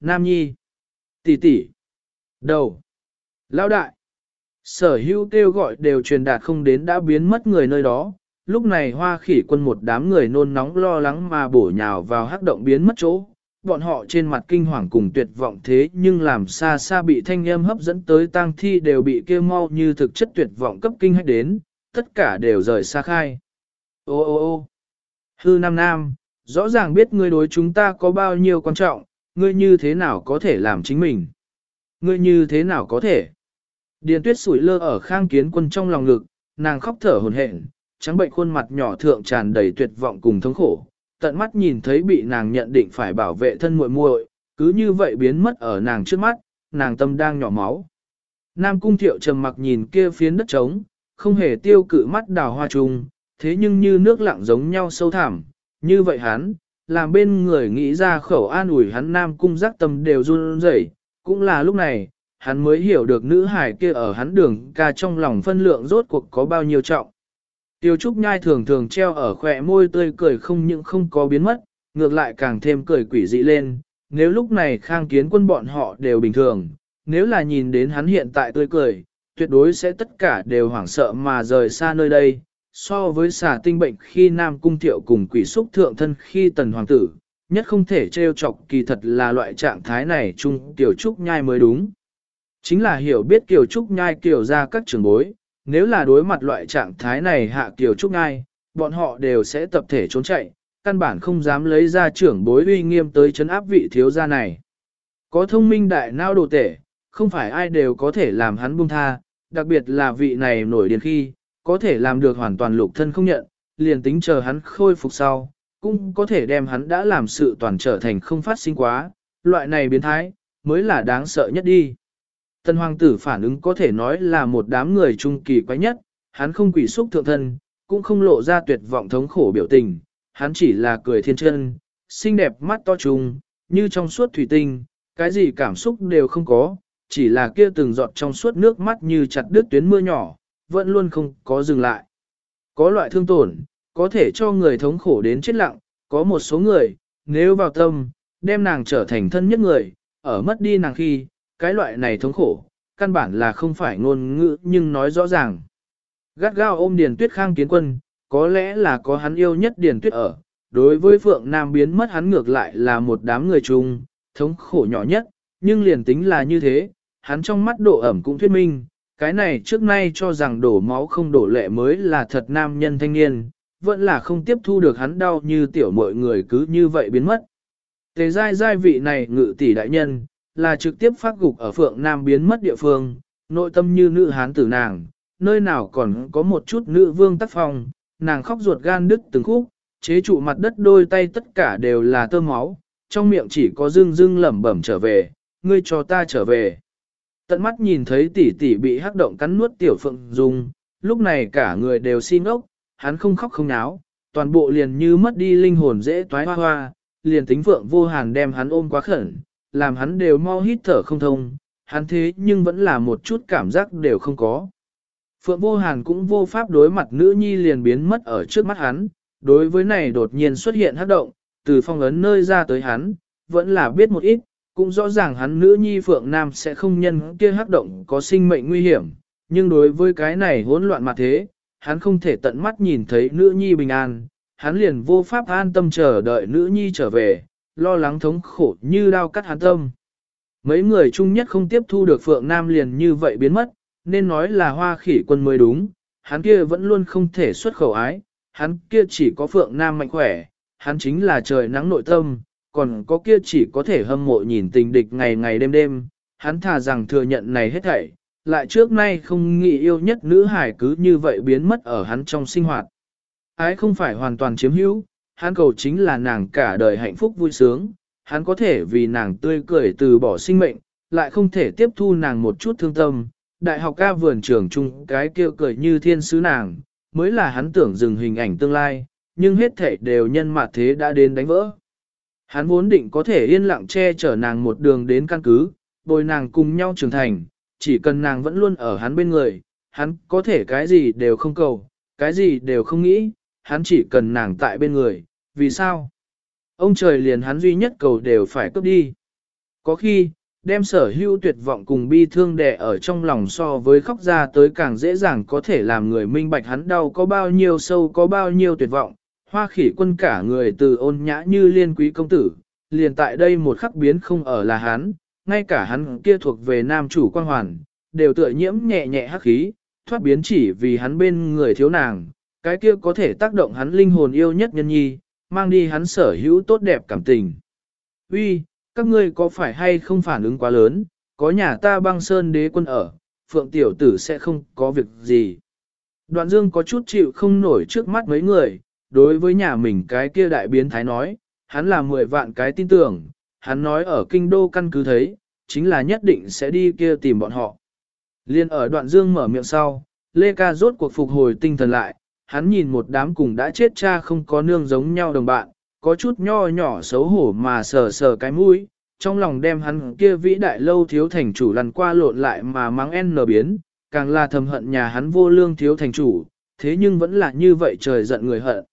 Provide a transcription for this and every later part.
Nam Nhi, tỷ tỷ, đầu, lão đại. Sở hữu kêu gọi đều truyền đạt không đến đã biến mất người nơi đó. Lúc này hoa khỉ quân một đám người nôn nóng lo lắng mà bổ nhào vào hắc động biến mất chỗ. Bọn họ trên mặt kinh hoàng cùng tuyệt vọng thế nhưng làm xa xa bị thanh âm hấp dẫn tới tang thi đều bị kêu mau như thực chất tuyệt vọng cấp kinh hách đến, tất cả đều rời xa khai. Ô ô ô hư nam nam, rõ ràng biết ngươi đối chúng ta có bao nhiêu quan trọng, ngươi như thế nào có thể làm chính mình. Ngươi như thế nào có thể. Điền tuyết sủi lơ ở khang kiến quân trong lòng ngực, nàng khóc thở hồn hển, trắng bệnh khuôn mặt nhỏ thượng tràn đầy tuyệt vọng cùng thống khổ, tận mắt nhìn thấy bị nàng nhận định phải bảo vệ thân muội muội, cứ như vậy biến mất ở nàng trước mắt, nàng tâm đang nhỏ máu. Nam cung thiệu trầm mặc nhìn kia phiến đất trống, không hề tiêu cự mắt đào hoa trùng, thế nhưng như nước lặng giống nhau sâu thẳm, như vậy hắn, làm bên người nghĩ ra khẩu an ủi hắn Nam cung giác tâm đều run rẩy, cũng là lúc này, hắn mới hiểu được nữ hải kia ở hắn đường ca trong lòng phân lượng rốt cuộc có bao nhiêu trọng. Tiêu Trúc Nhai thường thường treo ở khỏe môi tươi cười không những không có biến mất, ngược lại càng thêm cười quỷ dị lên, nếu lúc này khang kiến quân bọn họ đều bình thường, nếu là nhìn đến hắn hiện tại tươi cười, tuyệt đối sẽ tất cả đều hoảng sợ mà rời xa nơi đây, so với xà tinh bệnh khi Nam Cung Thiệu cùng quỷ xúc thượng thân khi tần hoàng tử, nhất không thể trêu chọc kỳ thật là loại trạng thái này chung Tiểu Trúc Nhai mới đúng. Chính là hiểu biết Kiều Trúc Nhai Kiều ra các trường bối, nếu là đối mặt loại trạng thái này hạ Kiều Trúc Nhai, bọn họ đều sẽ tập thể trốn chạy, căn bản không dám lấy ra trưởng bối uy nghiêm tới chấn áp vị thiếu gia này. Có thông minh đại nao đồ tể, không phải ai đều có thể làm hắn buông tha, đặc biệt là vị này nổi điên khi, có thể làm được hoàn toàn lục thân không nhận, liền tính chờ hắn khôi phục sau, cũng có thể đem hắn đã làm sự toàn trở thành không phát sinh quá, loại này biến thái, mới là đáng sợ nhất đi. Tân hoàng tử phản ứng có thể nói là một đám người trung kỳ quái nhất, hắn không quỷ xúc thượng thân, cũng không lộ ra tuyệt vọng thống khổ biểu tình, hắn chỉ là cười thiên chân, xinh đẹp mắt to trùng, như trong suốt thủy tinh, cái gì cảm xúc đều không có, chỉ là kia từng giọt trong suốt nước mắt như chặt đứt tuyến mưa nhỏ, vẫn luôn không có dừng lại. Có loại thương tổn, có thể cho người thống khổ đến chết lặng, có một số người, nếu vào tâm, đem nàng trở thành thân nhất người, ở mất đi nàng khi, cái loại này thống khổ, căn bản là không phải ngôn ngữ nhưng nói rõ ràng. Gắt gao ôm Điền Tuyết Khang kiến quân, có lẽ là có hắn yêu nhất Điền Tuyết ở, đối với Phượng Nam biến mất hắn ngược lại là một đám người chung, thống khổ nhỏ nhất, nhưng liền tính là như thế, hắn trong mắt độ ẩm cũng thuyết minh, cái này trước nay cho rằng đổ máu không đổ lệ mới là thật nam nhân thanh niên, vẫn là không tiếp thu được hắn đau như tiểu mọi người cứ như vậy biến mất. Tề giai giai vị này ngự tỷ đại nhân, là trực tiếp phát gục ở phượng nam biến mất địa phương, nội tâm như nữ hán tử nàng, nơi nào còn có một chút nữ vương tác phong, nàng khóc ruột gan đứt từng khúc, chế trụ mặt đất đôi tay tất cả đều là tơ máu, trong miệng chỉ có dưng dưng lẩm bẩm trở về, ngươi cho ta trở về. Tận mắt nhìn thấy tỷ tỷ bị hắc động cắn nuốt tiểu phượng dung, lúc này cả người đều xin ốc, hắn không khóc không náo, toàn bộ liền như mất đi linh hồn dễ toái hoa hoa, liền tính phượng vô hàn đem hắn ôm quá khẩn, làm hắn đều mau hít thở không thông, hắn thế nhưng vẫn là một chút cảm giác đều không có. Phượng vô hàn cũng vô pháp đối mặt nữ nhi liền biến mất ở trước mắt hắn, đối với này đột nhiên xuất hiện hắc động, từ phong ấn nơi ra tới hắn, vẫn là biết một ít, cũng rõ ràng hắn nữ nhi Phượng Nam sẽ không nhân kia hắc động có sinh mệnh nguy hiểm, nhưng đối với cái này hỗn loạn mà thế, hắn không thể tận mắt nhìn thấy nữ nhi bình an, hắn liền vô pháp an tâm chờ đợi nữ nhi trở về, lo lắng thống khổ như đau cắt hắn tâm. Mấy người chung nhất không tiếp thu được Phượng Nam liền như vậy biến mất, nên nói là hoa khỉ quân mới đúng, hắn kia vẫn luôn không thể xuất khẩu ái, hắn kia chỉ có Phượng Nam mạnh khỏe, hắn chính là trời nắng nội tâm, còn có kia chỉ có thể hâm mộ nhìn tình địch ngày ngày đêm đêm, hắn thà rằng thừa nhận này hết thảy, lại trước nay không nghĩ yêu nhất nữ hải cứ như vậy biến mất ở hắn trong sinh hoạt. Ái không phải hoàn toàn chiếm hữu, hắn cầu chính là nàng cả đời hạnh phúc vui sướng, hắn có thể vì nàng tươi cười từ bỏ sinh mệnh, lại không thể tiếp thu nàng một chút thương tâm. Đại học ca vườn trường chung cái kêu cười như thiên sứ nàng, mới là hắn tưởng dừng hình ảnh tương lai, nhưng hết thể đều nhân mặt thế đã đến đánh vỡ. Hắn vốn định có thể yên lặng che chở nàng một đường đến căn cứ, bồi nàng cùng nhau trưởng thành, chỉ cần nàng vẫn luôn ở hắn bên người, hắn có thể cái gì đều không cầu, cái gì đều không nghĩ, hắn chỉ cần nàng tại bên người, vì sao? Ông trời liền hắn duy nhất cầu đều phải cướp đi. Có khi, đem sở hữu tuyệt vọng cùng bi thương đè ở trong lòng so với khóc ra tới càng dễ dàng có thể làm người minh bạch hắn đau có bao nhiêu sâu có bao nhiêu tuyệt vọng. Hoa khỉ quân cả người từ ôn nhã như liên quý công tử, liền tại đây một khắc biến không ở là hắn, ngay cả hắn kia thuộc về nam chủ quan hoàn, đều tựa nhiễm nhẹ nhẹ hắc khí, thoát biến chỉ vì hắn bên người thiếu nàng, cái kia có thể tác động hắn linh hồn yêu nhất nhân nhi, mang đi hắn sở hữu tốt đẹp cảm tình. Uy, các ngươi có phải hay không phản ứng quá lớn, có nhà ta băng sơn đế quân ở, phượng tiểu tử sẽ không có việc gì. Đoạn dương có chút chịu không nổi trước mắt mấy người, đối với nhà mình cái kia đại biến thái nói, hắn là mười vạn cái tin tưởng, hắn nói ở kinh đô căn cứ thấy, chính là nhất định sẽ đi kia tìm bọn họ. Liên ở đoạn dương mở miệng sau, Lê Ca rốt cuộc phục hồi tinh thần lại, hắn nhìn một đám cùng đã chết cha không có nương giống nhau đồng bạn, có chút nho nhỏ xấu hổ mà sờ sờ cái mũi, trong lòng đem hắn kia vĩ đại lâu thiếu thành chủ lăn qua lộn lại mà mắng n biến, càng là thầm hận nhà hắn vô lương thiếu thành chủ, thế nhưng vẫn là như vậy trời giận người hận.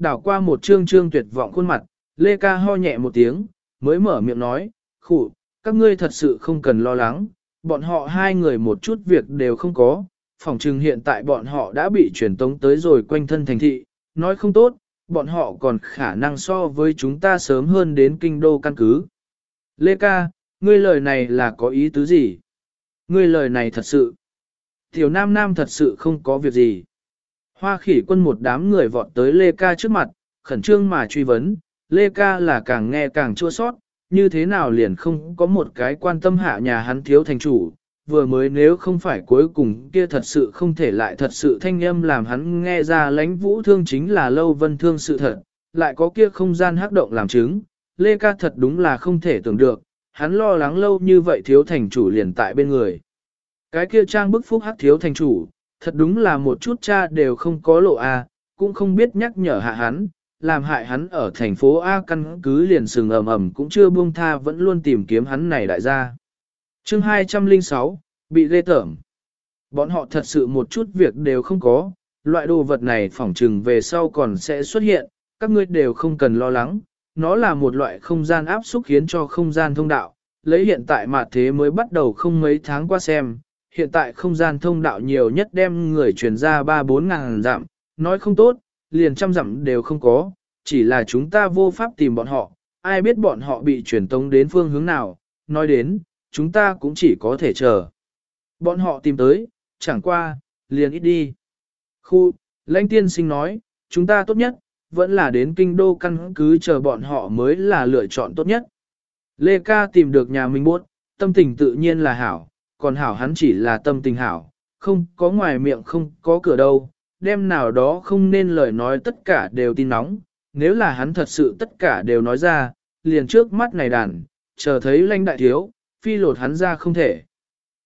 Đảo qua một trương trương tuyệt vọng khuôn mặt, Lê Ca ho nhẹ một tiếng, mới mở miệng nói, khủ, các ngươi thật sự không cần lo lắng, bọn họ hai người một chút việc đều không có, phòng trừng hiện tại bọn họ đã bị truyền tống tới rồi quanh thân thành thị, nói không tốt, bọn họ còn khả năng so với chúng ta sớm hơn đến kinh đô căn cứ. Lê ca, ngươi lời này là có ý tứ gì? Ngươi lời này thật sự. Tiểu nam nam thật sự không có việc gì. Hoa khỉ quân một đám người vọt tới Lê ca trước mặt, khẩn trương mà truy vấn, Lê ca là càng nghe càng chua sót, như thế nào liền không có một cái quan tâm hạ nhà hắn thiếu thành chủ, vừa mới nếu không phải cuối cùng kia thật sự không thể lại thật sự thanh âm làm hắn nghe ra lãnh vũ thương chính là lâu vân thương sự thật, lại có kia không gian hắc động làm chứng, Lê Ca thật đúng là không thể tưởng được, hắn lo lắng lâu như vậy thiếu thành chủ liền tại bên người. Cái kia trang bức phúc hắc thiếu thành chủ, thật đúng là một chút cha đều không có lộ A, cũng không biết nhắc nhở hạ hắn, làm hại hắn ở thành phố A căn cứ liền sừng ầm ầm cũng chưa buông tha vẫn luôn tìm kiếm hắn này đại gia. chương 206, bị lê tởm. Bọn họ thật sự một chút việc đều không có, loại đồ vật này phỏng trừng về sau còn sẽ xuất hiện, các ngươi đều không cần lo lắng, nó là một loại không gian áp xúc khiến cho không gian thông đạo, lấy hiện tại mà thế mới bắt đầu không mấy tháng qua xem, hiện tại không gian thông đạo nhiều nhất đem người truyền ra 3-4 ngàn dặm, nói không tốt, liền trăm dặm đều không có, chỉ là chúng ta vô pháp tìm bọn họ, ai biết bọn họ bị truyền tống đến phương hướng nào, nói đến, chúng ta cũng chỉ có thể chờ. Bọn họ tìm tới, chẳng qua, liền ít đi. Khu, lãnh tiên sinh nói, chúng ta tốt nhất, vẫn là đến kinh đô căn cứ chờ bọn họ mới là lựa chọn tốt nhất. Lê Ca tìm được nhà mình muốn tâm tình tự nhiên là hảo, còn hảo hắn chỉ là tâm tình hảo, không có ngoài miệng không có cửa đâu, đem nào đó không nên lời nói tất cả đều tin nóng, nếu là hắn thật sự tất cả đều nói ra, liền trước mắt này đàn, chờ thấy lãnh đại thiếu, phi lột hắn ra không thể.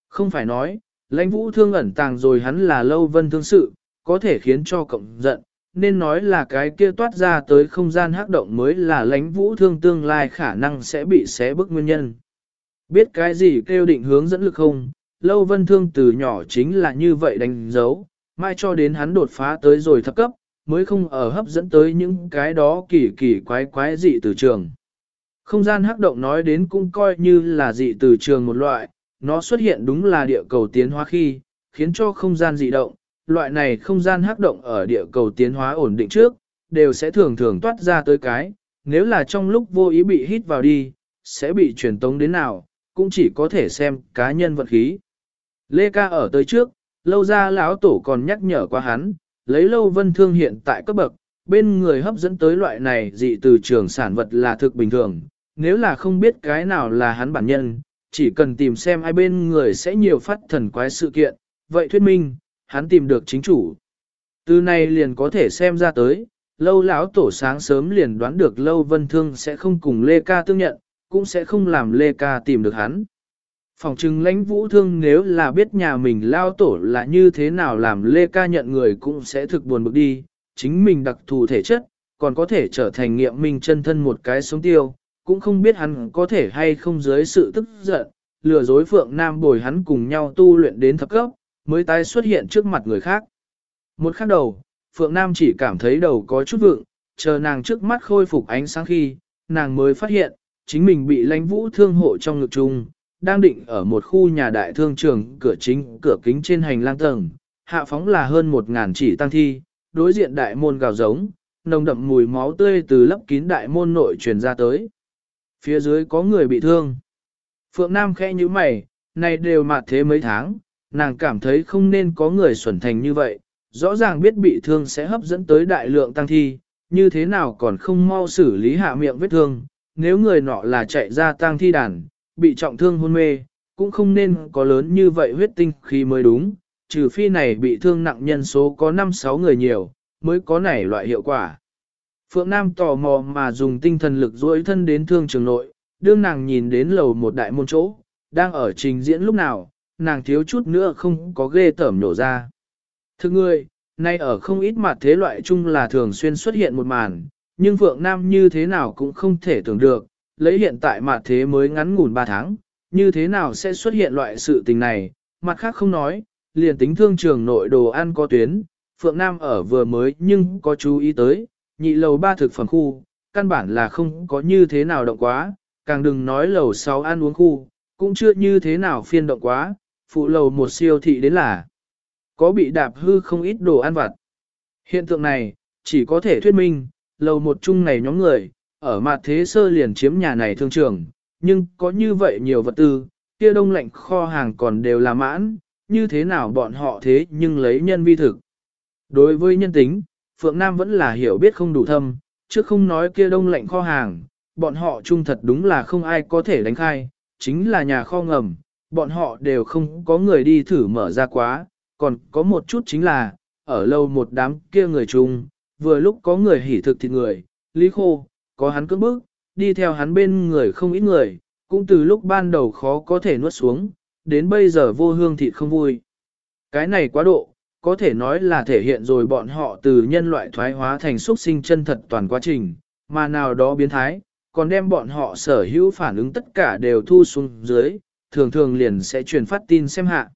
Không phải nói, lãnh vũ thương ẩn tàng rồi hắn là lâu vân thương sự, có thể khiến cho cộng giận, nên nói là cái kia toát ra tới không gian hắc động mới là lãnh vũ thương tương lai khả năng sẽ bị xé bức nguyên nhân. Biết cái gì kêu định hướng dẫn lực không, lâu vân thương từ nhỏ chính là như vậy đánh dấu, mai cho đến hắn đột phá tới rồi thấp cấp, mới không ở hấp dẫn tới những cái đó kỳ kỳ quái quái dị từ trường. Không gian hắc động nói đến cũng coi như là dị từ trường một loại, nó xuất hiện đúng là địa cầu tiến hóa khi, khiến cho không gian dị động, loại này không gian hắc động ở địa cầu tiến hóa ổn định trước, đều sẽ thường thường toát ra tới cái, nếu là trong lúc vô ý bị hít vào đi, sẽ bị truyền tống đến nào, cũng chỉ có thể xem cá nhân vận khí. Lê Ca ở tới trước, lâu ra lão tổ còn nhắc nhở qua hắn, lấy lâu vân thương hiện tại cấp bậc, bên người hấp dẫn tới loại này dị từ trường sản vật là thực bình thường, nếu là không biết cái nào là hắn bản nhân, chỉ cần tìm xem ai bên người sẽ nhiều phát thần quái sự kiện, vậy thuyết minh, hắn tìm được chính chủ. Từ này liền có thể xem ra tới, lâu lão tổ sáng sớm liền đoán được lâu vân thương sẽ không cùng Lê Ca tương nhận, cũng sẽ không làm Lê Ca tìm được hắn. Phòng trừng lãnh vũ thương nếu là biết nhà mình lao tổ là như thế nào làm Lê Ca nhận người cũng sẽ thực buồn bực đi, chính mình đặc thù thể chất, còn có thể trở thành nghiệm minh chân thân một cái sống tiêu, cũng không biết hắn có thể hay không dưới sự tức giận, lừa dối Phượng Nam bồi hắn cùng nhau tu luyện đến thập cấp, mới tái xuất hiện trước mặt người khác. Một khắc đầu, Phượng Nam chỉ cảm thấy đầu có chút vượng, chờ nàng trước mắt khôi phục ánh sáng khi, nàng mới phát hiện, chính mình bị lãnh vũ thương hộ trong ngực chung, đang định ở một khu nhà đại thương trường cửa chính cửa kính trên hành lang tầng, hạ phóng là hơn một ngàn chỉ tăng thi, đối diện đại môn gào giống, nồng đậm mùi máu tươi từ lấp kín đại môn nội truyền ra tới. Phía dưới có người bị thương. Phượng Nam khẽ như mày, này đều mạt thế mấy tháng, nàng cảm thấy không nên có người xuẩn thành như vậy, rõ ràng biết bị thương sẽ hấp dẫn tới đại lượng tăng thi, như thế nào còn không mau xử lý hạ miệng vết thương, nếu người nọ là chạy ra tang thi đàn, bị trọng thương hôn mê, cũng không nên có lớn như vậy huyết tinh khí mới đúng, trừ phi này bị thương nặng nhân số có 5-6 người nhiều, mới có nảy loại hiệu quả. Phượng Nam tò mò mà dùng tinh thần lực duỗi thân đến thương trường nội, đương nàng nhìn đến lầu một đại môn chỗ, đang ở trình diễn lúc nào, nàng thiếu chút nữa không có ghê tởm nổ ra. thưa ngươi nay ở không ít mặt thế loại chung là thường xuyên xuất hiện một màn, nhưng Phượng Nam như thế nào cũng không thể tưởng được, lấy hiện tại mà thế mới ngắn ngủn 3 tháng, như thế nào sẽ xuất hiện loại sự tình này, mặt khác không nói, liền tính thương trường nội đồ ăn có tuyến, Phượng Nam ở vừa mới nhưng có chú ý tới, nhị lầu ba thực phẩm khu, căn bản là không có như thế nào động quá, càng đừng nói lầu 6 ăn uống khu, cũng chưa như thế nào phiên động quá, phụ lầu một siêu thị đến là có bị đạp hư không ít đồ ăn vặt. Hiện tượng này, chỉ có thể thuyết minh, lầu một chung này nhóm người, ở mặt thế sơ liền chiếm nhà này thương trường, nhưng có như vậy nhiều vật tư, kia đông lạnh kho hàng còn đều là mãn, như thế nào bọn họ thế nhưng lấy nhân vi thực. Đối với nhân tính, Phượng Nam vẫn là hiểu biết không đủ thâm, chứ không nói kia đông lạnh kho hàng, bọn họ chung thật đúng là không ai có thể đánh khai, chính là nhà kho ngầm, bọn họ đều không có người đi thử mở ra quá, còn có một chút chính là, ở lâu một đám kia người chung, vừa lúc có người hỉ thực thịt người, lý khô, có hắn cưỡng bức, đi theo hắn bên người không ít người, cũng từ lúc ban đầu khó có thể nuốt xuống, đến bây giờ vô hương thịt không vui. Cái này quá độ, có thể nói là thể hiện rồi bọn họ từ nhân loại thoái hóa thành xuất sinh chân thật toàn quá trình, mà nào đó biến thái, còn đem bọn họ sở hữu phản ứng tất cả đều thu xuống dưới, thường thường liền sẽ truyền phát tin xem hạ.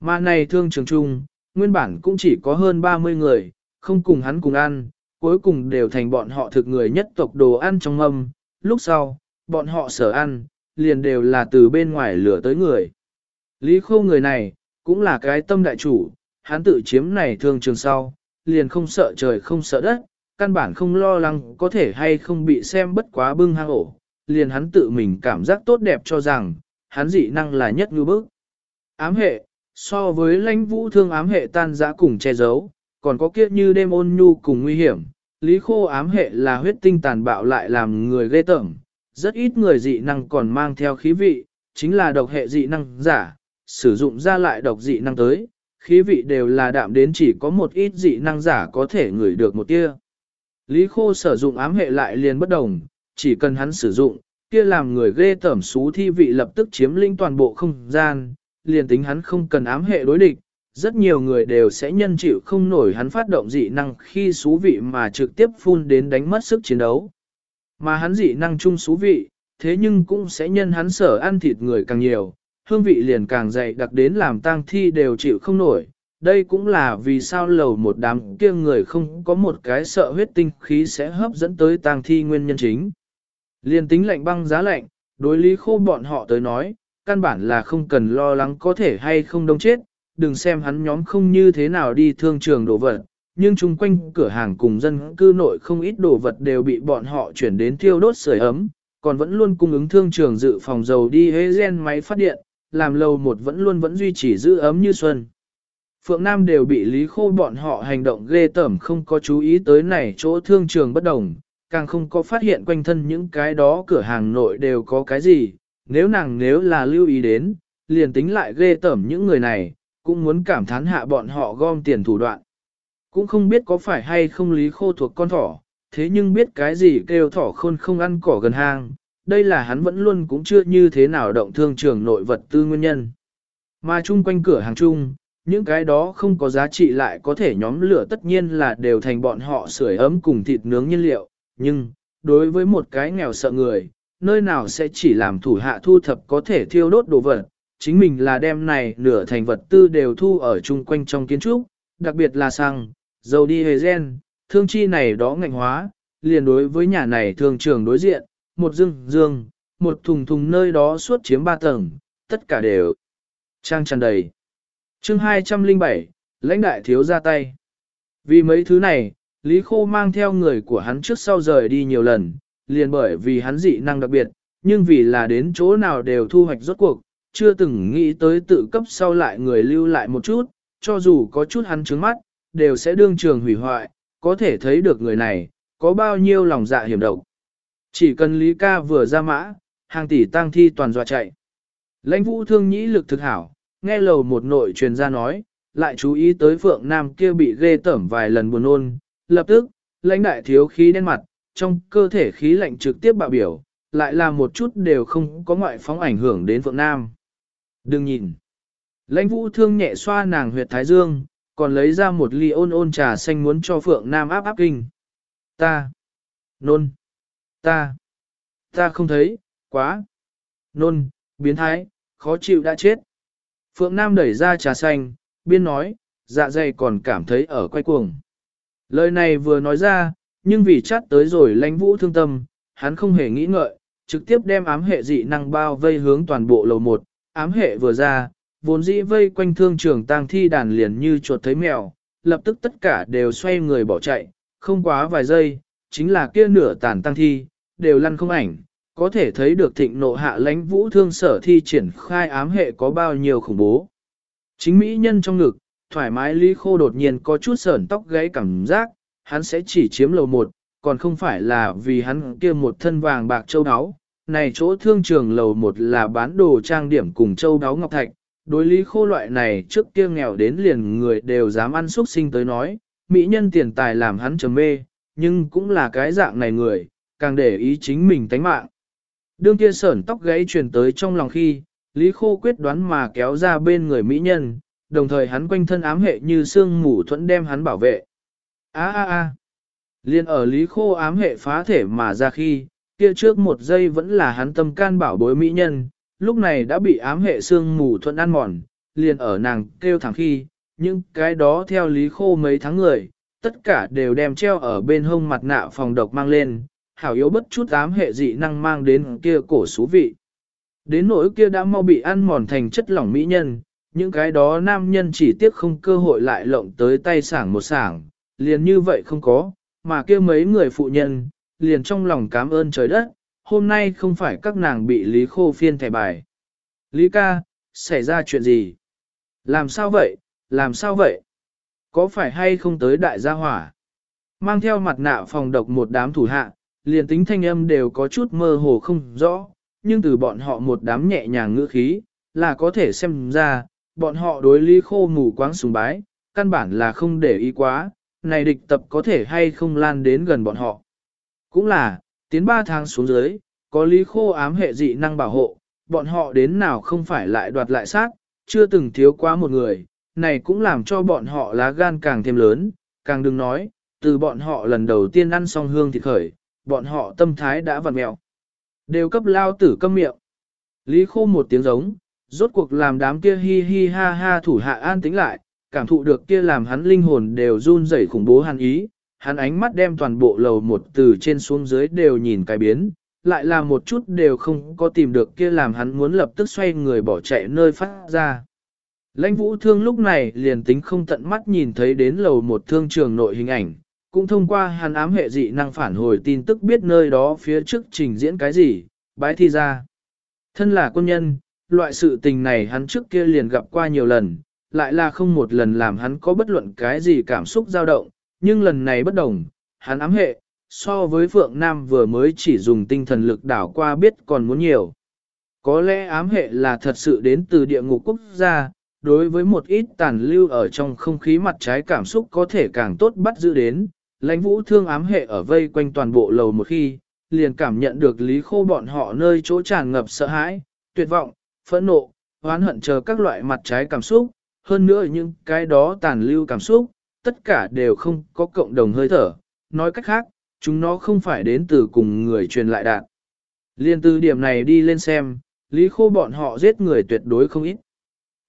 Mà này thương trường trung, nguyên bản cũng chỉ có hơn 30 người, không cùng hắn cùng ăn, cuối cùng đều thành bọn họ thực người nhất tộc đồ ăn trong âm, lúc sau, bọn họ sở ăn, liền đều là từ bên ngoài lửa tới người. Lý khô người này, cũng là cái tâm đại chủ, hắn tự chiếm này thương trường sau, liền không sợ trời không sợ đất, căn bản không lo lắng có thể hay không bị xem bất quá bưng hang ổ, liền hắn tự mình cảm giác tốt đẹp cho rằng, hắn dị năng là nhất ngư bức. Ám hệ, so với lãnh vũ thương ám hệ tan giã cùng che giấu, còn có kiếp như đêm ôn nhu cùng nguy hiểm, lý khô ám hệ là huyết tinh tàn bạo lại làm người ghê tởm, rất ít người dị năng còn mang theo khí vị, chính là độc hệ dị năng giả, sử dụng ra lại độc dị năng tới, khí vị đều là đạm đến chỉ có một ít dị năng giả có thể ngửi được một tia. Lý khô sử dụng ám hệ lại liền bất đồng, chỉ cần hắn sử dụng, kia làm người ghê tởm xú thi vị lập tức chiếm lĩnh toàn bộ không gian, liền tính hắn không cần ám hệ đối địch, rất nhiều người đều sẽ nhân chịu không nổi hắn phát động dị năng khi xú vị mà trực tiếp phun đến đánh mất sức chiến đấu. Mà hắn dị năng chung xú vị, thế nhưng cũng sẽ nhân hắn sở ăn thịt người càng nhiều, hương vị liền càng dày đặc đến làm tang thi đều chịu không nổi. Đây cũng là vì sao lầu một đám kia người không có một cái sợ huyết tinh khí sẽ hấp dẫn tới tang thi nguyên nhân chính. Liên tính lạnh băng giá lạnh, đối lý khô bọn họ tới nói, căn bản là không cần lo lắng có thể hay không đông chết, đừng xem hắn nhóm không như thế nào đi thương trường đồ vật, nhưng chung quanh cửa hàng cùng dân cư nội không ít đồ vật đều bị bọn họ chuyển đến thiêu đốt sưởi ấm, còn vẫn luôn cung ứng thương trường dự phòng dầu đi hế gen máy phát điện, làm lầu một vẫn luôn vẫn duy trì giữ ấm như xuân. Phượng Nam đều bị lý khô bọn họ hành động ghê tởm không có chú ý tới này chỗ thương trường bất đồng, càng không có phát hiện quanh thân những cái đó cửa hàng nội đều có cái gì, nếu nàng nếu là lưu ý đến, liền tính lại ghê tởm những người này, cũng muốn cảm thán hạ bọn họ gom tiền thủ đoạn. Cũng không biết có phải hay không lý khô thuộc con thỏ, thế nhưng biết cái gì kêu thỏ khôn không ăn cỏ gần hang, đây là hắn vẫn luôn cũng chưa như thế nào động thương trường nội vật tư nguyên nhân. Mà chung quanh cửa hàng chung, những cái đó không có giá trị lại có thể nhóm lửa tất nhiên là đều thành bọn họ sưởi ấm cùng thịt nướng nhiên liệu, nhưng, đối với một cái nghèo sợ người, nơi nào sẽ chỉ làm thủ hạ thu thập có thể thiêu đốt đồ vật, chính mình là đem này nửa thành vật tư đều thu ở chung quanh trong kiến trúc, đặc biệt là xăng, dầu đi hề gen, thương chi này đó ngạnh hóa, liền đối với nhà này thường trường đối diện, một dương dương, một thùng thùng nơi đó suốt chiếm ba tầng, tất cả đều trang tràn đầy. chương 207, lãnh đại thiếu ra tay. Vì mấy thứ này, Lý Khô mang theo người của hắn trước sau rời đi nhiều lần, liền bởi vì hắn dị năng đặc biệt, nhưng vì là đến chỗ nào đều thu hoạch rốt cuộc, chưa từng nghĩ tới tự cấp sau lại người lưu lại một chút, cho dù có chút hắn trứng mắt, đều sẽ đương trường hủy hoại, có thể thấy được người này, có bao nhiêu lòng dạ hiểm độc. Chỉ cần Lý Ca vừa ra mã, hàng tỷ tang thi toàn dọa chạy. Lãnh vũ thương nhĩ lực thực hảo, nghe lầu một nội truyền ra nói, lại chú ý tới Phượng Nam kia bị ghê tẩm vài lần buồn ôn, lập tức, lãnh đại thiếu khí đen mặt, trong cơ thể khí lạnh trực tiếp bạo biểu, lại là một chút đều không có ngoại phóng ảnh hưởng đến Phượng Nam. Đừng nhìn. Lãnh vũ thương nhẹ xoa nàng huyệt thái dương, còn lấy ra một ly ôn ôn trà xanh muốn cho Phượng Nam áp áp kinh. Ta. Nôn. Ta. Ta không thấy, quá. Nôn, biến thái, khó chịu đã chết. Phượng Nam đẩy ra trà xanh, biên nói, dạ dày còn cảm thấy ở quay cuồng. Lời này vừa nói ra, nhưng vì chát tới rồi lãnh vũ thương tâm, hắn không hề nghĩ ngợi, trực tiếp đem ám hệ dị năng bao vây hướng toàn bộ lầu một, ám hệ vừa ra, vốn dĩ vây quanh thương trường tang thi đàn liền như chuột thấy mèo, lập tức tất cả đều xoay người bỏ chạy, không quá vài giây, chính là kia nửa tàn tang thi, đều lăn không ảnh, có thể thấy được thịnh nộ hạ lãnh vũ thương sở thi triển khai ám hệ có bao nhiêu khủng bố. Chính mỹ nhân trong ngực, thoải mái lý khô đột nhiên có chút sởn tóc gáy cảm giác, hắn sẽ chỉ chiếm lầu một, còn không phải là vì hắn kia một thân vàng bạc châu áo. Này chỗ thương trường lầu một là bán đồ trang điểm cùng châu đáo ngọc thạch, đối lý khô loại này trước kia nghèo đến liền người đều dám ăn xúc sinh tới nói, mỹ nhân tiền tài làm hắn trầm mê, nhưng cũng là cái dạng này người, càng để ý chính mình tánh mạng. Đương kia sởn tóc gãy truyền tới trong lòng khi, Lý Khô quyết đoán mà kéo ra bên người mỹ nhân, đồng thời hắn quanh thân ám hệ như xương mù thuẫn đem hắn bảo vệ. A a a. Liên ở Lý Khô ám hệ phá thể mà ra khi, kia trước một giây vẫn là hắn tâm can bảo bối mỹ nhân, lúc này đã bị ám hệ xương mù thuận ăn mòn, liền ở nàng kêu thẳng khi, những cái đó theo Lý Khô mấy tháng người, tất cả đều đem treo ở bên hông mặt nạ phòng độc mang lên, hảo yếu bất chút ám hệ dị năng mang đến kia cổ xú vị. Đến nỗi kia đã mau bị ăn mòn thành chất lỏng mỹ nhân, những cái đó nam nhân chỉ tiếc không cơ hội lại lộng tới tay sảng một sảng, liền như vậy không có, mà kia mấy người phụ nhân, liền trong lòng cảm ơn trời đất, hôm nay không phải các nàng bị Lý Khô phiên thẻ bài. Lý ca, xảy ra chuyện gì? Làm sao vậy? Làm sao vậy? Có phải hay không tới đại gia hỏa? Mang theo mặt nạ phòng độc một đám thủ hạ, liền tính thanh âm đều có chút mơ hồ không rõ, nhưng từ bọn họ một đám nhẹ nhàng ngữ khí, là có thể xem ra, bọn họ đối lý khô mù quáng sùng bái, căn bản là không để ý quá, này địch tập có thể hay không lan đến gần bọn họ. Cũng là, tiến 3 tháng xuống dưới, có lý khô ám hệ dị năng bảo hộ, bọn họ đến nào không phải lại đoạt lại sát, chưa từng thiếu quá một người, này cũng làm cho bọn họ lá gan càng thêm lớn, càng đừng nói, từ bọn họ lần đầu tiên ăn xong hương thịt khởi, bọn họ tâm thái đã vặn mẹo. Đều cấp lao tử câm miệng. Lý khô một tiếng giống, rốt cuộc làm đám kia hi hi ha ha thủ hạ an tính lại, cảm thụ được kia làm hắn linh hồn đều run rẩy khủng bố hắn ý, hắn ánh mắt đem toàn bộ lầu một từ trên xuống dưới đều nhìn cái biến, lại là một chút đều không có tìm được kia làm hắn muốn lập tức xoay người bỏ chạy nơi phát ra. Lãnh vũ thương lúc này liền tính không tận mắt nhìn thấy đến lầu một thương trường nội hình ảnh, cũng thông qua hắn ám hệ dị năng phản hồi tin tức biết nơi đó phía trước trình diễn cái gì, bái thi ra. Thân là quân nhân, loại sự tình này hắn trước kia liền gặp qua nhiều lần, lại là không một lần làm hắn có bất luận cái gì cảm xúc dao động, nhưng lần này bất đồng, hắn ám hệ, so với Phượng Nam vừa mới chỉ dùng tinh thần lực đảo qua biết còn muốn nhiều. Có lẽ ám hệ là thật sự đến từ địa ngục quốc gia, đối với một ít tàn lưu ở trong không khí mặt trái cảm xúc có thể càng tốt bắt giữ đến, lãnh vũ thương ám hệ ở vây quanh toàn bộ lầu một khi, liền cảm nhận được lý khô bọn họ nơi chỗ tràn ngập sợ hãi, tuyệt vọng, phẫn nộ, oán hận chờ các loại mặt trái cảm xúc, hơn nữa những cái đó tàn lưu cảm xúc, tất cả đều không có cộng đồng hơi thở, nói cách khác, chúng nó không phải đến từ cùng người truyền lại đạn. Liên từ điểm này đi lên xem, lý khô bọn họ giết người tuyệt đối không ít.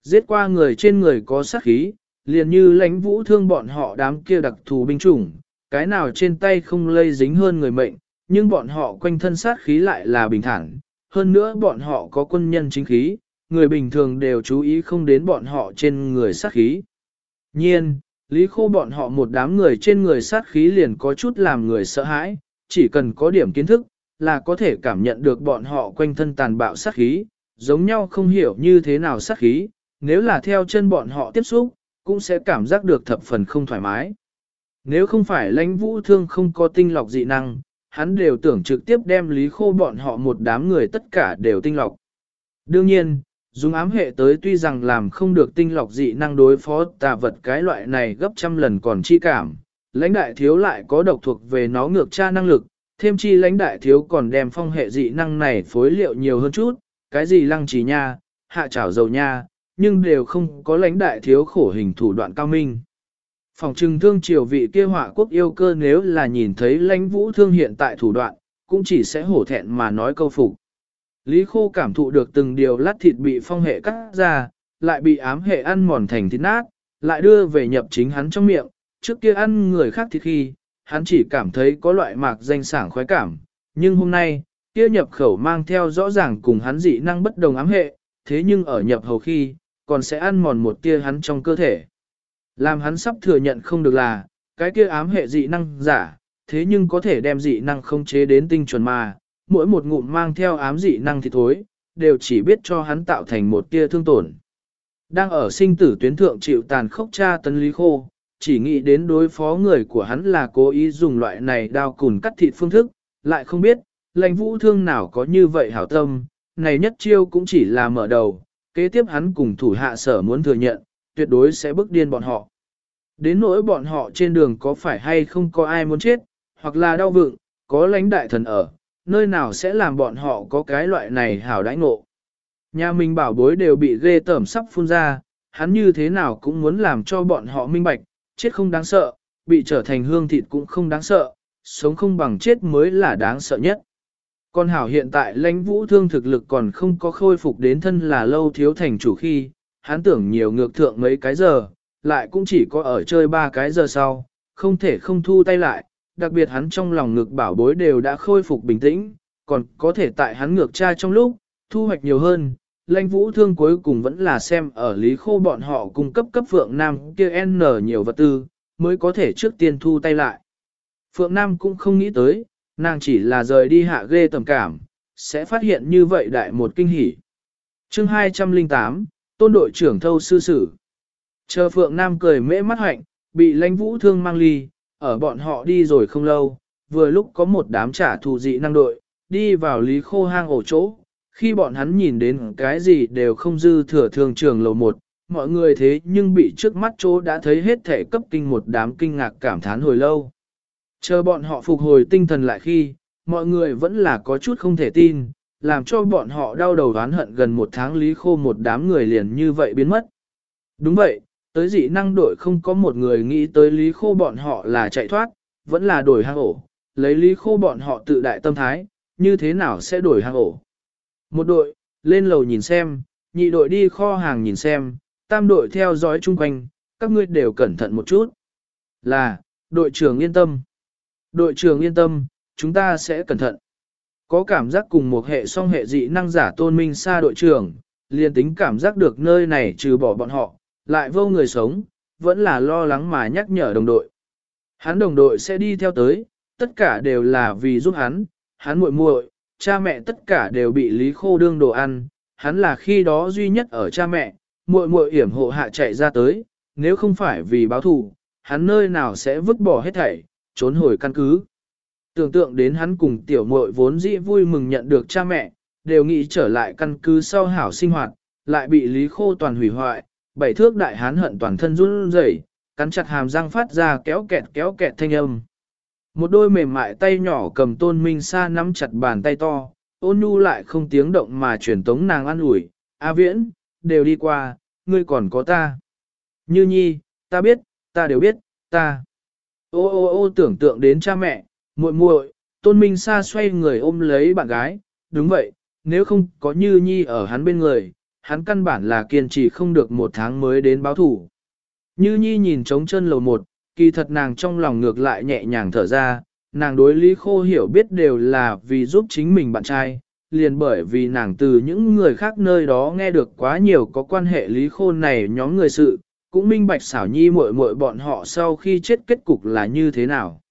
Giết qua người trên người có sát khí, liền như lãnh vũ thương bọn họ đám kia đặc thù binh chủng, cái nào trên tay không lây dính hơn người mệnh, nhưng bọn họ quanh thân sát khí lại là bình thản, hơn nữa bọn họ có quân nhân chính khí, người bình thường đều chú ý không đến bọn họ trên người sát khí. Nhiên, Lý Khô bọn họ một đám người trên người sát khí liền có chút làm người sợ hãi, chỉ cần có điểm kiến thức, là có thể cảm nhận được bọn họ quanh thân tàn bạo sát khí, giống nhau không hiểu như thế nào sát khí, nếu là theo chân bọn họ tiếp xúc, cũng sẽ cảm giác được thập phần không thoải mái. Nếu không phải lãnh vũ thương không có tinh lọc dị năng, hắn đều tưởng trực tiếp đem lý khô bọn họ một đám người tất cả đều tinh lọc. Đương nhiên, dùng ám hệ tới tuy rằng làm không được tinh lọc dị năng đối phó tà vật cái loại này gấp trăm lần còn chi cảm, lãnh đại thiếu lại có độc thuộc về nó ngược tra năng lực, thêm chi lãnh đại thiếu còn đem phong hệ dị năng này phối liệu nhiều hơn chút, cái gì lăng trì nha, hạ trảo dầu nha, nhưng đều không có lãnh đại thiếu khổ hình thủ đoạn cao minh. Phòng trừng thương triều vị kia họa quốc yêu cơ nếu là nhìn thấy lãnh vũ thương hiện tại thủ đoạn, cũng chỉ sẽ hổ thẹn mà nói câu phục. Lý khô cảm thụ được từng điều lát thịt bị phong hệ cắt ra, lại bị ám hệ ăn mòn thành thịt nát, lại đưa về nhập chính hắn trong miệng, trước kia ăn người khác thịt khi, hắn chỉ cảm thấy có loại mạc danh sảng khoái cảm, nhưng hôm nay, kia nhập khẩu mang theo rõ ràng cùng hắn dị năng bất đồng ám hệ, thế nhưng ở nhập hầu khi, còn sẽ ăn mòn một tia hắn trong cơ thể. Làm hắn sắp thừa nhận không được là, cái kia ám hệ dị năng giả, thế nhưng có thể đem dị năng không chế đến tinh chuẩn mà, mỗi một ngụm mang theo ám dị năng thì thối, đều chỉ biết cho hắn tạo thành một tia thương tổn. Đang ở sinh tử tuyến thượng chịu tàn khốc tra tấn lý khô, chỉ nghĩ đến đối phó người của hắn là cố ý dùng loại này đao cùn cắt thịt phương thức, lại không biết, lãnh vũ thương nào có như vậy hảo tâm, này nhất chiêu cũng chỉ là mở đầu, kế tiếp hắn cùng thủ hạ sở muốn thừa nhận, tuyệt đối sẽ bức điên bọn họ. Đến nỗi bọn họ trên đường có phải hay không có ai muốn chết, hoặc là đau vựng, có lãnh đại thần ở, nơi nào sẽ làm bọn họ có cái loại này hảo đãi ngộ. Nhà mình bảo bối đều bị ghê tởm sắp phun ra, hắn như thế nào cũng muốn làm cho bọn họ minh bạch, chết không đáng sợ, bị trở thành hương thịt cũng không đáng sợ, sống không bằng chết mới là đáng sợ nhất. Con hảo hiện tại lãnh vũ thương thực lực còn không có khôi phục đến thân là lâu thiếu thành chủ khi, hắn tưởng nhiều ngược thượng mấy cái giờ, lại cũng chỉ có ở chơi ba cái giờ sau, không thể không thu tay lại, đặc biệt hắn trong lòng ngực bảo bối đều đã khôi phục bình tĩnh, còn có thể tại hắn ngược cha trong lúc, thu hoạch nhiều hơn. Lãnh vũ thương cuối cùng vẫn là xem ở lý khô bọn họ cung cấp cấp Phượng Nam kia N nhiều vật tư, mới có thể trước tiên thu tay lại. Phượng Nam cũng không nghĩ tới, nàng chỉ là rời đi hạ ghê tầm cảm, sẽ phát hiện như vậy đại một kinh hỉ. chương 208, Tôn đội trưởng thâu sư sử. Chờ Phượng Nam cười mễ mắt hạnh, bị lãnh vũ thương mang ly, ở bọn họ đi rồi không lâu, vừa lúc có một đám trả thù dị năng đội, đi vào lý khô hang ổ chỗ. Khi bọn hắn nhìn đến cái gì đều không dư thừa thường trường lầu một, mọi người thế nhưng bị trước mắt chỗ đã thấy hết thể cấp kinh một đám kinh ngạc cảm thán hồi lâu. Chờ bọn họ phục hồi tinh thần lại khi, mọi người vẫn là có chút không thể tin, làm cho bọn họ đau đầu oán hận gần một tháng lý khô một đám người liền như vậy biến mất. Đúng vậy, tới dị năng đội không có một người nghĩ tới lý khô bọn họ là chạy thoát, vẫn là đổi hang ổ, lấy lý khô bọn họ tự đại tâm thái, như thế nào sẽ đổi hang ổ. Một đội, lên lầu nhìn xem, nhị đội đi kho hàng nhìn xem, tam đội theo dõi chung quanh, các ngươi đều cẩn thận một chút. Là, đội trưởng yên tâm. Đội trưởng yên tâm, chúng ta sẽ cẩn thận. Có cảm giác cùng một hệ song hệ dị năng giả tôn minh xa đội trưởng, liền tính cảm giác được nơi này trừ bỏ bọn họ, lại vô người sống, vẫn là lo lắng mà nhắc nhở đồng đội. Hắn đồng đội sẽ đi theo tới, tất cả đều là vì giúp hắn, hắn muội muội, cha mẹ tất cả đều bị Lý Khô đương đồ ăn, hắn là khi đó duy nhất ở cha mẹ, muội muội yểm hộ hạ chạy ra tới, nếu không phải vì báo thù, hắn nơi nào sẽ vứt bỏ hết thảy, trốn hồi căn cứ. Tưởng tượng đến hắn cùng tiểu muội vốn dĩ vui mừng nhận được cha mẹ, đều nghĩ trở lại căn cứ sau hảo sinh hoạt, lại bị Lý Khô toàn hủy hoại, bảy thước đại hán hận toàn thân run rẩy, cắn chặt hàm răng phát ra kéo kẹt kéo kẹt thanh âm. Một đôi mềm mại tay nhỏ cầm tôn minh sa nắm chặt bàn tay to, ôn nhu lại không tiếng động mà truyền tống nàng an ủi, A viễn, đều đi qua, ngươi còn có ta. Như nhi, ta biết, ta đều biết, ta. Ô ô ô tưởng tượng đến cha mẹ, muội muội, tôn minh sa xoay người ôm lấy bạn gái, đúng vậy, nếu không có như nhi ở hắn bên người, hắn căn bản là kiên trì không được một tháng mới đến báo thủ. Như nhi nhìn trống chân lầu một, kỳ thật nàng trong lòng ngược lại nhẹ nhàng thở ra, nàng đối lý khô hiểu biết đều là vì giúp chính mình bạn trai, liền bởi vì nàng từ những người khác nơi đó nghe được quá nhiều có quan hệ lý Khô này nhóm người sự, cũng minh bạch xảo nhi muội muội bọn họ sau khi chết kết cục là như thế nào.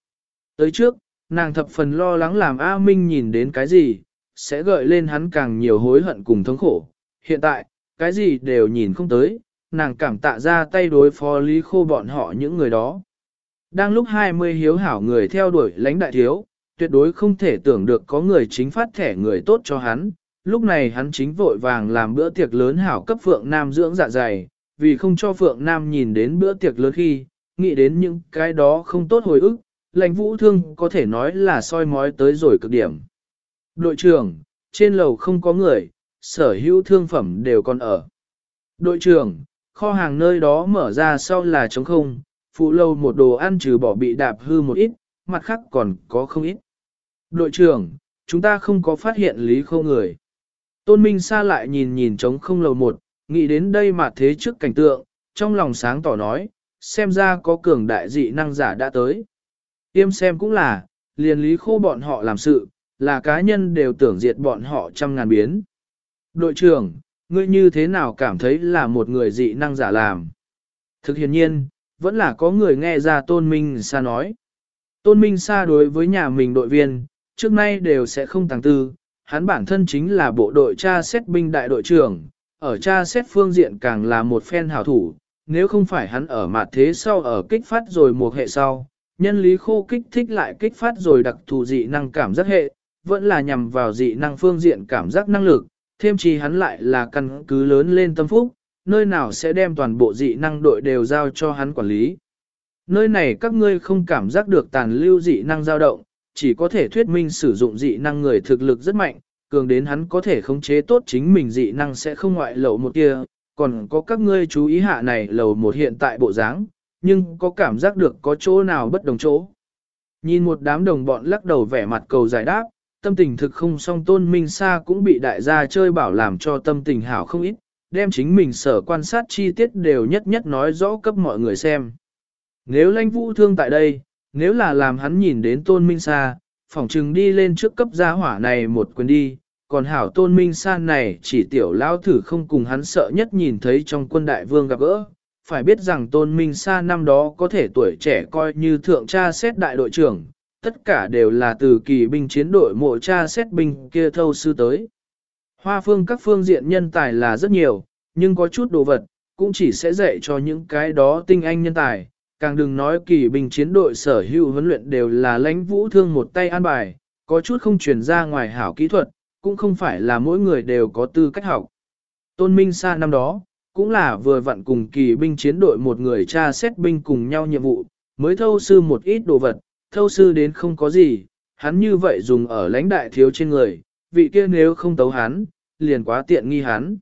Tới trước, nàng thập phần lo lắng làm A Minh nhìn đến cái gì, sẽ gợi lên hắn càng nhiều hối hận cùng thống khổ. Hiện tại, cái gì đều nhìn không tới, nàng cảm tạ ra tay đối phó lý khô bọn họ những người đó. Đang lúc 20 hiếu hảo người theo đuổi lãnh đại thiếu, tuyệt đối không thể tưởng được có người chính phát thẻ người tốt cho hắn. Lúc này hắn chính vội vàng làm bữa tiệc lớn hảo cấp Phượng Nam dưỡng dạ dày, vì không cho Phượng Nam nhìn đến bữa tiệc lớn khi, nghĩ đến những cái đó không tốt hồi ức, lãnh vũ thương có thể nói là soi mói tới rồi cực điểm. Đội trưởng, trên lầu không có người, sở hữu thương phẩm đều còn ở. Đội trưởng, kho hàng nơi đó mở ra sau là trống không, phụ lâu một đồ ăn trừ bỏ bị đạp hư một ít, mặt khác còn có không ít. Đội trưởng, chúng ta không có phát hiện lý khô người. Tôn Minh xa lại nhìn nhìn trống không lầu một, nghĩ đến đây mà thế trước cảnh tượng, trong lòng sáng tỏ nói, xem ra có cường đại dị năng giả đã tới. Tiêm xem cũng là, liền lý khô bọn họ làm sự, là cá nhân đều tưởng diệt bọn họ trăm ngàn biến. Đội trưởng, ngươi như thế nào cảm thấy là một người dị năng giả làm? Thực hiện nhiên, vẫn là có người nghe ra Tôn Minh Sa nói. Tôn Minh Sa đối với nhà mình đội viên, trước nay đều sẽ không tàng tư, hắn bản thân chính là bộ đội cha xét binh đại đội trưởng, ở cha xét phương diện càng là một phen hảo thủ, nếu không phải hắn ở mặt thế sau ở kích phát rồi một hệ sau, nhân lý khô kích thích lại kích phát rồi đặc thù dị năng cảm giác hệ, vẫn là nhằm vào dị năng phương diện cảm giác năng lực, thêm chi hắn lại là căn cứ lớn lên tâm phúc, nơi nào sẽ đem toàn bộ dị năng đội đều giao cho hắn quản lý. Nơi này các ngươi không cảm giác được tàn lưu dị năng dao động, chỉ có thể thuyết minh sử dụng dị năng người thực lực rất mạnh, cường đến hắn có thể khống chế tốt chính mình dị năng sẽ không ngoại lậu một kia, còn có các ngươi chú ý hạ này lầu một hiện tại bộ dáng, nhưng có cảm giác được có chỗ nào bất đồng chỗ. Nhìn một đám đồng bọn lắc đầu vẻ mặt cầu giải đáp, tâm tình thực không song tôn minh sa cũng bị đại gia chơi bảo làm cho tâm tình hảo không ít, đem chính mình sở quan sát chi tiết đều nhất nhất nói rõ cấp mọi người xem. Nếu lãnh vũ thương tại đây, nếu là làm hắn nhìn đến tôn minh sa, phỏng chừng đi lên trước cấp gia hỏa này một quyền đi, còn hảo tôn minh sa này chỉ tiểu lao thử không cùng hắn sợ nhất nhìn thấy trong quân đại vương gặp gỡ. Phải biết rằng tôn minh sa năm đó có thể tuổi trẻ coi như thượng cha xét đại đội trưởng, tất cả đều là từ kỳ binh chiến đội mộ cha xét binh kia thâu sư tới. Hoa phương các phương diện nhân tài là rất nhiều, nhưng có chút đồ vật, cũng chỉ sẽ dạy cho những cái đó tinh anh nhân tài. Càng đừng nói kỳ binh chiến đội sở hữu huấn luyện đều là lãnh vũ thương một tay an bài, có chút không truyền ra ngoài hảo kỹ thuật, cũng không phải là mỗi người đều có tư cách học. Tôn Minh Sa năm đó, cũng là vừa vặn cùng kỳ binh chiến đội một người cha xét binh cùng nhau nhiệm vụ, mới thâu sư một ít đồ vật, thâu sư đến không có gì, hắn như vậy dùng ở lãnh đại thiếu trên người, vị kia nếu không tấu hắn, liền quá tiện nghi hắn.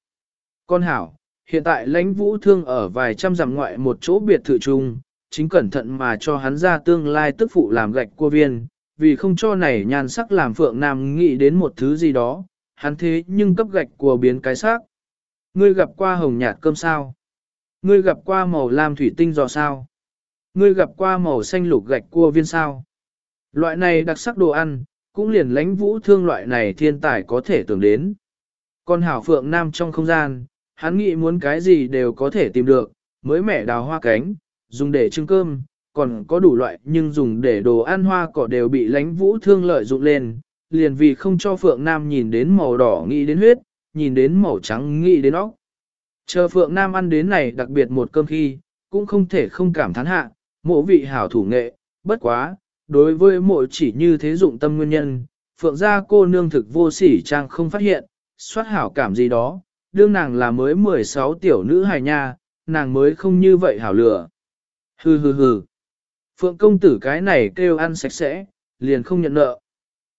Con hảo, hiện tại lãnh vũ thương ở vài trăm dặm ngoại một chỗ biệt thự chung, chính cẩn thận mà cho hắn ra tương lai tức phụ làm gạch cua viên, vì không cho này nhan sắc làm phượng nam nghĩ đến một thứ gì đó, hắn thế nhưng cấp gạch của biến cái xác. Ngươi gặp qua hồng nhạt cơm sao? Ngươi gặp qua màu lam thủy tinh giò sao? Ngươi gặp qua màu xanh lục gạch cua viên sao? Loại này đặc sắc đồ ăn, cũng liền lánh vũ thương loại này thiên tài có thể tưởng đến. Còn hảo phượng nam trong không gian, hắn nghĩ muốn cái gì đều có thể tìm được, mới mẻ đào hoa cánh, dùng để trưng cơm, còn có đủ loại nhưng dùng để đồ ăn hoa cỏ đều bị lánh vũ thương lợi dụng lên, liền vì không cho Phượng Nam nhìn đến màu đỏ nghĩ đến huyết, nhìn đến màu trắng nghĩ đến óc. Chờ Phượng Nam ăn đến này đặc biệt một cơm khi, cũng không thể không cảm thán hạ, mộ vị hảo thủ nghệ, bất quá, đối với mộ chỉ như thế dụng tâm nguyên nhân, Phượng gia cô nương thực vô sỉ trang không phát hiện, soát hảo cảm gì đó, đương nàng là mới 16 tiểu nữ hài nha, nàng mới không như vậy hảo lửa. Hừ hừ hừ. Phượng công tử cái này kêu ăn sạch sẽ, liền không nhận nợ.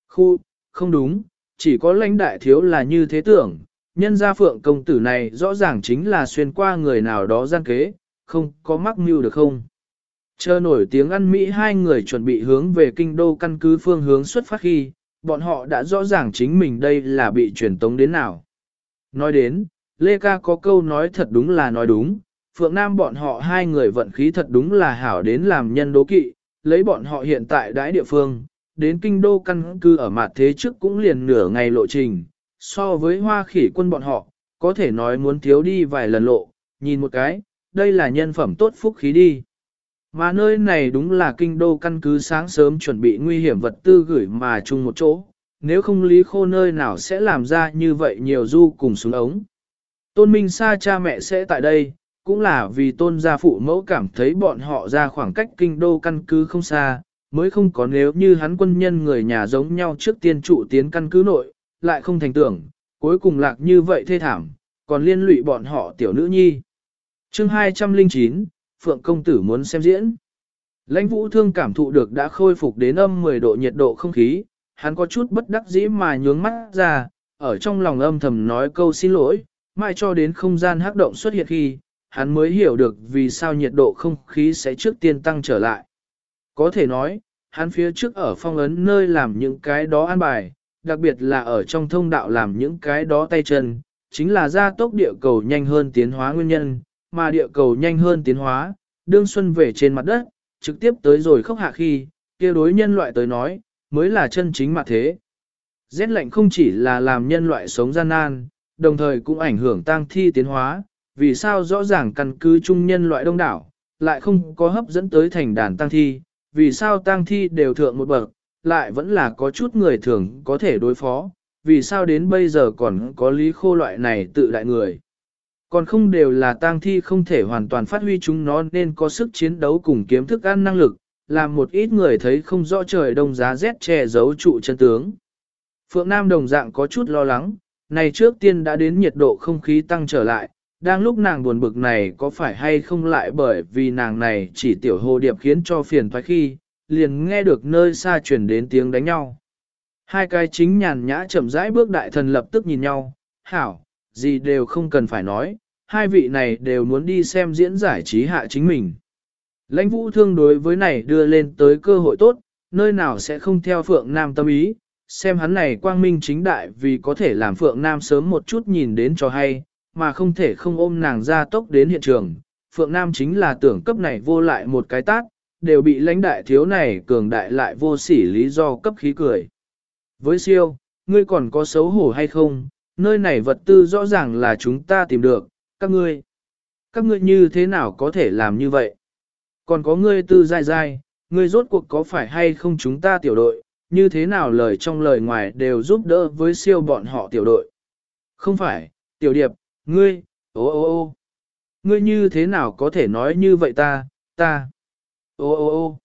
Khu, không đúng, chỉ có lãnh đại thiếu là như thế tưởng, nhân gia phượng công tử này rõ ràng chính là xuyên qua người nào đó gian kế, không có mắc mưu được không. Chờ nổi tiếng ăn Mỹ hai người chuẩn bị hướng về kinh đô căn cứ phương hướng xuất phát khi, bọn họ đã rõ ràng chính mình đây là bị truyền tống đến nào. Nói đến, Lê Ca có câu nói thật đúng là nói đúng, Phượng Nam bọn họ hai người vận khí thật đúng là hảo đến làm nhân đố kỵ, lấy bọn họ hiện tại đãi địa phương, đến kinh đô căn cư ở mặt thế trước cũng liền nửa ngày lộ trình, so với hoa khỉ quân bọn họ, có thể nói muốn thiếu đi vài lần lộ, nhìn một cái, đây là nhân phẩm tốt phúc khí đi. Mà nơi này đúng là kinh đô căn cứ sáng sớm chuẩn bị nguy hiểm vật tư gửi mà chung một chỗ, nếu không lý khô nơi nào sẽ làm ra như vậy nhiều du cùng xuống ống. Tôn Minh Sa cha mẹ sẽ tại đây, cũng là vì tôn gia phụ mẫu cảm thấy bọn họ ra khoảng cách kinh đô căn cứ không xa, mới không có nếu như hắn quân nhân người nhà giống nhau trước tiên trụ tiến căn cứ nội, lại không thành tưởng, cuối cùng lạc như vậy thê thảm, còn liên lụy bọn họ tiểu nữ nhi. chương 209, Phượng Công Tử muốn xem diễn. Lãnh vũ thương cảm thụ được đã khôi phục đến âm 10 độ nhiệt độ không khí, hắn có chút bất đắc dĩ mà nhướng mắt ra, ở trong lòng âm thầm nói câu xin lỗi, mai cho đến không gian hắc động xuất hiện khi, hắn mới hiểu được vì sao nhiệt độ không khí sẽ trước tiên tăng trở lại. Có thể nói, hắn phía trước ở phong ấn nơi làm những cái đó an bài, đặc biệt là ở trong thông đạo làm những cái đó tay chân, chính là gia tốc địa cầu nhanh hơn tiến hóa nguyên nhân, mà địa cầu nhanh hơn tiến hóa, đương xuân về trên mặt đất, trực tiếp tới rồi khốc hạ khi, kia đối nhân loại tới nói, mới là chân chính mặt thế. Rét lạnh không chỉ là làm nhân loại sống gian nan, đồng thời cũng ảnh hưởng tang thi tiến hóa, vì sao rõ ràng căn cứ chung nhân loại đông đảo, lại không có hấp dẫn tới thành đàn tang thi, vì sao tang thi đều thượng một bậc, lại vẫn là có chút người thường có thể đối phó, vì sao đến bây giờ còn có lý khô loại này tự đại người. Còn không đều là tang thi không thể hoàn toàn phát huy chúng nó nên có sức chiến đấu cùng kiếm thức ăn năng lực, làm một ít người thấy không rõ trời đông giá rét che giấu trụ chân tướng. Phượng Nam đồng dạng có chút lo lắng, này trước tiên đã đến nhiệt độ không khí tăng trở lại, đang lúc nàng buồn bực này có phải hay không lại bởi vì nàng này chỉ tiểu hồ điệp khiến cho phiền thoái khi, liền nghe được nơi xa chuyển đến tiếng đánh nhau. Hai cái chính nhàn nhã chậm rãi bước đại thần lập tức nhìn nhau, hảo, gì đều không cần phải nói, hai vị này đều muốn đi xem diễn giải trí hạ chính mình. Lãnh vũ thương đối với này đưa lên tới cơ hội tốt, nơi nào sẽ không theo Phượng Nam tâm ý, xem hắn này quang minh chính đại vì có thể làm Phượng Nam sớm một chút nhìn đến cho hay, mà không thể không ôm nàng ra tốc đến hiện trường. Phượng Nam chính là tưởng cấp này vô lại một cái tát, đều bị lãnh đại thiếu này cường đại lại vô sỉ lý do cấp khí cười. Với siêu, ngươi còn có xấu hổ hay không, nơi này vật tư rõ ràng là chúng ta tìm được, các ngươi. Các ngươi như thế nào có thể làm như vậy? Còn có ngươi tư dai dai, ngươi rốt cuộc có phải hay không chúng ta tiểu đội, như thế nào lời trong lời ngoài đều giúp đỡ với siêu bọn họ tiểu đội. Không phải, tiểu điệp, ngươi, ô ô ô, ngươi như thế nào có thể nói như vậy ta, ta, ô ô ô,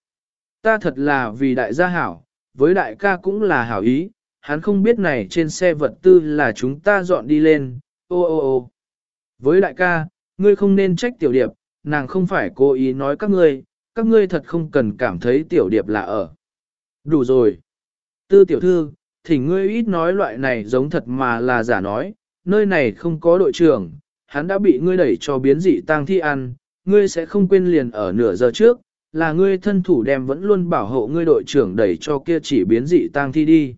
ta thật là vì đại gia hảo, với đại ca cũng là hảo ý, hắn không biết này trên xe vật tư là chúng ta dọn đi lên, ô ô ô. Với đại ca, ngươi không nên trách tiểu điệp, nàng không phải cố ý nói các ngươi, các ngươi thật không cần cảm thấy tiểu điệp là ở. Đủ rồi. Tư tiểu thư, thỉnh ngươi ít nói loại này giống thật mà là giả nói, nơi này không có đội trưởng, hắn đã bị ngươi đẩy cho biến dị tang thi ăn, ngươi sẽ không quên liền ở nửa giờ trước, là ngươi thân thủ đem vẫn luôn bảo hộ ngươi đội trưởng đẩy cho kia chỉ biến dị tang thi đi.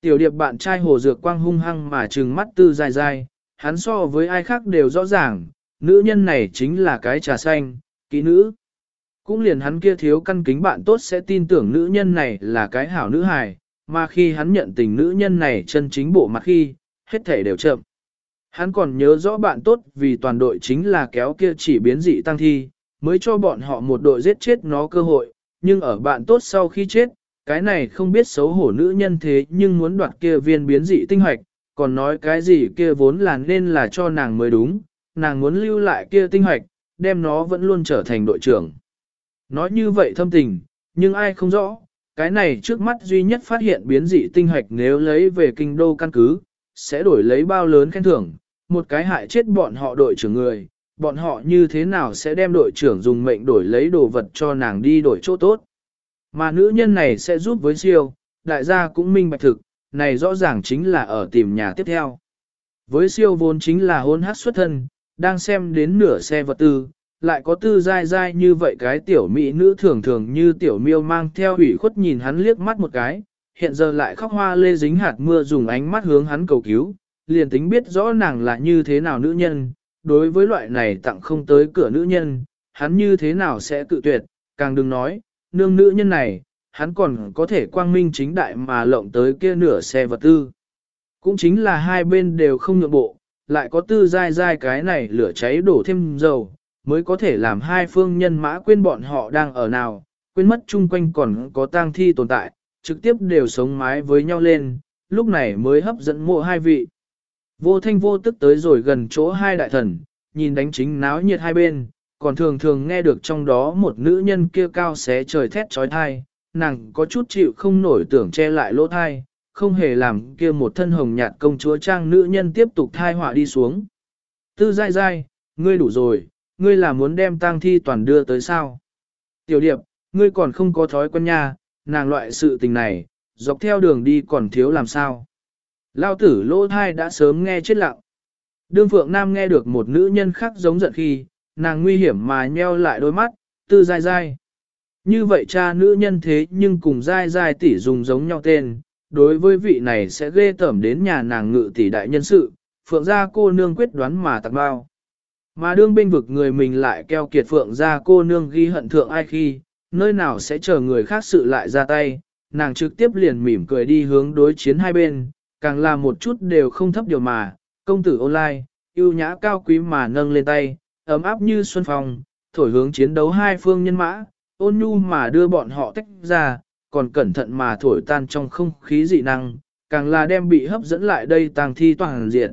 Tiểu điệp bạn trai hồ dược quang hung hăng mà trừng mắt tư dài dài, hắn so với ai khác đều rõ ràng, nữ nhân này chính là cái trà xanh, kỹ nữ. Cũng liền hắn kia thiếu căn kính bạn tốt sẽ tin tưởng nữ nhân này là cái hảo nữ hài, mà khi hắn nhận tình nữ nhân này chân chính bộ mặt khi, hết thể đều chậm. Hắn còn nhớ rõ bạn tốt vì toàn đội chính là kéo kia chỉ biến dị tăng thi, mới cho bọn họ một đội giết chết nó cơ hội, nhưng ở bạn tốt sau khi chết, cái này không biết xấu hổ nữ nhân thế nhưng muốn đoạt kia viên biến dị tinh hoạch, còn nói cái gì kia vốn là nên là cho nàng mới đúng, nàng muốn lưu lại kia tinh hoạch, đem nó vẫn luôn trở thành đội trưởng. Nói như vậy thâm tình, nhưng ai không rõ, cái này trước mắt duy nhất phát hiện biến dị tinh hoạch nếu lấy về kinh đô căn cứ, sẽ đổi lấy bao lớn khen thưởng, một cái hại chết bọn họ đội trưởng người, bọn họ như thế nào sẽ đem đội trưởng dùng mệnh đổi lấy đồ vật cho nàng đi đổi chỗ tốt. Mà nữ nhân này sẽ giúp với siêu, đại gia cũng minh bạch thực, này rõ ràng chính là ở tìm nhà tiếp theo. Với siêu vốn chính là hôn hát xuất thân, đang xem đến nửa xe vật tư, lại có tư dai dai như vậy cái tiểu mỹ nữ thường thường như tiểu miêu mang theo ủy khuất nhìn hắn liếc mắt một cái, hiện giờ lại khóc hoa lê dính hạt mưa dùng ánh mắt hướng hắn cầu cứu, liền tính biết rõ nàng là như thế nào nữ nhân, đối với loại này tặng không tới cửa nữ nhân, hắn như thế nào sẽ cự tuyệt, càng đừng nói, nương nữ nhân này, hắn còn có thể quang minh chính đại mà lộng tới kia nửa xe vật tư. Cũng chính là hai bên đều không nhượng bộ, lại có tư dai dai cái này lửa cháy đổ thêm dầu, mới có thể làm hai phương nhân mã quên bọn họ đang ở nào, quên mất chung quanh còn có tang thi tồn tại, trực tiếp đều sống mái với nhau lên, lúc này mới hấp dẫn mộ hai vị. Vô thanh vô tức tới rồi gần chỗ hai đại thần, nhìn đánh chính náo nhiệt hai bên, còn thường thường nghe được trong đó một nữ nhân kia cao xé trời thét trói thai, nàng có chút chịu không nổi tưởng che lại lỗ thai, không hề làm kia một thân hồng nhạt công chúa trang nữ nhân tiếp tục thai họa đi xuống. Tư dai dai, ngươi đủ rồi, ngươi là muốn đem tang thi toàn đưa tới sao? Tiểu điệp, ngươi còn không có thói quen nha, nàng loại sự tình này, dọc theo đường đi còn thiếu làm sao? Lao tử lỗ thai đã sớm nghe chết lặng. Đương Phượng Nam nghe được một nữ nhân khác giống giận khi, nàng nguy hiểm mà nheo lại đôi mắt, tư dai dai. Như vậy cha nữ nhân thế nhưng cùng dai dai tỷ dùng giống nhau tên, đối với vị này sẽ ghê tởm đến nhà nàng ngự tỷ đại nhân sự, Phượng gia cô nương quyết đoán mà tặng bao. Mà đương binh vực người mình lại keo kiệt Phượng gia cô nương ghi hận thượng ai khi, nơi nào sẽ chờ người khác sự lại ra tay, nàng trực tiếp liền mỉm cười đi hướng đối chiến hai bên, càng là một chút đều không thấp điều mà, công tử online, yêu nhã cao quý mà nâng lên tay, ấm áp như xuân phòng thổi hướng chiến đấu hai phương nhân mã, ôn nhu mà đưa bọn họ tách ra, còn cẩn thận mà thổi tan trong không khí dị năng, càng là đem bị hấp dẫn lại đây tàng thi toàn diện.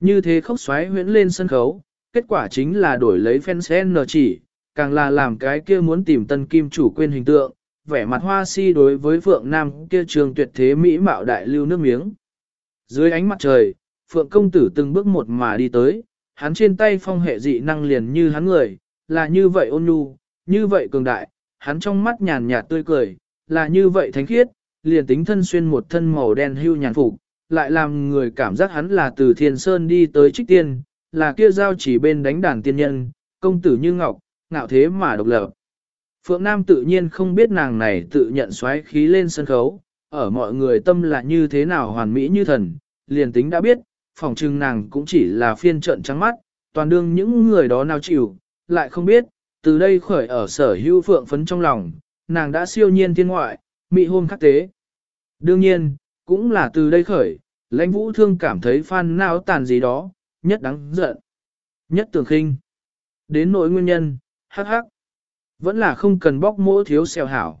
Như thế khốc xoáy huyễn lên sân khấu, kết quả chính là đổi lấy fans N chỉ, càng là làm cái kia muốn tìm tân kim chủ quên hình tượng, vẻ mặt hoa si đối với Phượng Nam kia trường tuyệt thế mỹ mạo đại lưu nước miếng. Dưới ánh mặt trời, Phượng công tử từng bước một mà đi tới, hắn trên tay phong hệ dị năng liền như hắn người, là như vậy ôn nhu, như vậy cường đại, hắn trong mắt nhàn nhạt tươi cười, là như vậy thánh khiết, liền tính thân xuyên một thân màu đen hưu nhàn phục, lại làm người cảm giác hắn là từ thiên sơn đi tới trích tiên, là kia giao chỉ bên đánh đàn tiên nhân, công tử như ngọc, ngạo thế mà độc lập. Phượng Nam tự nhiên không biết nàng này tự nhận xoáy khí lên sân khấu, ở mọi người tâm là như thế nào hoàn mỹ như thần, liền tính đã biết, phòng trưng nàng cũng chỉ là phiên trận trắng mắt, toàn đương những người đó nào chịu, lại không biết, từ đây khởi ở sở hữu phượng phấn trong lòng, nàng đã siêu nhiên thiên ngoại, mị hôn khắc tế. Đương nhiên, cũng là từ đây khởi, lãnh vũ thương cảm thấy phan não tàn gì đó, nhất đáng giận, nhất tưởng khinh. Đến nỗi nguyên nhân, hắc hắc, vẫn là không cần bóc mỗ thiếu xèo hảo.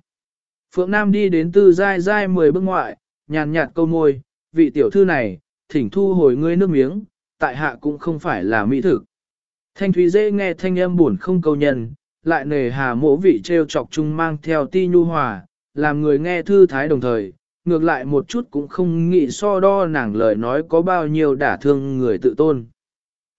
Phượng Nam đi đến tư dai dai mười bước ngoại, nhàn nhạt câu môi, vị tiểu thư này, thỉnh thu hồi ngươi nước miếng, tại hạ cũng không phải là mỹ thực. Thanh thúy dễ nghe thanh âm buồn không câu nhân, lại nề hà mỗ vị treo chọc chung mang theo ti nhu hòa, làm người nghe thư thái đồng thời, ngược lại một chút cũng không nghĩ so đo nàng lời nói có bao nhiêu đả thương người tự tôn.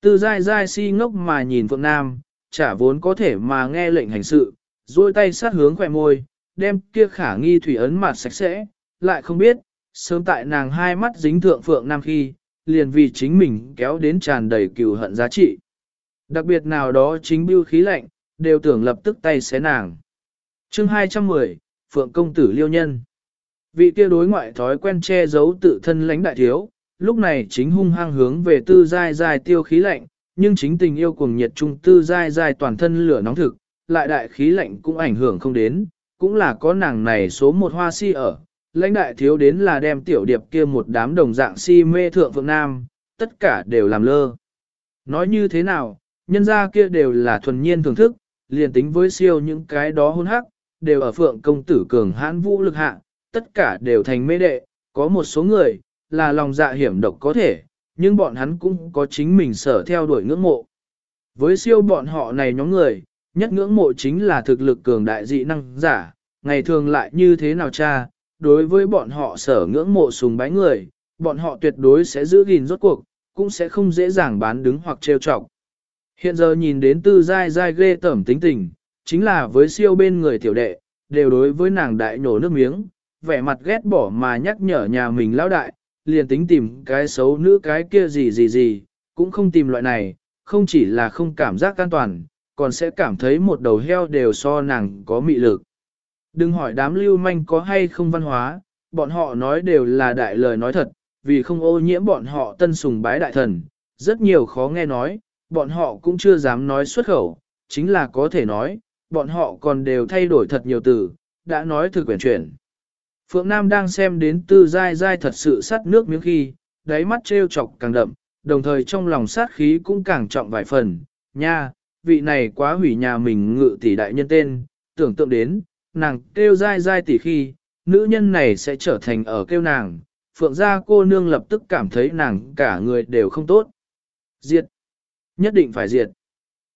Từ dai dai si ngốc mà nhìn Phượng Nam, chả vốn có thể mà nghe lệnh hành sự, duỗi tay sát hướng khỏe môi, đem kia khả nghi thủy ấn mặt sạch sẽ, lại không biết, sớm tại nàng hai mắt dính thượng Phượng Nam khi, liền vì chính mình kéo đến tràn đầy cừu hận giá trị. Đặc biệt nào đó chính bưu khí lạnh, đều tưởng lập tức tay xé nàng. chương 210, Phượng Công Tử Liêu Nhân Vị kia đối ngoại thói quen che giấu tự thân lãnh đại thiếu, lúc này chính hung hăng hướng về tư dai dai tiêu khí lạnh, nhưng chính tình yêu cuồng nhiệt trung tư dai dai toàn thân lửa nóng thực, lại đại khí lạnh cũng ảnh hưởng không đến, cũng là có nàng này số một hoa si ở, lãnh đại thiếu đến là đem tiểu điệp kia một đám đồng dạng si mê thượng phượng nam, tất cả đều làm lơ. Nói như thế nào, nhân gia kia đều là thuần nhiên thưởng thức, liền tính với siêu những cái đó hôn hắc, đều ở phượng công tử cường hãn vũ lực hạ, tất cả đều thành mê đệ, có một số người, là lòng dạ hiểm độc có thể, nhưng bọn hắn cũng có chính mình sở theo đuổi ngưỡng mộ. Với siêu bọn họ này nhóm người, nhất ngưỡng mộ chính là thực lực cường đại dị năng giả, ngày thường lại như thế nào cha, đối với bọn họ sở ngưỡng mộ sùng bái người, bọn họ tuyệt đối sẽ giữ gìn rốt cuộc, cũng sẽ không dễ dàng bán đứng hoặc trêu chọc. Hiện giờ nhìn đến tư dai dai ghê tẩm tính tình, chính là với siêu bên người tiểu đệ, đều đối với nàng đại nổ nước miếng, vẻ mặt ghét bỏ mà nhắc nhở nhà mình lão đại, liền tính tìm cái xấu nữ cái kia gì gì gì, cũng không tìm loại này, không chỉ là không cảm giác an toàn, còn sẽ cảm thấy một đầu heo đều so nàng có mị lực. Đừng hỏi đám lưu manh có hay không văn hóa, bọn họ nói đều là đại lời nói thật, vì không ô nhiễm bọn họ tân sùng bái đại thần, rất nhiều khó nghe nói, bọn họ cũng chưa dám nói xuất khẩu, chính là có thể nói, bọn họ còn đều thay đổi thật nhiều từ, đã nói thực quyển chuyển. Phượng Nam đang xem đến tư dai dai thật sự sắt nước miếng khi, đáy mắt trêu chọc càng đậm, đồng thời trong lòng sát khí cũng càng trọng vài phần, nha, vị này quá hủy nhà mình ngự tỷ đại nhân tên, tưởng tượng đến, nàng kêu dai dai tỷ khi, nữ nhân này sẽ trở thành ở kêu nàng, phượng gia cô nương lập tức cảm thấy nàng cả người đều không tốt. Diệt! Nhất định phải diệt!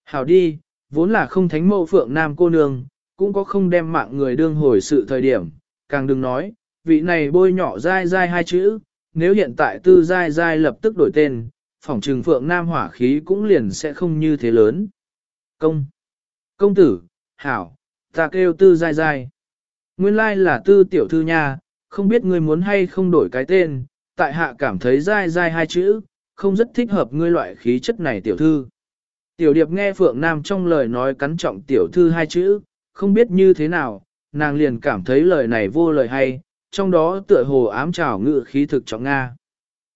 Hảo đi, vốn là không thánh mẫu phượng nam cô nương, cũng có không đem mạng người đương hồi sự thời điểm, càng đừng nói, vị này bôi nhỏ dai dai hai chữ, nếu hiện tại tư dai dai lập tức đổi tên, phỏng trừng phượng nam hỏa khí cũng liền sẽ không như thế lớn. Công! Công tử! Hảo! Ta kêu tư dai dai. Nguyên lai là tư tiểu thư nha, không biết ngươi muốn hay không đổi cái tên, tại hạ cảm thấy dai dai hai chữ, không rất thích hợp ngươi loại khí chất này tiểu thư. Tiểu điệp nghe Phượng Nam trong lời nói cắn trọng tiểu thư hai chữ, không biết như thế nào, nàng liền cảm thấy lời này vô lời hay, trong đó tựa hồ ám trào ngự khí thực trọng Nga.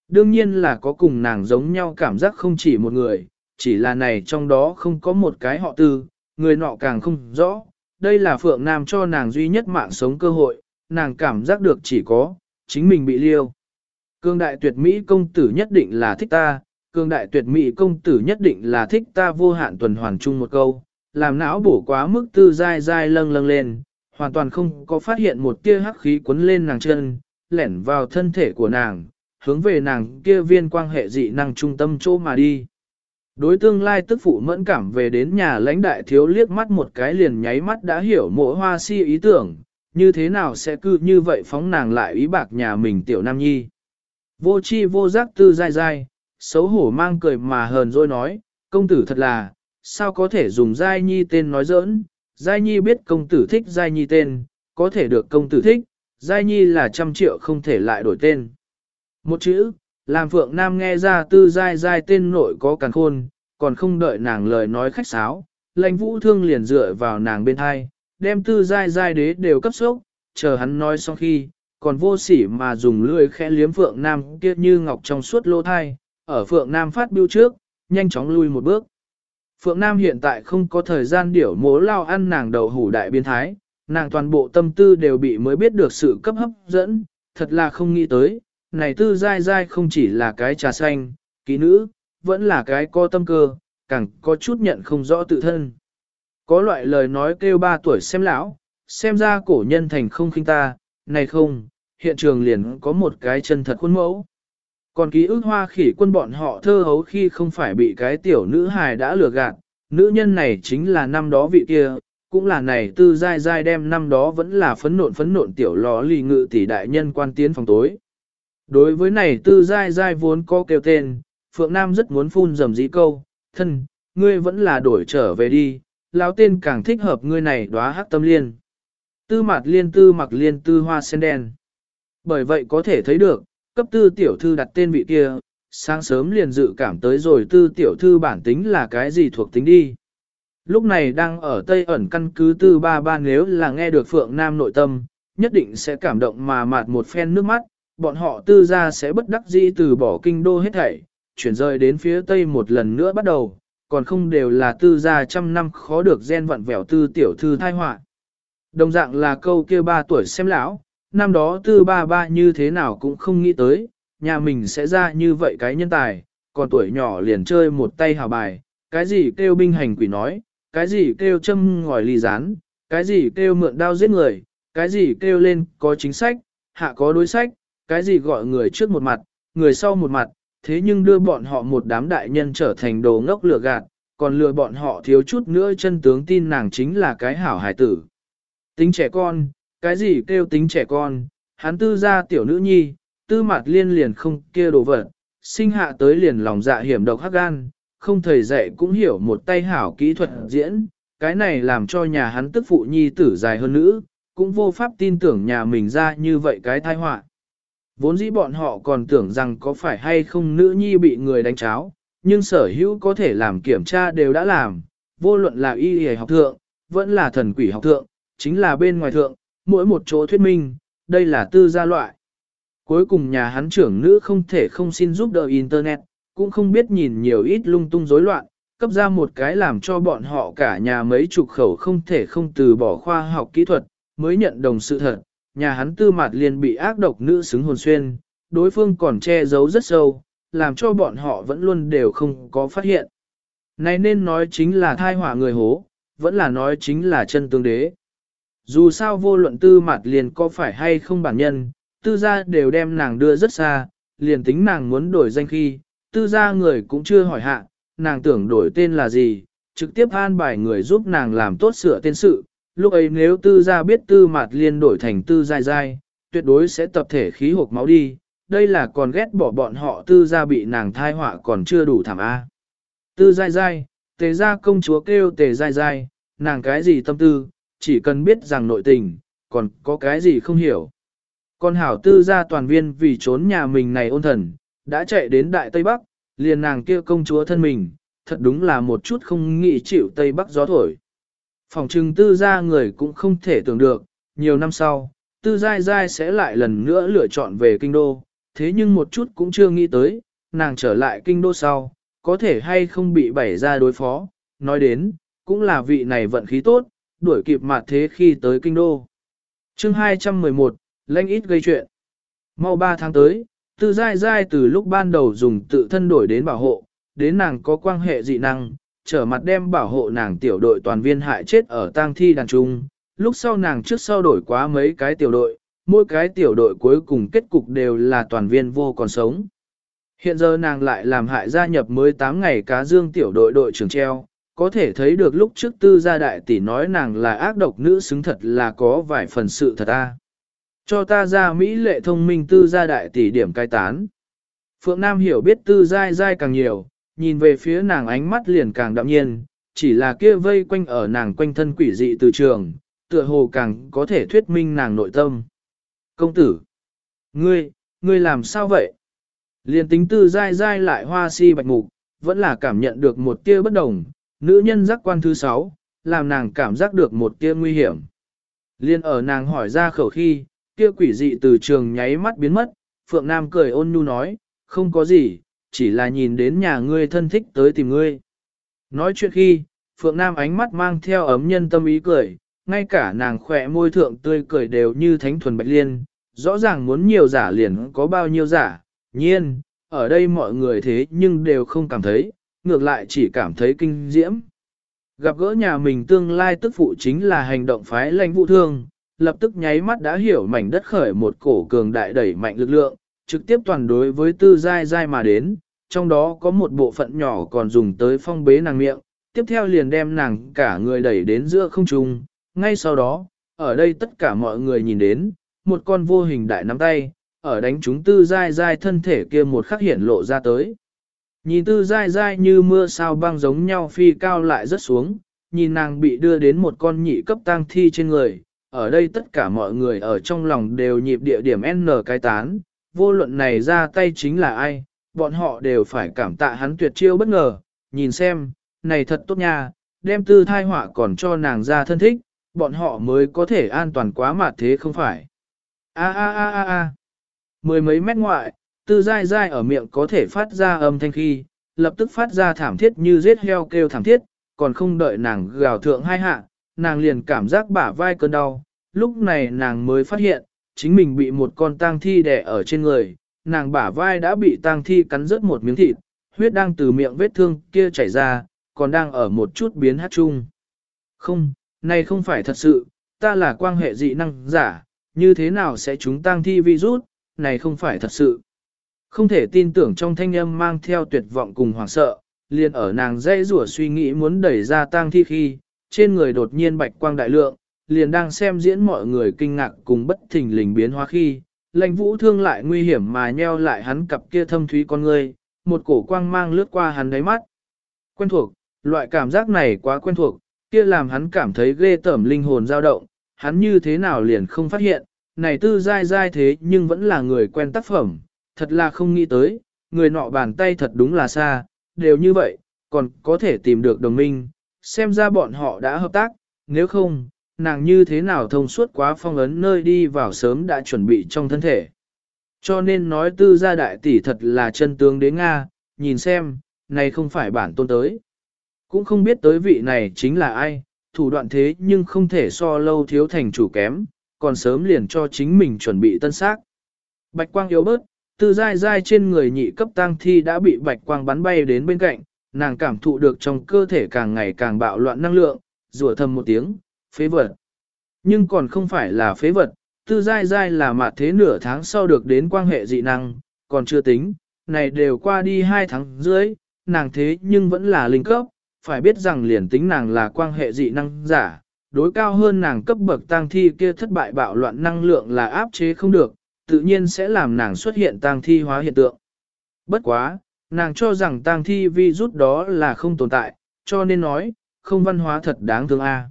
Đương nhiên là có cùng nàng giống nhau cảm giác không chỉ một người, chỉ là này trong đó không có một cái họ tư, người nọ càng không rõ. Đây là Phượng Nam cho nàng duy nhất mạng sống cơ hội, nàng cảm giác được chỉ có, chính mình bị liêu. Cương đại tuyệt mỹ công tử nhất định là thích ta, cương đại tuyệt mỹ công tử nhất định là thích ta vô hạn tuần hoàn chung một câu, làm não bổ quá mức tư dai dai lâng lâng lên, hoàn toàn không có phát hiện một tia hắc khí cuốn lên nàng chân, lẻn vào thân thể của nàng, hướng về nàng kia viên quan hệ dị năng trung tâm chỗ mà đi. Đối tương lai tức phụ mẫn cảm về đến nhà lãnh đại thiếu liếc mắt một cái liền nháy mắt đã hiểu mỗi hoa si ý tưởng, như thế nào sẽ cứ như vậy phóng nàng lại ý bạc nhà mình tiểu nam nhi. Vô chi vô giác tư dai dai, xấu hổ mang cười mà hờn rồi nói, công tử thật là, sao có thể dùng dai nhi tên nói giỡn, dai nhi biết công tử thích dai nhi tên, có thể được công tử thích, dai nhi là trăm triệu không thể lại đổi tên. Một chữ, làm Phượng Nam nghe ra tư dai dai tên nội có càng khôn, còn không đợi nàng lời nói khách sáo, lãnh vũ thương liền dựa vào nàng bên hai, đem tư dai dai đế đều cấp sốc, chờ hắn nói xong khi, còn vô sỉ mà dùng lưỡi khẽ liếm Phượng Nam kia như ngọc trong suốt lô thai, ở Phượng Nam phát biêu trước, nhanh chóng lui một bước. Phượng Nam hiện tại không có thời gian điểu mố lao ăn nàng đầu hủ đại biến thái, nàng toàn bộ tâm tư đều bị mới biết được sự cấp hấp dẫn, thật là không nghĩ tới, này tư dai dai không chỉ là cái trà xanh, kỹ nữ, vẫn là cái có tâm cơ, càng có chút nhận không rõ tự thân. Có loại lời nói kêu ba tuổi xem lão, xem ra cổ nhân thành không khinh ta, này không, hiện trường liền có một cái chân thật khuôn mẫu. Còn ký ức hoa khỉ quân bọn họ thơ hấu khi không phải bị cái tiểu nữ hài đã lừa gạt, nữ nhân này chính là năm đó vị kia, cũng là này tư dai dai đem năm đó vẫn là phấn nộn phấn nộn tiểu lò lì ngự tỷ đại nhân quan tiến phòng tối. Đối với này tư dai dai vốn có kêu tên, Phượng Nam rất muốn phun dầm dĩ câu, thân, ngươi vẫn là đổi trở về đi, lão tên càng thích hợp ngươi này đóa hắc tâm liên. Tư mạt liên tư mặc liên tư hoa sen đen. Bởi vậy có thể thấy được, cấp tư tiểu thư đặt tên vị kia, sáng sớm liền dự cảm tới rồi tư tiểu thư bản tính là cái gì thuộc tính đi. Lúc này đang ở Tây ẩn căn cứ tư ba ba nếu là nghe được Phượng Nam nội tâm, nhất định sẽ cảm động mà mạt một phen nước mắt, bọn họ tư ra sẽ bất đắc dĩ từ bỏ kinh đô hết thảy, chuyển rời đến phía Tây một lần nữa bắt đầu, còn không đều là tư gia trăm năm khó được gen vặn vẹo tư tiểu thư thai họa Đồng dạng là câu kia ba tuổi xem lão, năm đó tư ba ba như thế nào cũng không nghĩ tới, nhà mình sẽ ra như vậy cái nhân tài, còn tuổi nhỏ liền chơi một tay hào bài, cái gì kêu binh hành quỷ nói, cái gì kêu châm ngòi ly rán, cái gì kêu mượn đao giết người, cái gì kêu lên có chính sách, hạ có đối sách, cái gì gọi người trước một mặt, người sau một mặt, thế nhưng đưa bọn họ một đám đại nhân trở thành đồ ngốc lừa gạt, còn lừa bọn họ thiếu chút nữa chân tướng tin nàng chính là cái hảo hải tử. Tính trẻ con, cái gì kêu tính trẻ con, hắn tư ra tiểu nữ nhi, tư mặt liên liền không kia đồ vật, sinh hạ tới liền lòng dạ hiểm độc hắc gan, không thầy dạy cũng hiểu một tay hảo kỹ thuật diễn, cái này làm cho nhà hắn tức phụ nhi tử dài hơn nữ, cũng vô pháp tin tưởng nhà mình ra như vậy cái tai họa. Vốn dĩ bọn họ còn tưởng rằng có phải hay không nữ nhi bị người đánh cháo, nhưng sở hữu có thể làm kiểm tra đều đã làm, vô luận là y y học thượng, vẫn là thần quỷ học thượng, chính là bên ngoài thượng, mỗi một chỗ thuyết minh, đây là tư gia loại. Cuối cùng nhà hắn trưởng nữ không thể không xin giúp đỡ Internet, cũng không biết nhìn nhiều ít lung tung rối loạn, cấp ra một cái làm cho bọn họ cả nhà mấy chục khẩu không thể không từ bỏ khoa học kỹ thuật, mới nhận đồng sự thật, nhà hắn tư mạt liền bị ác độc nữ xứng hồn xuyên, đối phương còn che giấu rất sâu, làm cho bọn họ vẫn luôn đều không có phát hiện. Này nên nói chính là thai hỏa người hố, vẫn là nói chính là chân tương đế. Dù sao vô luận tư mặt liền có phải hay không bản nhân, tư gia đều đem nàng đưa rất xa, liền tính nàng muốn đổi danh khi, tư gia người cũng chưa hỏi hạ, nàng tưởng đổi tên là gì, trực tiếp an bài người giúp nàng làm tốt sửa tên sự. Lúc ấy nếu tư gia biết tư mặt liên đổi thành tư dai dai, tuyệt đối sẽ tập thể khí hộp máu đi, đây là còn ghét bỏ bọn họ tư gia bị nàng thai họa còn chưa đủ thảm A. Tư dai dai, tề gia công chúa kêu tề dai dai, nàng cái gì tâm tư, chỉ cần biết rằng nội tình, còn có cái gì không hiểu. Còn hảo tư gia toàn viên vì trốn nhà mình này ôn thần, đã chạy đến Đại Tây Bắc, liền nàng kia công chúa thân mình, thật đúng là một chút không nghĩ chịu Tây Bắc gió thổi. Phòng trừng tư gia người cũng không thể tưởng được, nhiều năm sau, tư giai giai sẽ lại lần nữa lựa chọn về kinh đô, thế nhưng một chút cũng chưa nghĩ tới, nàng trở lại kinh đô sau, có thể hay không bị bày ra đối phó, nói đến, cũng là vị này vận khí tốt, đuổi kịp mặt thế khi tới kinh đô. chương 211, lãnh ít gây chuyện. Mau 3 tháng tới, tư dai dai từ lúc ban đầu dùng tự thân đổi đến bảo hộ, đến nàng có quan hệ dị năng, trở mặt đem bảo hộ nàng tiểu đội toàn viên hại chết ở tang thi đàn trung. Lúc sau nàng trước sau đổi quá mấy cái tiểu đội, mỗi cái tiểu đội cuối cùng kết cục đều là toàn viên vô còn sống. Hiện giờ nàng lại làm hại gia nhập mới 8 ngày cá dương tiểu đội đội trưởng treo, có thể thấy được lúc trước tư gia đại tỷ nói nàng là ác độc nữ xứng thật là có vài phần sự thật a. Cho ta ra Mỹ lệ thông minh tư gia đại tỷ điểm cai tán. Phượng Nam hiểu biết tư dai giai càng nhiều, nhìn về phía nàng ánh mắt liền càng đạm nhiên, chỉ là kia vây quanh ở nàng quanh thân quỷ dị từ trường, tựa hồ càng có thể thuyết minh nàng nội tâm. Công tử! Ngươi, ngươi làm sao vậy? Liền tính tư dai giai lại hoa si bạch mục, vẫn là cảm nhận được một tia bất đồng, nữ nhân giác quan thứ sáu, làm nàng cảm giác được một tia nguy hiểm. Liên ở nàng hỏi ra khẩu khi, kia quỷ dị từ trường nháy mắt biến mất, Phượng Nam cười ôn nhu nói, không có gì, chỉ là nhìn đến nhà ngươi thân thích tới tìm ngươi. Nói chuyện khi, Phượng Nam ánh mắt mang theo ấm nhân tâm ý cười, ngay cả nàng khỏe môi thượng tươi cười đều như thánh thuần bạch liên, rõ ràng muốn nhiều giả liền có bao nhiêu giả, nhiên, ở đây mọi người thế nhưng đều không cảm thấy, ngược lại chỉ cảm thấy kinh diễm. Gặp gỡ nhà mình tương lai tức phụ chính là hành động phái lãnh vụ thương, lập tức nháy mắt đã hiểu mảnh đất khởi một cổ cường đại đẩy mạnh lực lượng, trực tiếp toàn đối với tư giai giai mà đến, trong đó có một bộ phận nhỏ còn dùng tới phong bế nàng miệng, tiếp theo liền đem nàng cả người đẩy đến giữa không trung, ngay sau đó, ở đây tất cả mọi người nhìn đến, một con vô hình đại nắm tay, ở đánh chúng tư giai giai thân thể kia một khắc hiển lộ ra tới. Nhìn tư dai dai như mưa sao băng giống nhau phi cao lại rất xuống, nhìn nàng bị đưa đến một con nhị cấp tang thi trên người. Ở đây tất cả mọi người ở trong lòng đều nhịp địa điểm N cái tán, vô luận này ra tay chính là ai, bọn họ đều phải cảm tạ hắn tuyệt chiêu bất ngờ, nhìn xem, này thật tốt nha, đem tư thai họa còn cho nàng ra thân thích, bọn họ mới có thể an toàn quá mà thế không phải. A a a a a, mười mấy mét ngoại, tư dai dai ở miệng có thể phát ra âm thanh khi, lập tức phát ra thảm thiết như giết heo kêu thảm thiết, còn không đợi nàng gào thượng hai hạ, nàng liền cảm giác bả vai cơn đau, lúc này nàng mới phát hiện, chính mình bị một con tang thi đè ở trên người, nàng bả vai đã bị tang thi cắn rớt một miếng thịt, huyết đang từ miệng vết thương kia chảy ra, còn đang ở một chút biến hát chung. Không, này không phải thật sự, ta là quan hệ dị năng giả, như thế nào sẽ chúng tang thi virus, này không phải thật sự. Không thể tin tưởng trong thanh âm mang theo tuyệt vọng cùng hoảng sợ, liền ở nàng dây rủa suy nghĩ muốn đẩy ra tang thi khi, trên người đột nhiên bạch quang đại lượng, liền đang xem diễn mọi người kinh ngạc cùng bất thình lình biến hóa khi, lãnh vũ thương lại nguy hiểm mà nheo lại hắn cặp kia thâm thúy con người, một cổ quang mang lướt qua hắn đáy mắt. Quen thuộc, loại cảm giác này quá quen thuộc, kia làm hắn cảm thấy ghê tởm linh hồn dao động, hắn như thế nào liền không phát hiện, này tư dai dai thế nhưng vẫn là người quen tác phẩm, thật là không nghĩ tới, người nọ bàn tay thật đúng là xa, đều như vậy, còn có thể tìm được đồng minh, xem ra bọn họ đã hợp tác, nếu không, nàng như thế nào thông suốt quá phong ấn nơi đi vào sớm đã chuẩn bị trong thân thể. Cho nên nói tư gia đại tỷ thật là chân tướng đến Nga, nhìn xem, này không phải bản tôn tới. Cũng không biết tới vị này chính là ai, thủ đoạn thế nhưng không thể so lâu thiếu thành chủ kém, còn sớm liền cho chính mình chuẩn bị tân xác. Bạch quang yếu bớt, tư dai dai trên người nhị cấp tang thi đã bị bạch quang bắn bay đến bên cạnh, nàng cảm thụ được trong cơ thể càng ngày càng bạo loạn năng lượng, rủa thầm một tiếng, phế vật. Nhưng còn không phải là phế vật, tư dai dai là mạt thế nửa tháng sau được đến quan hệ dị năng, còn chưa tính, này đều qua đi hai tháng dưới, nàng thế nhưng vẫn là linh cấp, phải biết rằng liền tính nàng là quan hệ dị năng giả, đối cao hơn nàng cấp bậc tang thi kia thất bại bạo loạn năng lượng là áp chế không được, tự nhiên sẽ làm nàng xuất hiện tang thi hóa hiện tượng. Bất quá, nàng cho rằng tang thi vi rút đó là không tồn tại, cho nên nói, không văn hóa thật đáng thương a.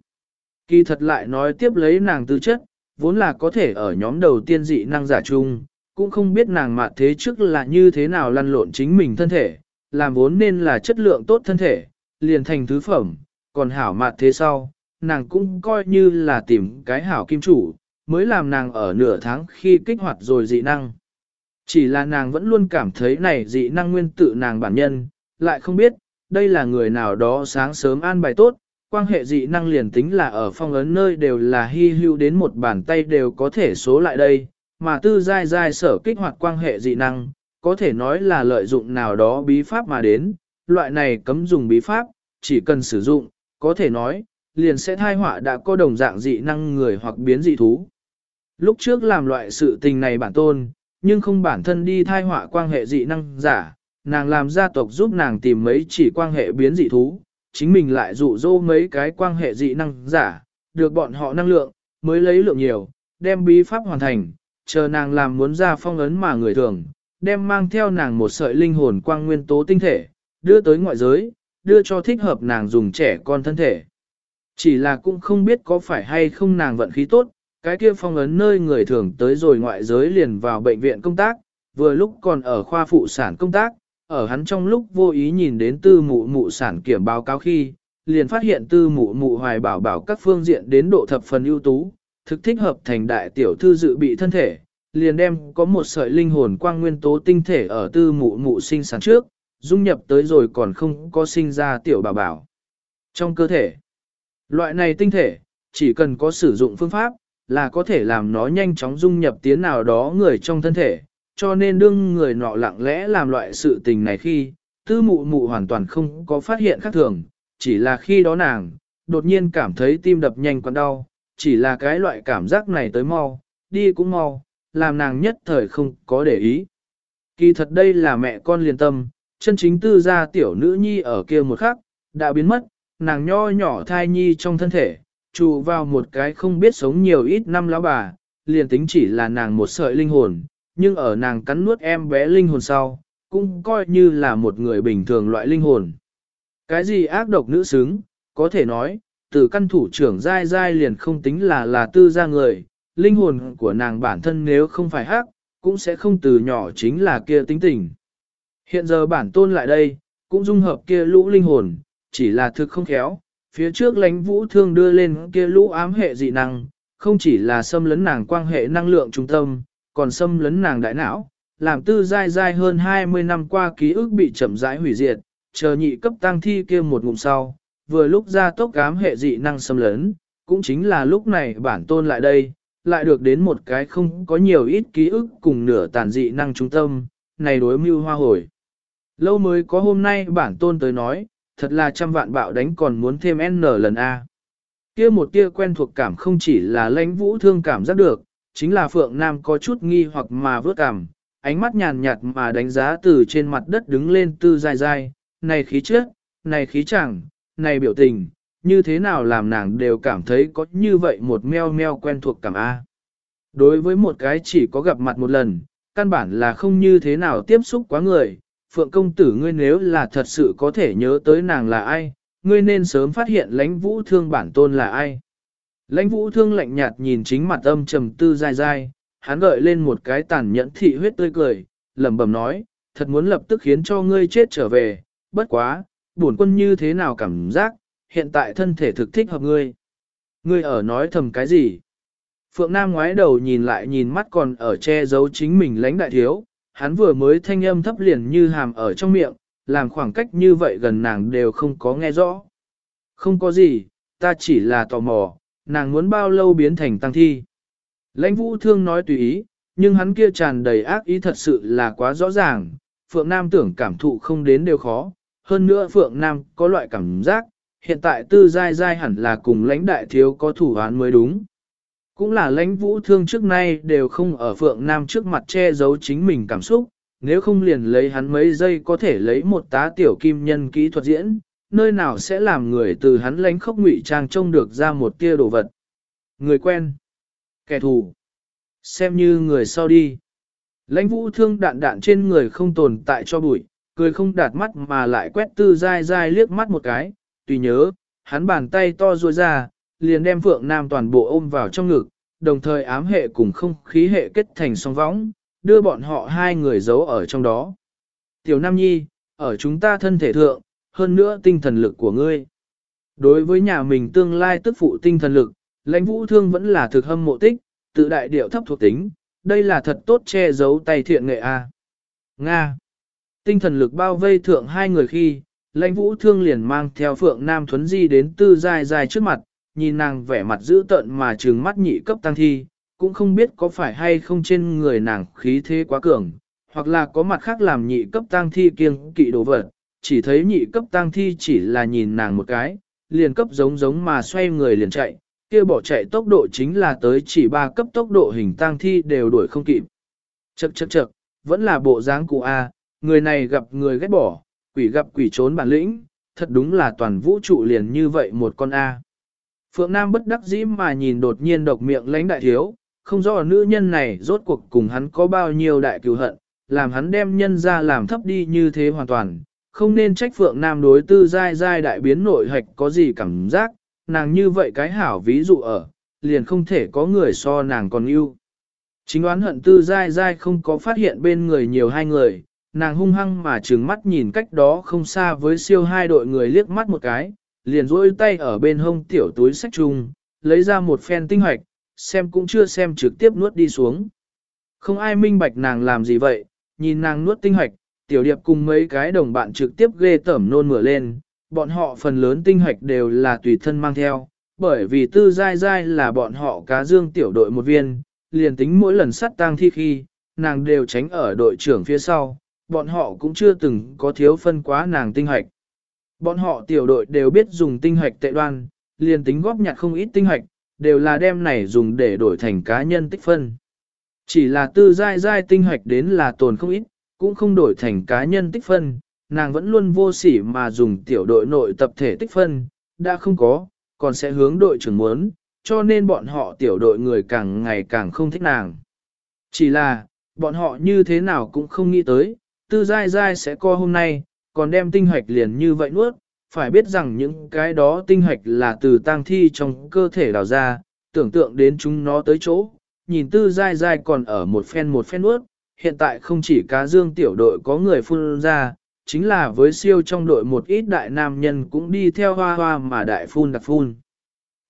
Kỳ thật lại nói tiếp lấy nàng tư chất, vốn là có thể ở nhóm đầu tiên dị năng giả chung, cũng không biết nàng mạn thế trước là như thế nào lăn lộn chính mình thân thể, làm vốn nên là chất lượng tốt thân thể, liền thành thứ phẩm, còn hảo mạn thế sau, nàng cũng coi như là tìm cái hảo kim chủ, mới làm nàng ở nửa tháng khi kích hoạt rồi dị năng. Chỉ là nàng vẫn luôn cảm thấy này dị năng nguyên tự nàng bản nhân, lại không biết, đây là người nào đó sáng sớm an bài tốt, quan hệ dị năng liền tính là ở phong ấn nơi đều là hy hữu đến một bàn tay đều có thể số lại đây, mà tư giai giai sở kích hoạt quan hệ dị năng, có thể nói là lợi dụng nào đó bí pháp mà đến, loại này cấm dùng bí pháp, chỉ cần sử dụng, có thể nói, liền sẽ thai họa đã có đồng dạng dị năng người hoặc biến dị thú. Lúc trước làm loại sự tình này bản tôn, nhưng không bản thân đi thai họa quan hệ dị năng giả, nàng làm gia tộc giúp nàng tìm mấy chỉ quan hệ biến dị thú, chính mình lại dụ dỗ mấy cái quan hệ dị năng giả, được bọn họ năng lượng, mới lấy lượng nhiều, đem bí pháp hoàn thành, chờ nàng làm muốn ra phong ấn mà người thường, đem mang theo nàng một sợi linh hồn quang nguyên tố tinh thể, đưa tới ngoại giới, đưa cho thích hợp nàng dùng trẻ con thân thể. Chỉ là cũng không biết có phải hay không nàng vận khí tốt, cái kia phong ấn nơi người thường tới rồi ngoại giới liền vào bệnh viện công tác, vừa lúc còn ở khoa phụ sản công tác, ở hắn trong lúc vô ý nhìn đến tư mụ mụ sản kiểm báo cáo khi, liền phát hiện tư mụ mụ hoài bảo bảo các phương diện đến độ thập phần ưu tú, thực thích hợp thành đại tiểu thư dự bị thân thể, liền đem có một sợi linh hồn quang nguyên tố tinh thể ở tư mụ mụ sinh sản trước, dung nhập tới rồi còn không có sinh ra tiểu bảo bảo. Trong cơ thể, loại này tinh thể, chỉ cần có sử dụng phương pháp, là có thể làm nó nhanh chóng dung nhập tiến nào đó người trong thân thể, cho nên đương người nọ lặng lẽ làm loại sự tình này khi, tư mụ mụ hoàn toàn không có phát hiện khác thường, chỉ là khi đó nàng, đột nhiên cảm thấy tim đập nhanh còn đau, chỉ là cái loại cảm giác này tới mau, đi cũng mau, làm nàng nhất thời không có để ý. Kỳ thật đây là mẹ con liền tâm, chân chính tư gia tiểu nữ nhi ở kia một khắc, đã biến mất, nàng nho nhỏ thai nhi trong thân thể, trụ vào một cái không biết sống nhiều ít năm lão bà, liền tính chỉ là nàng một sợi linh hồn, nhưng ở nàng cắn nuốt em bé linh hồn sau, cũng coi như là một người bình thường loại linh hồn. Cái gì ác độc nữ xứng, có thể nói, từ căn thủ trưởng dai dai liền không tính là là tư gia người, linh hồn của nàng bản thân nếu không phải hắc, cũng sẽ không từ nhỏ chính là kia tính tình. Hiện giờ bản tôn lại đây, cũng dung hợp kia lũ linh hồn, chỉ là thực không khéo, phía trước lãnh vũ thương đưa lên kia lũ ám hệ dị năng, không chỉ là xâm lấn nàng quan hệ năng lượng trung tâm, còn xâm lấn nàng đại não, làm tư dai dai hơn 20 năm qua ký ức bị chậm rãi hủy diệt, chờ nhị cấp tăng thi kia một ngụm sau, vừa lúc ra tốc ám hệ dị năng xâm lấn, cũng chính là lúc này bản tôn lại đây, lại được đến một cái không có nhiều ít ký ức cùng nửa tàn dị năng trung tâm, này đối mưu hoa hồi. Lâu mới có hôm nay bản tôn tới nói, thật là trăm vạn bạo đánh còn muốn thêm N lần A. Kia một tia quen thuộc cảm không chỉ là lãnh vũ thương cảm giác được, chính là Phượng Nam có chút nghi hoặc mà vớt cảm, ánh mắt nhàn nhạt mà đánh giá từ trên mặt đất đứng lên tư dài dài, này khí chất, này khí chẳng, này biểu tình, như thế nào làm nàng đều cảm thấy có như vậy một meo meo quen thuộc cảm A. Đối với một cái chỉ có gặp mặt một lần, căn bản là không như thế nào tiếp xúc quá người, Phượng công tử ngươi nếu là thật sự có thể nhớ tới nàng là ai, ngươi nên sớm phát hiện lãnh vũ thương bản tôn là ai. Lãnh vũ thương lạnh nhạt nhìn chính mặt âm trầm tư dai dai, hắn gợi lên một cái tàn nhẫn thị huyết tươi cười, lẩm bẩm nói, thật muốn lập tức khiến cho ngươi chết trở về, bất quá, bổn quân như thế nào cảm giác, hiện tại thân thể thực thích hợp ngươi. Ngươi ở nói thầm cái gì? Phượng Nam ngoái đầu nhìn lại nhìn mắt còn ở che giấu chính mình lãnh đại thiếu, hắn vừa mới thanh âm thấp liền như hàm ở trong miệng, làm khoảng cách như vậy gần nàng đều không có nghe rõ. Không có gì, ta chỉ là tò mò, nàng muốn bao lâu biến thành tăng thi. Lãnh vũ thương nói tùy ý, nhưng hắn kia tràn đầy ác ý thật sự là quá rõ ràng, Phượng Nam tưởng cảm thụ không đến đều khó, hơn nữa Phượng Nam có loại cảm giác, hiện tại tư giai giai hẳn là cùng lãnh đại thiếu có thủ án mới đúng. Cũng là lãnh vũ thương trước nay đều không ở Phượng Nam trước mặt che giấu chính mình cảm xúc, nếu không liền lấy hắn mấy giây có thể lấy một tá tiểu kim nhân kỹ thuật diễn, nơi nào sẽ làm người từ hắn lãnh khốc ngụy trang trông được ra một tia đồ vật. Người quen, kẻ thù, xem như người sau đi. Lãnh vũ thương đạn đạn trên người không tồn tại cho bụi, cười không đạt mắt mà lại quét tư dai dai liếc mắt một cái, tùy nhớ, hắn bàn tay to ruôi ra, liền đem Phượng Nam toàn bộ ôm vào trong ngực, đồng thời ám hệ cùng không khí hệ kết thành song võng, đưa bọn họ hai người giấu ở trong đó. Tiểu Nam Nhi, ở chúng ta thân thể thượng, hơn nữa tinh thần lực của ngươi. Đối với nhà mình tương lai tức phụ tinh thần lực, lãnh vũ thương vẫn là thực hâm mộ tích, tự đại điệu thấp thuộc tính, đây là thật tốt che giấu tay thiện nghệ A. Nga. Tinh thần lực bao vây thượng hai người khi, lãnh vũ thương liền mang theo phượng nam thuấn di đến tư dài dài trước mặt, nhìn nàng vẻ mặt dữ tợn mà trừng mắt nhị cấp tăng thi, cũng không biết có phải hay không trên người nàng khí thế quá cường, hoặc là có mặt khác làm nhị cấp tăng thi kiêng kỵ đồ vật, chỉ thấy nhị cấp tăng thi chỉ là nhìn nàng một cái, liền cấp giống giống mà xoay người liền chạy, kia bỏ chạy tốc độ chính là tới chỉ ba cấp tốc độ hình tăng thi đều đuổi không kịp. Chậc chậc chậc, vẫn là bộ dáng cụ A, người này gặp người ghét bỏ, quỷ gặp quỷ trốn bản lĩnh, thật đúng là toàn vũ trụ liền như vậy một con A. Phượng Nam bất đắc dĩ mà nhìn đột nhiên độc miệng lãnh đại thiếu, không rõ nữ nhân này rốt cuộc cùng hắn có bao nhiêu đại cừu hận, làm hắn đem nhân ra làm thấp đi như thế hoàn toàn, không nên trách Phượng Nam đối tư dai dai đại biến nội hạch có gì cảm giác, nàng như vậy cái hảo ví dụ ở, liền không thể có người so nàng còn yêu. Chính đoán hận tư dai dai không có phát hiện bên người nhiều hai người, nàng hung hăng mà trừng mắt nhìn cách đó không xa với siêu hai đội người liếc mắt một cái, liền rỗi tay ở bên hông tiểu túi sách chung, lấy ra một phen tinh hoạch, xem cũng chưa xem trực tiếp nuốt đi xuống. Không ai minh bạch nàng làm gì vậy, nhìn nàng nuốt tinh hoạch, tiểu điệp cùng mấy cái đồng bạn trực tiếp ghê tẩm nôn mửa lên, bọn họ phần lớn tinh hoạch đều là tùy thân mang theo, bởi vì tư dai dai là bọn họ cá dương tiểu đội một viên, liền tính mỗi lần sắt tang thi khi, nàng đều tránh ở đội trưởng phía sau, bọn họ cũng chưa từng có thiếu phân quá nàng tinh hoạch. Bọn họ tiểu đội đều biết dùng tinh hoạch tệ đoan, liền tính góp nhặt không ít tinh hoạch, đều là đem này dùng để đổi thành cá nhân tích phân. Chỉ là tư dai dai tinh hoạch đến là tồn không ít, cũng không đổi thành cá nhân tích phân, nàng vẫn luôn vô sỉ mà dùng tiểu đội nội tập thể tích phân, đã không có, còn sẽ hướng đội trưởng muốn, cho nên bọn họ tiểu đội người càng ngày càng không thích nàng. Chỉ là, bọn họ như thế nào cũng không nghĩ tới, tư dai dai sẽ co hôm nay, còn đem tinh hạch liền như vậy nuốt, phải biết rằng những cái đó tinh hạch là từ tang thi trong cơ thể đào ra, tưởng tượng đến chúng nó tới chỗ, nhìn tư dai dai còn ở một phen một phen nuốt, hiện tại không chỉ cá dương tiểu đội có người phun ra, chính là với siêu trong đội một ít đại nam nhân cũng đi theo hoa hoa mà đại phun đặc phun.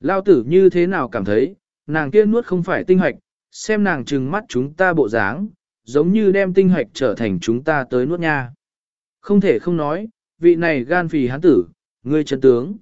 Lao tử như thế nào cảm thấy, nàng kia nuốt không phải tinh hạch xem nàng trừng mắt chúng ta bộ dáng, giống như đem tinh hạch trở thành chúng ta tới nuốt nha. Không thể không nói, vị này gan phì hán tử, ngươi chân tướng.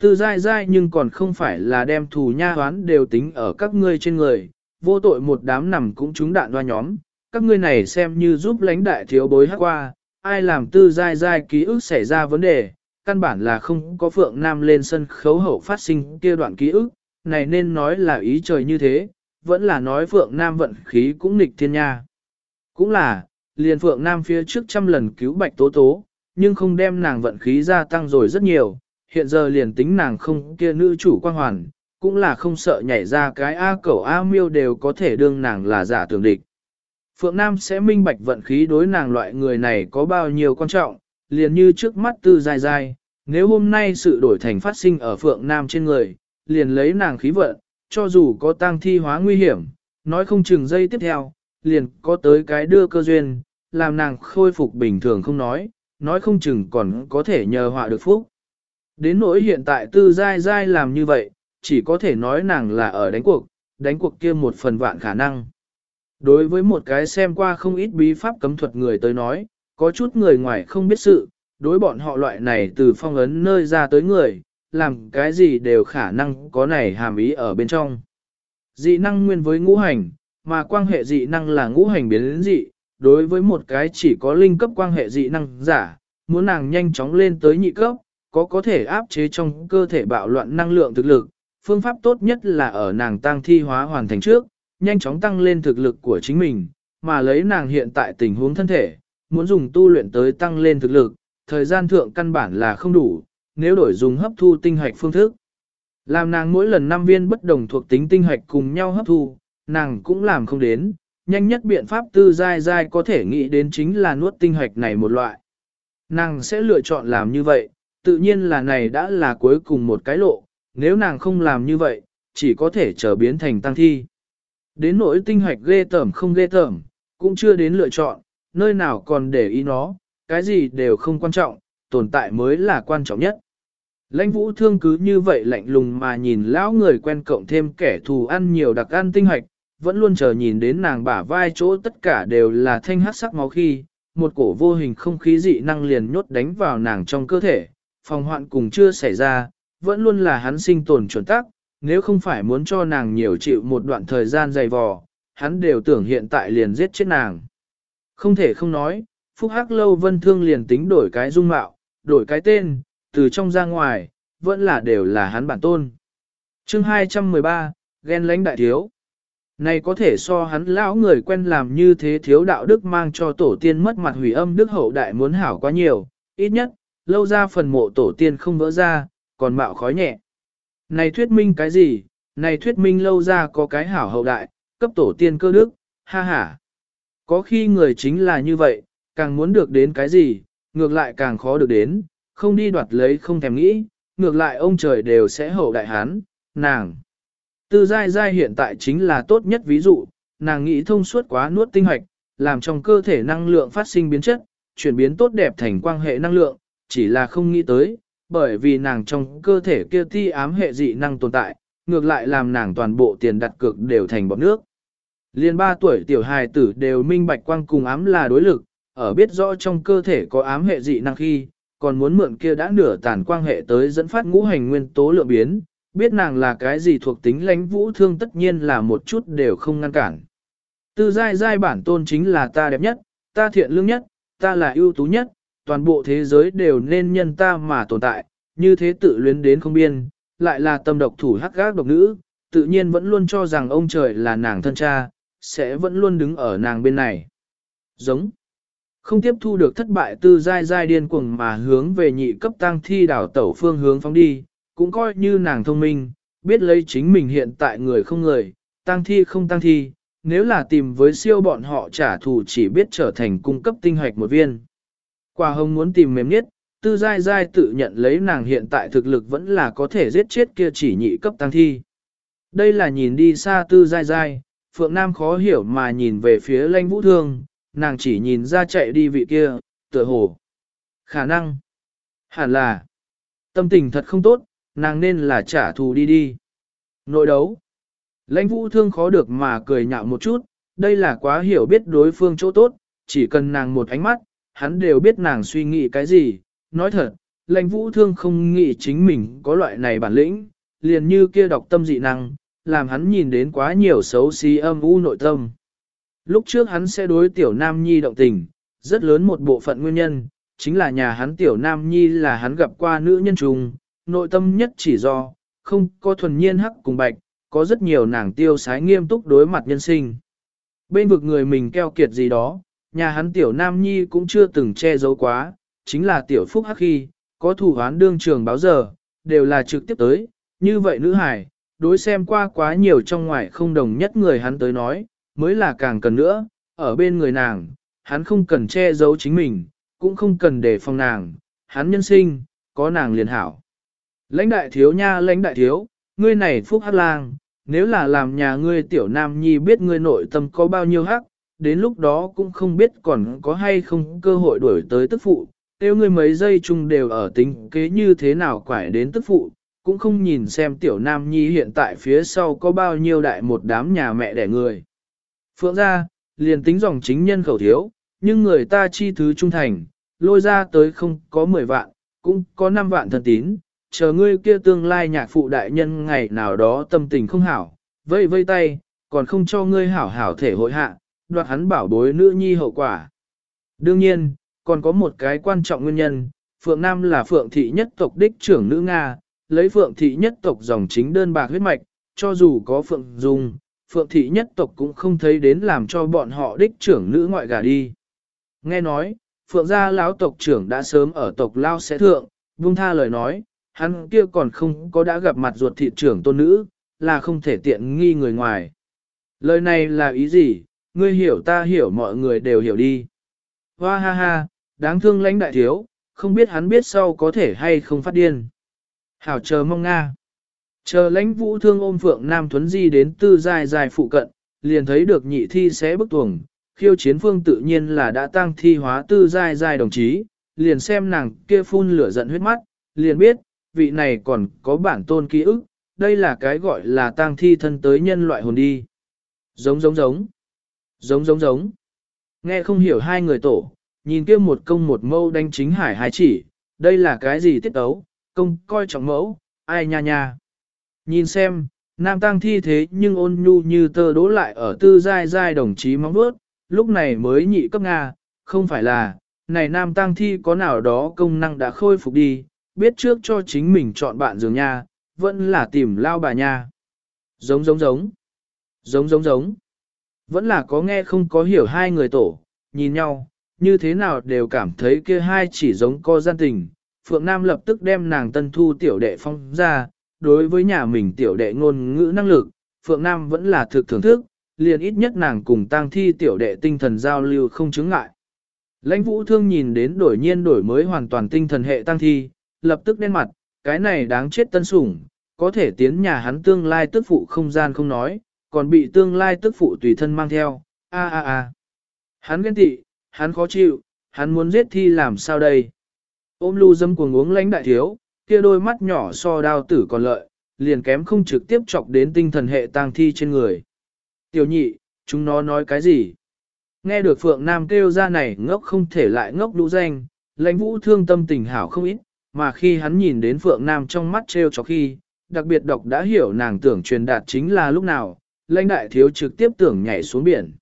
Tư dai dai nhưng còn không phải là đem thù nha hoán đều tính ở các ngươi trên người, vô tội một đám nằm cũng trúng đạn đoa nhóm, các ngươi này xem như giúp lãnh đại thiếu bối hát qua, ai làm tư dai dai ký ức xảy ra vấn đề, căn bản là không có Phượng Nam lên sân khấu hậu phát sinh kia đoạn ký ức, này nên nói là ý trời như thế, vẫn là nói Phượng Nam vận khí cũng nghịch thiên nha. Cũng là, liền Phượng Nam phía trước trăm lần cứu Bạch Tố Tố, nhưng không đem nàng vận khí gia tăng rồi rất nhiều, hiện giờ liền tính nàng không kia nữ chủ quan hoàn, cũng là không sợ nhảy ra cái A cẩu A miêu đều có thể đương nàng là giả tưởng địch. Phượng Nam sẽ minh bạch vận khí đối nàng loại người này có bao nhiêu quan trọng, liền như trước mắt tư dài dài, nếu hôm nay sự đổi thành phát sinh ở Phượng Nam trên người, liền lấy nàng khí vận, cho dù có tăng thi hóa nguy hiểm, nói không chừng dây tiếp theo, liền có tới cái đưa cơ duyên, làm nàng khôi phục bình thường không nói, nói không chừng còn có thể nhờ họa được phúc. Đến nỗi hiện tại tư dai dai làm như vậy, chỉ có thể nói nàng là ở đánh cuộc, đánh cuộc kia một phần vạn khả năng. Đối với một cái xem qua không ít bí pháp cấm thuật người tới nói, có chút người ngoài không biết sự, đối bọn họ loại này từ phong ấn nơi ra tới người, làm cái gì đều khả năng có này hàm ý ở bên trong. Dị năng nguyên với ngũ hành, mà quan hệ dị năng là ngũ hành biến dị, đối với một cái chỉ có linh cấp quan hệ dị năng giả, muốn nàng nhanh chóng lên tới nhị cấp, có có thể áp chế trong cơ thể bạo loạn năng lượng thực lực, phương pháp tốt nhất là ở nàng tăng thi hóa hoàn thành trước, nhanh chóng tăng lên thực lực của chính mình, mà lấy nàng hiện tại tình huống thân thể, muốn dùng tu luyện tới tăng lên thực lực, thời gian thượng căn bản là không đủ, nếu đổi dùng hấp thu tinh hạch phương thức. Làm nàng mỗi lần năm viên bất đồng thuộc tính tinh hạch cùng nhau hấp thu, nàng cũng làm không đến, nhanh nhất biện pháp tư dai dai có thể nghĩ đến chính là nuốt tinh hạch này một loại. Nàng sẽ lựa chọn làm như vậy, tự nhiên là này đã là cuối cùng một cái lộ, nếu nàng không làm như vậy, chỉ có thể trở biến thành tăng thi. Đến nỗi tinh hoạch ghê tởm không ghê tởm, cũng chưa đến lựa chọn, nơi nào còn để ý nó, cái gì đều không quan trọng, tồn tại mới là quan trọng nhất. Lãnh vũ thương cứ như vậy lạnh lùng mà nhìn lão người quen cộng thêm kẻ thù ăn nhiều đặc ăn tinh hoạch, vẫn luôn chờ nhìn đến nàng bả vai chỗ tất cả đều là thanh hát sắc máu khi, một cổ vô hình không khí dị năng liền nhốt đánh vào nàng trong cơ thể, phòng hoạn cùng chưa xảy ra, vẫn luôn là hắn sinh tồn chuẩn tắc, nếu không phải muốn cho nàng nhiều chịu một đoạn thời gian dày vò, hắn đều tưởng hiện tại liền giết chết nàng. Không thể không nói, phúc hắc lâu vân thương liền tính đổi cái dung mạo, đổi cái tên, từ trong ra ngoài, vẫn là đều là hắn bản tôn. chương 213, ghen lãnh đại thiếu. Này có thể so hắn lão người quen làm như thế thiếu đạo đức mang cho tổ tiên mất mặt hủy âm đức hậu đại muốn hảo quá nhiều, ít nhất, lâu ra phần mộ tổ tiên không vỡ ra, còn mạo khói nhẹ. Này thuyết minh cái gì, này thuyết minh lâu ra có cái hảo hậu đại, cấp tổ tiên cơ đức, ha ha. Có khi người chính là như vậy, càng muốn được đến cái gì, ngược lại càng khó được đến, không đi đoạt lấy không thèm nghĩ, ngược lại ông trời đều sẽ hậu đại hán, nàng. Tư giai dai hiện tại chính là tốt nhất ví dụ, nàng nghĩ thông suốt quá nuốt tinh hoạch, làm trong cơ thể năng lượng phát sinh biến chất, chuyển biến tốt đẹp thành quan hệ năng lượng, chỉ là không nghĩ tới, bởi vì nàng trong cơ thể kia ti ám hệ dị năng tồn tại, ngược lại làm nàng toàn bộ tiền đặt cược đều thành bọt nước. Liên ba tuổi tiểu hài tử đều minh bạch quang cùng ám là đối lực, ở biết rõ trong cơ thể có ám hệ dị năng khi, còn muốn mượn kia đã nửa tàn quang hệ tới dẫn phát ngũ hành nguyên tố lượng biến, biết nàng là cái gì thuộc tính lãnh vũ thương tất nhiên là một chút đều không ngăn cản. Tư giai giai bản tôn chính là ta đẹp nhất, ta thiện lương nhất, ta là ưu tú nhất, toàn bộ thế giới đều nên nhân ta mà tồn tại, như thế tự luyến đến không biên, lại là tâm độc thủ hắc gác độc nữ, tự nhiên vẫn luôn cho rằng ông trời là nàng thân cha, sẽ vẫn luôn đứng ở nàng bên này. Giống. Không tiếp thu được thất bại tư giai giai điên cuồng mà hướng về nhị cấp tăng thi đảo tẩu phương hướng phóng đi, cũng coi như nàng thông minh, biết lấy chính mình hiện tại người không người, tăng thi không tăng thi, nếu là tìm với siêu bọn họ trả thù chỉ biết trở thành cung cấp tinh hoạch một viên. Quả hồng muốn tìm mềm nhất, tư giai giai tự nhận lấy nàng hiện tại thực lực vẫn là có thể giết chết kia chỉ nhị cấp tăng thi. Đây là nhìn đi xa tư giai giai, Phượng Nam khó hiểu mà nhìn về phía lanh vũ thương, nàng chỉ nhìn ra chạy đi vị kia, tựa hồ. Khả năng. Hẳn là. Tâm tình thật không tốt, nàng nên là trả thù đi đi. Nội đấu. Lãnh vũ thương khó được mà cười nhạo một chút, đây là quá hiểu biết đối phương chỗ tốt, chỉ cần nàng một ánh mắt, hắn đều biết nàng suy nghĩ cái gì. Nói thật, lãnh vũ thương không nghĩ chính mình có loại này bản lĩnh, liền như kia đọc tâm dị năng, làm hắn nhìn đến quá nhiều xấu xí âm u nội tâm. Lúc trước hắn sẽ đối tiểu nam nhi động tình, rất lớn một bộ phận nguyên nhân, chính là nhà hắn tiểu nam nhi là hắn gặp qua nữ nhân trùng, nội tâm nhất chỉ do, không có thuần nhiên hắc cùng bạch, có rất nhiều nàng tiêu sái nghiêm túc đối mặt nhân sinh. Bên vực người mình keo kiệt gì đó, nhà hắn tiểu nam nhi cũng chưa từng che giấu quá, chính là tiểu phúc hắc khi, có thủ hoán đương trường báo giờ, đều là trực tiếp tới, như vậy nữ hải, đối xem qua quá nhiều trong ngoài không đồng nhất người hắn tới nói, mới là càng cần nữa, ở bên người nàng, hắn không cần che giấu chính mình, cũng không cần để phòng nàng, hắn nhân sinh, có nàng liền hảo. Lãnh đại thiếu nha lãnh đại thiếu, ngươi này phúc hắc lang, nếu là làm nhà ngươi tiểu nam nhi biết ngươi nội tâm có bao nhiêu hắc, đến lúc đó cũng không biết còn có hay không cơ hội đuổi tới tức phụ, tiêu ngươi mấy giây chung đều ở tính kế như thế nào quải đến tức phụ, cũng không nhìn xem tiểu nam nhi hiện tại phía sau có bao nhiêu đại một đám nhà mẹ đẻ người. Phượng ra, liền tính dòng chính nhân khẩu thiếu, nhưng người ta chi thứ trung thành, lôi ra tới không có 10 vạn, cũng có 5 vạn thân tín, chờ ngươi kia tương lai nhạc phụ đại nhân ngày nào đó tâm tình không hảo, vây vây tay, còn không cho ngươi hảo hảo thể hội hạ, đoạt hắn bảo bối nữ nhi hậu quả. Đương nhiên, còn có một cái quan trọng nguyên nhân, Phượng Nam là Phượng thị nhất tộc đích trưởng nữ Nga, lấy Phượng thị nhất tộc dòng chính đơn bạc huyết mạch, cho dù có Phượng Dung, Phượng thị nhất tộc cũng không thấy đến làm cho bọn họ đích trưởng nữ ngoại gà đi. Nghe nói, Phượng gia lão tộc trưởng đã sớm ở tộc Lao sẽ thượng, vung tha lời nói, hắn kia còn không có đã gặp mặt ruột thị trưởng tôn nữ, là không thể tiện nghi người ngoài. Lời này là ý gì, ngươi hiểu ta hiểu mọi người đều hiểu đi. Hoa ha ha, đáng thương lãnh đại thiếu, không biết hắn biết sau có thể hay không phát điên. Hảo chờ mong Nga. Chờ lãnh vũ thương ôm Phượng Nam Thuấn Di đến tư dài dài phụ cận, liền thấy được nhị thi sẽ bức tuồng, khiêu chiến phương tự nhiên là đã tăng thi hóa tư dài dài đồng chí, liền xem nàng kia phun lửa giận huyết mắt, liền biết, vị này còn có bản tôn ký ức, đây là cái gọi là tang thi thân tới nhân loại hồn đi. Giống giống giống, giống giống giống. Nghe không hiểu hai người tổ, nhìn kia một công một mâu đánh chính hải hai chỉ, đây là cái gì tiết ấu, công coi trọng mẫu, ai nha nha. Nhìn xem, nam tang thi thế nhưng ôn nhu như tơ đố lại ở tư giai giai đồng chí móng bước, lúc này mới nhị cấp Nga, không phải là, này nam tang thi có nào đó công năng đã khôi phục đi, biết trước cho chính mình chọn bạn giường nha, vẫn là tìm lao bà nha. Giống giống giống, giống giống giống, vẫn là có nghe không có hiểu hai người tổ, nhìn nhau, như thế nào đều cảm thấy kia hai chỉ giống co gian tình. Phượng Nam lập tức đem nàng tân thu tiểu đệ phong ra, đối với nhà mình tiểu đệ ngôn ngữ năng lực, Phượng Nam vẫn là thực thưởng thức, liền ít nhất nàng cùng tang thi tiểu đệ tinh thần giao lưu không chứng ngại. Lãnh vũ thương nhìn đến đổi nhiên đổi mới hoàn toàn tinh thần hệ tăng thi, lập tức đen mặt, cái này đáng chết tân sủng, có thể tiến nhà hắn tương lai tức phụ không gian không nói, còn bị tương lai tức phụ tùy thân mang theo, a a a. Hắn ghen tị, hắn khó chịu, hắn muốn giết thi làm sao đây? Ôm lưu dâm cuồng uống lãnh đại thiếu, kia đôi mắt nhỏ so đao tử còn lợi, liền kém không trực tiếp chọc đến tinh thần hệ tang thi trên người. Tiểu nhị, chúng nó nói cái gì? Nghe được Phượng Nam kêu ra này ngốc không thể lại ngốc lũ danh, lãnh vũ thương tâm tình hảo không ít, mà khi hắn nhìn đến Phượng Nam trong mắt treo cho khi, đặc biệt độc đã hiểu nàng tưởng truyền đạt chính là lúc nào, lãnh đại thiếu trực tiếp tưởng nhảy xuống biển.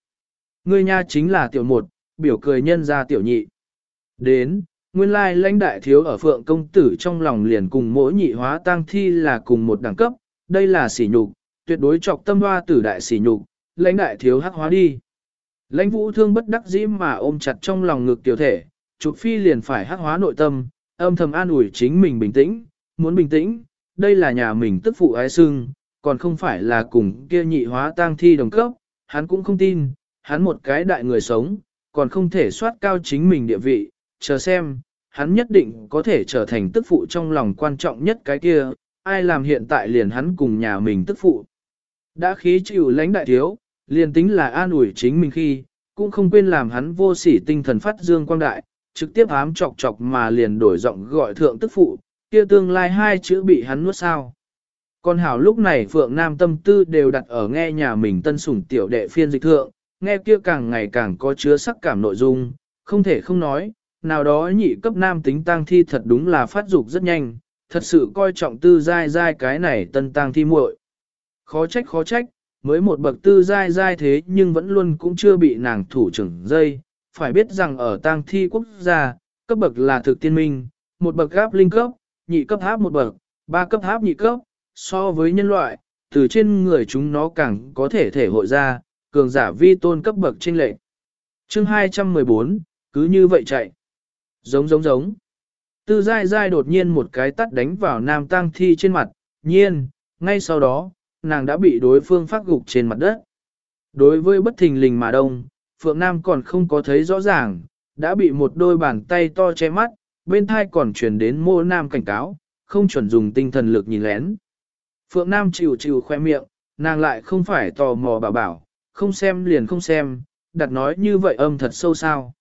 Ngươi nha chính là tiểu một, biểu cười nhân ra tiểu nhị. Đến, nguyên lai lãnh đại thiếu ở phượng công tử trong lòng liền cùng mỗi nhị hóa tang thi là cùng một đẳng cấp, đây là sỉ nhục, tuyệt đối chọc tâm hoa tử đại sỉ nhục, lãnh đại thiếu hắc hóa đi. Lãnh vũ thương bất đắc dĩ mà ôm chặt trong lòng ngực tiểu thể, trục phi liền phải hắc hóa nội tâm, âm thầm an ủi chính mình bình tĩnh, muốn bình tĩnh, đây là nhà mình tức phụ ái sưng, còn không phải là cùng kia nhị hóa tang thi đồng cấp, hắn cũng không tin, hắn một cái đại người sống, còn không thể soát cao chính mình địa vị, chờ xem, hắn nhất định có thể trở thành tức phụ trong lòng quan trọng nhất cái kia, ai làm hiện tại liền hắn cùng nhà mình tức phụ. Đã khí chịu lãnh đại thiếu, liền tính là an ủi chính mình khi, cũng không quên làm hắn vô sỉ tinh thần phát dương quang đại, trực tiếp ám chọc chọc mà liền đổi giọng gọi thượng tức phụ, kia tương lai hai chữ bị hắn nuốt sao. Còn hảo lúc này Phượng Nam tâm tư đều đặt ở nghe nhà mình tân sủng tiểu đệ phiên dịch thượng, nghe kia càng ngày càng có chứa sắc cảm nội dung, không thể không nói, nào đó nhị cấp nam tính tang thi thật đúng là phát dục rất nhanh, thật sự coi trọng tư dai dai cái này tân tang thi muội. Khó trách khó trách, mới một bậc tư dai dai thế nhưng vẫn luôn cũng chưa bị nàng thủ trưởng dây, phải biết rằng ở tang thi quốc gia, cấp bậc là thực tiên minh, một bậc gáp linh cấp, nhị cấp háp một bậc, ba cấp háp nhị cấp, so với nhân loại, từ trên người chúng nó càng có thể thể hội ra, cường giả vi tôn cấp bậc trên lệ. Chương 214, cứ như vậy chạy. Giống giống giống. Tư dai dai đột nhiên một cái tắt đánh vào nam tang thi trên mặt, nhiên, ngay sau đó, nàng đã bị đối phương phát gục trên mặt đất. Đối với bất thình lình mà đông, Phượng Nam còn không có thấy rõ ràng, đã bị một đôi bàn tay to che mắt, bên thai còn truyền đến mô Nam cảnh cáo, không chuẩn dùng tinh thần lực nhìn lén. Phượng Nam chịu chịu khoe miệng, nàng lại không phải tò mò bảo bảo, không xem liền không xem, đặt nói như vậy âm thật sâu sao.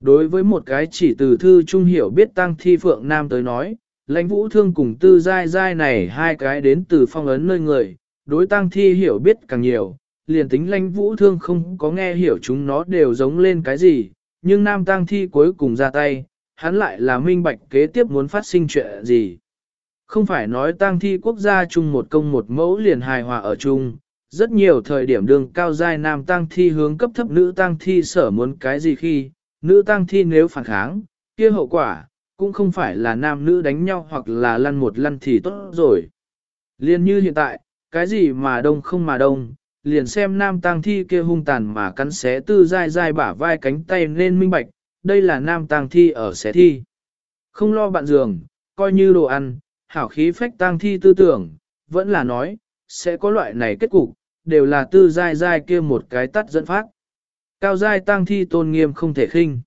Đối với một cái chỉ từ thư trung hiểu biết tăng thi Phượng Nam tới nói, lãnh vũ thương cùng tư dai dai này hai cái đến từ phong ấn nơi người, đối tăng thi hiểu biết càng nhiều, liền tính lãnh vũ thương không có nghe hiểu chúng nó đều giống lên cái gì, nhưng nam tang thi cuối cùng ra tay, hắn lại là minh bạch kế tiếp muốn phát sinh chuyện gì. Không phải nói tang thi quốc gia chung một công một mẫu liền hài hòa ở chung, rất nhiều thời điểm đường cao giai nam tang thi hướng cấp thấp nữ tang thi sở muốn cái gì khi, nữ tang thi nếu phản kháng, kia hậu quả, cũng không phải là nam nữ đánh nhau hoặc là lăn một lăn thì tốt rồi. Liên như hiện tại, cái gì mà đông không mà đông, liền xem nam tang thi kia hung tàn mà cắn xé tư dai dai bả vai cánh tay nên minh bạch, đây là nam tang thi ở xé thi. Không lo bạn giường, coi như đồ ăn, hảo khí phách tang thi tư tưởng, vẫn là nói, sẽ có loại này kết cục, đều là tư dai dai kia một cái tắt dẫn phát. Cao dai tang thi tôn nghiêm không thể khinh.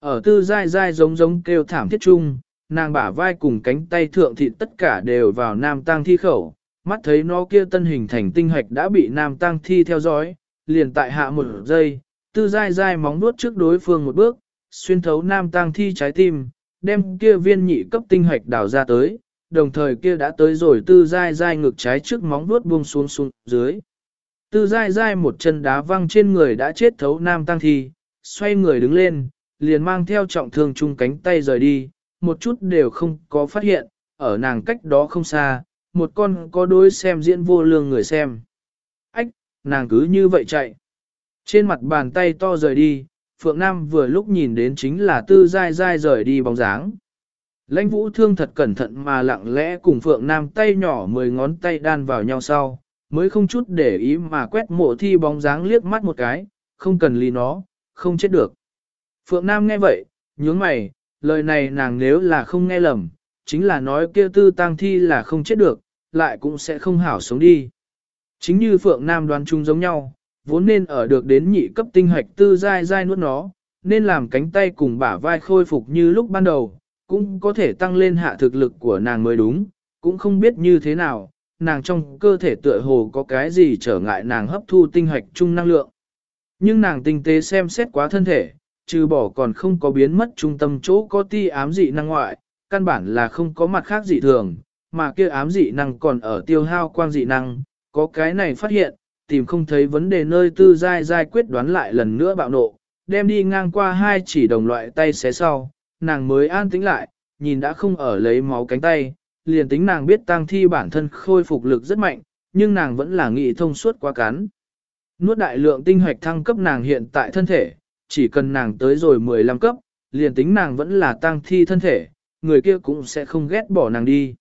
Ở tư dai dai giống giống kêu thảm thiết chung, nàng bả vai cùng cánh tay thượng thịt tất cả đều vào nam tang thi khẩu, mắt thấy nó kia tân hình thành tinh hạch đã bị nam Tăng thi theo dõi, liền tại hạ một giây, tư dai dai móng nuốt trước đối phương một bước, xuyên thấu nam Tăng thi trái tim, đem kia viên nhị cấp tinh hạch đào ra tới, đồng thời kia đã tới rồi tư dai dai ngực trái trước móng nuốt buông xuống xuống dưới. Tư dai dai một chân đá văng trên người đã chết thấu nam Tăng thi, xoay người đứng lên, liền mang theo trọng thương chung cánh tay rời đi, một chút đều không có phát hiện, ở nàng cách đó không xa, một con có đôi xem diễn vô lương người xem. Ách, nàng cứ như vậy chạy. Trên mặt bàn tay to rời đi, Phượng Nam vừa lúc nhìn đến chính là tư dai dai rời đi bóng dáng. Lãnh vũ thương thật cẩn thận mà lặng lẽ cùng Phượng Nam tay nhỏ mười ngón tay đan vào nhau sau, mới không chút để ý mà quét mộ thi bóng dáng liếc mắt một cái, không cần lý nó, không chết được. Phượng Nam nghe vậy, nhướng mày, lời này nàng nếu là không nghe lầm, chính là nói kia tư tang thi là không chết được, lại cũng sẽ không hảo sống đi. Chính như Phượng Nam đoán chung giống nhau, vốn nên ở được đến nhị cấp tinh hạch tư dai dai nuốt nó, nên làm cánh tay cùng bả vai khôi phục như lúc ban đầu, cũng có thể tăng lên hạ thực lực của nàng mới đúng, cũng không biết như thế nào, nàng trong cơ thể tựa hồ có cái gì trở ngại nàng hấp thu tinh hạch chung năng lượng. Nhưng nàng tinh tế xem xét quá thân thể, trừ bỏ còn không có biến mất trung tâm chỗ có ti ám dị năng ngoại, căn bản là không có mặt khác dị thường, mà kia ám dị năng còn ở tiêu hao quang dị năng, có cái này phát hiện, tìm không thấy vấn đề nơi tư dai dai quyết đoán lại lần nữa bạo nộ, đem đi ngang qua hai chỉ đồng loại tay xé sau, nàng mới an tĩnh lại, nhìn đã không ở lấy máu cánh tay, liền tính nàng biết tang thi bản thân khôi phục lực rất mạnh, nhưng nàng vẫn là nghĩ thông suốt quá cắn. Nuốt đại lượng tinh hoạch thăng cấp nàng hiện tại thân thể, chỉ cần nàng tới rồi 15 cấp, liền tính nàng vẫn là tang thi thân thể, người kia cũng sẽ không ghét bỏ nàng đi.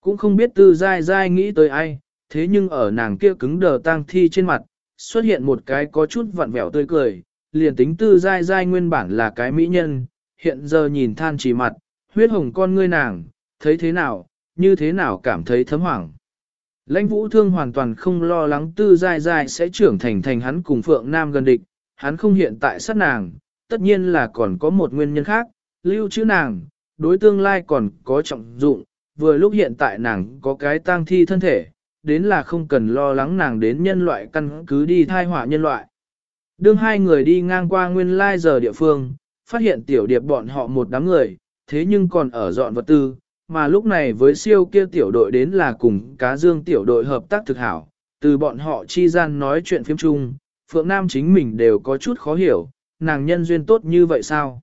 Cũng không biết tư dai dai nghĩ tới ai, thế nhưng ở nàng kia cứng đờ tang thi trên mặt, xuất hiện một cái có chút vặn vẹo tươi cười, liền tính tư dai dai nguyên bản là cái mỹ nhân, hiện giờ nhìn than chỉ mặt, huyết hồng con ngươi nàng, thấy thế nào, như thế nào cảm thấy thấm hoảng. Lãnh vũ thương hoàn toàn không lo lắng tư dai dai sẽ trưởng thành thành hắn cùng Phượng Nam gần địch, hắn không hiện tại sát nàng, tất nhiên là còn có một nguyên nhân khác, lưu trữ nàng, đối tương lai còn có trọng dụng, vừa lúc hiện tại nàng có cái tang thi thân thể, đến là không cần lo lắng nàng đến nhân loại căn cứ đi thai họa nhân loại. Đương hai người đi ngang qua nguyên lai giờ địa phương, phát hiện tiểu điệp bọn họ một đám người, thế nhưng còn ở dọn vật tư, mà lúc này với siêu kia tiểu đội đến là cùng cá dương tiểu đội hợp tác thực hảo, từ bọn họ chi gian nói chuyện phim chung, Phượng Nam chính mình đều có chút khó hiểu, nàng nhân duyên tốt như vậy sao?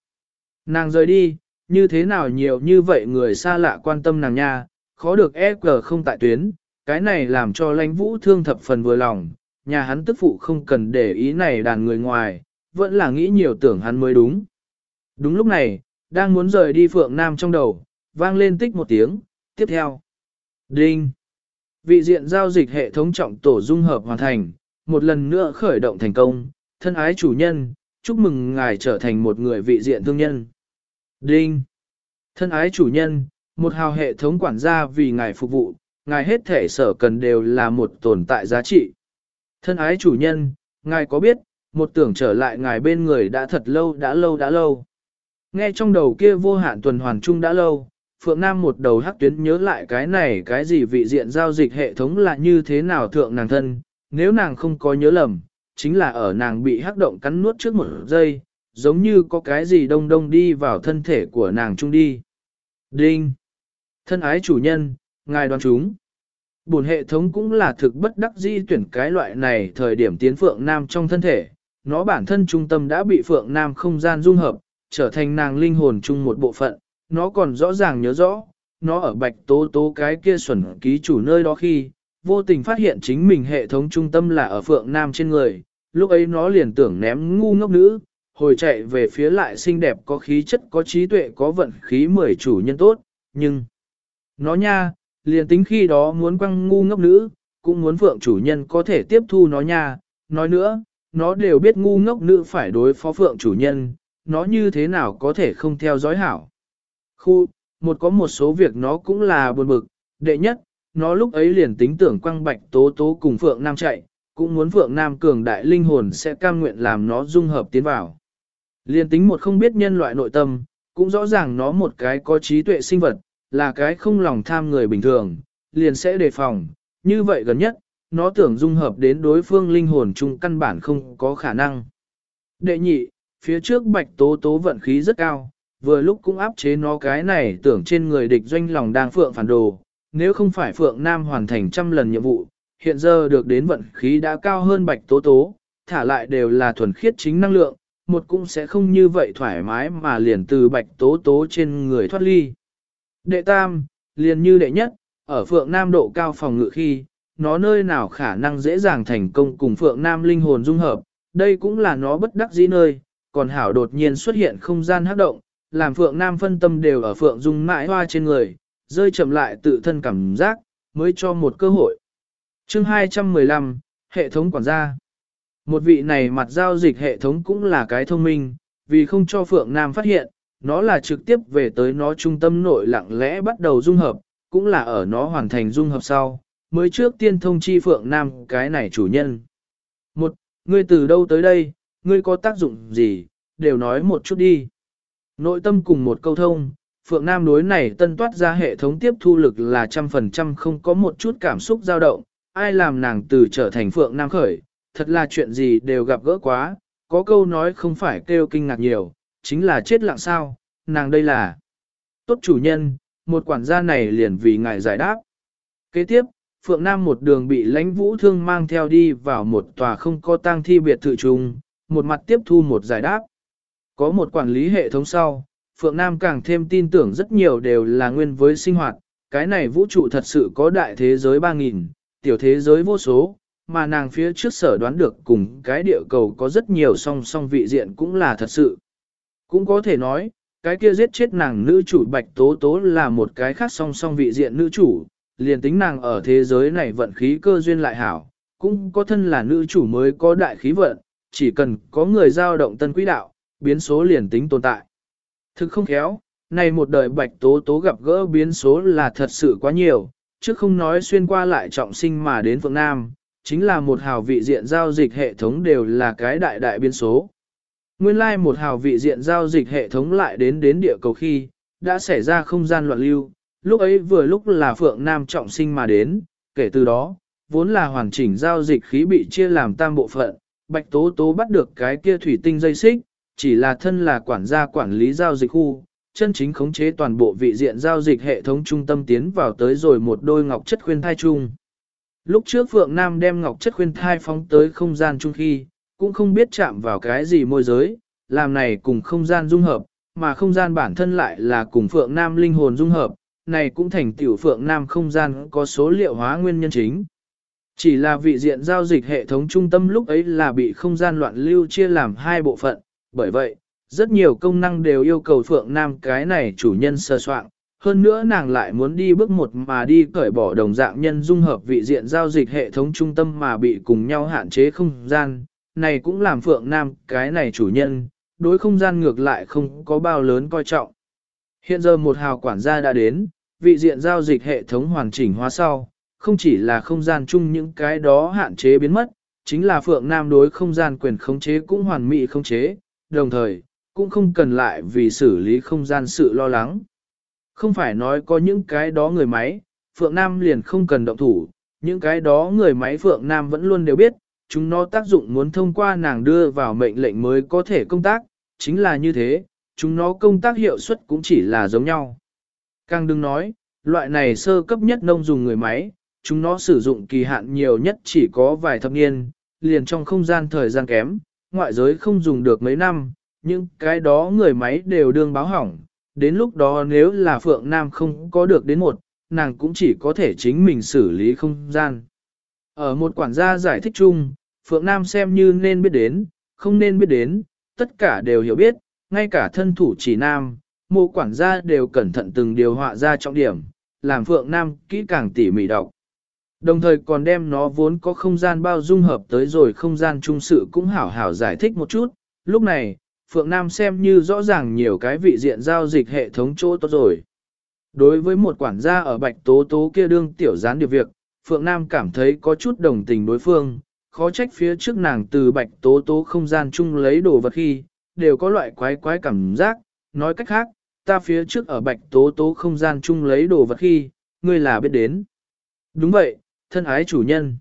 Nàng rời đi, như thế nào nhiều như vậy người xa lạ quan tâm nàng nha, khó được EQ không tại tuyến, cái này làm cho lãnh vũ thương thập phần vừa lòng, nhà hắn tức phụ không cần để ý này đàn người ngoài, vẫn là nghĩ nhiều tưởng hắn mới đúng. Đúng lúc này, đang muốn rời đi Phượng Nam trong đầu, vang lên tích một tiếng, tiếp theo. Đinh! Vị diện giao dịch hệ thống trọng tổ dung hợp hoàn thành, một lần nữa khởi động thành công, thân ái chủ nhân, chúc mừng ngài trở thành một người vị diện thương nhân. Đinh! Thân ái chủ nhân, một hào hệ thống quản gia vì ngài phục vụ, ngài hết thể sở cần đều là một tồn tại giá trị. Thân ái chủ nhân, ngài có biết, một tưởng trở lại ngài bên người đã thật lâu đã lâu đã lâu. Nghe trong đầu kia vô hạn tuần hoàn chung đã lâu, Phượng Nam một đầu hắc tuyến nhớ lại cái này cái gì vị diện giao dịch hệ thống là như thế nào thượng nàng thân, nếu nàng không có nhớ lầm, chính là ở nàng bị hắc động cắn nuốt trước một giây, giống như có cái gì đông đông đi vào thân thể của nàng trung đi. Đinh! Thân ái chủ nhân, ngài đoán chúng. Bổn hệ thống cũng là thực bất đắc di tuyển cái loại này thời điểm tiến Phượng Nam trong thân thể, nó bản thân trung tâm đã bị Phượng Nam không gian dung hợp, trở thành nàng linh hồn chung một bộ phận, nó còn rõ ràng nhớ rõ, nó ở bạch tố tố cái kia xuẩn ký chủ nơi đó khi, vô tình phát hiện chính mình hệ thống trung tâm là ở Phượng Nam trên người, lúc ấy nó liền tưởng ném ngu ngốc nữ, hồi chạy về phía lại xinh đẹp có khí chất có trí tuệ có vận khí mười chủ nhân tốt, nhưng nó nha, liền tính khi đó muốn quăng ngu ngốc nữ, cũng muốn Phượng chủ nhân có thể tiếp thu nó nha, nói nữa, nó đều biết ngu ngốc nữ phải đối phó Phượng chủ nhân, nó như thế nào có thể không theo dõi hảo. Khu, một có một số việc nó cũng là buồn bực, đệ nhất, nó lúc ấy liền tính tưởng quăng bạch tố tố cùng Phượng Nam chạy, cũng muốn Phượng Nam cường đại linh hồn sẽ cam nguyện làm nó dung hợp tiến vào liên tính một không biết nhân loại nội tâm, cũng rõ ràng nó một cái có trí tuệ sinh vật, là cái không lòng tham người bình thường, liền sẽ đề phòng, như vậy gần nhất, nó tưởng dung hợp đến đối phương linh hồn chung căn bản không có khả năng. Đệ nhị, phía trước bạch tố tố vận khí rất cao, vừa lúc cũng áp chế nó cái này tưởng trên người địch doanh lòng đang phượng phản đồ, nếu không phải phượng nam hoàn thành trăm lần nhiệm vụ, hiện giờ được đến vận khí đã cao hơn bạch tố tố, thả lại đều là thuần khiết chính năng lượng, một cũng sẽ không như vậy thoải mái mà liền từ bạch tố tố trên người thoát ly. Đệ tam, liền như đệ nhất, ở phượng nam độ cao phòng ngự khi, nó nơi nào khả năng dễ dàng thành công cùng phượng nam linh hồn dung hợp, đây cũng là nó bất đắc dĩ nơi, còn hảo đột nhiên xuất hiện không gian hấp động, làm phượng nam phân tâm đều ở phượng dung mãi hoa trên người, rơi chậm lại tự thân cảm giác, mới cho một cơ hội. Chương 215, Hệ thống quản gia một vị này mặt giao dịch hệ thống cũng là cái thông minh, vì không cho Phượng Nam phát hiện, nó là trực tiếp về tới nó trung tâm nội lặng lẽ bắt đầu dung hợp, cũng là ở nó hoàn thành dung hợp sau, mới trước tiên thông chi Phượng Nam cái này chủ nhân. Một, ngươi từ đâu tới đây, ngươi có tác dụng gì, đều nói một chút đi. Nội tâm cùng một câu thông, Phượng Nam đối này tân toát ra hệ thống tiếp thu lực là trăm phần trăm không có một chút cảm xúc dao động, ai làm nàng từ trở thành Phượng Nam khởi, thật là chuyện gì đều gặp gỡ quá, có câu nói không phải kêu kinh ngạc nhiều, chính là chết lặng sao, nàng đây là tốt chủ nhân, một quản gia này liền vì ngài giải đáp. Kế tiếp, Phượng Nam một đường bị lãnh vũ thương mang theo đi vào một tòa không có tang thi biệt thự trùng, một mặt tiếp thu một giải đáp. Có một quản lý hệ thống sau, Phượng Nam càng thêm tin tưởng rất nhiều đều là nguyên với sinh hoạt, cái này vũ trụ thật sự có đại thế giới 3.000, tiểu thế giới vô số, mà nàng phía trước sở đoán được cùng cái địa cầu có rất nhiều song song vị diện cũng là thật sự. Cũng có thể nói, cái kia giết chết nàng nữ chủ Bạch Tố Tố là một cái khác song song vị diện nữ chủ, liền tính nàng ở thế giới này vận khí cơ duyên lại hảo, cũng có thân là nữ chủ mới có đại khí vận, chỉ cần có người giao động tân quỹ đạo, biến số liền tính tồn tại. Thực không khéo, này một đời bạch tố tố gặp gỡ biến số là thật sự quá nhiều, chứ không nói xuyên qua lại trọng sinh mà đến Phượng Nam, chính là một hào vị diện giao dịch hệ thống đều là cái đại đại biến số. Nguyên lai like một hào vị diện giao dịch hệ thống lại đến đến địa cầu khi, đã xảy ra không gian loạn lưu, lúc ấy vừa lúc là Phượng Nam trọng sinh mà đến, kể từ đó, vốn là hoàn chỉnh giao dịch khí bị chia làm tam bộ phận, Bạch Tố Tố bắt được cái kia thủy tinh dây xích, chỉ là thân là quản gia quản lý giao dịch khu, chân chính khống chế toàn bộ vị diện giao dịch hệ thống trung tâm tiến vào tới rồi một đôi ngọc chất khuyên thai chung. Lúc trước Phượng Nam đem ngọc chất khuyên thai phóng tới không gian chung khi, cũng không biết chạm vào cái gì môi giới, làm này cùng không gian dung hợp, mà không gian bản thân lại là cùng Phượng Nam linh hồn dung hợp, này cũng thành tiểu Phượng Nam không gian có số liệu hóa nguyên nhân chính. Chỉ là vị diện giao dịch hệ thống trung tâm lúc ấy là bị không gian loạn lưu chia làm hai bộ phận, bởi vậy, rất nhiều công năng đều yêu cầu Phượng Nam cái này chủ nhân sơ soạn. Hơn nữa nàng lại muốn đi bước một mà đi cởi bỏ đồng dạng nhân dung hợp vị diện giao dịch hệ thống trung tâm mà bị cùng nhau hạn chế không gian. Này cũng làm Phượng Nam cái này chủ nhân, đối không gian ngược lại không có bao lớn coi trọng. Hiện giờ một hào quản gia đã đến, vị diện giao dịch hệ thống hoàn chỉnh hóa sau, không chỉ là không gian chung những cái đó hạn chế biến mất, chính là Phượng Nam đối không gian quyền khống chế cũng hoàn mỹ khống chế, đồng thời, cũng không cần lại vì xử lý không gian sự lo lắng. Không phải nói có những cái đó người máy, Phượng Nam liền không cần động thủ, những cái đó người máy Phượng Nam vẫn luôn đều biết, chúng nó tác dụng muốn thông qua nàng đưa vào mệnh lệnh mới có thể công tác, chính là như thế, chúng nó công tác hiệu suất cũng chỉ là giống nhau. Càng đừng nói, loại này sơ cấp nhất nông dùng người máy, chúng nó sử dụng kỳ hạn nhiều nhất chỉ có vài thập niên, liền trong không gian thời gian kém, ngoại giới không dùng được mấy năm, nhưng cái đó người máy đều đương báo hỏng, đến lúc đó nếu là Phượng Nam không có được đến một, nàng cũng chỉ có thể chính mình xử lý không gian. Ở một quản gia giải thích chung, Phượng Nam xem như nên biết đến, không nên biết đến, tất cả đều hiểu biết, ngay cả thân thủ chỉ Nam, mộ quản gia đều cẩn thận từng điều họa ra trọng điểm, làm Phượng Nam kỹ càng tỉ mỉ đọc. Đồng thời còn đem nó vốn có không gian bao dung hợp tới rồi không gian trung sự cũng hảo hảo giải thích một chút. Lúc này, Phượng Nam xem như rõ ràng nhiều cái vị diện giao dịch hệ thống chỗ tốt rồi. Đối với một quản gia ở Bạch Tố Tố kia đương tiểu gián điều việc, Phượng Nam cảm thấy có chút đồng tình đối phương, khó trách phía trước nàng từ Bạch Tố Tố không gian chung lấy đồ vật khi, đều có loại quái quái cảm giác, nói cách khác, ta phía trước ở Bạch Tố Tố không gian chung lấy đồ vật khi, ngươi là biết đến. Đúng vậy, thân ái chủ nhân.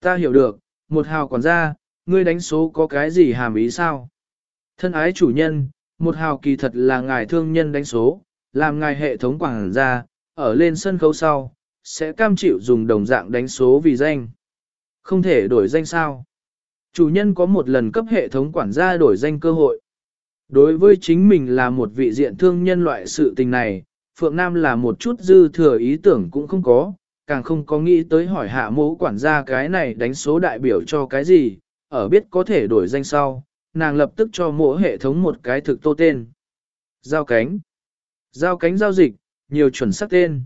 Ta hiểu được, một hào quản gia, ngươi đánh số có cái gì hàm ý sao? Thân ái chủ nhân, một hào kỳ thật là ngài thương nhân đánh số, làm ngài hệ thống quảng gia, ở lên sân khấu sau, sẽ cam chịu dùng đồng dạng đánh số vì danh. Không thể đổi danh sao? Chủ nhân có một lần cấp hệ thống quản gia đổi danh cơ hội. Đối với chính mình là một vị diện thương nhân loại sự tình này, Phượng Nam là một chút dư thừa ý tưởng cũng không có, càng không có nghĩ tới hỏi hạ mẫu quản gia cái này đánh số đại biểu cho cái gì, ở biết có thể đổi danh sau, nàng lập tức cho mỗi hệ thống một cái thực tô tên. Giao cánh. Giao cánh giao dịch, nhiều chuẩn xác tên.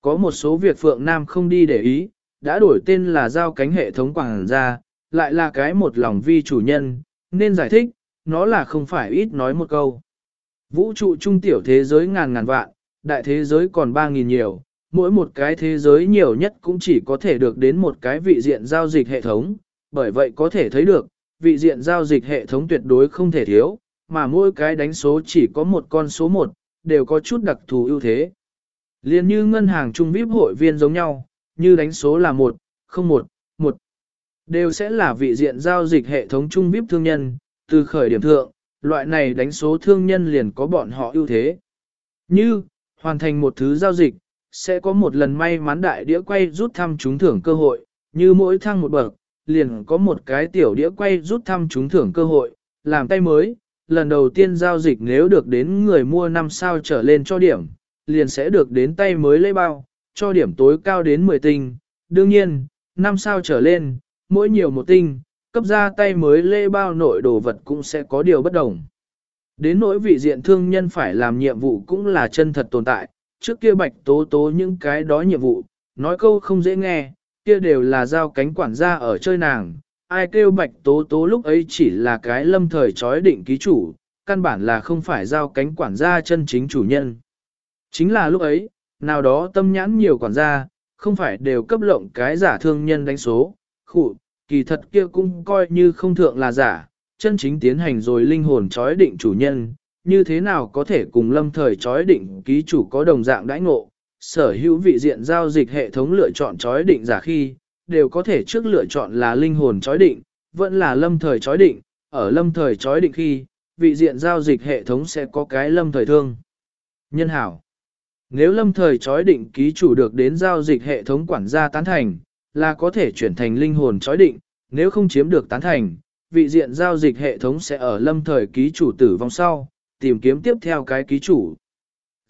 Có một số việc Phượng Nam không đi để ý, đã đổi tên là giao cánh hệ thống quảng gia, lại là cái một lòng vi chủ nhân, nên giải thích, nó là không phải ít nói một câu. Vũ trụ trung tiểu thế giới ngàn ngàn vạn, đại thế giới còn ba nghìn nhiều, mỗi một cái thế giới nhiều nhất cũng chỉ có thể được đến một cái vị diện giao dịch hệ thống, bởi vậy có thể thấy được, vị diện giao dịch hệ thống tuyệt đối không thể thiếu, mà mỗi cái đánh số chỉ có một con số một, đều có chút đặc thù ưu thế. Liên như ngân hàng trung VIP hội viên giống nhau, như đánh số là 1, 01, 1, đều sẽ là vị diện giao dịch hệ thống trung VIP thương nhân, từ khởi điểm thượng, loại này đánh số thương nhân liền có bọn họ ưu thế. Như, hoàn thành một thứ giao dịch, sẽ có một lần may mắn đại đĩa quay rút thăm trúng thưởng cơ hội, như mỗi thăng một bậc, liền có một cái tiểu đĩa quay rút thăm trúng thưởng cơ hội, làm tay mới, lần đầu tiên giao dịch nếu được đến người mua 5 sao trở lên cho điểm, liền sẽ được đến tay mới lấy bao, cho điểm tối cao đến 10 tinh, đương nhiên, 5 sao trở lên, mỗi nhiều một tinh, cấp ra tay mới lê bao nội đồ vật cũng sẽ có điều bất đồng. Đến nỗi vị diện thương nhân phải làm nhiệm vụ cũng là chân thật tồn tại, trước kia bạch tố tố những cái đó nhiệm vụ, nói câu không dễ nghe, kia đều là giao cánh quản gia ở chơi nàng, ai kêu bạch tố tố lúc ấy chỉ là cái lâm thời chói định ký chủ, căn bản là không phải giao cánh quản gia chân chính chủ nhân. Chính là lúc ấy, nào đó tâm nhãn nhiều quản gia, không phải đều cấp lộng cái giả thương nhân đánh số, khụ, kỳ thật kia cũng coi như không thượng là giả, chân chính tiến hành rồi linh hồn chói định chủ nhân, như thế nào có thể cùng lâm thời chói định ký chủ có đồng dạng đãi ngộ, sở hữu vị diện giao dịch hệ thống lựa chọn chói định giả khi, đều có thể trước lựa chọn là linh hồn chói định, vẫn là lâm thời chói định, ở lâm thời chói định khi, vị diện giao dịch hệ thống sẽ có cái lâm thời thương. Nhân hảo Nếu lâm thời chói định ký chủ được đến giao dịch hệ thống quản gia tán thành, là có thể chuyển thành linh hồn chói định, nếu không chiếm được tán thành, vị diện giao dịch hệ thống sẽ ở lâm thời ký chủ tử vong sau, tìm kiếm tiếp theo cái ký chủ.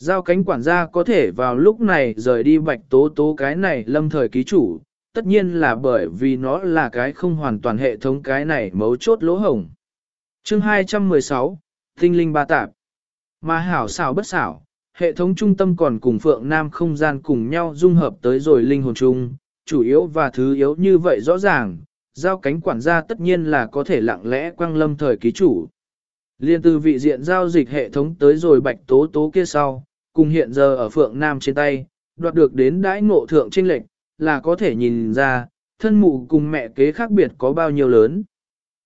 Giao cánh quản gia có thể vào lúc này rời đi bạch tố tố cái này lâm thời ký chủ, tất nhiên là bởi vì nó là cái không hoàn toàn hệ thống cái này mấu chốt lỗ hổng. Chương 216, Tinh linh ba tạp. Mà hảo xảo bất xảo, hệ thống trung tâm còn cùng Phượng Nam không gian cùng nhau dung hợp tới rồi linh hồn chung, chủ yếu và thứ yếu như vậy rõ ràng, giao cánh quản gia tất nhiên là có thể lặng lẽ quăng lâm thời ký chủ. Liên từ vị diện giao dịch hệ thống tới rồi bạch tố tố kia sau, cùng hiện giờ ở Phượng Nam trên tay, đoạt được đến đãi ngộ thượng trinh lệnh, là có thể nhìn ra, thân mụ cùng mẹ kế khác biệt có bao nhiêu lớn.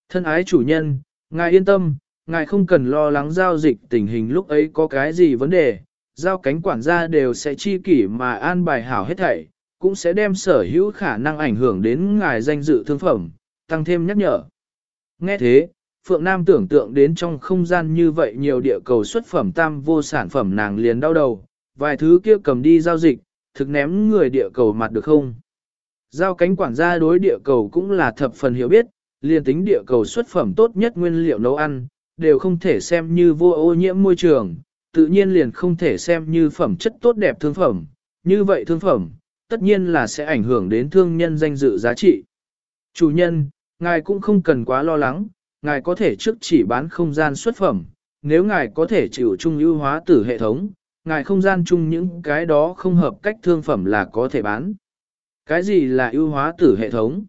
Thân ái chủ nhân, ngài yên tâm, ngài không cần lo lắng giao dịch tình hình lúc ấy có cái gì vấn đề, giao cánh quản gia đều sẽ chi kỷ mà an bài hảo hết thảy, cũng sẽ đem sở hữu khả năng ảnh hưởng đến ngài danh dự thương phẩm, tăng thêm nhắc nhở. Nghe thế, Phượng Nam tưởng tượng đến trong không gian như vậy nhiều địa cầu xuất phẩm tam vô sản phẩm nàng liền đau đầu, vài thứ kia cầm đi giao dịch, thực ném người địa cầu mặt được không? Giao cánh quản gia đối địa cầu cũng là thập phần hiểu biết, liền tính địa cầu xuất phẩm tốt nhất nguyên liệu nấu ăn, đều không thể xem như vô ô nhiễm môi trường, tự nhiên liền không thể xem như phẩm chất tốt đẹp thương phẩm. Như vậy thương phẩm, tất nhiên là sẽ ảnh hưởng đến thương nhân danh dự giá trị. Chủ nhân, ngài cũng không cần quá lo lắng, ngài có thể trước chỉ bán không gian xuất phẩm, nếu ngài có thể chịu chung ưu hóa tử hệ thống, ngài không gian chung những cái đó không hợp cách thương phẩm là có thể bán. Cái gì là ưu hóa tử hệ thống?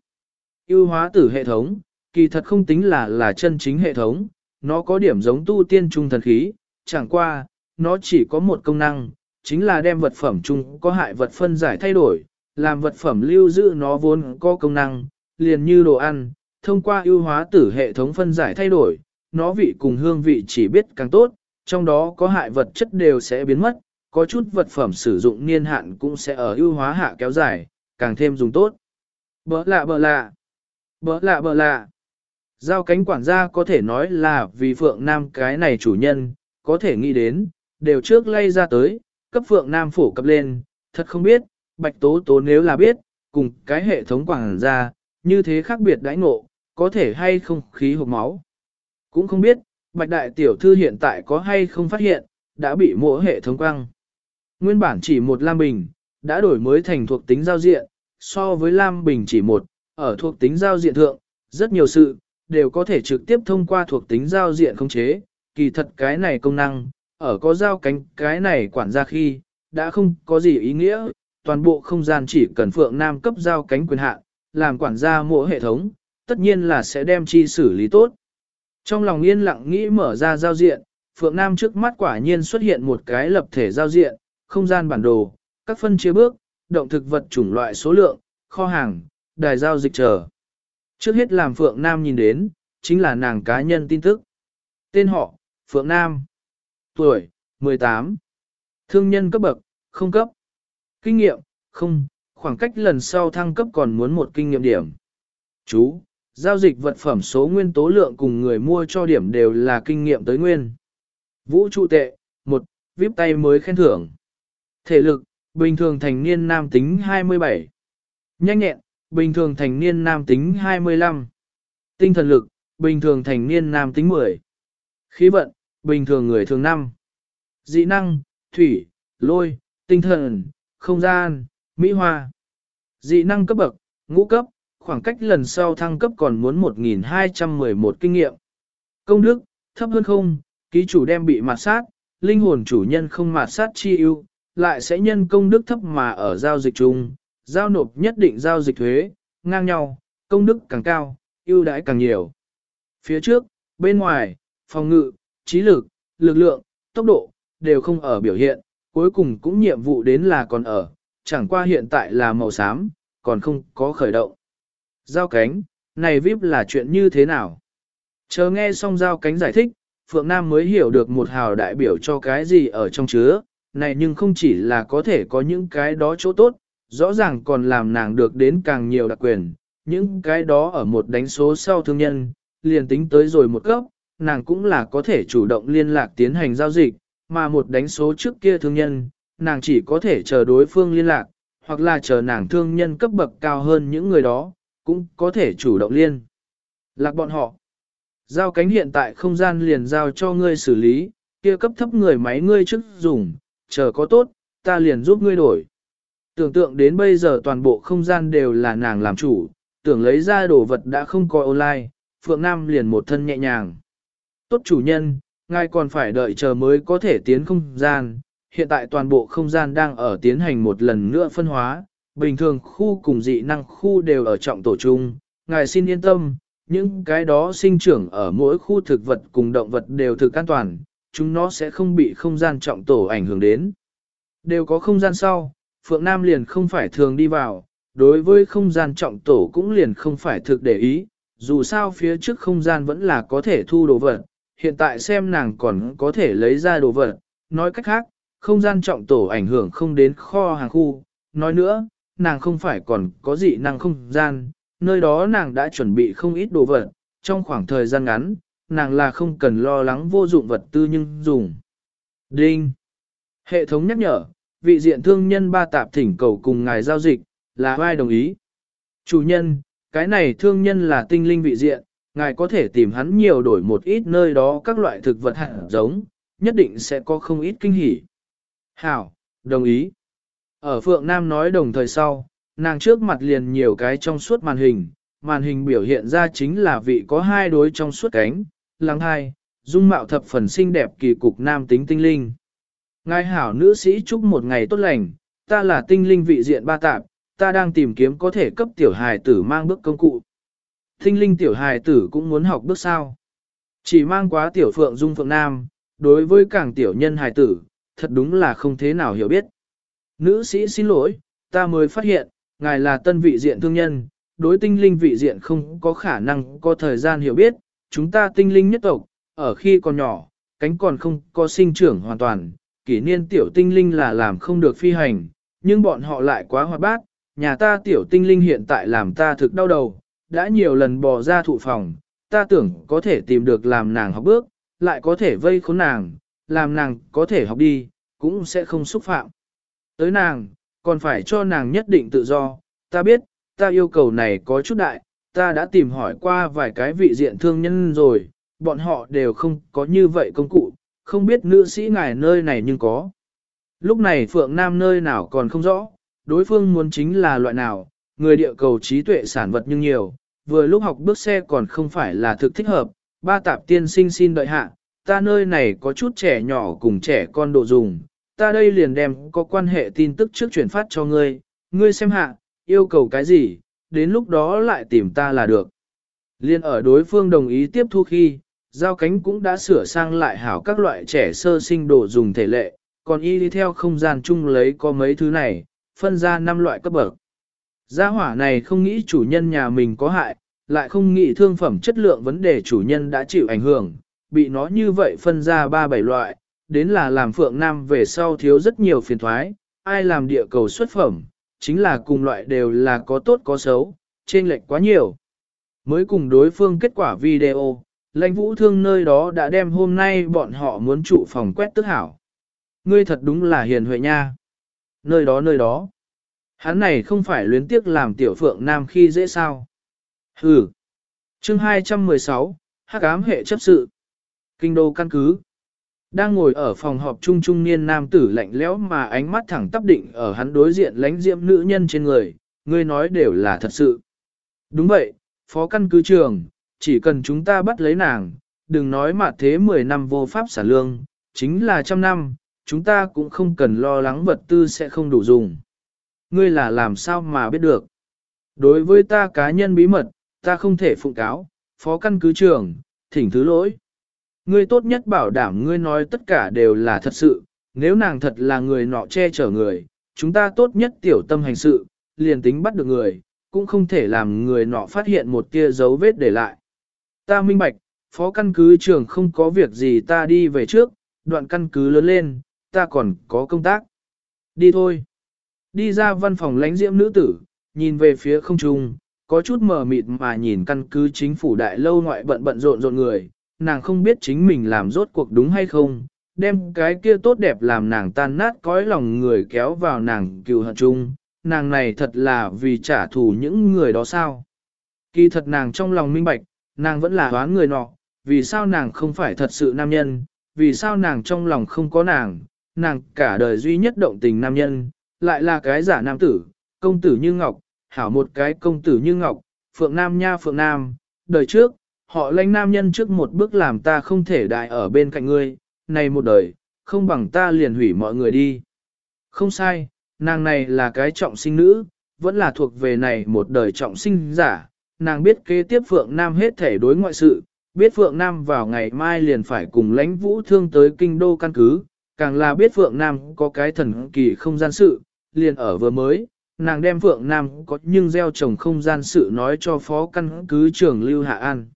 Ưu hóa tử hệ thống, kỳ thật không tính là là chân chính hệ thống, nó có điểm giống tu tiên trung thần khí, chẳng qua, nó chỉ có một công năng, chính là đem vật phẩm chung có hại vật phân giải thay đổi, làm vật phẩm lưu giữ nó vốn có công năng, liền như đồ ăn, thông qua ưu hóa tử hệ thống phân giải thay đổi, nó vị cùng hương vị chỉ biết càng tốt, trong đó có hại vật chất đều sẽ biến mất, có chút vật phẩm sử dụng niên hạn cũng sẽ ở ưu hóa hạ kéo dài, càng thêm dùng tốt. Bỡ lạ bỡ lạ, bỡ lạ bỡ lạ. Giao cánh quản gia có thể nói là vì Phượng Nam cái này chủ nhân, có thể nghĩ đến, đều trước lay ra tới, cấp Phượng Nam phổ cập lên, thật không biết, Bạch Tố Tố nếu là biết, cùng cái hệ thống quản gia, như thế khác biệt đãi ngộ, có thể hay không khí hộp máu. Cũng không biết, Bạch Đại Tiểu Thư hiện tại có hay không phát hiện, đã bị mỗi hệ thống quăng. Nguyên bản chỉ một Lam Bình, đã đổi mới thành thuộc tính giao diện, so với Lam Bình chỉ một, ở thuộc tính giao diện thượng, rất nhiều sự, đều có thể trực tiếp thông qua thuộc tính giao diện khống chế, kỳ thật cái này công năng, ở có giao cánh cái này quản ra khi, đã không có gì ý nghĩa, toàn bộ không gian chỉ cần Phượng Nam cấp giao cánh quyền hạn, làm quản gia mỗi hệ thống, tất nhiên là sẽ đem chi xử lý tốt. Trong lòng yên lặng nghĩ mở ra giao diện, Phượng Nam trước mắt quả nhiên xuất hiện một cái lập thể giao diện, không gian bản đồ, các phân chia bước, động thực vật chủng loại số lượng, kho hàng, đài giao dịch chờ. Trước hết làm Phượng Nam nhìn đến, chính là nàng cá nhân tin tức. Tên họ, Phượng Nam. Tuổi, 18. Thương nhân cấp bậc, không cấp. Kinh nghiệm, không, khoảng cách lần sau thăng cấp còn muốn một kinh nghiệm điểm. Chú, giao dịch vật phẩm số nguyên tố lượng cùng người mua cho điểm đều là kinh nghiệm tới nguyên. Vũ trụ tệ, một, vip tay mới khen thưởng. Thể lực, bình thường thành niên nam tính 27. Nhanh nhẹn, bình thường thành niên nam tính 25. Tinh thần lực, bình thường thành niên nam tính 10. Khí vận, bình thường người thường 5. Dị năng, thủy, lôi, tinh thần, không gian, mỹ hoa. Dị năng cấp bậc, ngũ cấp, khoảng cách lần sau thăng cấp còn muốn 1211 kinh nghiệm. Công đức, thấp hơn không, ký chủ đem bị mạt sát, linh hồn chủ nhân không mạt sát chi ưu, lại sẽ nhân công đức thấp mà ở giao dịch chung, giao nộp nhất định giao dịch thuế, ngang nhau, công đức càng cao, ưu đãi càng nhiều. Phía trước, bên ngoài, phòng ngự, trí lực, lực lượng, tốc độ, đều không ở biểu hiện, cuối cùng cũng nhiệm vụ đến là còn ở, chẳng qua hiện tại là màu xám, còn không có khởi động. Giao cánh, này VIP là chuyện như thế nào? Chờ nghe xong giao cánh giải thích, Phượng Nam mới hiểu được một hào đại biểu cho cái gì ở trong chứa, này nhưng không chỉ là có thể có những cái đó chỗ tốt, rõ ràng còn làm nàng được đến càng nhiều đặc quyền, những cái đó ở một đánh số sau thương nhân, liền tính tới rồi một cấp, nàng cũng là có thể chủ động liên lạc tiến hành giao dịch, mà một đánh số trước kia thương nhân, nàng chỉ có thể chờ đối phương liên lạc, hoặc là chờ nàng thương nhân cấp bậc cao hơn những người đó, cũng có thể chủ động liên. Lạc bọn họ. Giao cánh hiện tại không gian liền giao cho ngươi xử lý, kia cấp thấp người máy ngươi trước dùng, chờ có tốt, ta liền giúp ngươi đổi. Tưởng tượng đến bây giờ toàn bộ không gian đều là nàng làm chủ, tưởng lấy ra đồ vật đã không có online, Phượng Nam liền một thân nhẹ nhàng. Tốt chủ nhân, ngài còn phải đợi chờ mới có thể tiến không gian, hiện tại toàn bộ không gian đang ở tiến hành một lần nữa phân hóa, bình thường khu cùng dị năng khu đều ở trọng tổ chung, ngài xin yên tâm, những cái đó sinh trưởng ở mỗi khu thực vật cùng động vật đều thực an toàn, chúng nó sẽ không bị không gian trọng tổ ảnh hưởng đến. Đều có không gian sau, Phượng Nam liền không phải thường đi vào, đối với không gian trọng tổ cũng liền không phải thực để ý, dù sao phía trước không gian vẫn là có thể thu đồ vật, hiện tại xem nàng còn có thể lấy ra đồ vật, nói cách khác, không gian trọng tổ ảnh hưởng không đến kho hàng khu, nói nữa, nàng không phải còn có dị năng không gian, nơi đó nàng đã chuẩn bị không ít đồ vật, trong khoảng thời gian ngắn, nàng là không cần lo lắng vô dụng vật tư nhưng dùng. Đinh! Hệ thống nhắc nhở, vị diện thương nhân ba tạp thỉnh cầu cùng ngài giao dịch, là ai đồng ý? Chủ nhân, cái này thương nhân là tinh linh vị diện, ngài có thể tìm hắn nhiều đổi một ít nơi đó các loại thực vật hạt giống, nhất định sẽ có không ít kinh hỉ. Hảo, đồng ý. Ở Phượng Nam nói đồng thời sau, nàng trước mặt liền nhiều cái trong suốt màn hình, màn hình biểu hiện ra chính là vị có hai đối trong suốt cánh, lắng hai, dung mạo thập phần xinh đẹp kỳ cục nam tính tinh linh. Ngài hảo nữ sĩ chúc một ngày tốt lành, ta là tinh linh vị diện ba tạp, ta đang tìm kiếm có thể cấp tiểu hài tử mang bước công cụ. Tinh linh tiểu hài tử cũng muốn học bước sao. Chỉ mang quá tiểu phượng dung phượng nam, đối với càng tiểu nhân hài tử, thật đúng là không thế nào hiểu biết. Nữ sĩ xin lỗi, ta mới phát hiện, ngài là tân vị diện thương nhân, đối tinh linh vị diện không có khả năng có thời gian hiểu biết, chúng ta tinh linh nhất tộc, ở khi còn nhỏ, cánh còn không có sinh trưởng hoàn toàn, kỷ niên tiểu tinh linh là làm không được phi hành, nhưng bọn họ lại quá hoạt bát, nhà ta tiểu tinh linh hiện tại làm ta thực đau đầu, đã nhiều lần bò ra thụ phòng, ta tưởng có thể tìm được làm nàng học bước, lại có thể vây khốn nàng, làm nàng có thể học đi, cũng sẽ không xúc phạm. Tới nàng, còn phải cho nàng nhất định tự do, ta biết, ta yêu cầu này có chút đại, ta đã tìm hỏi qua vài cái vị diện thương nhân rồi, bọn họ đều không có như vậy công cụ, không biết nữ sĩ ngài nơi này nhưng có. Lúc này Phượng Nam nơi nào còn không rõ, đối phương muốn chính là loại nào, người địa cầu trí tuệ sản vật nhưng nhiều, vừa lúc học bước xe còn không phải là thực thích hợp, ba tạp tiên sinh xin đợi hạ, ta nơi này có chút trẻ nhỏ cùng trẻ con độ dùng, ta đây liền đem có quan hệ tin tức trước chuyển phát cho ngươi, ngươi xem hạ, yêu cầu cái gì, đến lúc đó lại tìm ta là được. Liên ở đối phương đồng ý tiếp thu khi, giao cánh cũng đã sửa sang lại hảo các loại trẻ sơ sinh đồ dùng thể lệ, còn y đi theo không gian chung lấy có mấy thứ này, phân ra 5 loại cấp bậc. Gia hỏa này không nghĩ chủ nhân nhà mình có hại, lại không nghĩ thương phẩm chất lượng vấn đề chủ nhân đã chịu ảnh hưởng, bị nó như vậy phân ra 3-7 loại, đến là làm Phượng Nam về sau thiếu rất nhiều phiền thoái, ai làm địa cầu xuất phẩm, chính là cùng loại đều là có tốt có xấu, trên lệch quá nhiều. Mới cùng đối phương kết quả video, lãnh vũ thương nơi đó đã đem hôm nay bọn họ muốn trụ phòng quét tức hảo. Ngươi thật đúng là hiền huệ nha. Nơi đó nơi đó. Hắn này không phải luyến tiếc làm tiểu phượng nam khi dễ sao. Hừ. Chương 216, hắc ám hệ chấp sự. Kinh đô căn cứ. Đang ngồi ở phòng họp trung trung niên nam tử lạnh lẽo mà ánh mắt thẳng tắp định ở hắn đối diện lánh diệm nữ nhân trên người, ngươi nói đều là thật sự. Đúng vậy, phó căn cứ trường, chỉ cần chúng ta bắt lấy nàng, đừng nói mà thế 10 năm vô pháp sản lương, chính là trăm năm, chúng ta cũng không cần lo lắng vật tư sẽ không đủ dùng. Ngươi là làm sao mà biết được? Đối với ta cá nhân bí mật, ta không thể phụng cáo, phó căn cứ trường, thỉnh thứ lỗi. Ngươi tốt nhất bảo đảm ngươi nói tất cả đều là thật sự, nếu nàng thật là người nọ che chở người, chúng ta tốt nhất tiểu tâm hành sự, liền tính bắt được người, cũng không thể làm người nọ phát hiện một tia dấu vết để lại. Ta minh bạch, phó căn cứ trường không có việc gì ta đi về trước, đoạn căn cứ lớn lên, ta còn có công tác. Đi thôi. Đi ra văn phòng lãnh diễm nữ tử, nhìn về phía không trung, có chút mờ mịt mà nhìn căn cứ chính phủ đại lâu ngoại bận bận rộn rộn người, nàng không biết chính mình làm rốt cuộc đúng hay không, đem cái kia tốt đẹp làm nàng tan nát cõi lòng người kéo vào nàng cựu hận chung, nàng này thật là vì trả thù những người đó sao. Kỳ thật nàng trong lòng minh bạch, nàng vẫn là đoán người nọ, vì sao nàng không phải thật sự nam nhân, vì sao nàng trong lòng không có nàng, nàng cả đời duy nhất động tình nam nhân, lại là cái giả nam tử, công tử như ngọc, hảo một cái công tử như ngọc, phượng nam nha phượng nam, đời trước, họ lãnh nam nhân trước một bước làm ta không thể đại ở bên cạnh ngươi, này một đời, không bằng ta liền hủy mọi người đi. Không sai, nàng này là cái trọng sinh nữ, vẫn là thuộc về này một đời trọng sinh giả, nàng biết kế tiếp Phượng Nam hết thể đối ngoại sự, biết Phượng Nam vào ngày mai liền phải cùng lãnh vũ thương tới kinh đô căn cứ, càng là biết Phượng Nam có cái thần kỳ không gian sự, liền ở vừa mới, nàng đem Phượng Nam có nhưng gieo trồng không gian sự nói cho phó căn cứ trưởng Lưu Hạ An.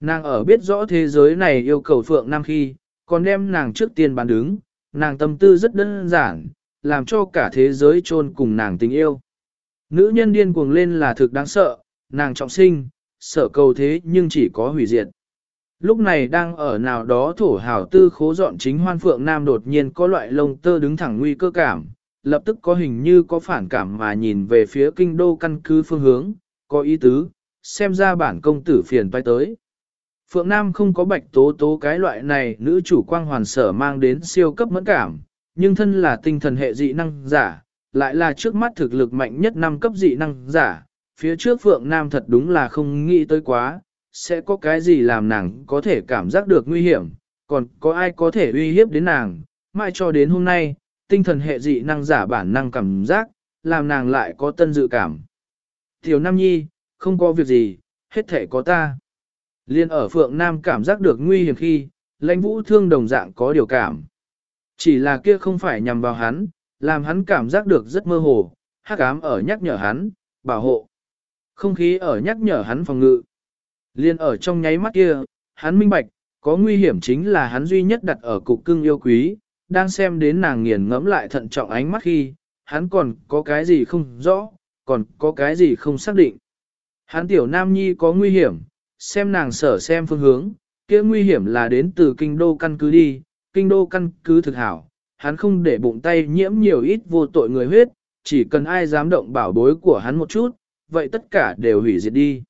Nàng ở biết rõ thế giới này yêu cầu Phượng Nam khi, còn đem nàng trước tiên bán đứng, nàng tâm tư rất đơn giản, làm cho cả thế giới chôn cùng nàng tình yêu. Nữ nhân điên cuồng lên là thực đáng sợ, nàng trọng sinh, sợ cầu thế nhưng chỉ có hủy diệt. Lúc này đang ở nào đó thổ hào tư khố dọn chính hoan phượng nam đột nhiên có loại lông tơ đứng thẳng nguy cơ cảm, lập tức có hình như có phản cảm mà nhìn về phía kinh đô căn cứ phương hướng, có ý tứ, xem ra bản công tử phiền bay tới. Phượng Nam không có bạch tố tố cái loại này nữ chủ quang hoàn sở mang đến siêu cấp mẫn cảm, nhưng thân là tinh thần hệ dị năng giả, lại là trước mắt thực lực mạnh nhất năm cấp dị năng giả, phía trước Phượng Nam thật đúng là không nghĩ tới quá, sẽ có cái gì làm nàng có thể cảm giác được nguy hiểm, còn có ai có thể uy hiếp đến nàng, mãi cho đến hôm nay, tinh thần hệ dị năng giả bản năng cảm giác, làm nàng lại có tân dự cảm. Tiểu Nam Nhi, không có việc gì, hết thể có ta. Liên ở Phượng Nam cảm giác được nguy hiểm khi, lãnh vũ thương đồng dạng có điều cảm. Chỉ là kia không phải nhằm vào hắn, làm hắn cảm giác được rất mơ hồ, hắc ám ở nhắc nhở hắn, bảo hộ. Không khí ở nhắc nhở hắn phòng ngự. Liên ở trong nháy mắt kia, hắn minh bạch, có nguy hiểm chính là hắn duy nhất đặt ở cục cưng yêu quý, đang xem đến nàng nghiền ngẫm lại thận trọng ánh mắt khi, hắn còn có cái gì không rõ, còn có cái gì không xác định. Hắn tiểu nam nhi có nguy hiểm, xem nàng sở xem phương hướng, kia nguy hiểm là đến từ kinh đô căn cứ đi, kinh đô căn cứ thực hảo, hắn không để bụng tay nhiễm nhiều ít vô tội người huyết, chỉ cần ai dám động bảo bối của hắn một chút, vậy tất cả đều hủy diệt đi.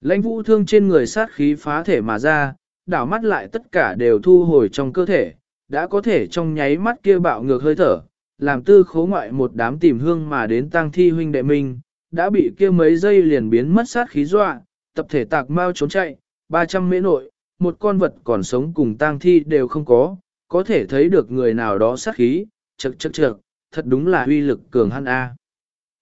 Lãnh vũ thương trên người sát khí phá thể mà ra, đảo mắt lại tất cả đều thu hồi trong cơ thể, đã có thể trong nháy mắt kia bạo ngược hơi thở, làm tư khố ngoại một đám tìm hương mà đến tang thi huynh đệ mình, đã bị kia mấy giây liền biến mất sát khí dọa, tập thể tạc mau trốn chạy, 300 mễ nội, một con vật còn sống cùng tang thi đều không có, có thể thấy được người nào đó sát khí, chật chật chật, thật đúng là uy lực cường hăn A.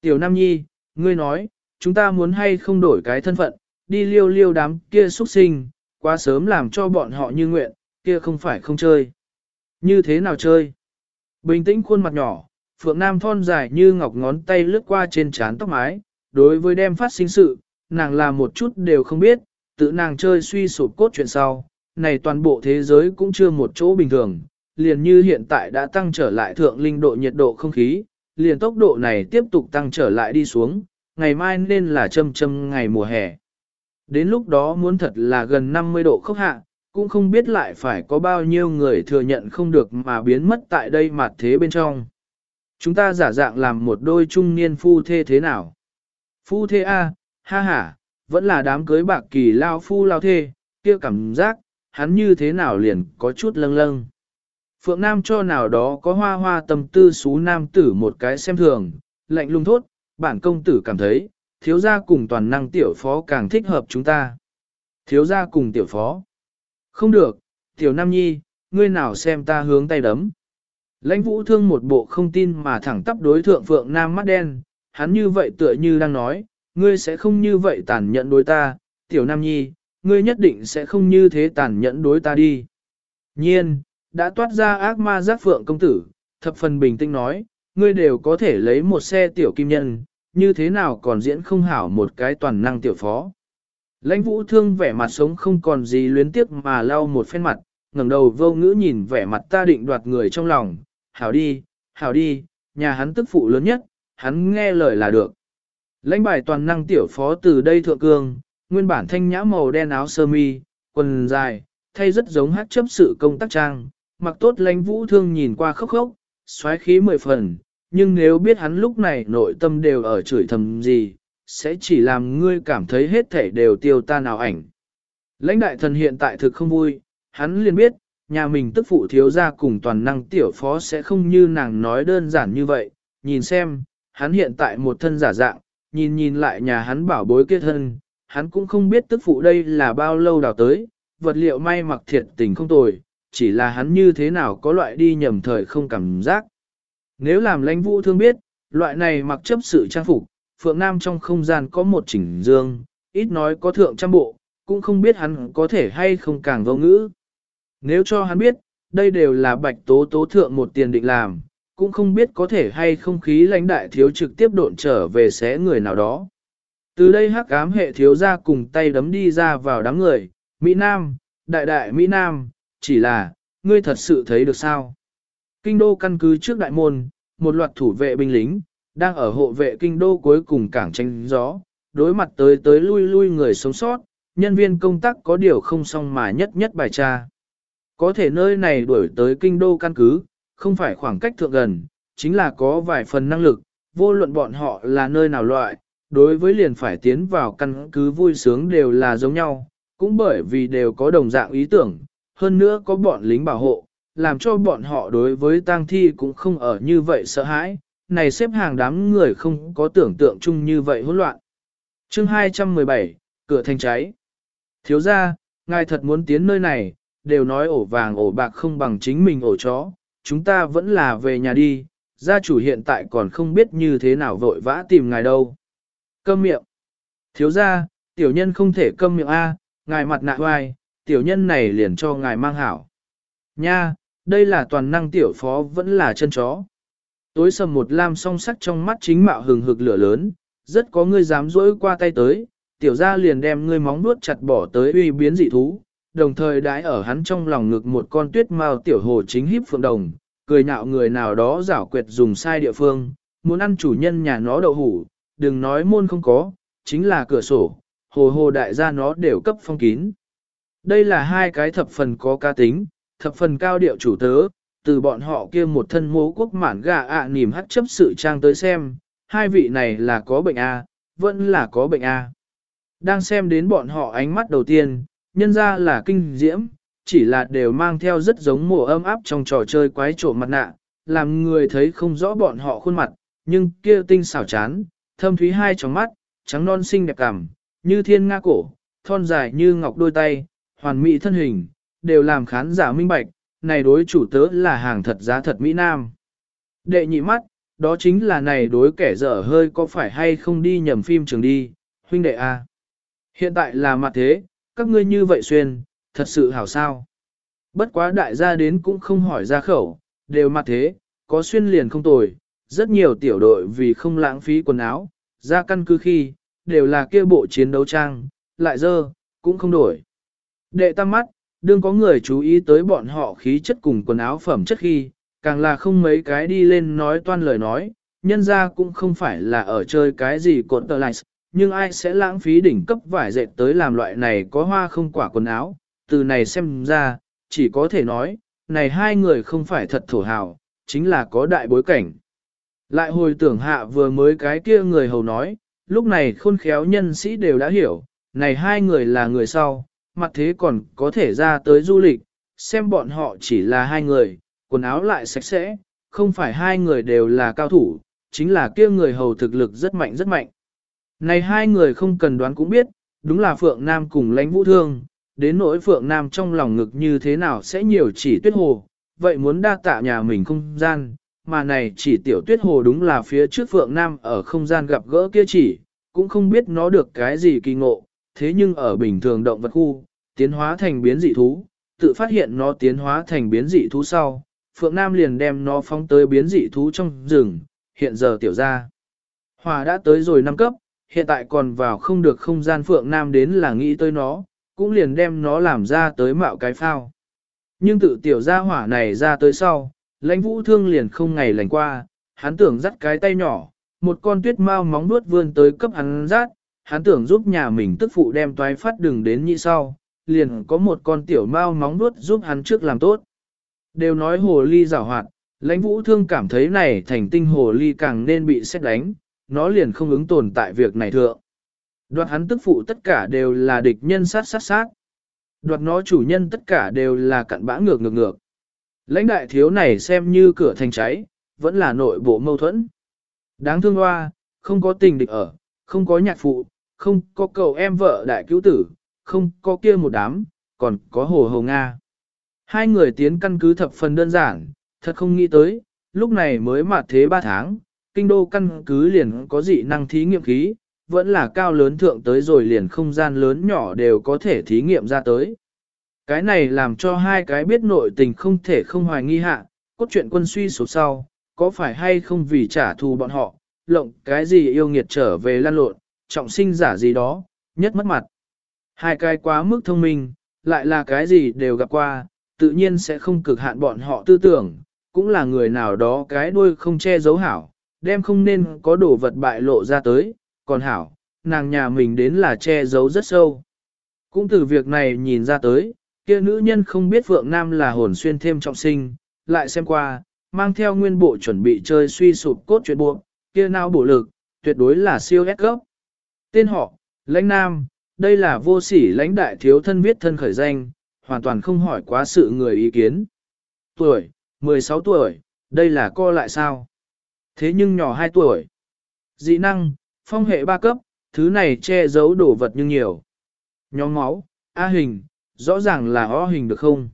Tiểu Nam Nhi, ngươi nói, chúng ta muốn hay không đổi cái thân phận, đi liêu liêu đám kia xuất sinh, quá sớm làm cho bọn họ như nguyện, kia không phải không chơi. Như thế nào chơi? Bình tĩnh khuôn mặt nhỏ, Phượng Nam thon dài như ngọc ngón tay lướt qua trên trán tóc mái, đối với đem phát sinh sự, nàng là một chút đều không biết, tự nàng chơi suy sụp cốt chuyện sau, này toàn bộ thế giới cũng chưa một chỗ bình thường, liền như hiện tại đã tăng trở lại thượng linh độ nhiệt độ không khí, liền tốc độ này tiếp tục tăng trở lại đi xuống, ngày mai nên là châm châm ngày mùa hè. Đến lúc đó muốn thật là gần 50 độ khốc hạ, cũng không biết lại phải có bao nhiêu người thừa nhận không được mà biến mất tại đây mặt thế bên trong. Chúng ta giả dạng làm một đôi trung niên phu thê thế nào? Phu thê A, ha ha, vẫn là đám cưới bạc kỳ lao phu lao thê, kia cảm giác, hắn như thế nào liền có chút lâng lâng. Phượng Nam cho nào đó có hoa hoa tâm tư xú nam tử một cái xem thường, lạnh lung thốt, bản công tử cảm thấy, thiếu gia cùng toàn năng tiểu phó càng thích hợp chúng ta. Thiếu gia cùng tiểu phó. Không được, tiểu nam nhi, ngươi nào xem ta hướng tay đấm. Lãnh vũ thương một bộ không tin mà thẳng tắp đối thượng Phượng Nam mắt đen, hắn như vậy tựa như đang nói, ngươi sẽ không như vậy tàn nhẫn đối ta, tiểu nam nhi, ngươi nhất định sẽ không như thế tàn nhẫn đối ta đi. Nhiên, đã toát ra ác ma giác Phượng công tử, thập phần bình tĩnh nói, ngươi đều có thể lấy một xe tiểu kim nhân, như thế nào còn diễn không hảo một cái toàn năng tiểu phó. Lãnh vũ thương vẻ mặt sống không còn gì luyến tiếc mà lau một phen mặt, ngẩng đầu vô ngữ nhìn vẻ mặt ta định đoạt người trong lòng, hảo đi, hảo đi, nhà hắn tức phụ lớn nhất, hắn nghe lời là được. Lãnh bài toàn năng tiểu phó từ đây thượng cương, nguyên bản thanh nhã màu đen áo sơ mi, quần dài, thay rất giống hát chấp sự công tác trang, mặc tốt lãnh vũ thương nhìn qua khốc khốc, xoáy khí mười phần, nhưng nếu biết hắn lúc này nội tâm đều ở chửi thầm gì, sẽ chỉ làm ngươi cảm thấy hết thể đều tiêu tan ảo ảnh. Lãnh đại thần hiện tại thực không vui, hắn liền biết, nhà mình tức phụ thiếu ra cùng toàn năng tiểu phó sẽ không như nàng nói đơn giản như vậy, nhìn xem, hắn hiện tại một thân giả dạng, nhìn nhìn lại nhà hắn bảo bối kết thân, hắn cũng không biết tức phụ đây là bao lâu đào tới, vật liệu may mặc thiệt tình không tồi, chỉ là hắn như thế nào có loại đi nhầm thời không cảm giác. Nếu làm lãnh vũ thương biết, loại này mặc chấp sự trang phục, Phượng Nam trong không gian có một chỉnh dương, ít nói có thượng trăm bộ, cũng không biết hắn có thể hay không càng vô ngữ. Nếu cho hắn biết, đây đều là bạch tố tố thượng một tiền định làm, cũng không biết có thể hay không khí lãnh đại thiếu trực tiếp độn trở về xé người nào đó. Từ đây hắc ám hệ thiếu ra cùng tay đấm đi ra vào đám người, Mỹ Nam, đại đại Mỹ Nam, chỉ là, ngươi thật sự thấy được sao? Kinh đô căn cứ trước đại môn, một loạt thủ vệ binh lính, đang ở hộ vệ kinh đô cuối cùng cảng tranh gió, đối mặt tới tới lui lui người sống sót, nhân viên công tác có điều không xong mà nhất nhất bài tra. Có thể nơi này đuổi tới kinh đô căn cứ, không phải khoảng cách thượng gần, chính là có vài phần năng lực, vô luận bọn họ là nơi nào loại, đối với liền phải tiến vào căn cứ vui sướng đều là giống nhau, cũng bởi vì đều có đồng dạng ý tưởng, hơn nữa có bọn lính bảo hộ, làm cho bọn họ đối với tang thi cũng không ở như vậy sợ hãi, này xếp hàng đám người không có tưởng tượng chung như vậy hỗn loạn. chương 217, cửa thành cháy. Thiếu ra, ngài thật muốn tiến nơi này, đều nói ổ vàng ổ bạc không bằng chính mình ổ chó, chúng ta vẫn là về nhà đi, gia chủ hiện tại còn không biết như thế nào vội vã tìm ngài đâu. Câm miệng. Thiếu gia, tiểu nhân không thể câm miệng A, ngài mặt nạ hoài, tiểu nhân này liền cho ngài mang hảo. Nha, đây là toàn năng tiểu phó vẫn là chân chó. Tối sầm một lam song sắc trong mắt chính mạo hừng hực lửa lớn, rất có ngươi dám rỗi qua tay tới, tiểu gia liền đem ngươi móng nuốt chặt bỏ tới uy biến dị thú, đồng thời đãi ở hắn trong lòng ngực một con tuyết mao tiểu hồ chính híp phượng đồng, cười nhạo người nào đó giảo quyệt dùng sai địa phương, muốn ăn chủ nhân nhà nó đậu hủ, đừng nói môn không có, chính là cửa sổ, hồ hồ đại gia nó đều cấp phong kín. Đây là hai cái thập phần có ca tính, thập phần cao điệu chủ tớ, từ bọn họ kia một thân mố quốc mản gà ạ à, nìm hắt chấp sự trang tới xem, hai vị này là có bệnh A, vẫn là có bệnh A. Đang xem đến bọn họ ánh mắt đầu tiên, nhân ra là kinh diễm, chỉ là đều mang theo rất giống mùa âm áp trong trò chơi quái trổ mặt nạ, làm người thấy không rõ bọn họ khuôn mặt, nhưng kia tinh xảo chán, thâm thúy hai tròng mắt, trắng non xinh đẹp cảm, như thiên nga cổ, thon dài như ngọc đôi tay, hoàn mỹ thân hình, đều làm khán giả minh bạch, này đối chủ tớ là hàng thật giá thật Mỹ Nam. Đệ nhị mắt, đó chính là này đối kẻ dở hơi có phải hay không đi nhầm phim trường đi, huynh đệ A. Hiện tại là mặt thế, các ngươi như vậy xuyên, thật sự hảo sao. Bất quá đại gia đến cũng không hỏi ra khẩu, đều mặt thế, có xuyên liền không tồi, rất nhiều tiểu đội vì không lãng phí quần áo, ra căn cứ khi, đều là kia bộ chiến đấu trang, lại dơ, cũng không đổi. Đệ tam mắt, đương có người chú ý tới bọn họ khí chất cùng quần áo phẩm chất khi, càng là không mấy cái đi lên nói toan lời nói, nhân ra cũng không phải là ở chơi cái gì cột tờ lại, nhưng ai sẽ lãng phí đỉnh cấp vải dệt tới làm loại này có hoa không quả quần áo, từ này xem ra, chỉ có thể nói, này hai người không phải thật thổ hào, chính là có đại bối cảnh. Lại hồi tưởng hạ vừa mới cái kia người hầu nói, lúc này khôn khéo nhân sĩ đều đã hiểu, này hai người là người sau, mặt thế còn có thể ra tới du lịch, xem bọn họ chỉ là hai người, quần áo lại sạch sẽ, không phải hai người đều là cao thủ, chính là kia người hầu thực lực rất mạnh rất mạnh. Này hai người không cần đoán cũng biết, đúng là Phượng Nam cùng lãnh vũ thương, đến nỗi Phượng Nam trong lòng ngực như thế nào sẽ nhiều chỉ tuyết hồ, vậy muốn đa tạ nhà mình không gian, mà này chỉ tiểu tuyết hồ đúng là phía trước Phượng Nam ở không gian gặp gỡ kia chỉ, cũng không biết nó được cái gì kỳ ngộ, thế nhưng ở bình thường động vật khu, tiến hóa thành biến dị thú, tự phát hiện nó tiến hóa thành biến dị thú sau, Phượng Nam liền đem nó phóng tới biến dị thú trong rừng, hiện giờ tiểu ra. Hòa đã tới rồi năm cấp, hiện tại còn vào không được không gian Phượng Nam đến là nghĩ tới nó, cũng liền đem nó làm ra tới mạo cái phao. Nhưng tự tiểu gia hỏa này ra tới sau, lãnh vũ thương liền không ngày lành qua, hắn tưởng dắt cái tay nhỏ, một con tuyết mau móng nuốt vươn tới cấp hắn rát, hắn tưởng giúp nhà mình tức phụ đem toái phát đường đến như sau, liền có một con tiểu mau móng nuốt giúp hắn trước làm tốt. Đều nói hồ ly rào hoạt, lãnh vũ thương cảm thấy này thành tinh hồ ly càng nên bị xét đánh, nó liền không ứng tồn tại việc này thượng. Đoạt hắn tức phụ tất cả đều là địch nhân sát sát sát. Đoạt nó chủ nhân tất cả đều là cặn bã ngược ngược ngược. Lãnh đại thiếu này xem như cửa thành cháy, vẫn là nội bộ mâu thuẫn. Đáng thương hoa, không có tình địch ở, không có nhạc phụ, không có cậu em vợ đại cứu tử, không có kia một đám, còn có hồ hồ Nga. Hai người tiến căn cứ thập phần đơn giản, thật không nghĩ tới, lúc này mới mà thế ba tháng, kinh đô căn cứ liền có dị năng thí nghiệm khí, vẫn là cao lớn thượng tới rồi liền không gian lớn nhỏ đều có thể thí nghiệm ra tới. Cái này làm cho hai cái biết nội tình không thể không hoài nghi hạ, cốt truyện quân suy số sau, có phải hay không vì trả thù bọn họ, lộng cái gì yêu nghiệt trở về lan lộn, trọng sinh giả gì đó, nhất mất mặt. Hai cái quá mức thông minh, lại là cái gì đều gặp qua, tự nhiên sẽ không cực hạn bọn họ tư tưởng, cũng là người nào đó cái đuôi không che giấu hảo, đem không nên có đồ vật bại lộ ra tới, còn hảo, nàng nhà mình đến là che giấu rất sâu. Cũng từ việc này nhìn ra tới, kia nữ nhân không biết Phượng Nam là hồn xuyên thêm trọng sinh, lại xem qua, mang theo nguyên bộ chuẩn bị chơi suy sụp cốt chuyện buộc, kia nào bổ lực, tuyệt đối là siêu ép gốc. Tên họ, lãnh nam, đây là vô sỉ lãnh đại thiếu thân viết thân khởi danh, hoàn toàn không hỏi quá sự người ý kiến. Tuổi, 16 tuổi, đây là co lại sao? Thế nhưng nhỏ 2 tuổi. Dị năng, phong hệ 3 cấp, thứ này che giấu đồ vật nhưng nhiều. Nhóm máu, A hình, rõ ràng là O hình được không?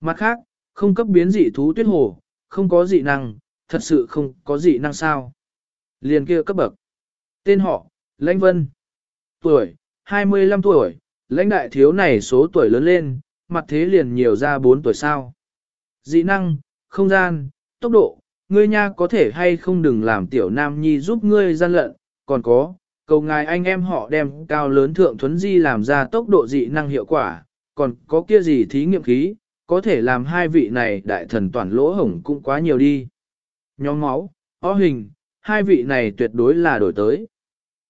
Mặt khác, không cấp biến dị thú tuyết hồ, không có dị năng, thật sự không có dị năng sao? Liền kia cấp bậc. Tên họ, Lãnh Vân. Tuổi, 25 tuổi, lãnh đại thiếu này số tuổi lớn lên, mặt thế liền nhiều ra 4 tuổi sao. Dị năng, không gian, tốc độ, ngươi nha có thể hay không đừng làm tiểu nam nhi giúp ngươi gian lận, còn có, cầu ngài anh em họ đem cao lớn thượng thuấn di làm ra tốc độ dị năng hiệu quả, còn có kia gì thí nghiệm khí, có thể làm hai vị này đại thần toàn lỗ hổng cũng quá nhiều đi. Nhóm máu, o hình, hai vị này tuyệt đối là đổi tới.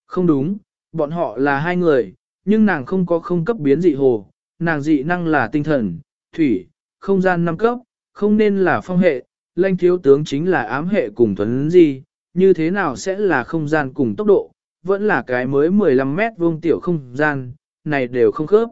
Không đúng, bọn họ là hai người, nhưng nàng không có không cấp biến dị hồ, nàng dị năng là tinh thần, thủy, không gian năm cấp, không nên là phong hệ, lanh thiếu tướng chính là ám hệ cùng thuấn di, như thế nào sẽ là không gian cùng tốc độ, vẫn là cái mới 15 mét vuông tiểu không gian, này đều không khớp.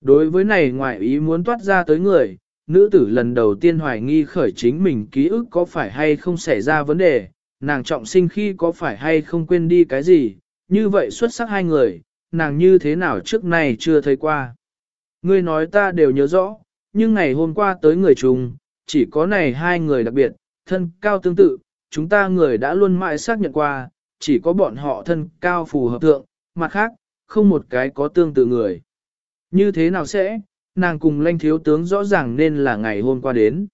Đối với này ngoại ý muốn toát ra tới người, nữ tử lần đầu tiên hoài nghi khởi chính mình ký ức có phải hay không xảy ra vấn đề, nàng trọng sinh khi có phải hay không quên đi cái gì, như vậy xuất sắc hai người, nàng như thế nào trước nay chưa thấy qua. Ngươi nói ta đều nhớ rõ, nhưng ngày hôm qua tới người trùng, chỉ có này hai người đặc biệt, thân cao tương tự, chúng ta người đã luôn mãi xác nhận qua, chỉ có bọn họ thân cao phù hợp thượng, mặt khác, không một cái có tương tự người. Như thế nào sẽ, nàng cùng lãnh thiếu tướng rõ ràng nên là ngày hôm qua đến.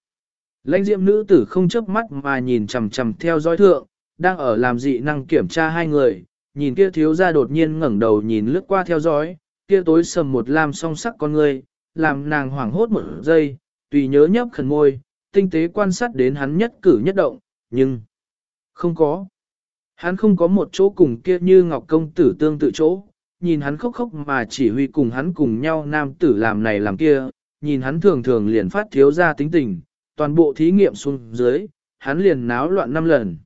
Lãnh diệm nữ tử không chớp mắt mà nhìn chằm chằm theo dõi thượng, đang ở làm dị năng kiểm tra hai người, nhìn kia thiếu ra đột nhiên ngẩng đầu nhìn lướt qua theo dõi, kia tối sầm một lam song sắc con người, làm nàng hoảng hốt một giây, tùy nhớ nhấp khẩn môi, tinh tế quan sát đến hắn nhất cử nhất động, nhưng không có. Hắn không có một chỗ cùng kia như ngọc công tử tương tự chỗ, nhìn hắn khóc khóc mà chỉ huy cùng hắn cùng nhau nam tử làm này làm kia, nhìn hắn thường thường liền phát thiếu ra tính tình, toàn bộ thí nghiệm xuống dưới, hắn liền náo loạn năm lần.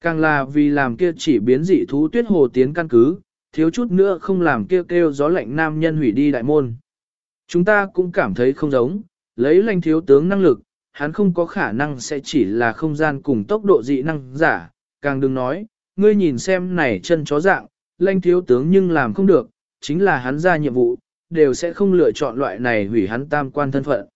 Càng là vì làm kia chỉ biến dị thú tuyết hồ tiến căn cứ, thiếu chút nữa không làm kêu kêu gió lạnh nam nhân hủy đi đại môn. Chúng ta cũng cảm thấy không giống, lấy lanh thiếu tướng năng lực, hắn không có khả năng sẽ chỉ là không gian cùng tốc độ dị năng giả, càng đừng nói, ngươi nhìn xem này chân chó dạng, lanh thiếu tướng nhưng làm không được, chính là hắn ra nhiệm vụ, đều sẽ không lựa chọn loại này hủy hắn tam quan thân phận.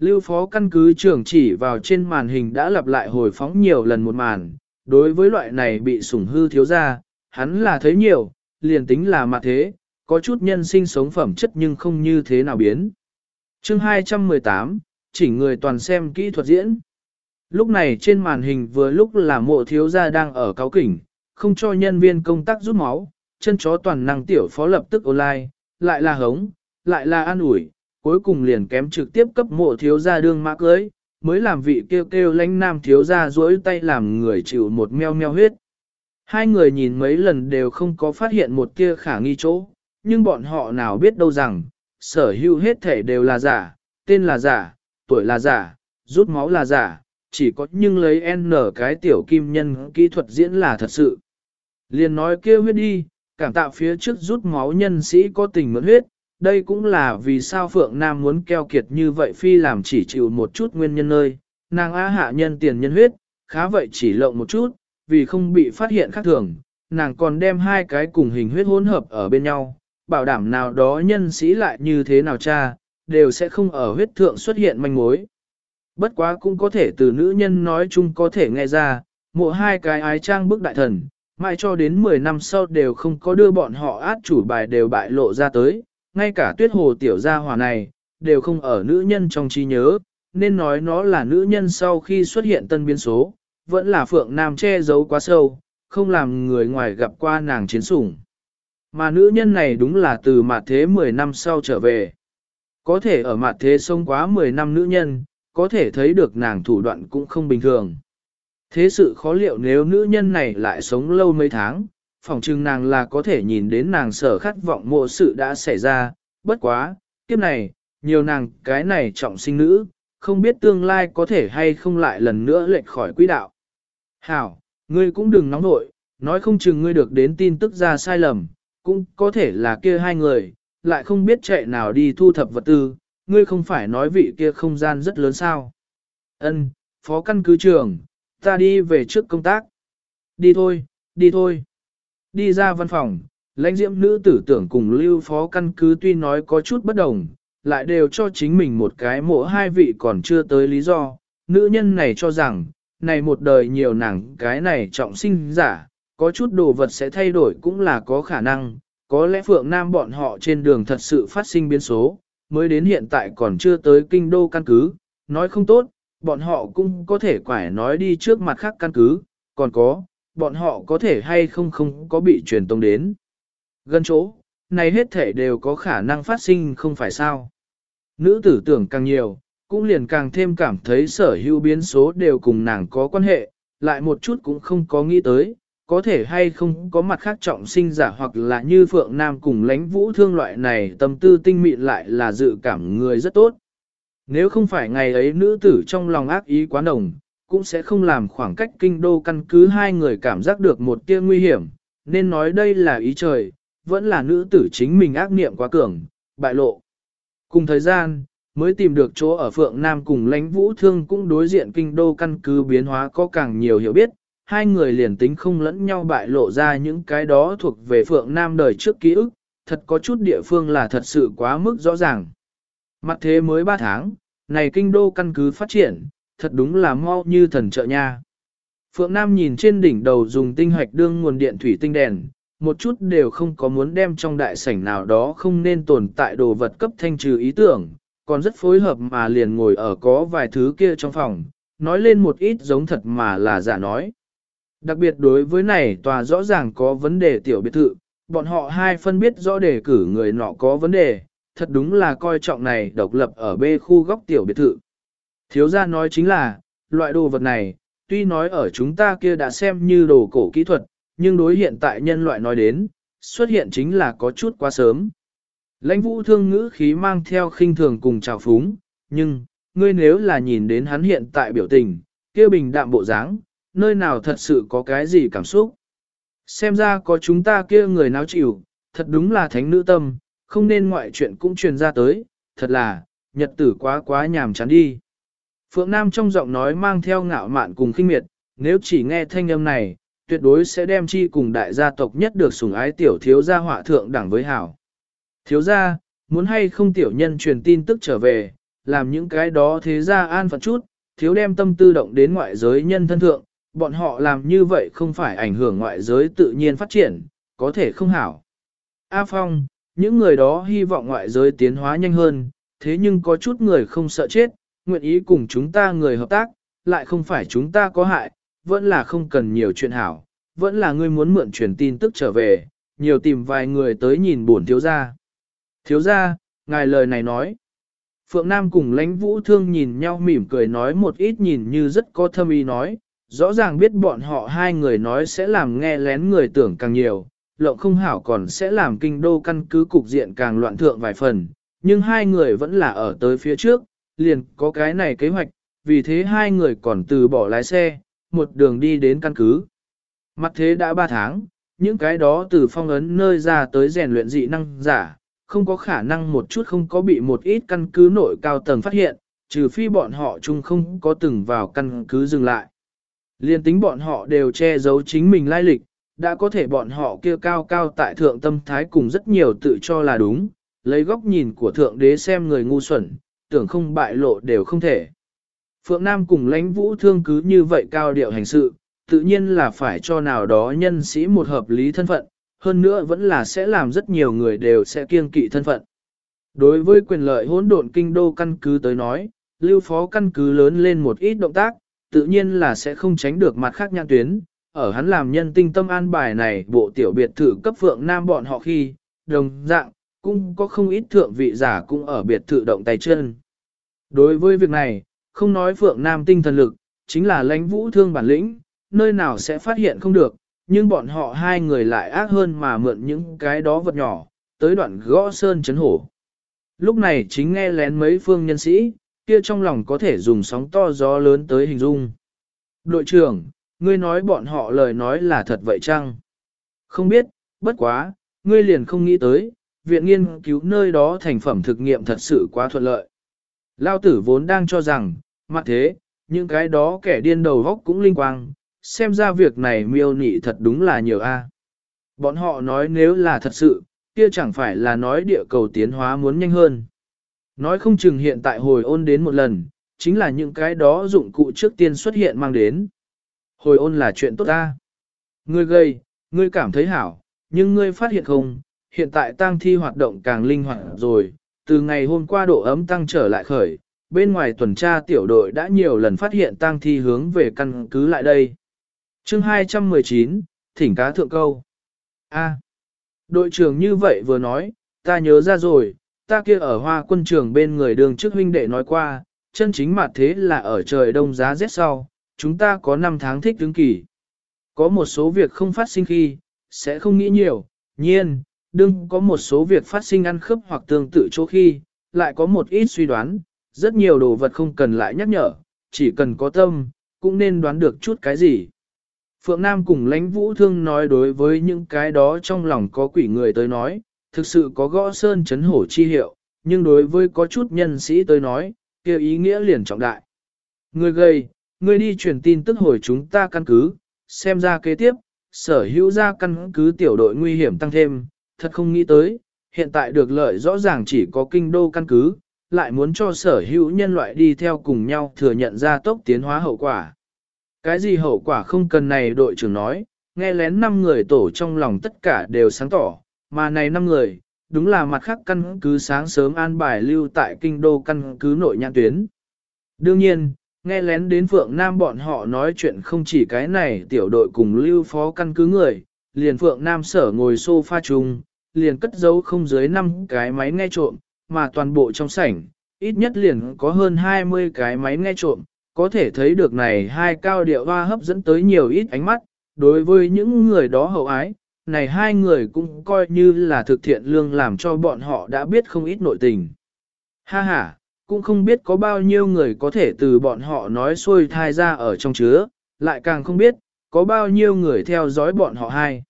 Lưu phó căn cứ trưởng chỉ vào trên màn hình đã lặp lại hồi phóng nhiều lần một màn, đối với loại này bị sủng hư thiếu ra, hắn là thấy nhiều, liền tính là mặt thế, có chút nhân sinh sống phẩm chất nhưng không như thế nào biến. chương 218, chỉ người toàn xem kỹ thuật diễn. Lúc này trên màn hình vừa lúc là mộ thiếu gia đang ở cáo kỉnh, không cho nhân viên công tác rút máu, chân chó toàn năng tiểu phó lập tức online, lại là hống, lại là an ủi, cuối cùng liền kém trực tiếp cấp mộ thiếu gia đương mã cưới, mới làm vị kêu kêu lãnh nam thiếu gia duỗi tay làm người chịu một meo meo huyết. Hai người nhìn mấy lần đều không có phát hiện một kia khả nghi chỗ, nhưng bọn họ nào biết đâu rằng, sở hữu hết thể đều là giả, tên là giả, tuổi là giả, rút máu là giả, chỉ có nhưng lấy N cái tiểu kim nhân kỹ thuật diễn là thật sự. Liền nói kêu huyết đi, cảm tạo phía trước rút máu nhân sĩ có tình mượn huyết, đây cũng là vì sao Phượng Nam muốn keo kiệt như vậy phi làm chỉ chịu một chút nguyên nhân nơi, nàng á hạ nhân tiền nhân huyết, khá vậy chỉ lộng một chút, vì không bị phát hiện khác thường, nàng còn đem hai cái cùng hình huyết hỗn hợp ở bên nhau, bảo đảm nào đó nhân sĩ lại như thế nào cha, đều sẽ không ở huyết thượng xuất hiện manh mối. Bất quá cũng có thể từ nữ nhân nói chung có thể nghe ra, mộ hai cái ái trang bức đại thần, mãi cho đến 10 năm sau đều không có đưa bọn họ át chủ bài đều bại lộ ra tới, ngay cả tuyết hồ tiểu gia hòa này, đều không ở nữ nhân trong trí nhớ, nên nói nó là nữ nhân sau khi xuất hiện tân biến số, vẫn là phượng nam che giấu quá sâu, không làm người ngoài gặp qua nàng chiến sủng. Mà nữ nhân này đúng là từ mặt thế 10 năm sau trở về. Có thể ở mặt thế sống quá 10 năm nữ nhân, có thể thấy được nàng thủ đoạn cũng không bình thường. Thế sự khó liệu nếu nữ nhân này lại sống lâu mấy tháng, phỏng chừng nàng là có thể nhìn đến nàng sở khát vọng mộ sự đã xảy ra, bất quá, kiếp này, nhiều nàng cái này trọng sinh nữ, không biết tương lai có thể hay không lại lần nữa lệch khỏi quỹ đạo. Hảo, ngươi cũng đừng nóng nội, nói không chừng ngươi được đến tin tức ra sai lầm, cũng có thể là kia hai người, lại không biết chạy nào đi thu thập vật tư, ngươi không phải nói vị kia không gian rất lớn sao. Ân, phó căn cứ trưởng, ta đi về trước công tác. Đi thôi, đi thôi. Đi ra văn phòng, lãnh diễm nữ tử tưởng cùng lưu phó căn cứ tuy nói có chút bất đồng, lại đều cho chính mình một cái mộ hai vị còn chưa tới lý do. Nữ nhân này cho rằng, này một đời nhiều nàng cái này trọng sinh giả, có chút đồ vật sẽ thay đổi cũng là có khả năng, có lẽ Phượng Nam bọn họ trên đường thật sự phát sinh biến số, mới đến hiện tại còn chưa tới kinh đô căn cứ, nói không tốt, bọn họ cũng có thể quải nói đi trước mặt khác căn cứ, còn có, bọn họ có thể hay không không có bị truyền tông đến. Gần chỗ, này hết thể đều có khả năng phát sinh không phải sao. Nữ tử tưởng càng nhiều, cũng liền càng thêm cảm thấy sở hữu biến số đều cùng nàng có quan hệ, lại một chút cũng không có nghĩ tới, có thể hay không có mặt khác trọng sinh giả hoặc là như Phượng Nam cùng lãnh vũ thương loại này tâm tư tinh mịn lại là dự cảm người rất tốt. Nếu không phải ngày ấy nữ tử trong lòng ác ý quá nồng, cũng sẽ không làm khoảng cách kinh đô căn cứ hai người cảm giác được một tia nguy hiểm, nên nói đây là ý trời, vẫn là nữ tử chính mình ác niệm quá cường, bại lộ. Cùng thời gian, mới tìm được chỗ ở Phượng Nam cùng lãnh vũ thương cũng đối diện kinh đô căn cứ biến hóa có càng nhiều hiểu biết, hai người liền tính không lẫn nhau bại lộ ra những cái đó thuộc về Phượng Nam đời trước ký ức, thật có chút địa phương là thật sự quá mức rõ ràng. Mặt thế mới 3 tháng, này kinh đô căn cứ phát triển, thật đúng là mau như thần trợ nha. Phượng Nam nhìn trên đỉnh đầu dùng tinh hoạch đương nguồn điện thủy tinh đèn, một chút đều không có muốn đem trong đại sảnh nào đó không nên tồn tại đồ vật cấp thanh trừ ý tưởng, còn rất phối hợp mà liền ngồi ở có vài thứ kia trong phòng, nói lên một ít giống thật mà là giả nói. Đặc biệt đối với này tòa rõ ràng có vấn đề tiểu biệt thự, bọn họ hai phân biết rõ đề cử người nọ có vấn đề, thật đúng là coi trọng này độc lập ở bê khu góc tiểu biệt thự. Thiếu gia nói chính là, loại đồ vật này, tuy nói ở chúng ta kia đã xem như đồ cổ kỹ thuật, nhưng đối hiện tại nhân loại nói đến, xuất hiện chính là có chút quá sớm. Lãnh vũ thương ngữ khí mang theo khinh thường cùng trào phúng, nhưng, ngươi nếu là nhìn đến hắn hiện tại biểu tình, kia bình đạm bộ dáng, nơi nào thật sự có cái gì cảm xúc. Xem ra có chúng ta kia người náo chịu, thật đúng là thánh nữ tâm, không nên ngoại chuyện cũng truyền ra tới, thật là, nhật tử quá quá nhàm chán đi. Phượng Nam trong giọng nói mang theo ngạo mạn cùng khinh miệt, nếu chỉ nghe thanh âm này, tuyệt đối sẽ đem chi cùng đại gia tộc nhất được sủng ái tiểu thiếu gia họa thượng đẳng với hảo. Thiếu gia, muốn hay không tiểu nhân truyền tin tức trở về, làm những cái đó thế gia an phận chút, thiếu đem tâm tư động đến ngoại giới nhân thân thượng, bọn họ làm như vậy không phải ảnh hưởng ngoại giới tự nhiên phát triển, có thể không hảo. A Phong, những người đó hy vọng ngoại giới tiến hóa nhanh hơn, thế nhưng có chút người không sợ chết, nguyện ý cùng chúng ta người hợp tác, lại không phải chúng ta có hại, vẫn là không cần nhiều chuyện hảo, vẫn là ngươi muốn mượn truyền tin tức trở về, nhiều tìm vài người tới nhìn buồn thiếu gia. Thiếu gia, ngài lời này nói. Phượng Nam cùng lãnh vũ thương nhìn nhau mỉm cười nói một ít nhìn như rất có thâm ý nói, rõ ràng biết bọn họ hai người nói sẽ làm nghe lén người tưởng càng nhiều, lộng không hảo còn sẽ làm kinh đô căn cứ cục diện càng loạn thượng vài phần, nhưng hai người vẫn là ở tới phía trước, liền có cái này kế hoạch, vì thế hai người còn từ bỏ lái xe, một đường đi đến căn cứ. Mặt thế đã ba tháng, những cái đó từ phong ấn nơi ra tới rèn luyện dị năng giả, không có khả năng một chút không có bị một ít căn cứ nội cao tầng phát hiện, trừ phi bọn họ chung không có từng vào căn cứ dừng lại. Liên tính bọn họ đều che giấu chính mình lai lịch, đã có thể bọn họ kia cao cao tại thượng tâm thái cùng rất nhiều tự cho là đúng, lấy góc nhìn của thượng đế xem người ngu xuẩn, tưởng không bại lộ đều không thể. Phượng Nam cùng lãnh vũ thương cứ như vậy cao điệu hành sự, tự nhiên là phải cho nào đó nhân sĩ một hợp lý thân phận, hơn nữa vẫn là sẽ làm rất nhiều người đều sẽ kiêng kỵ thân phận. Đối với quyền lợi hỗn độn kinh đô căn cứ tới nói, lưu phó căn cứ lớn lên một ít động tác, tự nhiên là sẽ không tránh được mặt khác nhãn tuyến. Ở hắn làm nhân tinh tâm an bài này bộ tiểu biệt thự cấp phượng nam bọn họ khi, đồng dạng, cũng có không ít thượng vị giả cũng ở biệt thự động tay chân. Đối với việc này, không nói phượng nam tinh thần lực, chính là lãnh vũ thương bản lĩnh, nơi nào sẽ phát hiện không được, nhưng bọn họ hai người lại ác hơn mà mượn những cái đó vật nhỏ, tới đoạn gõ sơn chấn hổ. Lúc này chính nghe lén mấy phương nhân sĩ, kia trong lòng có thể dùng sóng to gió lớn tới hình dung. Đội trưởng, ngươi nói bọn họ lời nói là thật vậy chăng? Không biết, bất quá, ngươi liền không nghĩ tới, viện nghiên cứu nơi đó thành phẩm thực nghiệm thật sự quá thuận lợi. Lao tử vốn đang cho rằng, mặt thế, những cái đó kẻ điên đầu góc cũng linh quang, xem ra việc này miêu nị thật đúng là nhiều a. Bọn họ nói nếu là thật sự, kia chẳng phải là nói địa cầu tiến hóa muốn nhanh hơn. Nói không chừng hiện tại hồi ôn đến một lần, chính là những cái đó dụng cụ trước tiên xuất hiện mang đến. Hồi ôn là chuyện tốt ta. Ngươi gây, ngươi cảm thấy hảo, nhưng ngươi phát hiện không, hiện tại tang thi hoạt động càng linh hoạt rồi, từ ngày hôm qua độ ấm tăng trở lại khởi, bên ngoài tuần tra tiểu đội đã nhiều lần phát hiện tang thi hướng về căn cứ lại đây. chương 219, thỉnh cá thượng câu. A. đội trưởng như vậy vừa nói, ta nhớ ra rồi, ta kia ở hoa quân trường bên người đường trước huynh đệ nói qua, chân chính mặt thế là ở trời đông giá rét sau, chúng ta có 5 tháng thích đứng kỳ. Có một số việc không phát sinh khi, sẽ không nghĩ nhiều, nhiên, đừng có một số việc phát sinh ăn khớp hoặc tương tự chỗ khi, lại có một ít suy đoán, rất nhiều đồ vật không cần lại nhắc nhở, chỉ cần có tâm, cũng nên đoán được chút cái gì. Phượng Nam cùng lãnh vũ thương nói đối với những cái đó trong lòng có quỷ người tới nói, thực sự có gõ sơn chấn hổ chi hiệu, nhưng đối với có chút nhân sĩ tới nói, kêu ý nghĩa liền trọng đại. Người gây, người đi truyền tin tức hồi chúng ta căn cứ, xem ra kế tiếp, sở hữu ra căn cứ tiểu đội nguy hiểm tăng thêm, thật không nghĩ tới, hiện tại được lợi rõ ràng chỉ có kinh đô căn cứ, lại muốn cho sở hữu nhân loại đi theo cùng nhau thừa nhận ra tốc tiến hóa hậu quả. Cái gì hậu quả không cần này đội trưởng nói, nghe lén 5 người tổ trong lòng tất cả đều sáng tỏ, mà này năm người, đúng là mặt khác căn cứ sáng sớm an bài lưu tại kinh đô căn cứ nội nhãn tuyến. Đương nhiên, nghe lén đến Phượng Nam bọn họ nói chuyện không chỉ cái này tiểu đội cùng lưu phó căn cứ người, liền Phượng Nam sở ngồi sofa chung, liền cất giấu không dưới 5 cái máy nghe trộm, mà toàn bộ trong sảnh, ít nhất liền có hơn 20 cái máy nghe trộm, có thể thấy được này hai cao điệu hoa hấp dẫn tới nhiều ít ánh mắt, đối với những người đó hậu ái, này hai người cũng coi như là thực thiện lương làm cho bọn họ đã biết không ít nội tình. Ha ha, cũng không biết có bao nhiêu người có thể từ bọn họ nói xuôi thai ra ở trong chứa, lại càng không biết, có bao nhiêu người theo dõi bọn họ hai.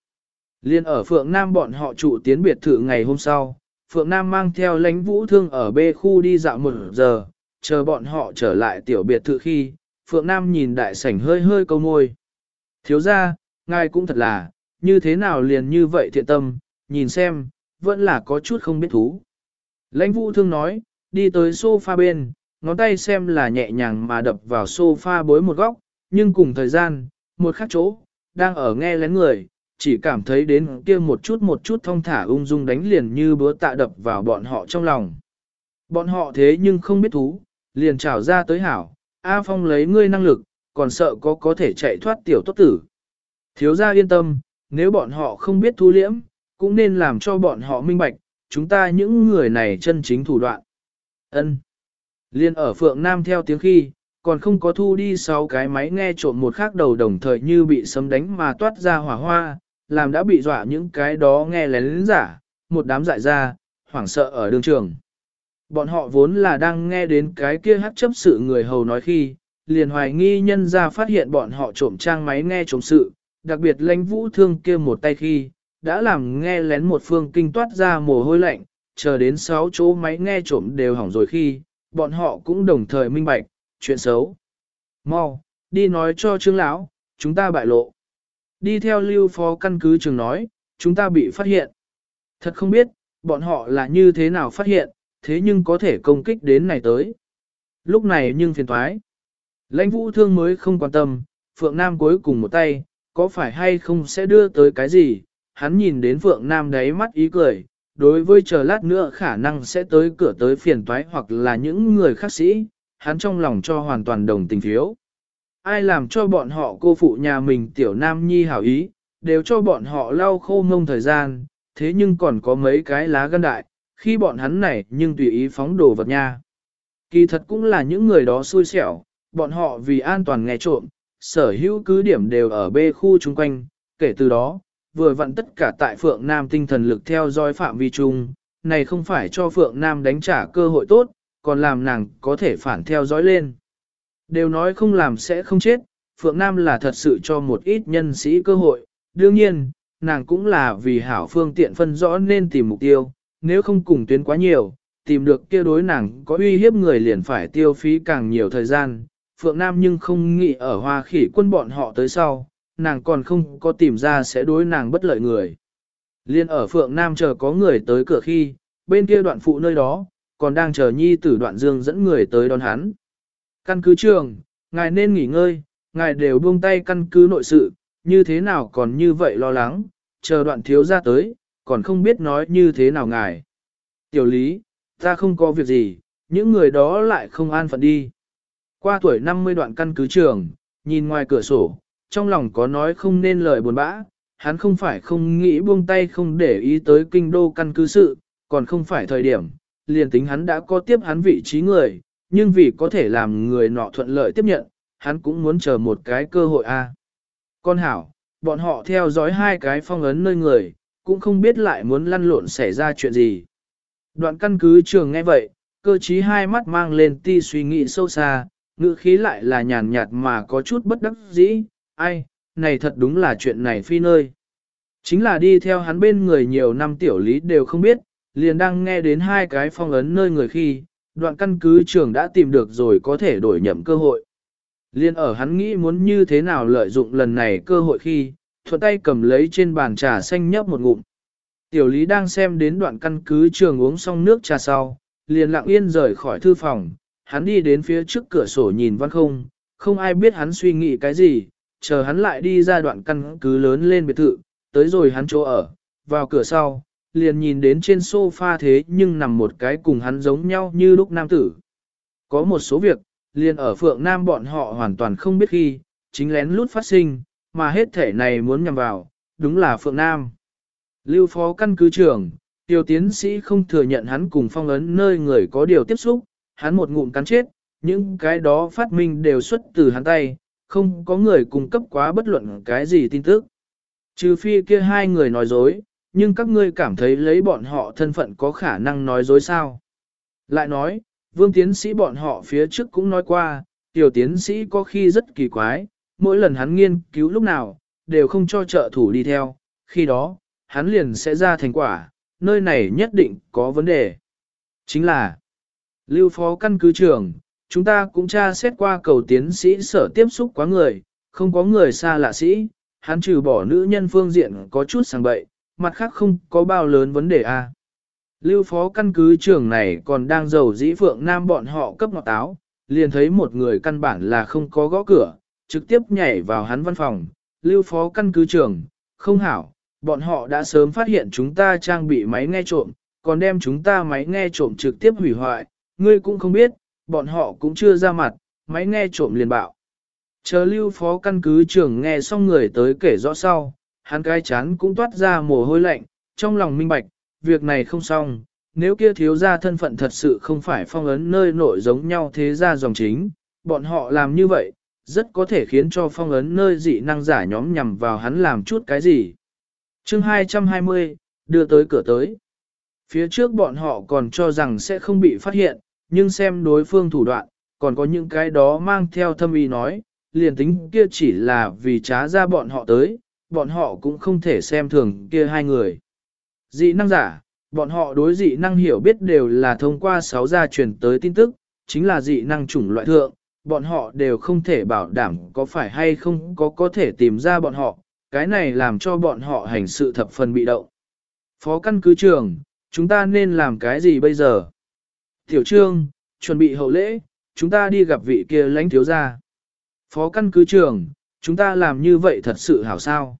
Liên ở Phượng Nam bọn họ trụ tiến biệt thự ngày hôm sau, Phượng Nam mang theo lãnh vũ thương ở B khu đi dạo một giờ, chờ bọn họ trở lại tiểu biệt thự khi, Phượng Nam nhìn đại sảnh hơi hơi câu môi. Thiếu ra, ngài cũng thật là, như thế nào liền như vậy thiện tâm, nhìn xem, vẫn là có chút không biết thú. Lãnh vũ thương nói, đi tới sofa bên, ngón tay xem là nhẹ nhàng mà đập vào sofa bối một góc, nhưng cùng thời gian, một khác chỗ, đang ở nghe lén người, chỉ cảm thấy đến kia một chút một chút thong thả ung dung đánh liền như búa tạ đập vào bọn họ trong lòng. Bọn họ thế nhưng không biết thú, liền trào ra tới hảo, A Phong lấy ngươi năng lực, còn sợ có có thể chạy thoát tiểu tốt tử. Thiếu gia yên tâm, nếu bọn họ không biết thu liễm, cũng nên làm cho bọn họ minh bạch, chúng ta những người này chân chính thủ đoạn. Ân. Liên ở Phượng Nam theo tiếng khi, còn không có thu đi sáu cái máy nghe trộm một khác đầu đồng thời như bị sấm đánh mà toát ra hỏa hoa, làm đã bị dọa những cái đó nghe lén lén giả, một đám dại ra, hoảng sợ ở đường trường. Bọn họ vốn là đang nghe đến cái kia hát chấp sự người hầu nói khi, liền hoài nghi nhân ra phát hiện bọn họ trộm trang máy nghe trộm sự, đặc biệt lãnh vũ thương kia một tay khi, đã làm nghe lén một phương kinh toát ra mồ hôi lạnh, chờ đến sáu chỗ máy nghe trộm đều hỏng rồi khi, bọn họ cũng đồng thời minh bạch, chuyện xấu. Mau, đi nói cho trương lão, chúng ta bại lộ. Đi theo lưu phó căn cứ trường nói, chúng ta bị phát hiện. Thật không biết, bọn họ là như thế nào phát hiện, thế nhưng có thể công kích đến này tới. Lúc này nhưng phiền thoái. Lãnh vũ thương mới không quan tâm, Phượng Nam cuối cùng một tay, có phải hay không sẽ đưa tới cái gì, hắn nhìn đến Phượng Nam đáy mắt ý cười, đối với chờ lát nữa khả năng sẽ tới cửa tới phiền toái hoặc là những người khác sĩ, hắn trong lòng cho hoàn toàn đồng tình phiếu. Ai làm cho bọn họ cô phụ nhà mình tiểu nam nhi hảo ý, đều cho bọn họ lau khô ngông thời gian, thế nhưng còn có mấy cái lá gân đại, khi bọn hắn này nhưng tùy ý phóng đồ vật nha. Kỳ thật cũng là những người đó xui xẻo, bọn họ vì an toàn nghe trộm, sở hữu cứ điểm đều ở B khu chung quanh, kể từ đó, vừa vặn tất cả tại Phượng Nam tinh thần lực theo dõi phạm vi chung, này không phải cho Phượng Nam đánh trả cơ hội tốt, còn làm nàng có thể phản theo dõi lên. Đều nói không làm sẽ không chết, Phượng Nam là thật sự cho một ít nhân sĩ cơ hội, đương nhiên, nàng cũng là vì hảo phương tiện phân rõ nên tìm mục tiêu, nếu không cùng tuyến quá nhiều, tìm được kia đối nàng có uy hiếp người liền phải tiêu phí càng nhiều thời gian, Phượng Nam nhưng không nghĩ ở hoa khỉ quân bọn họ tới sau, nàng còn không có tìm ra sẽ đối nàng bất lợi người. Liên ở Phượng Nam chờ có người tới cửa khi, bên kia đoạn phụ nơi đó, còn đang chờ nhi tử đoạn dương dẫn người tới đón hắn. Căn cứ trường, ngài nên nghỉ ngơi, ngài đều buông tay căn cứ nội sự, như thế nào còn như vậy lo lắng, chờ đoạn thiếu ra tới, còn không biết nói như thế nào ngài. Tiểu lý, ta không có việc gì, những người đó lại không an phận đi. Qua tuổi 50 đoạn căn cứ trường, nhìn ngoài cửa sổ, trong lòng có nói không nên lời buồn bã, hắn không phải không nghĩ buông tay không để ý tới kinh đô căn cứ sự, còn không phải thời điểm, liền tính hắn đã có tiếp hắn vị trí người, nhưng vì có thể làm người nọ thuận lợi tiếp nhận, hắn cũng muốn chờ một cái cơ hội a. Con hảo, bọn họ theo dõi hai cái phong ấn nơi người, cũng không biết lại muốn lăn lộn xảy ra chuyện gì. Đoạn căn cứ trường nghe vậy, cơ trí hai mắt mang lên ti suy nghĩ sâu xa, ngữ khí lại là nhàn nhạt mà có chút bất đắc dĩ, ai, này thật đúng là chuyện này phi nơi. Chính là đi theo hắn bên người nhiều năm tiểu lý đều không biết, liền đang nghe đến hai cái phong ấn nơi người khi, đoạn căn cứ trường đã tìm được rồi có thể đổi nhậm cơ hội. Liên ở hắn nghĩ muốn như thế nào lợi dụng lần này cơ hội khi, thuận tay cầm lấy trên bàn trà xanh nhấp một ngụm. Tiểu lý đang xem đến đoạn căn cứ trường uống xong nước trà sau, liền lặng yên rời khỏi thư phòng, hắn đi đến phía trước cửa sổ nhìn văn không, không ai biết hắn suy nghĩ cái gì, chờ hắn lại đi ra đoạn căn cứ lớn lên biệt thự, tới rồi hắn chỗ ở, vào cửa sau, liền nhìn đến trên sofa thế nhưng nằm một cái cùng hắn giống nhau như lúc nam tử. Có một số việc, liền ở phượng nam bọn họ hoàn toàn không biết khi, chính lén lút phát sinh, mà hết thể này muốn nhằm vào, đúng là phượng nam. Lưu phó căn cứ trưởng, tiêu tiến sĩ không thừa nhận hắn cùng phong ấn nơi người có điều tiếp xúc, hắn một ngụm cắn chết, những cái đó phát minh đều xuất từ hắn tay, không có người cung cấp quá bất luận cái gì tin tức. Trừ phi kia hai người nói dối, nhưng các ngươi cảm thấy lấy bọn họ thân phận có khả năng nói dối sao. Lại nói, vương tiến sĩ bọn họ phía trước cũng nói qua, tiểu tiến sĩ có khi rất kỳ quái, mỗi lần hắn nghiên cứu lúc nào, đều không cho trợ thủ đi theo, khi đó, hắn liền sẽ ra thành quả, nơi này nhất định có vấn đề. Chính là, lưu phó căn cứ trưởng, chúng ta cũng tra xét qua cầu tiến sĩ sở tiếp xúc quá người, không có người xa lạ sĩ, hắn trừ bỏ nữ nhân phương diện có chút sang bậy, mặt khác không có bao lớn vấn đề a. Lưu phó căn cứ trưởng này còn đang giàu dĩ phượng nam bọn họ cấp ngọt táo, liền thấy một người căn bản là không có gõ cửa, trực tiếp nhảy vào hắn văn phòng. Lưu phó căn cứ trưởng, không hảo, bọn họ đã sớm phát hiện chúng ta trang bị máy nghe trộm, còn đem chúng ta máy nghe trộm trực tiếp hủy hoại, ngươi cũng không biết, bọn họ cũng chưa ra mặt, máy nghe trộm liền bạo. Chờ lưu phó căn cứ trưởng nghe xong người tới kể rõ sau, hắn cái chán cũng toát ra mồ hôi lạnh, trong lòng minh bạch, việc này không xong, nếu kia thiếu ra thân phận thật sự không phải phong ấn nơi nội giống nhau thế ra dòng chính, bọn họ làm như vậy, rất có thể khiến cho phong ấn nơi dị năng giả nhóm nhằm vào hắn làm chút cái gì. chương 220, đưa tới cửa tới. Phía trước bọn họ còn cho rằng sẽ không bị phát hiện, nhưng xem đối phương thủ đoạn, còn có những cái đó mang theo thâm ý nói, liền tính kia chỉ là vì trá ra bọn họ tới, bọn họ cũng không thể xem thường kia hai người. Dị năng giả, bọn họ đối dị năng hiểu biết đều là thông qua sáu gia truyền tới tin tức, chính là dị năng chủng loại thượng, bọn họ đều không thể bảo đảm có phải hay không có có thể tìm ra bọn họ, cái này làm cho bọn họ hành sự thập phần bị động. Phó căn cứ trường, chúng ta nên làm cái gì bây giờ? Tiểu trương, chuẩn bị hậu lễ, chúng ta đi gặp vị kia lãnh thiếu gia. Phó căn cứ trường, chúng ta làm như vậy thật sự hảo sao.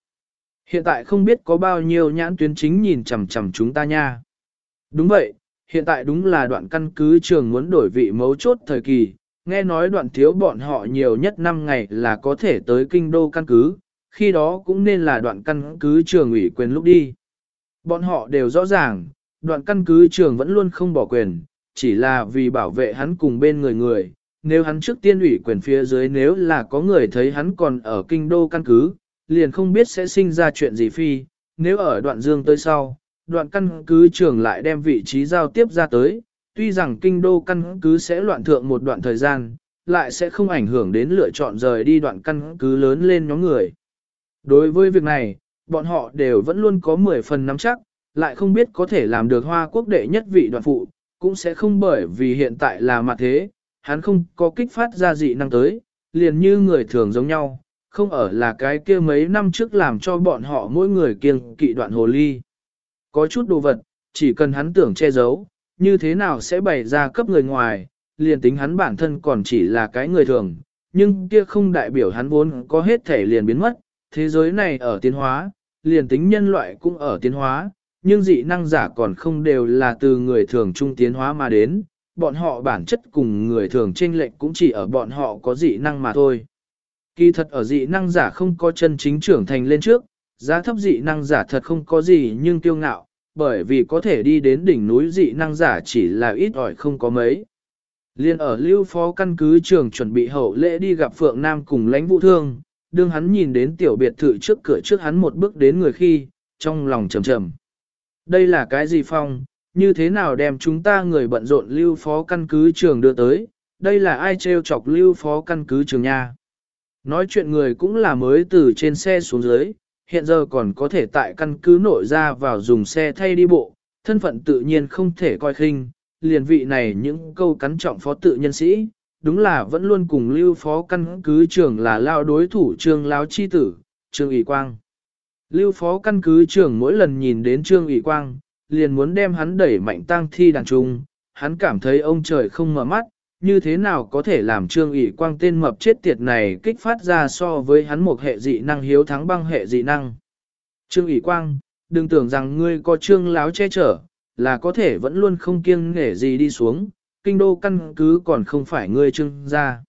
Hiện tại không biết có bao nhiêu nhãn tuyến chính nhìn chằm chằm chúng ta nha. Đúng vậy, hiện tại đúng là đoạn căn cứ trường muốn đổi vị mấu chốt thời kỳ, nghe nói đoạn thiếu bọn họ nhiều nhất 5 ngày là có thể tới kinh đô căn cứ, khi đó cũng nên là đoạn căn cứ trường ủy quyền lúc đi. Bọn họ đều rõ ràng, đoạn căn cứ trường vẫn luôn không bỏ quyền, chỉ là vì bảo vệ hắn cùng bên người người. Nếu hắn trước tiên ủy quyền phía dưới nếu là có người thấy hắn còn ở kinh đô căn cứ, liền không biết sẽ sinh ra chuyện gì phi. Nếu ở đoạn dương tới sau, đoạn căn cứ trường lại đem vị trí giao tiếp ra tới, tuy rằng kinh đô căn cứ sẽ loạn thượng một đoạn thời gian, lại sẽ không ảnh hưởng đến lựa chọn rời đi đoạn căn cứ lớn lên nhóm người. Đối với việc này, bọn họ đều vẫn luôn có 10 phần nắm chắc, lại không biết có thể làm được hoa quốc đệ nhất vị đoạn phụ, cũng sẽ không bởi vì hiện tại là mặt thế, hắn không có kích phát ra dị năng tới, liền như người thường giống nhau, không ở là cái kia mấy năm trước làm cho bọn họ mỗi người kiêng kỵ đoạn hồ ly. Có chút đồ vật, chỉ cần hắn tưởng che giấu, như thế nào sẽ bày ra cấp người ngoài, liền tính hắn bản thân còn chỉ là cái người thường, nhưng kia không đại biểu hắn vốn có hết thể liền biến mất, thế giới này ở tiến hóa, liền tính nhân loại cũng ở tiến hóa, nhưng dị năng giả còn không đều là từ người thường trung tiến hóa mà đến, bọn họ bản chất cùng người thường chênh lệch cũng chỉ ở bọn họ có dị năng mà thôi. Kỳ thật ở dị năng giả không có chân chính trưởng thành lên trước, giá thấp dị năng giả thật không có gì nhưng tiêu ngạo, bởi vì có thể đi đến đỉnh núi dị năng giả chỉ là ít ỏi không có mấy. Liên ở lưu phó căn cứ trường chuẩn bị hậu lễ đi gặp Phượng Nam cùng lãnh vũ thương, đương hắn nhìn đến tiểu biệt thự trước cửa trước hắn một bước đến người khi, trong lòng trầm trầm. Đây là cái gì phong, như thế nào đem chúng ta người bận rộn lưu phó căn cứ trường đưa tới, đây là ai trêu chọc lưu phó căn cứ trường nha. Nói chuyện người cũng là mới từ trên xe xuống dưới, hiện giờ còn có thể tại căn cứ nội ra vào dùng xe thay đi bộ, thân phận tự nhiên không thể coi khinh, liền vị này những câu cắn trọng phó tự nhân sĩ, đúng là vẫn luôn cùng lưu phó căn cứ trưởng là lao đối thủ trương lao chi tử, trương ủy quang. Lưu phó căn cứ trưởng mỗi lần nhìn đến trương ủy quang, liền muốn đem hắn đẩy mạnh tang thi đàn trung, hắn cảm thấy ông trời không mở mắt, như thế nào có thể làm trương ủy quang tên mập chết tiệt này kích phát ra so với hắn một hệ dị năng hiếu thắng băng hệ dị năng. Trương ủy quang, đừng tưởng rằng ngươi có trương láo che chở, là có thể vẫn luôn không kiêng nghể gì đi xuống, kinh đô căn cứ còn không phải ngươi trương ra.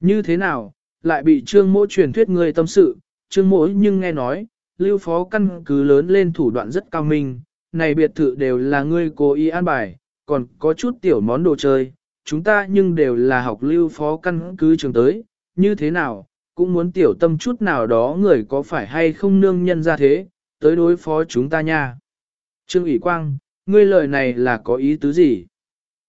Như thế nào, lại bị trương mỗ truyền thuyết ngươi tâm sự, trương mỗ nhưng nghe nói, lưu phó căn cứ lớn lên thủ đoạn rất cao minh, này biệt thự đều là ngươi cố ý an bài, còn có chút tiểu món đồ chơi, chúng ta nhưng đều là học lưu phó căn cứ trường tới, như thế nào, cũng muốn tiểu tâm chút nào đó người có phải hay không nương nhân ra thế, tới đối phó chúng ta nha. Trương ủy quang, ngươi lời này là có ý tứ gì?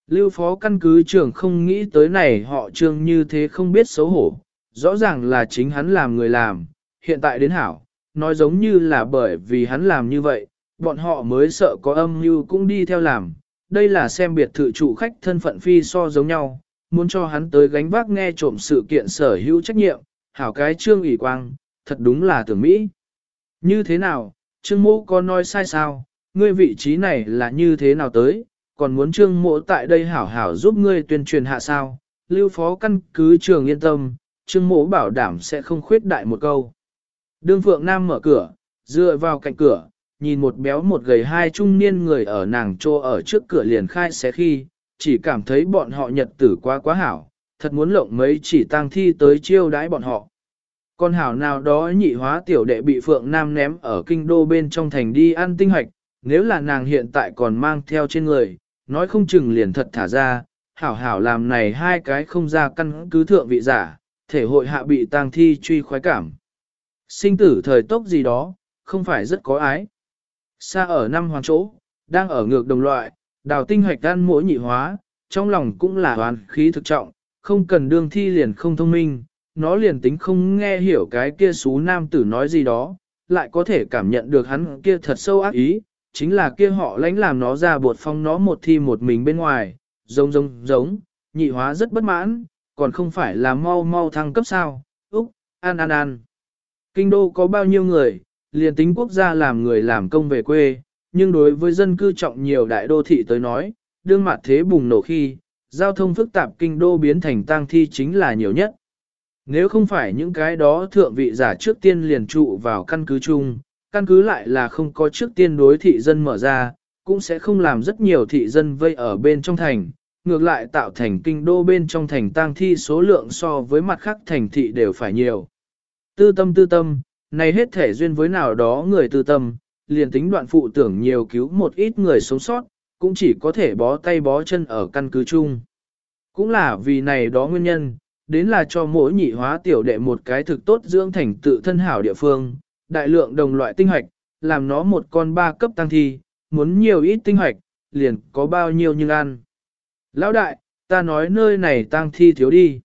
Lưu phó căn cứ trưởng không nghĩ tới này họ trương như thế không biết xấu hổ, rõ ràng là chính hắn làm người làm, hiện tại đến hảo, nói giống như là bởi vì hắn làm như vậy, bọn họ mới sợ có âm mưu cũng đi theo làm, đây là xem biệt thự chủ khách thân phận phi so giống nhau, muốn cho hắn tới gánh vác nghe trộm sự kiện sở hữu trách nhiệm, hảo cái trương ủy quang, thật đúng là tưởng Mỹ. Như thế nào, trương mô có nói sai sao, ngươi vị trí này là như thế nào tới, còn muốn trương mộ tại đây hảo hảo giúp ngươi tuyên truyền hạ sao, lưu phó căn cứ trường yên tâm, trương mộ bảo đảm sẽ không khuyết đại một câu. Đương Phượng Nam mở cửa, dựa vào cạnh cửa, nhìn một béo một gầy hai trung niên người ở nàng trô ở trước cửa liền khai xé khi, chỉ cảm thấy bọn họ nhật tử quá quá hảo, thật muốn lộng mấy chỉ tang thi tới chiêu đãi bọn họ. Con hảo nào đó nhị hóa tiểu đệ bị Phượng Nam ném ở kinh đô bên trong thành đi ăn tinh hoạch, nếu là nàng hiện tại còn mang theo trên người, nói không chừng liền thật thả ra, hảo hảo làm này hai cái không ra căn cứ thượng vị giả, thể hội hạ bị tang thi truy khoái cảm. Sinh tử thời tốc gì đó, không phải rất có ái. Xa ở năm hoàng chỗ, đang ở ngược đồng loại, đào tinh hoạch ăn mỗi nhị hóa, trong lòng cũng là hoàn khí thực trọng, không cần đương thi liền không thông minh, nó liền tính không nghe hiểu cái kia xú nam tử nói gì đó, lại có thể cảm nhận được hắn kia thật sâu ác ý, chính là kia họ lãnh làm nó ra buộc phong nó một thi một mình bên ngoài, giống giống giống, nhị hóa rất bất mãn, còn không phải là mau mau thăng cấp sao, úc, an an an. Kinh đô có bao nhiêu người, liền tính quốc gia làm người làm công về quê, nhưng đối với dân cư trọng nhiều đại đô thị tới nói, đương mặt thế bùng nổ khi, giao thông phức tạp kinh đô biến thành tang thi chính là nhiều nhất. Nếu không phải những cái đó thượng vị giả trước tiên liền trụ vào căn cứ chung, căn cứ lại là không có trước tiên đối thị dân mở ra, cũng sẽ không làm rất nhiều thị dân vây ở bên trong thành, ngược lại tạo thành kinh đô bên trong thành tang thi số lượng so với mặt khác thành thị đều phải nhiều. Tư tâm tư tâm, này hết thể duyên với nào đó người tư tâm, liền tính đoạn phụ tưởng nhiều cứu một ít người sống sót, cũng chỉ có thể bó tay bó chân ở căn cứ chung. Cũng là vì này đó nguyên nhân, đến là cho mỗi nhị hóa tiểu đệ một cái thực tốt dưỡng thành tự thân hảo địa phương, đại lượng đồng loại tinh hoạch, làm nó một con ba cấp tăng thi, muốn nhiều ít tinh hoạch, liền có bao nhiêu nhưng ăn. Lão đại, ta nói nơi này tăng thi thiếu đi.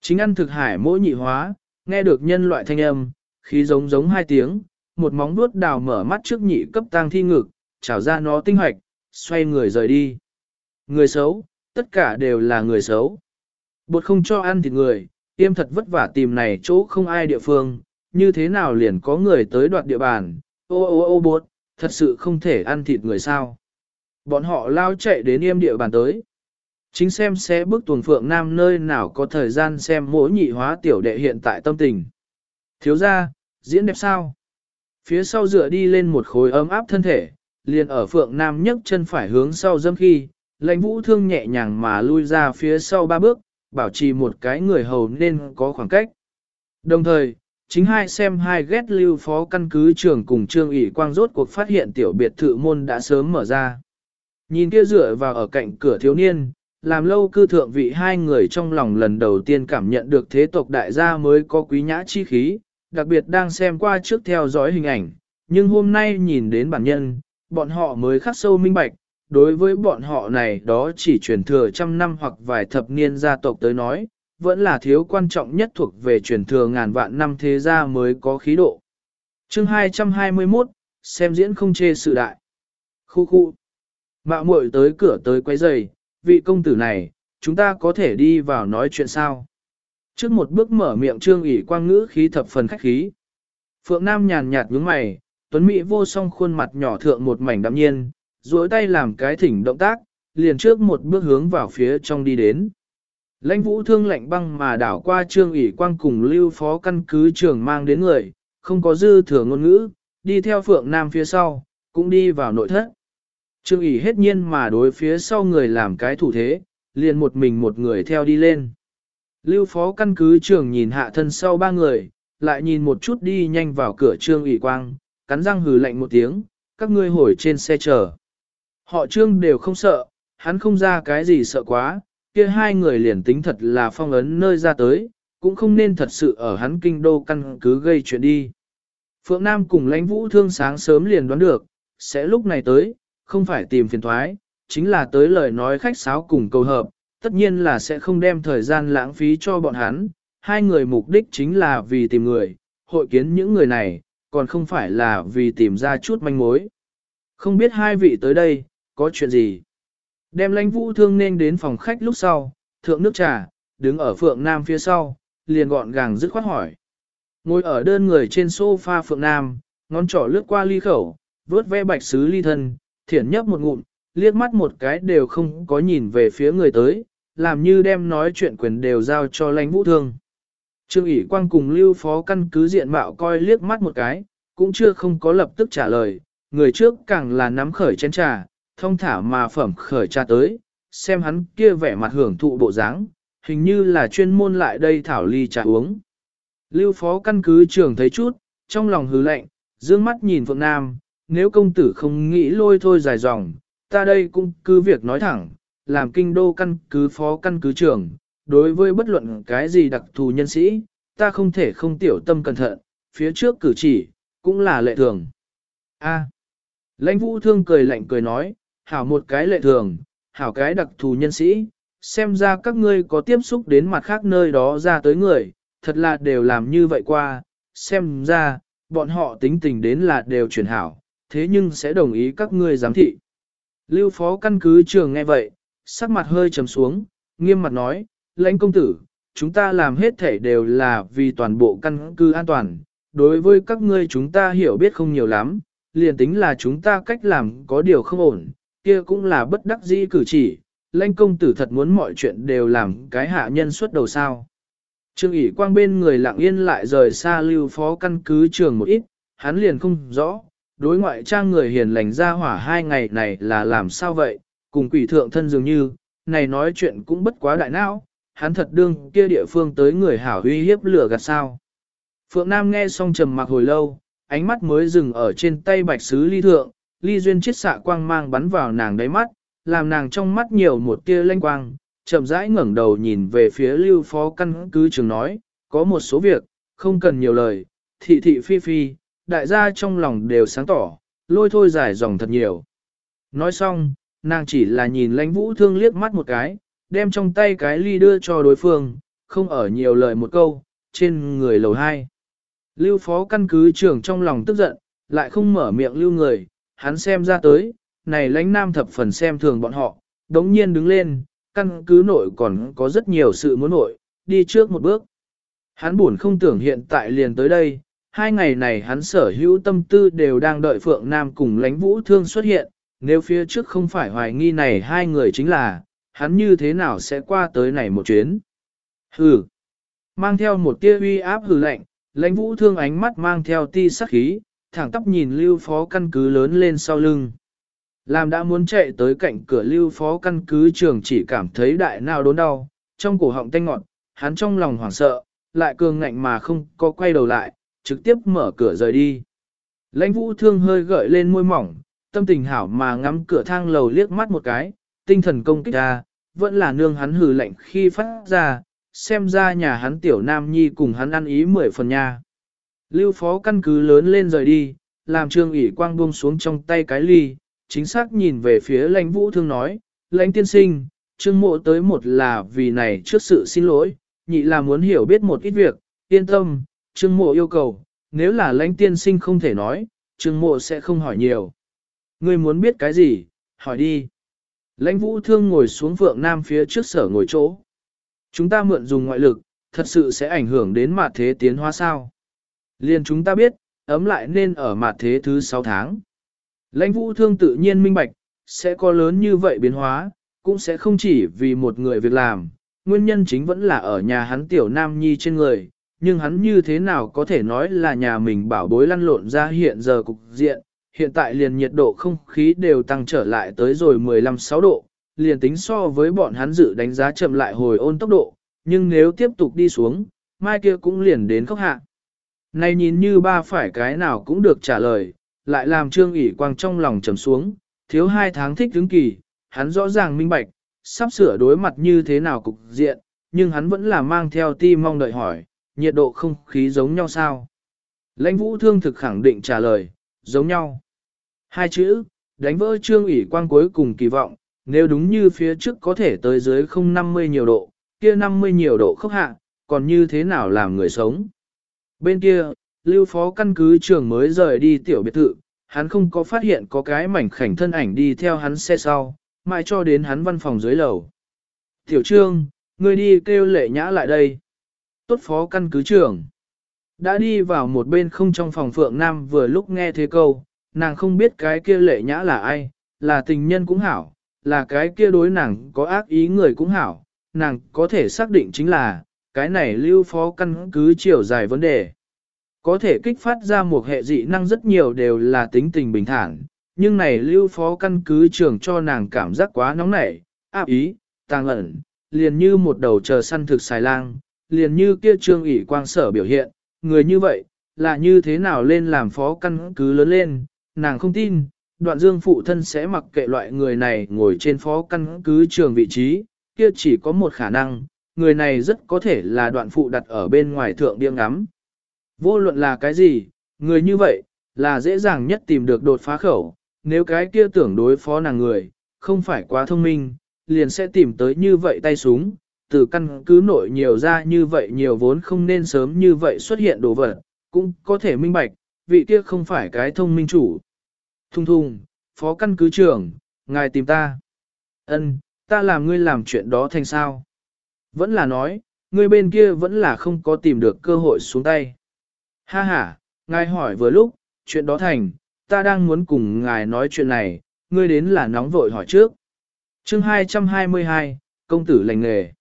Chính ăn thực hải mỗi nhị hóa, nghe được nhân loại thanh âm, khí giống giống hai tiếng, một móng vuốt đào mở mắt trước nhị cấp tang thi ngực, trào ra nó tinh hoạch, xoay người rời đi. Người xấu, tất cả đều là người xấu. Bột không cho ăn thịt người, tiêm thật vất vả tìm này chỗ không ai địa phương, như thế nào liền có người tới đoạt địa bàn, ô ô ô bột, thật sự không thể ăn thịt người sao. Bọn họ lao chạy đến yêm địa bàn tới. Chính xem sẽ bước tuần phượng nam nơi nào có thời gian xem mỗi nhị hóa tiểu đệ hiện tại tâm tình. Thiếu ra, diễn đẹp sao? Phía sau dựa đi lên một khối ấm áp thân thể, liền ở phượng nam nhấc chân phải hướng sau dâm khi, lãnh vũ thương nhẹ nhàng mà lui ra phía sau ba bước, bảo trì một cái người hầu nên có khoảng cách. Đồng thời, chính hai xem hai ghét lưu phó căn cứ trưởng cùng trương ủy quang rốt cuộc phát hiện tiểu biệt thự môn đã sớm mở ra. Nhìn kia dựa vào ở cạnh cửa thiếu niên, làm lâu cư thượng vị hai người trong lòng lần đầu tiên cảm nhận được thế tộc đại gia mới có quý nhã chi khí, đặc biệt đang xem qua trước theo dõi hình ảnh, nhưng hôm nay nhìn đến bản nhân, bọn họ mới khắc sâu minh bạch, đối với bọn họ này đó chỉ truyền thừa trăm năm hoặc vài thập niên gia tộc tới nói, vẫn là thiếu quan trọng nhất thuộc về truyền thừa ngàn vạn năm thế gia mới có khí độ. chương 221, xem diễn không chê sự đại. Khu khu. Mạo muội tới cửa tới quay giày, vị công tử này, chúng ta có thể đi vào nói chuyện sao? Trước một bước mở miệng trương ỉ quang ngữ khí thập phần khách khí. Phượng Nam nhàn nhạt nhướng mày, tuấn mỹ vô song khuôn mặt nhỏ thượng một mảnh đạm nhiên, duỗi tay làm cái thỉnh động tác, liền trước một bước hướng vào phía trong đi đến. Lãnh vũ thương lạnh băng mà đảo qua trương ỉ quang cùng lưu phó căn cứ trưởng mang đến người, không có dư thừa ngôn ngữ, đi theo phượng nam phía sau, cũng đi vào nội thất. Trương ỉ hết nhiên mà đối phía sau người làm cái thủ thế, liền một mình một người theo đi lên. Lưu phó căn cứ trường nhìn hạ thân sau ba người, lại nhìn một chút đi nhanh vào cửa trương ỉ quang, cắn răng hừ lạnh một tiếng, các ngươi hồi trên xe chờ. Họ trương đều không sợ, hắn không ra cái gì sợ quá, kia hai người liền tính thật là phong ấn nơi ra tới, cũng không nên thật sự ở hắn kinh đô căn cứ gây chuyện đi. Phượng Nam cùng lãnh vũ thương sáng sớm liền đoán được, sẽ lúc này tới, không phải tìm phiền thoái, chính là tới lời nói khách sáo cùng cầu hợp, tất nhiên là sẽ không đem thời gian lãng phí cho bọn hắn, hai người mục đích chính là vì tìm người, hội kiến những người này, còn không phải là vì tìm ra chút manh mối. Không biết hai vị tới đây, có chuyện gì? Đem lãnh vũ thương nên đến phòng khách lúc sau, thượng nước trà, đứng ở phượng nam phía sau, liền gọn gàng dứt khoát hỏi. Ngồi ở đơn người trên sofa phượng nam, ngón trỏ lướt qua ly khẩu, vớt ve bạch sứ ly thân, thiển nhấp một ngụm, liếc mắt một cái đều không có nhìn về phía người tới, làm như đem nói chuyện quyền đều giao cho lãnh vũ thương. Trương ỷ quang cùng lưu phó căn cứ diện mạo coi liếc mắt một cái, cũng chưa không có lập tức trả lời, người trước càng là nắm khởi chén trà, thông thả mà phẩm khởi trà tới, xem hắn kia vẻ mặt hưởng thụ bộ dáng, hình như là chuyên môn lại đây thảo ly trà uống. Lưu phó căn cứ trường thấy chút, trong lòng hứ lạnh, dương mắt nhìn Phượng Nam, nếu công tử không nghĩ lôi thôi dài dòng, ta đây cũng cứ việc nói thẳng, làm kinh đô căn cứ phó căn cứ trưởng, đối với bất luận cái gì đặc thù nhân sĩ, ta không thể không tiểu tâm cẩn thận, phía trước cử chỉ, cũng là lệ thường. A. Lãnh vũ thương cười lạnh cười nói, hảo một cái lệ thường, hảo cái đặc thù nhân sĩ, xem ra các ngươi có tiếp xúc đến mặt khác nơi đó ra tới người, thật là đều làm như vậy qua, xem ra, bọn họ tính tình đến là đều chuyển hảo, thế nhưng sẽ đồng ý các ngươi giám thị. Lưu phó căn cứ trường nghe vậy, sắc mặt hơi trầm xuống, nghiêm mặt nói, lãnh công tử, chúng ta làm hết thể đều là vì toàn bộ căn cứ an toàn, đối với các ngươi chúng ta hiểu biết không nhiều lắm, liền tính là chúng ta cách làm có điều không ổn, kia cũng là bất đắc dĩ cử chỉ, lãnh công tử thật muốn mọi chuyện đều làm cái hạ nhân suốt đầu sao. Trương ỉ quang bên người lặng yên lại rời xa lưu phó căn cứ trường một ít, hắn liền không rõ, đối ngoại trang người hiền lành ra hỏa hai ngày này là làm sao vậy, cùng quỷ thượng thân dường như, này nói chuyện cũng bất quá đại não, hắn thật đương kia địa phương tới người hảo uy hiếp lửa gạt sao. Phượng Nam nghe xong trầm mặc hồi lâu, ánh mắt mới dừng ở trên tay bạch sứ ly thượng, ly duyên chiết xạ quang mang bắn vào nàng đáy mắt, làm nàng trong mắt nhiều một tia lanh quang, chậm rãi ngẩng đầu nhìn về phía lưu phó căn cứ trường nói, có một số việc, không cần nhiều lời, thị thị phi phi, đại gia trong lòng đều sáng tỏ, lôi thôi dài dòng thật nhiều. Nói xong, nàng chỉ là nhìn lãnh vũ thương liếc mắt một cái, đem trong tay cái ly đưa cho đối phương, không ở nhiều lời một câu, trên người lầu hai. Lưu phó căn cứ trưởng trong lòng tức giận, lại không mở miệng lưu người, hắn xem ra tới, này lãnh nam thập phần xem thường bọn họ, đống nhiên đứng lên, căn cứ nội còn có rất nhiều sự muốn nội, đi trước một bước. Hắn buồn không tưởng hiện tại liền tới đây, hai ngày này hắn sở hữu tâm tư đều đang đợi Phượng Nam cùng lãnh vũ thương xuất hiện, nếu phía trước không phải hoài nghi này hai người chính là, hắn như thế nào sẽ qua tới này một chuyến. Hừ, mang theo một tia uy áp hừ lạnh, lãnh vũ thương ánh mắt mang theo ti sắc khí, thẳng tóc nhìn lưu phó căn cứ lớn lên sau lưng. Làm đã muốn chạy tới cạnh cửa lưu phó căn cứ trường chỉ cảm thấy đại nào đốn đau, trong cổ họng tanh ngọn, hắn trong lòng hoảng sợ, lại cường ngạnh mà không có quay đầu lại, trực tiếp mở cửa rời đi. Lãnh vũ thương hơi gợi lên môi mỏng, tâm tình hảo mà ngắm cửa thang lầu liếc mắt một cái, tinh thần công kích ra, vẫn là nương hắn hừ lạnh khi phát ra, xem ra nhà hắn tiểu nam nhi cùng hắn ăn ý mười phần nha. Lưu phó căn cứ lớn lên rời đi, làm trương ỉ quang buông xuống trong tay cái ly, chính xác nhìn về phía lãnh vũ thương nói, lãnh tiên sinh, trương mộ tới một là vì này trước sự xin lỗi, nhị là muốn hiểu biết một ít việc, yên tâm, trương mộ yêu cầu, nếu là lãnh tiên sinh không thể nói, trương mộ sẽ không hỏi nhiều. Ngươi muốn biết cái gì, hỏi đi. Lãnh vũ thương ngồi xuống phượng nam phía trước sở ngồi chỗ. Chúng ta mượn dùng ngoại lực, thật sự sẽ ảnh hưởng đến mặt thế tiến hóa sao. Liên chúng ta biết, ấm lại nên ở mặt thế thứ 6 tháng. Lãnh vũ thương tự nhiên minh bạch, sẽ có lớn như vậy biến hóa, cũng sẽ không chỉ vì một người việc làm, nguyên nhân chính vẫn là ở nhà hắn tiểu nam nhi trên người, nhưng hắn như thế nào có thể nói là nhà mình bảo bối lăn lộn ra hiện giờ cục diện, hiện tại liền nhiệt độ không khí đều tăng trở lại tới rồi 15-6 độ, liền tính so với bọn hắn dự đánh giá chậm lại hồi ôn tốc độ, nhưng nếu tiếp tục đi xuống, mai kia cũng liền đến khóc hạ. Này nhìn như ba phải cái nào cũng được trả lời, lại làm trương ỉ quang trong lòng trầm xuống, thiếu hai tháng thích đứng kỳ, hắn rõ ràng minh bạch, sắp sửa đối mặt như thế nào cục diện, nhưng hắn vẫn là mang theo ti mong đợi hỏi, nhiệt độ không khí giống nhau sao? Lãnh vũ thương thực khẳng định trả lời, giống nhau. Hai chữ, đánh vỡ trương ủy quan cuối cùng kỳ vọng, nếu đúng như phía trước có thể tới dưới không 50 nhiều độ, kia 50 nhiều độ khốc hạ, còn như thế nào làm người sống? Bên kia, lưu phó căn cứ trường mới rời đi tiểu biệt thự, hắn không có phát hiện có cái mảnh khảnh thân ảnh đi theo hắn xe sau, mãi cho đến hắn văn phòng dưới lầu. Tiểu trương, ngươi đi kêu lệ nhã lại đây. Tốt phó căn cứ trưởng. Đã đi vào một bên không trong phòng Phượng Nam vừa lúc nghe thế câu, nàng không biết cái kia lệ nhã là ai, là tình nhân cũng hảo, là cái kia đối nàng có ác ý người cũng hảo, nàng có thể xác định chính là, cái này lưu phó căn cứ chiều dài vấn đề. Có thể kích phát ra một hệ dị năng rất nhiều đều là tính tình bình thản, nhưng này lưu phó căn cứ trưởng cho nàng cảm giác quá nóng nảy, áp ý, tàng ẩn, liền như một đầu chờ săn thực xài lang, liền như kia trương ỷ quang sở biểu hiện, người như vậy, là như thế nào lên làm phó căn cứ lớn lên, nàng không tin, đoạn dương phụ thân sẽ mặc kệ loại người này ngồi trên phó căn cứ trường vị trí, kia chỉ có một khả năng, người này rất có thể là đoạn phụ đặt ở bên ngoài thượng điên ngắm. Vô luận là cái gì, người như vậy, là dễ dàng nhất tìm được đột phá khẩu, nếu cái kia tưởng đối phó nàng người, không phải quá thông minh, liền sẽ tìm tới như vậy tay súng, từ căn cứ nội nhiều ra như vậy nhiều vốn không nên sớm như vậy xuất hiện đồ vật, cũng có thể minh bạch, vị kia không phải cái thông minh chủ. Thung thung, phó căn cứ trưởng, ngài tìm ta. Ân, ta làm ngươi làm chuyện đó thành sao? Vẫn là nói, ngươi bên kia vẫn là không có tìm được cơ hội xuống tay. Ha ha, ngài hỏi vừa lúc, chuyện đó thành, ta đang muốn cùng ngài nói chuyện này, ngươi đến là nóng vội hỏi trước. chương 222, công tử lành nghề.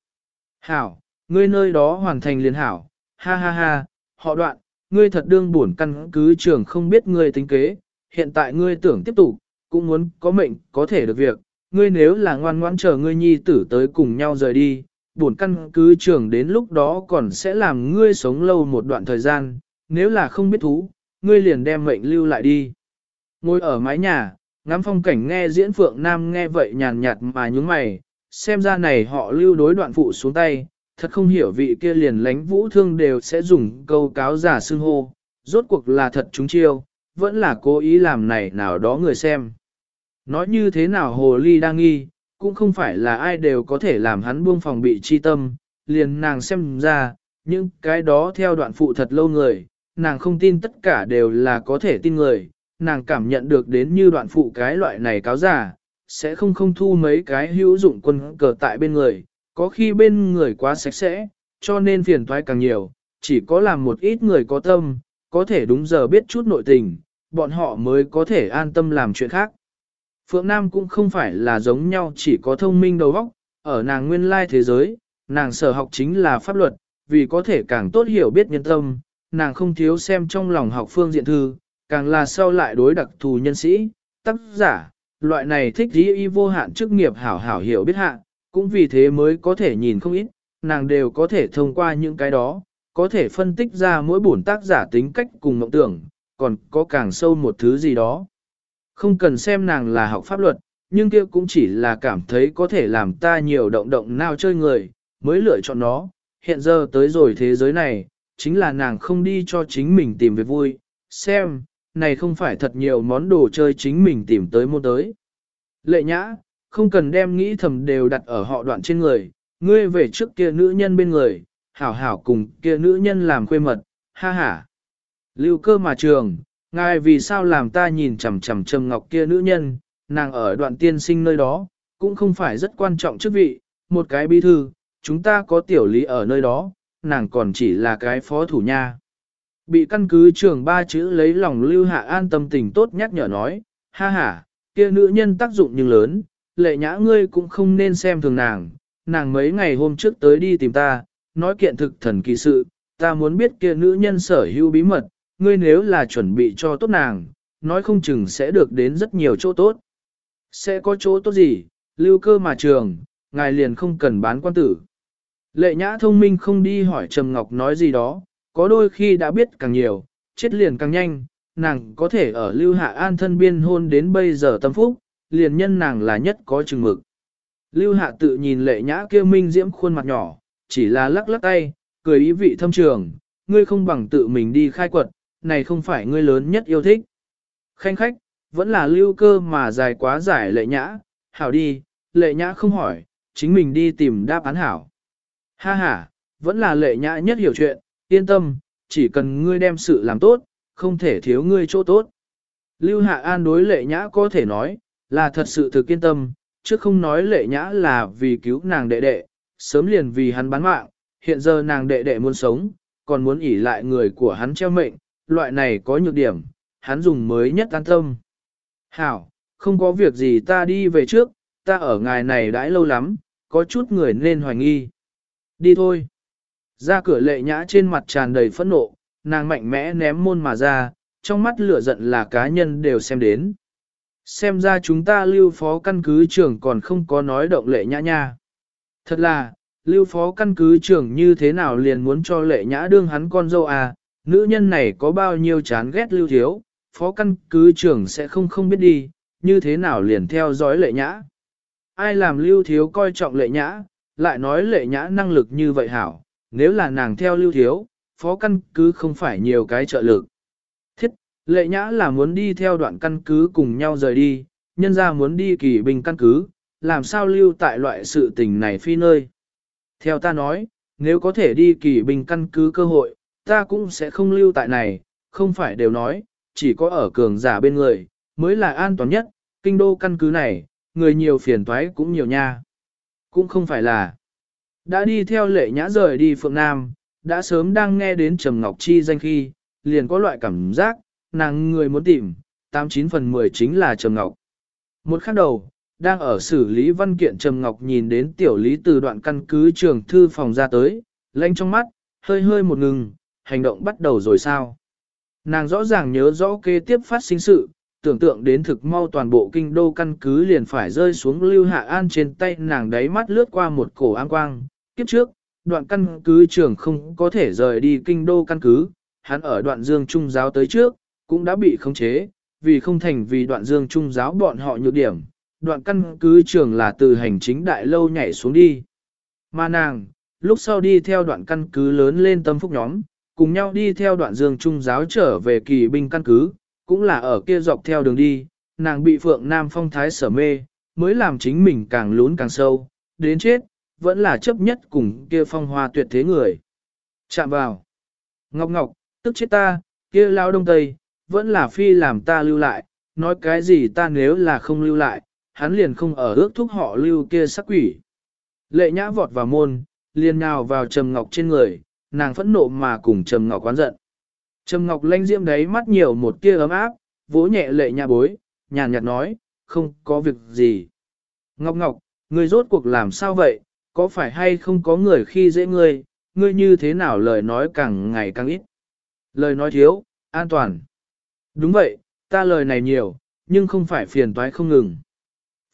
Hảo, ngươi nơi đó hoàn thành liền hảo, ha ha ha, họ đoạn, ngươi thật đương buồn căn cứ trường không biết ngươi tính kế, hiện tại ngươi tưởng tiếp tục, cũng muốn có mệnh, có thể được việc, ngươi nếu là ngoan ngoãn chờ ngươi nhi tử tới cùng nhau rời đi, buồn căn cứ trường đến lúc đó còn sẽ làm ngươi sống lâu một đoạn thời gian, nếu là không biết thú, ngươi liền đem mệnh lưu lại đi. Ngồi ở mái nhà, ngắm phong cảnh nghe diễn phượng nam nghe vậy nhàn nhạt mà nhúng mày, xem ra này họ lưu đối đoạn phụ xuống tay, thật không hiểu vị kia liền lánh vũ thương đều sẽ dùng câu cáo giả xưng hô, rốt cuộc là thật chúng chiêu, vẫn là cố ý làm này nào đó người xem. Nói như thế nào hồ ly đang nghi, cũng không phải là ai đều có thể làm hắn buông phòng bị chi tâm, liền nàng xem ra, những cái đó theo đoạn phụ thật lâu người, nàng không tin tất cả đều là có thể tin người, nàng cảm nhận được đến như đoạn phụ cái loại này cáo giả, sẽ không không thu mấy cái hữu dụng quân cờ tại bên người, có khi bên người quá sạch sẽ, cho nên phiền toái càng nhiều, chỉ có làm một ít người có tâm, có thể đúng giờ biết chút nội tình, bọn họ mới có thể an tâm làm chuyện khác. Phượng Nam cũng không phải là giống nhau chỉ có thông minh đầu óc, ở nàng nguyên lai thế giới, nàng sở học chính là pháp luật, vì có thể càng tốt hiểu biết nhân tâm, nàng không thiếu xem trong lòng học phương diện thư, càng là sau lại đối đặc thù nhân sĩ, tác giả, loại này thích dĩ y vô hạn chức nghiệp hảo hảo hiểu biết hạ, cũng vì thế mới có thể nhìn không ít, nàng đều có thể thông qua những cái đó, có thể phân tích ra mỗi bổn tác giả tính cách cùng mộng tưởng, còn có càng sâu một thứ gì đó. Không cần xem nàng là học pháp luật, nhưng kia cũng chỉ là cảm thấy có thể làm ta nhiều động động nào chơi người, mới lựa chọn nó. Hiện giờ tới rồi thế giới này, chính là nàng không đi cho chính mình tìm về vui. Xem, này không phải thật nhiều món đồ chơi chính mình tìm tới mua tới. Lệ nhã, không cần đem nghĩ thầm đều đặt ở họ đoạn trên người, ngươi về trước kia nữ nhân bên người, hảo hảo cùng kia nữ nhân làm khuê mật, ha ha. Lưu cơ mà trường, ngài vì sao làm ta nhìn chằm chằm trầm ngọc kia nữ nhân, nàng ở đoạn tiên sinh nơi đó, cũng không phải rất quan trọng chức vị, một cái bí thư, chúng ta có tiểu lý ở nơi đó, nàng còn chỉ là cái phó thủ nha. Bị căn cứ trường ba chữ lấy lòng lưu hạ an tâm tình tốt nhắc nhở nói, ha ha, kia nữ nhân tác dụng nhưng lớn, lệ nhã ngươi cũng không nên xem thường nàng, nàng mấy ngày hôm trước tới đi tìm ta, nói kiện thực thần kỳ sự, ta muốn biết kia nữ nhân sở hữu bí mật, ngươi nếu là chuẩn bị cho tốt nàng, nói không chừng sẽ được đến rất nhiều chỗ tốt. Sẽ có chỗ tốt gì, lưu cơ mà trường, ngài liền không cần bán quan tử. Lệ nhã thông minh không đi hỏi Trầm Ngọc nói gì đó, có đôi khi đã biết càng nhiều, chết liền càng nhanh, nàng có thể ở lưu hạ an thân biên hôn đến bây giờ tâm phúc, liền nhân nàng là nhất có chừng mực. Lưu hạ tự nhìn lệ nhã kia minh diễm khuôn mặt nhỏ, chỉ là lắc lắc tay, cười ý vị thâm trường, ngươi không bằng tự mình đi khai quật, này không phải ngươi lớn nhất yêu thích. Khanh khách, vẫn là lưu cơ mà dài quá giải lệ nhã, hảo đi, lệ nhã không hỏi, chính mình đi tìm đáp án hảo. Ha ha, vẫn là lệ nhã nhất hiểu chuyện, yên tâm, chỉ cần ngươi đem sự làm tốt, không thể thiếu ngươi chỗ tốt. Lưu Hạ An đối lệ nhã có thể nói, là thật sự thực yên tâm, chứ không nói lệ nhã là vì cứu nàng đệ đệ, sớm liền vì hắn bán mạng, hiện giờ nàng đệ đệ muốn sống, còn muốn ỉ lại người của hắn treo mệnh, loại này có nhược điểm, hắn dùng mới nhất an tâm. Hảo, không có việc gì ta đi về trước, ta ở ngài này đãi lâu lắm, có chút người nên hoài nghi. Đi thôi. Ra cửa lệ nhã trên mặt tràn đầy phẫn nộ, nàng mạnh mẽ ném môn mà ra, trong mắt lửa giận là cá nhân đều xem đến. Xem ra chúng ta lưu phó căn cứ trưởng còn không có nói động lệ nhã nha. Thật là, lưu phó căn cứ trưởng như thế nào liền muốn cho lệ nhã đương hắn con dâu à, nữ nhân này có bao nhiêu chán ghét lưu thiếu, phó căn cứ trưởng sẽ không không biết đi, như thế nào liền theo dõi lệ nhã. Ai làm lưu thiếu coi trọng lệ nhã, lại nói lệ nhã năng lực như vậy hảo, nếu là nàng theo lưu thiếu, phó căn cứ không phải nhiều cái trợ lực. Thiết, lệ nhã là muốn đi theo đoạn căn cứ cùng nhau rời đi, nhân ra muốn đi kỳ bình căn cứ, làm sao lưu tại loại sự tình này phi nơi. Theo ta nói, nếu có thể đi kỳ bình căn cứ cơ hội, ta cũng sẽ không lưu tại này, không phải đều nói, chỉ có ở cường giả bên người, mới là an toàn nhất, kinh đô căn cứ này, người nhiều phiền toái cũng nhiều nha. Cũng không phải là, đã đi theo lệ nhã rời đi Phượng Nam, đã sớm đang nghe đến Trầm Ngọc Chi danh khi, liền có loại cảm giác, nàng người muốn tìm, 89 phần 10 chính là Trầm Ngọc. Một khắc đầu, đang ở xử lý văn kiện Trầm Ngọc nhìn đến tiểu lý từ đoạn căn cứ trường thư phòng ra tới, lanh trong mắt, hơi hơi một ngừng, hành động bắt đầu rồi sao. Nàng rõ ràng nhớ rõ kế tiếp phát sinh sự, tưởng tượng đến thực mau toàn bộ kinh đô căn cứ liền phải rơi xuống lưu hạ an trên tay nàng đáy mắt lướt qua một cổ an quang. Kiếp trước, đoạn căn cứ trưởng không có thể rời đi kinh đô căn cứ, hắn ở đoạn dương trung giáo tới trước, cũng đã bị khống chế, vì không thành vì đoạn dương trung giáo bọn họ nhược điểm, đoạn căn cứ trưởng là từ hành chính đại lâu nhảy xuống đi. Mà nàng, lúc sau đi theo đoạn căn cứ lớn lên tâm phúc nhóm, cùng nhau đi theo đoạn dương trung giáo trở về kỳ binh căn cứ, cũng là ở kia dọc theo đường đi, nàng bị Phượng Nam Phong Thái sở mê, mới làm chính mình càng lún càng sâu, đến chết, vẫn là chấp nhất cùng kia phong hoa tuyệt thế người. Chạm vào. Ngọc Ngọc, tức chết ta, kia lao đông tây, vẫn là phi làm ta lưu lại, nói cái gì ta nếu là không lưu lại, hắn liền không ở ước thúc họ lưu kia sắc quỷ. Lệ nhã vọt vào môn, liền nhào vào trầm ngọc trên người, nàng phẫn nộ mà cùng Trầm Ngọc quán giận. Trầm Ngọc lanh diễm đấy mắt nhiều một tia ấm áp, vỗ nhẹ lệ nhã bối, nhàn nhạt nói, không có việc gì. Ngọc Ngọc, ngươi rốt cuộc làm sao vậy, có phải hay không có người khi dễ ngươi, ngươi như thế nào lời nói càng ngày càng ít. Lời nói thiếu, an toàn. Đúng vậy, ta lời này nhiều, nhưng không phải phiền toái không ngừng.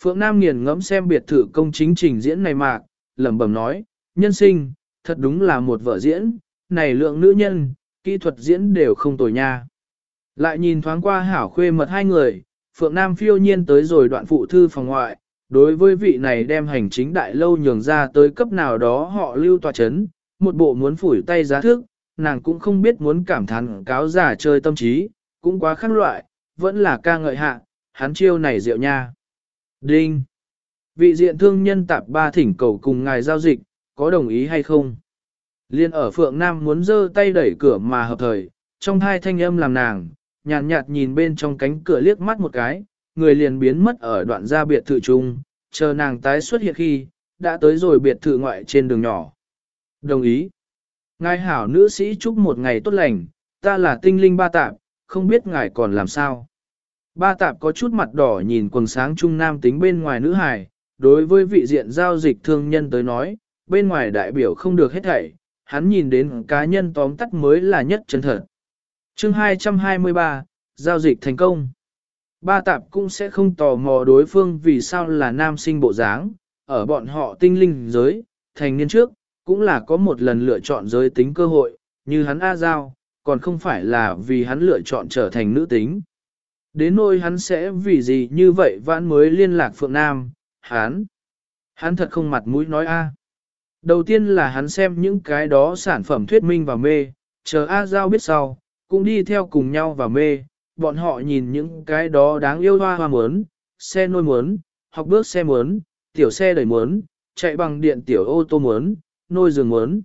Phượng Nam nghiền ngẫm xem biệt thự công chính trình diễn này mạc, lẩm bẩm nói, nhân sinh, thật đúng là một vợ diễn, này lượng nữ nhân, kỹ thuật diễn đều không tồi nha. Lại nhìn thoáng qua hảo khuê mật hai người, Phượng Nam phiêu nhiên tới rồi đoạn phụ thư phòng ngoại, đối với vị này đem hành chính đại lâu nhường ra tới cấp nào đó họ lưu tòa chấn, một bộ muốn phủi tay giá thức, nàng cũng không biết muốn cảm thán cáo giả chơi tâm trí, cũng quá khác loại, vẫn là ca ngợi hạ, hắn chiêu này rượu nha. Đinh! Vị diện thương nhân tạp ba thỉnh cầu cùng ngài giao dịch, có đồng ý hay không? Liên ở Phượng Nam muốn giơ tay đẩy cửa mà hợp thời, trong hai thanh âm làm nàng, nhàn nhạt, nhạt nhìn bên trong cánh cửa liếc mắt một cái, người liền biến mất ở đoạn gia biệt thự trung, chờ nàng tái xuất hiện khi, đã tới rồi biệt thự ngoại trên đường nhỏ. Đồng ý. Ngài hảo nữ sĩ chúc một ngày tốt lành, ta là tinh linh ba tạp, không biết ngài còn làm sao. Ba tạp có chút mặt đỏ nhìn quần sáng trung nam tính bên ngoài nữ hài, đối với vị diện giao dịch thương nhân tới nói, bên ngoài đại biểu không được hết thảy, hắn nhìn đến cá nhân tóm tắt mới là nhất chân thật. chương 223, giao dịch thành công. Ba tạp cũng sẽ không tò mò đối phương vì sao là nam sinh bộ dáng, ở bọn họ tinh linh giới, thành niên trước, cũng là có một lần lựa chọn giới tính cơ hội, như hắn A Giao, còn không phải là vì hắn lựa chọn trở thành nữ tính. Đến nỗi hắn sẽ vì gì như vậy vãn mới liên lạc Phượng Nam, hắn. Hắn thật không mặt mũi nói A. Đầu tiên là hắn xem những cái đó sản phẩm thuyết minh và mê, chờ A Giao biết sau, cũng đi theo cùng nhau và mê, bọn họ nhìn những cái đó đáng yêu hoa hoa muốn, xe nôi muốn, học bước xe muốn, tiểu xe đẩy muốn, chạy bằng điện tiểu ô tô muốn, nôi giường muốn.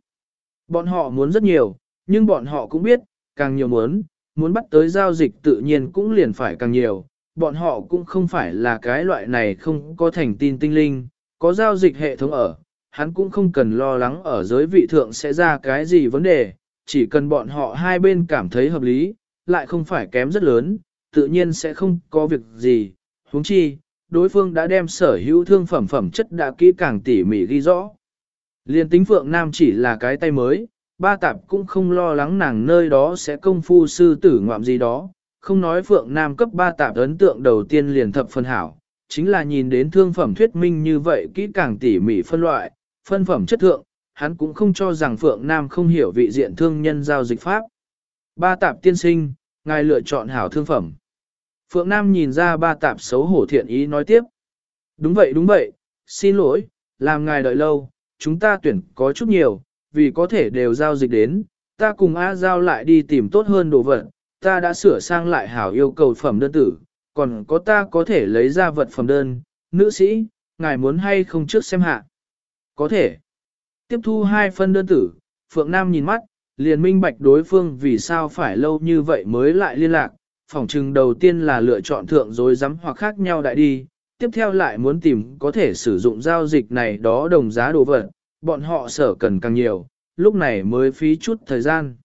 Bọn họ muốn rất nhiều, nhưng bọn họ cũng biết, càng nhiều muốn, muốn bắt tới giao dịch tự nhiên cũng liền phải càng nhiều. Bọn họ cũng không phải là cái loại này không có thành tin tinh linh, có giao dịch hệ thống ở, hắn cũng không cần lo lắng ở giới vị thượng sẽ ra cái gì vấn đề, chỉ cần bọn họ hai bên cảm thấy hợp lý, lại không phải kém rất lớn, tự nhiên sẽ không có việc gì. huống chi, đối phương đã đem sở hữu thương phẩm phẩm chất đã kỹ càng tỉ mỉ ghi rõ. Liên tính Phượng Nam chỉ là cái tay mới, ba tạp cũng không lo lắng nàng nơi đó sẽ công phu sư tử ngoạm gì đó, không nói Phượng Nam cấp ba tạp ấn tượng đầu tiên liền thập phân hảo, chính là nhìn đến thương phẩm thuyết minh như vậy kỹ càng tỉ mỉ phân loại, phân phẩm chất thượng, hắn cũng không cho rằng Phượng Nam không hiểu vị diện thương nhân giao dịch pháp. Ba tạp tiên sinh, ngài lựa chọn hảo thương phẩm. Phượng Nam nhìn ra ba tạp xấu hổ thiện ý nói tiếp. Đúng vậy đúng vậy, xin lỗi, làm ngài đợi lâu, chúng ta tuyển có chút nhiều, vì có thể đều giao dịch đến, ta cùng A giao lại đi tìm tốt hơn đồ vật, ta đã sửa sang lại hảo yêu cầu phẩm đơn tử, còn có ta có thể lấy ra vật phẩm đơn, nữ sĩ, ngài muốn hay không trước xem hạ. Có thể. Tiếp thu hai phân đơn tử, Phượng Nam nhìn mắt, liền minh bạch đối phương vì sao phải lâu như vậy mới lại liên lạc, phòng trừng đầu tiên là lựa chọn thượng rồi dám hoặc khác nhau đại đi, tiếp theo lại muốn tìm có thể sử dụng giao dịch này đó đồng giá đồ vật, bọn họ sở cần càng nhiều, lúc này mới phí chút thời gian.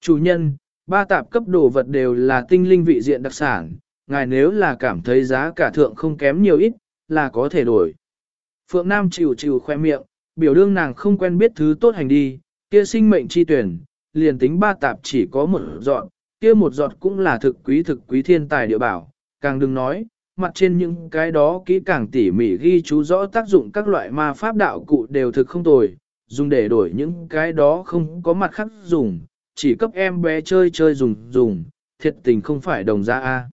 Chủ nhân, ba tạp cấp đồ vật đều là tinh linh vị diện đặc sản, ngài nếu là cảm thấy giá cả thượng không kém nhiều ít, là có thể đổi. Phượng Nam chịu chịu khoe miệng, biểu đương nàng không quen biết thứ tốt hành đi, kia sinh mệnh chi tuyển, liền tính ba tạp chỉ có một dọn, kia một giọt cũng là thực quý thực quý thiên tài địa bảo, càng đừng nói, mặt trên những cái đó kỹ càng tỉ mỉ ghi chú rõ tác dụng các loại ma pháp đạo cụ đều thực không tồi, dùng để đổi những cái đó không có mặt khác dùng, chỉ cấp em bé chơi chơi dùng dùng, thiệt tình không phải đồng giá A.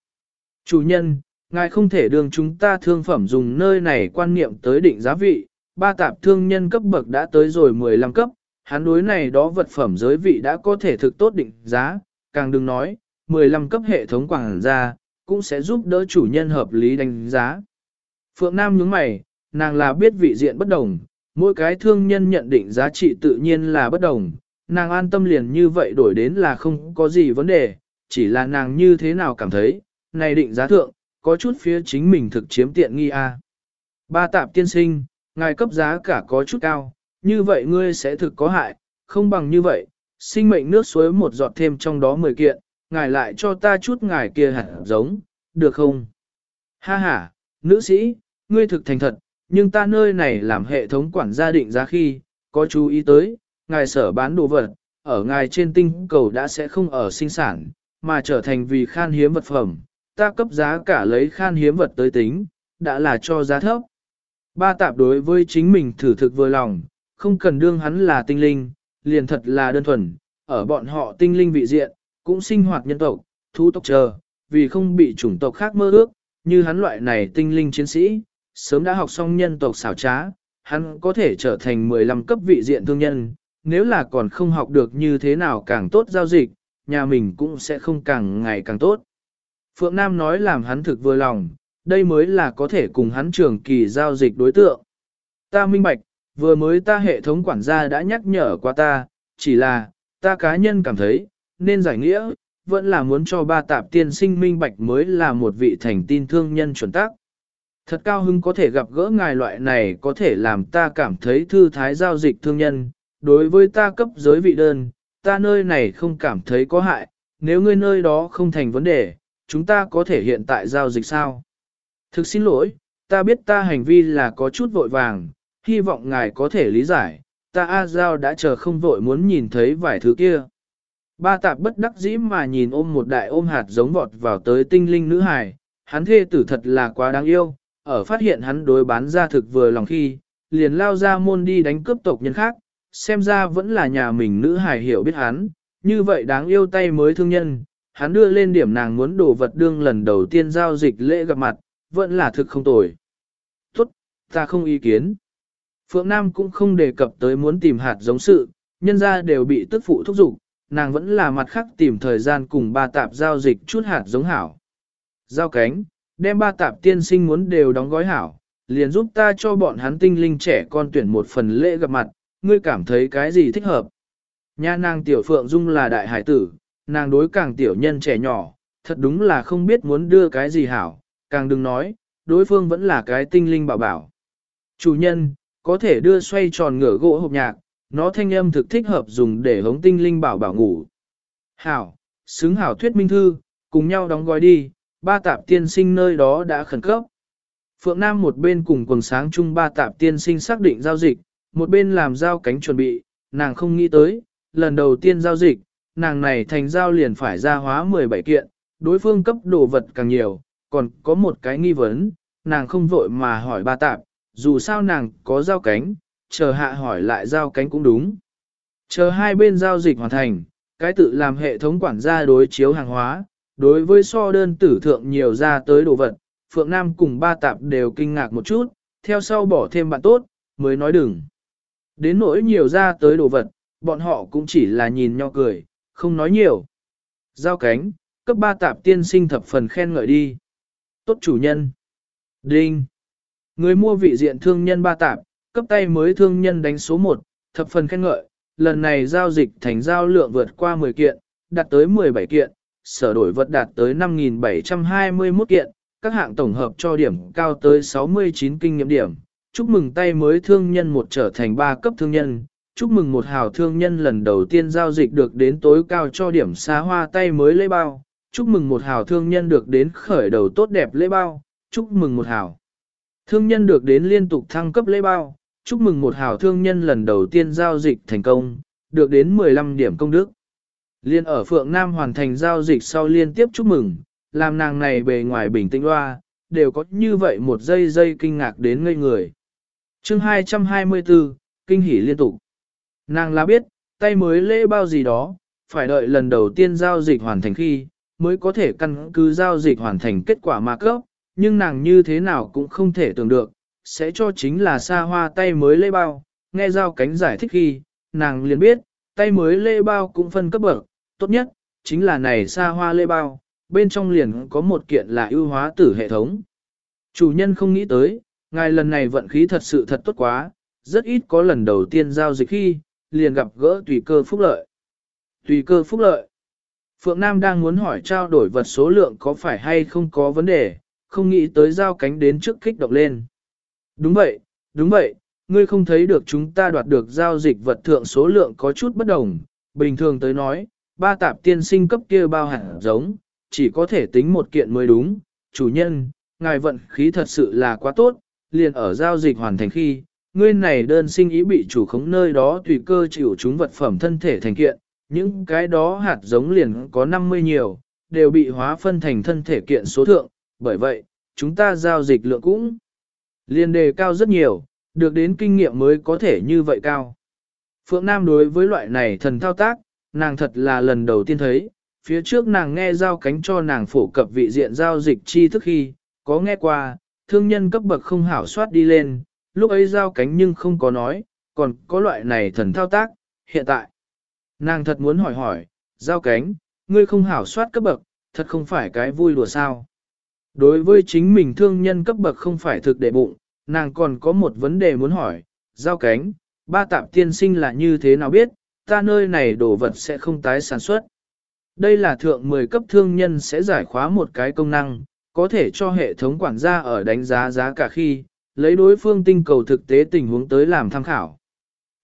Chủ nhân, ngài không thể đường chúng ta thương phẩm dùng nơi này quan niệm tới định giá vị, ba tạp thương nhân cấp bậc đã tới rồi 15 cấp, hắn đối này đó vật phẩm giới vị đã có thể thực tốt định giá, càng đừng nói, 15 cấp hệ thống quảng ra, cũng sẽ giúp đỡ chủ nhân hợp lý đánh giá. Phượng Nam nhướng mày, nàng là biết vị diện bất đồng, mỗi cái thương nhân nhận định giá trị tự nhiên là bất đồng, nàng an tâm liền như vậy đổi đến là không có gì vấn đề, chỉ là nàng như thế nào cảm thấy, này định giá thượng, có chút phía chính mình thực chiếm tiện nghi a. Ba tạp tiên sinh, ngài cấp giá cả có chút cao, như vậy ngươi sẽ thực có hại, không bằng như vậy, sinh mệnh nước suối một giọt thêm trong đó 10 kiện, ngài lại cho ta chút ngài kia hẳn giống, được không? Ha ha, nữ sĩ, ngươi thực thành thật, nhưng ta nơi này làm hệ thống quản gia định giá khi, có chú ý tới, ngài sở bán đồ vật, ở ngài trên tinh cầu đã sẽ không ở sinh sản, mà trở thành vì khan hiếm vật phẩm, ta cấp giá cả lấy khan hiếm vật tới tính, đã là cho giá thấp. Ba tạp đối với chính mình thử thực vừa lòng, không cần đương hắn là tinh linh, liền thật là đơn thuần, ở bọn họ tinh linh vị diện, cũng sinh hoạt nhân tộc, thú tộc chờ, vì không bị chủng tộc khác mơ ước, như hắn loại này tinh linh chiến sĩ, sớm đã học xong nhân tộc xảo trá, hắn có thể trở thành 15 cấp vị diện thương nhân, nếu là còn không học được như thế nào càng tốt giao dịch, nhà mình cũng sẽ không càng ngày càng tốt. Phượng Nam nói làm hắn thực vừa lòng, đây mới là có thể cùng hắn trường kỳ giao dịch đối tượng. Ta minh bạch, vừa mới ta hệ thống quản gia đã nhắc nhở qua ta, chỉ là, ta cá nhân cảm thấy, nên giải nghĩa, vẫn là muốn cho ba tạp tiên sinh minh bạch mới là một vị thành tin thương nhân chuẩn tác. Thật cao hứng có thể gặp gỡ ngài loại này có thể làm ta cảm thấy thư thái giao dịch thương nhân, đối với ta cấp giới vị đơn, ta nơi này không cảm thấy có hại, nếu ngươi nơi đó không thành vấn đề, chúng ta có thể hiện tại giao dịch sao? Thực xin lỗi, ta biết ta hành vi là có chút vội vàng, hy vọng ngài có thể lý giải, ta A Giao đã chờ không vội muốn nhìn thấy vài thứ kia. Ba tạp bất đắc dĩ mà nhìn ôm một đại ôm hạt giống vọt vào tới tinh linh nữ hài, hắn thê tử thật là quá đáng yêu, ở phát hiện hắn đối bán ra thực vừa lòng khi, liền lao ra môn đi đánh cướp tộc nhân khác, xem ra vẫn là nhà mình nữ hài hiểu biết hắn, như vậy đáng yêu tay mới thương nhân, hắn đưa lên điểm nàng muốn đổ vật đương lần đầu tiên giao dịch lễ gặp mặt, vẫn là thực không tồi. Tốt, ta không ý kiến. Phượng Nam cũng không đề cập tới muốn tìm hạt giống sự, nhân ra đều bị tức phụ thúc giục, nàng vẫn là mặt khác tìm thời gian cùng ba tạp giao dịch chút hạt giống hảo. Giao cánh, đem ba tạp tiên sinh muốn đều đóng gói hảo, liền giúp ta cho bọn hắn tinh linh trẻ con tuyển một phần lễ gặp mặt, ngươi cảm thấy cái gì thích hợp. Nha nàng tiểu phượng dung là đại hải tử, nàng đối càng tiểu nhân trẻ nhỏ, thật đúng là không biết muốn đưa cái gì hảo, càng đừng nói, đối phương vẫn là cái tinh linh bảo bảo. Chủ nhân, có thể đưa xoay tròn ngửa gỗ hộp nhạc, nó thanh âm thực thích hợp dùng để hống tinh linh bảo bảo ngủ. Hảo, xứng hảo thuyết minh thư, cùng nhau đóng gói đi, ba tạp tiên sinh nơi đó đã khẩn cấp. Phượng Nam một bên cùng quần sáng chung ba tạp tiên sinh xác định giao dịch, một bên làm giao cánh chuẩn bị, nàng không nghĩ tới, lần đầu tiên giao dịch, nàng này thành giao liền phải ra hóa 17 kiện, đối phương cấp đồ vật càng nhiều, còn có một cái nghi vấn, nàng không vội mà hỏi ba tạp, dù sao nàng có giao cánh, chờ hạ hỏi lại giao cánh cũng đúng. Chờ hai bên giao dịch hoàn thành, cái tự làm hệ thống quản gia đối chiếu hàng hóa, đối với so đơn tử thượng nhiều ra tới đồ vật, Phượng Nam cùng ba tạp đều kinh ngạc một chút, theo sau bỏ thêm bạn tốt, mới nói đừng. Đến nỗi nhiều ra tới đồ vật, bọn họ cũng chỉ là nhìn nhau cười, không nói nhiều. Giao cánh, cấp ba tạp tiên sinh thập phần khen ngợi đi. Tốt chủ nhân. Đinh. Người mua vị diện thương nhân ba tạp, cấp tay mới thương nhân đánh số 1, thập phần khen ngợi, lần này giao dịch thành giao lượng vượt qua 10 kiện, đạt tới 17 kiện, sở đổi vật đạt tới 5.721 kiện, các hạng tổng hợp cho điểm cao tới 69 kinh nghiệm điểm. Chúc mừng tay mới thương nhân một trở thành ba cấp thương nhân, chúc mừng một hào thương nhân lần đầu tiên giao dịch được đến tối cao cho điểm xa hoa tay mới lễ bao, chúc mừng một hào thương nhân được đến khởi đầu tốt đẹp lễ bao, chúc mừng một hào. Thương nhân được đến liên tục thăng cấp lễ bao, chúc mừng một hào thương nhân lần đầu tiên giao dịch thành công, được đến 15 điểm công đức. Liên ở Phượng Nam hoàn thành giao dịch sau liên tiếp chúc mừng, làm nàng này bề ngoài bình tĩnh loa, đều có như vậy một giây giây kinh ngạc đến ngây người. chương 224, kinh hỉ liên tục. Nàng là biết, tay mới lễ bao gì đó, phải đợi lần đầu tiên giao dịch hoàn thành khi, mới có thể căn cứ giao dịch hoàn thành kết quả mà cấp, nhưng nàng như thế nào cũng không thể tưởng được, sẽ cho chính là xa hoa tay mới lê bao, nghe giao cánh giải thích khi, nàng liền biết, tay mới lê bao cũng phân cấp bậc, tốt nhất, chính là này xa hoa lê bao, bên trong liền có một kiện là ưu hóa tử hệ thống. Chủ nhân không nghĩ tới, ngài lần này vận khí thật sự thật tốt quá, rất ít có lần đầu tiên giao dịch khi, liền gặp gỡ tùy cơ phúc lợi. Tùy cơ phúc lợi. Phượng Nam đang muốn hỏi trao đổi vật số lượng có phải hay không có vấn đề, không nghĩ tới giao cánh đến trước kích động lên. Đúng vậy, đúng vậy, ngươi không thấy được chúng ta đoạt được giao dịch vật thượng số lượng có chút bất đồng, bình thường tới nói, ba tạp tiên sinh cấp kia bao hẳn giống, chỉ có thể tính một kiện mới đúng, chủ nhân, ngài vận khí thật sự là quá tốt, liền ở giao dịch hoàn thành khi, ngươi này đơn sinh ý bị chủ khống nơi đó tùy cơ chịu chúng vật phẩm thân thể thành kiện, những cái đó hạt giống liền có 50 nhiều, đều bị hóa phân thành thân thể kiện số thượng, bởi vậy, chúng ta giao dịch lượng cũng liên đề cao rất nhiều, được đến kinh nghiệm mới có thể như vậy cao. Phượng Nam đối với loại này thần thao tác, nàng thật là lần đầu tiên thấy, phía trước nàng nghe giao cánh cho nàng phổ cập vị diện giao dịch chi thức khi, có nghe qua, thương nhân cấp bậc không hảo soát đi lên, lúc ấy giao cánh nhưng không có nói, còn có loại này thần thao tác, hiện tại. Nàng thật muốn hỏi hỏi, giao cánh, ngươi không hảo soát cấp bậc, thật không phải cái vui đùa sao. Đối với chính mình thương nhân cấp bậc không phải thực để bụng, nàng còn có một vấn đề muốn hỏi, giao cánh, ba tạm tiên sinh là như thế nào biết, ta nơi này đồ vật sẽ không tái sản xuất. Đây là thượng 10 cấp thương nhân sẽ giải khóa một cái công năng, có thể cho hệ thống quản gia ở đánh giá giá cả khi, lấy đối phương tinh cầu thực tế tình huống tới làm tham khảo.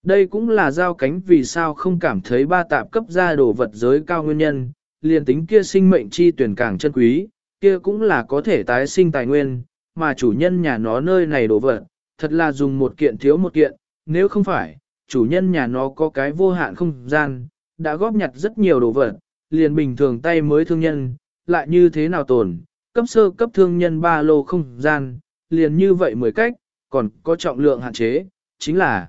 Đây cũng là giao cánh vì sao không cảm thấy ba tạp cấp ra đồ vật giới cao nguyên nhân, liền tính kia sinh mệnh chi tuyển càng chân quý, kia cũng là có thể tái sinh tài nguyên, mà chủ nhân nhà nó nơi này đồ vật, thật là dùng một kiện thiếu một kiện, nếu không phải, chủ nhân nhà nó có cái vô hạn không gian, đã góp nhặt rất nhiều đồ vật, liền bình thường tay mới thương nhân, lại như thế nào tồn, cấp sơ cấp thương nhân ba lô không gian, liền như vậy 10 cách, còn có trọng lượng hạn chế, chính là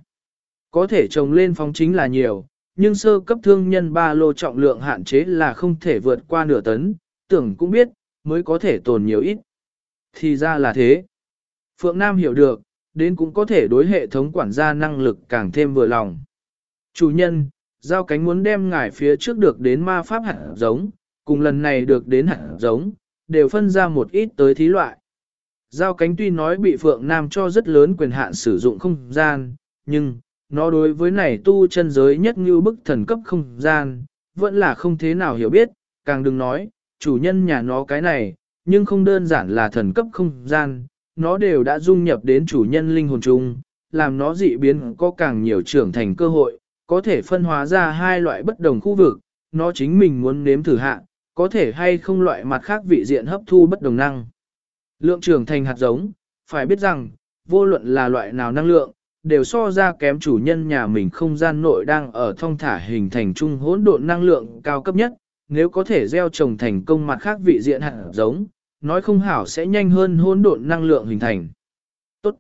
có thể trồng lên phóng chính là nhiều, nhưng sơ cấp thương nhân ba lô trọng lượng hạn chế là không thể vượt qua nửa tấn, tưởng cũng biết, mới có thể tồn nhiều ít. Thì ra là thế. Phượng Nam hiểu được, đến cũng có thể đối hệ thống quản gia năng lực càng thêm vừa lòng. Chủ nhân, giao cánh muốn đem ngài phía trước được đến ma pháp hạt giống, cùng lần này được đến hạt giống, đều phân ra một ít tới thí loại. Giao cánh tuy nói bị Phượng Nam cho rất lớn quyền hạn sử dụng không gian, nhưng, nó đối với này tu chân giới nhất như bức thần cấp không gian, vẫn là không thế nào hiểu biết, càng đừng nói, chủ nhân nhà nó cái này, nhưng không đơn giản là thần cấp không gian, nó đều đã dung nhập đến chủ nhân linh hồn chung, làm nó dị biến có càng nhiều trưởng thành cơ hội, có thể phân hóa ra hai loại bất đồng khu vực, nó chính mình muốn nếm thử hạ, có thể hay không loại mặt khác vị diện hấp thu bất đồng năng. Lượng trưởng thành hạt giống, phải biết rằng, vô luận là loại nào năng lượng, đều so ra kém chủ nhân nhà mình không gian nội đang ở thông thả hình thành trung hỗn độn năng lượng cao cấp nhất, nếu có thể gieo trồng thành công mặt khác vị diện hạt giống, nói không hảo sẽ nhanh hơn hỗn độn năng lượng hình thành. Tốt.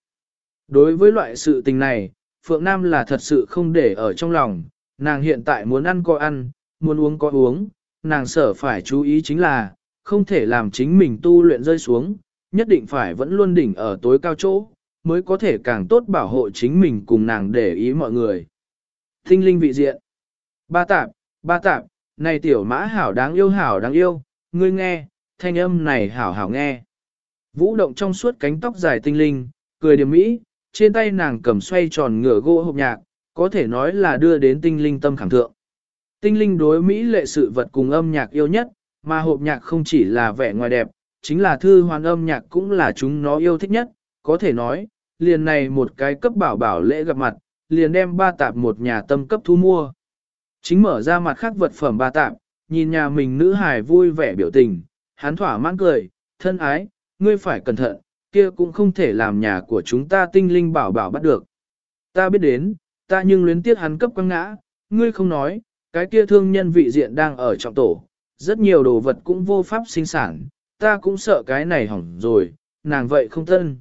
Đối với loại sự tình này, Phượng Nam là thật sự không để ở trong lòng, nàng hiện tại muốn ăn có ăn, muốn uống có uống, nàng sở phải chú ý chính là, không thể làm chính mình tu luyện rơi xuống, nhất định phải vẫn luôn đỉnh ở tối cao chỗ, mới có thể càng tốt bảo hộ chính mình cùng nàng để ý mọi người. Tinh linh vị diện. Ba tạp, ba tạp, này tiểu mã hảo đáng yêu hảo đáng yêu, ngươi nghe, thanh âm này hảo hảo nghe. Vũ động trong suốt cánh tóc dài tinh linh, cười điểm mỹ, trên tay nàng cầm xoay tròn ngựa gỗ hộp nhạc, có thể nói là đưa đến tinh linh tâm khảm thượng. Tinh linh đối Mỹ lệ sự vật cùng âm nhạc yêu nhất, mà hộp nhạc không chỉ là vẻ ngoài đẹp, chính là thư hoàn âm nhạc cũng là chúng nó yêu thích nhất, có thể nói, liền này một cái cấp bảo bảo lễ gặp mặt, liền đem ba tạp một nhà tâm cấp thu mua. Chính mở ra mặt khác vật phẩm bà tạm nhìn nhà mình nữ hài vui vẻ biểu tình, hắn thỏa mãn cười, thân ái, ngươi phải cẩn thận, kia cũng không thể làm nhà của chúng ta tinh linh bảo bảo bắt được. Ta biết đến, ta nhưng luyến tiếc hắn cấp quăng ngã, ngươi không nói, cái kia thương nhân vị diện đang ở trọng tổ, rất nhiều đồ vật cũng vô pháp sinh sản, ta cũng sợ cái này hỏng rồi, nàng vậy không thân.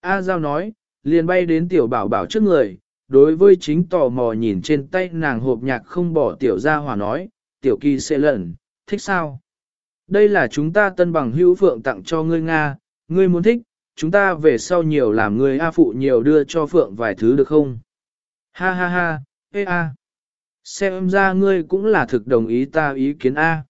A Giao nói, liền bay đến tiểu bảo bảo trước người, đối với chính tò mò nhìn trên tay nàng hộp nhạc không bỏ tiểu ra hòa nói, tiểu kỳ sẽ lẩn thích sao? Đây là chúng ta tân bằng hữu phượng tặng cho ngươi Nga, ngươi muốn thích, chúng ta về sau nhiều làm ngươi A phụ nhiều đưa cho phượng vài thứ được không? Ha ha ha, ê a. Xem ra ngươi cũng là thực đồng ý ta ý kiến A.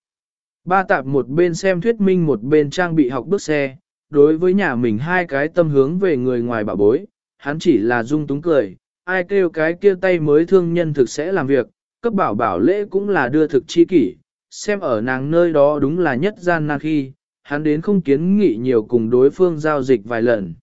Ba tạp một bên xem thuyết minh một bên trang bị học bước xe, đối với nhà mình hai cái tâm hướng về người ngoài bảo bối, hắn chỉ là dung túng cười, ai kêu cái kia tay mới thương nhân thực sẽ làm việc, cấp bảo bảo lễ cũng là đưa thực chi kỷ, xem ở nàng nơi đó đúng là nhất gian nan khi, hắn đến không kiến nghị nhiều cùng đối phương giao dịch vài lần.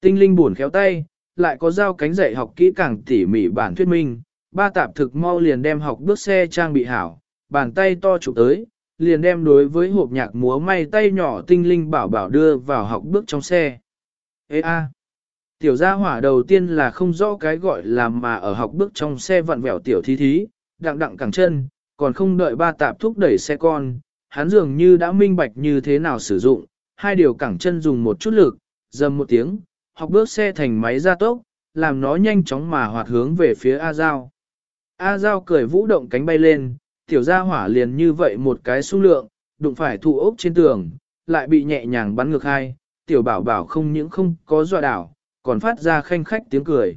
Tinh linh buồn khéo tay, lại có giao cánh dạy học kỹ càng tỉ mỉ bản thuyết minh, ba tạp thực mau liền đem học bước xe trang bị hảo, bàn tay to chụp tới, liền đem đối với hộp nhạc múa may tay nhỏ tinh linh bảo bảo đưa vào học bước trong xe. Ê a! Tiểu gia hỏa đầu tiên là không rõ cái gọi là mà ở học bước trong xe vặn vẹo tiểu thí thí, đặng đặng cẳng chân, còn không đợi ba tạp thúc đẩy xe con, hắn dường như đã minh bạch như thế nào sử dụng, hai điều cẳng chân dùng một chút lực, dầm một tiếng, học bước xe thành máy gia tốc, làm nó nhanh chóng mà hoạt hướng về phía A Giao. A Giao cười vũ động cánh bay lên, tiểu gia hỏa liền như vậy một cái xung lượng, đụng phải thụ ốc trên tường, lại bị nhẹ nhàng bắn ngược hai, tiểu bảo bảo không những không có dọa đảo, còn phát ra khanh khách tiếng cười.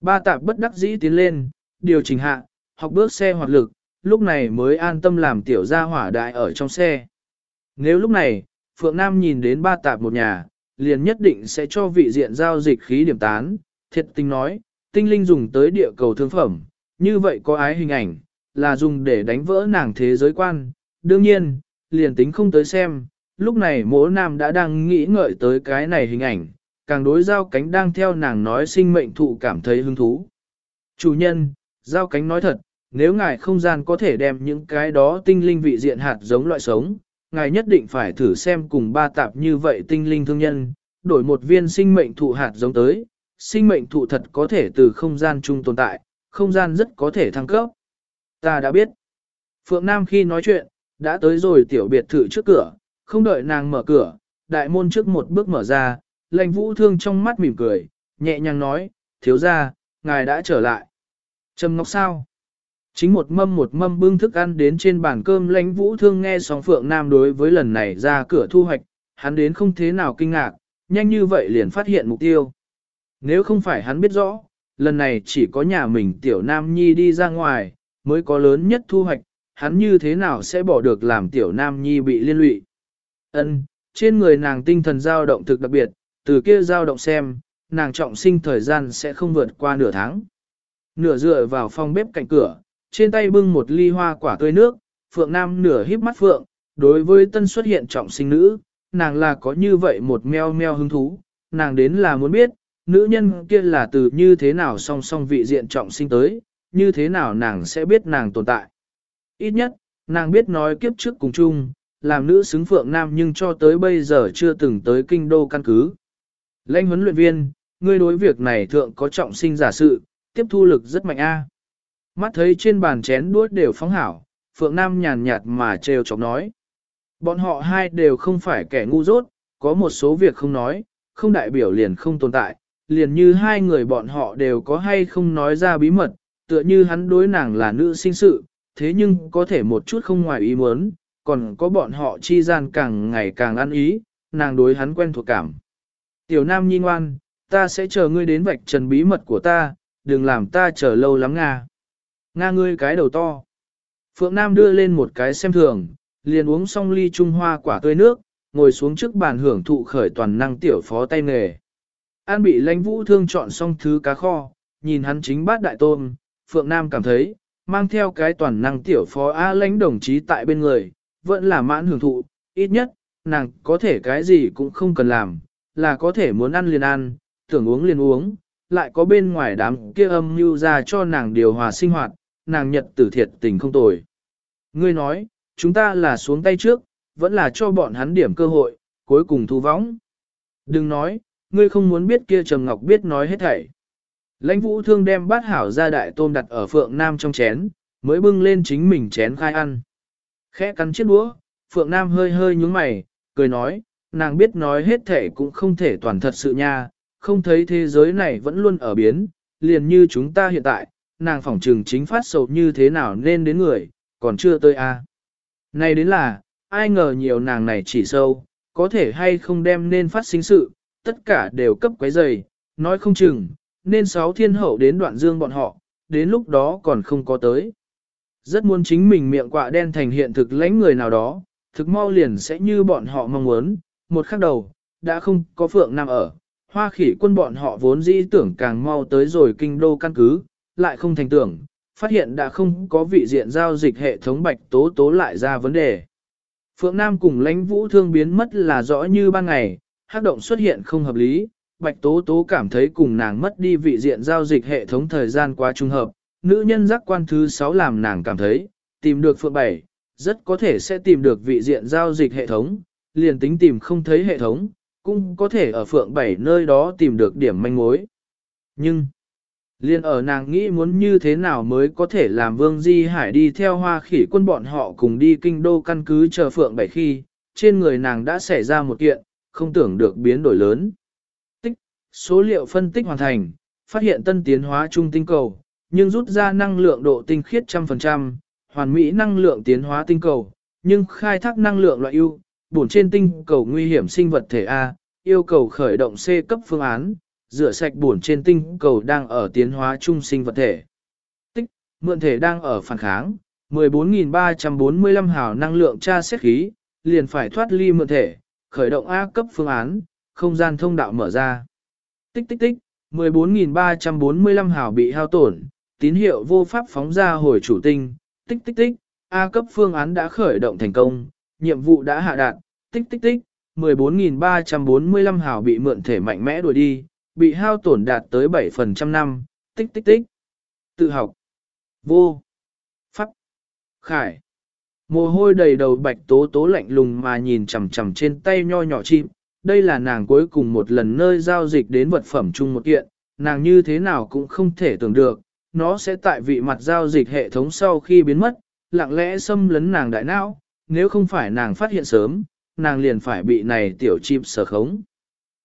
Ba tạp bất đắc dĩ tiến lên, điều chỉnh hạ, học bước xe hoạt lực, lúc này mới an tâm làm tiểu gia hỏa đại ở trong xe. Nếu lúc này, Phượng Nam nhìn đến ba tạp một nhà, liền nhất định sẽ cho vị diện giao dịch khí điểm tán, thiệt tình nói, tinh linh dùng tới địa cầu thương phẩm, như vậy có ái hình ảnh, là dùng để đánh vỡ nàng thế giới quan. Đương nhiên, liền tính không tới xem, lúc này mỗi nam đã đang nghĩ ngợi tới cái này hình ảnh, càng đối giao cánh đang theo nàng nói sinh mệnh thụ cảm thấy hứng thú. Chủ nhân, giao cánh nói thật, nếu ngài không gian có thể đem những cái đó tinh linh vị diện hạt giống loại sống, ngài nhất định phải thử xem cùng ba tạp như vậy tinh linh thương nhân, đổi một viên sinh mệnh thụ hạt giống tới, sinh mệnh thụ thật có thể từ không gian chung tồn tại, không gian rất có thể thăng cấp. Ta đã biết. Phượng Nam khi nói chuyện, đã tới rồi tiểu biệt thự trước cửa, không đợi nàng mở cửa, đại môn trước một bước mở ra, lãnh vũ thương trong mắt mỉm cười, nhẹ nhàng nói, thiếu ra, ngài đã trở lại. Trầm ngọc sao? Chính một mâm một mâm bưng thức ăn đến trên bàn cơm lãnh vũ thương nghe sóng Phượng Nam đối với lần này ra cửa thu hoạch, hắn đến không thế nào kinh ngạc, nhanh như vậy liền phát hiện mục tiêu. Nếu không phải hắn biết rõ, lần này chỉ có nhà mình tiểu nam nhi đi ra ngoài, mới có lớn nhất thu hoạch, hắn như thế nào sẽ bỏ được làm tiểu nam nhi bị liên lụy. Ân, trên người nàng tinh thần dao động thực đặc biệt, từ kia dao động xem, nàng trọng sinh thời gian sẽ không vượt qua nửa tháng. Nửa dựa vào phòng bếp cạnh cửa, trên tay bưng một ly hoa quả tươi nước, Phượng Nam nửa híp mắt Phượng, đối với tân xuất hiện trọng sinh nữ, nàng là có như vậy một meo meo hứng thú, nàng đến là muốn biết, nữ nhân kia là từ như thế nào song song vị diện trọng sinh tới, như thế nào nàng sẽ biết nàng tồn tại. Ít nhất, nàng biết nói kiếp trước cùng chung, làm nữ xứng phượng nam nhưng cho tới bây giờ chưa từng tới kinh đô căn cứ. Lãnh huấn luyện viên, ngươi đối việc này thượng có trọng sinh giả sự, tiếp thu lực rất mạnh a. Mắt thấy trên bàn chén đuốt đều phóng hảo, phượng nam nhàn nhạt mà trêu chọc nói. Bọn họ hai đều không phải kẻ ngu dốt, có một số việc không nói, không đại biểu liền không tồn tại, liền như hai người bọn họ đều có hay không nói ra bí mật, tựa như hắn đối nàng là nữ sinh sự, thế nhưng có thể một chút không ngoài ý muốn, còn có bọn họ chi gian càng ngày càng ăn ý, nàng đối hắn quen thuộc cảm. Tiểu Nam nhi ngoan, ta sẽ chờ ngươi đến vạch trần bí mật của ta, đừng làm ta chờ lâu lắm Nga. Nga ngươi cái đầu to. Phượng Nam đưa lên một cái xem thường, liền uống xong ly trung hoa quả tươi nước, ngồi xuống trước bàn hưởng thụ khởi toàn năng tiểu phó tay nghề. An bị lãnh vũ thương chọn xong thứ cá kho, nhìn hắn chính bát đại tôm, Phượng Nam cảm thấy, mang theo cái toàn năng tiểu phó A lãnh đồng chí tại bên người, vẫn là mãn hưởng thụ, ít nhất, nàng có thể cái gì cũng không cần làm, là có thể muốn ăn liền ăn, tưởng uống liền uống, lại có bên ngoài đám kia âm mưu ra cho nàng điều hòa sinh hoạt, nàng nhật tử thiệt tình không tồi. Ngươi nói, chúng ta là xuống tay trước, vẫn là cho bọn hắn điểm cơ hội, cuối cùng thu võng. Đừng nói, ngươi không muốn biết kia Trầm Ngọc biết nói hết thảy. Lãnh vũ thương đem bát hảo ra đại tôm đặt ở Phượng Nam trong chén, mới bưng lên chính mình chén khai ăn. Khẽ cắn chiếc đũa, Phượng Nam hơi hơi nhúng mày, cười nói, nàng biết nói hết thể cũng không thể toàn thật sự nha, không thấy thế giới này vẫn luôn ở biến, liền như chúng ta hiện tại, nàng phỏng trừng chính phát sầu như thế nào nên đến người, còn chưa tới a. À. Này đến là, ai ngờ nhiều nàng này chỉ sâu, có thể hay không đem nên phát sinh sự, tất cả đều cấp quấy dày, nói không chừng, nên sáu thiên hậu đến đoạn dương bọn họ, đến lúc đó còn không có tới. Rất muốn chính mình miệng quạ đen thành hiện thực lãnh người nào đó, thực mau liền sẽ như bọn họ mong muốn, một khắc đầu, đã không có phượng nam ở, hoa khỉ quân bọn họ vốn dĩ tưởng càng mau tới rồi kinh đô căn cứ, lại không thành tưởng, phát hiện đã không có vị diện giao dịch hệ thống bạch tố tố lại ra vấn đề. Phượng Nam cùng lãnh vũ thương biến mất là rõ như ban ngày, hát động xuất hiện không hợp lý, bạch tố tố cảm thấy cùng nàng mất đi vị diện giao dịch hệ thống thời gian quá trung hợp, nữ nhân giác quan thứ 6 làm nàng cảm thấy, tìm được phượng 7, rất có thể sẽ tìm được vị diện giao dịch hệ thống, liền tính tìm không thấy hệ thống, cũng có thể ở phượng bảy nơi đó tìm được điểm manh mối. Nhưng, liền ở nàng nghĩ muốn như thế nào mới có thể làm Vương Di Hải đi theo hoa khỉ quân bọn họ cùng đi kinh đô căn cứ chờ phượng bảy khi, trên người nàng đã xảy ra một kiện, không tưởng được biến đổi lớn. Tích, số liệu phân tích hoàn thành, phát hiện tân tiến hóa trung tinh cầu, nhưng rút ra năng lượng độ tinh khiết trăm phần trăm, hoàn mỹ năng lượng tiến hóa tinh cầu, nhưng khai thác năng lượng loại ưu, bổn trên tinh cầu nguy hiểm sinh vật thể A, yêu cầu khởi động C cấp phương án, rửa sạch bổn trên tinh cầu đang ở tiến hóa trung sinh vật thể. Tích, mượn thể đang ở phản kháng, 14.345 hào năng lượng tra xét khí, liền phải thoát ly mượn thể, khởi động A cấp phương án, không gian thông đạo mở ra. Tích tích tích, 14.345 hào bị hao tổn, tín hiệu vô pháp phóng ra hồi chủ tinh, tích tích tích, A cấp phương án đã khởi động thành công, nhiệm vụ đã hạ đạt, tích tích tích, 14.345 hào bị mượn thể mạnh mẽ đuổi đi, bị hao tổn đạt tới 7% năm, tích tích tích. Tự học. Vô. Pháp. Khải. Mồ hôi đầy đầu bạch tố tố lạnh lùng mà nhìn chằm chằm trên tay nho nhỏ chim. Đây là nàng cuối cùng một lần nơi giao dịch đến vật phẩm chung một kiện, nàng như thế nào cũng không thể tưởng được, nó sẽ tại vị mặt giao dịch hệ thống sau khi biến mất, lặng lẽ xâm lấn nàng đại não, nếu không phải nàng phát hiện sớm, nàng liền phải bị này tiểu chim sở khống.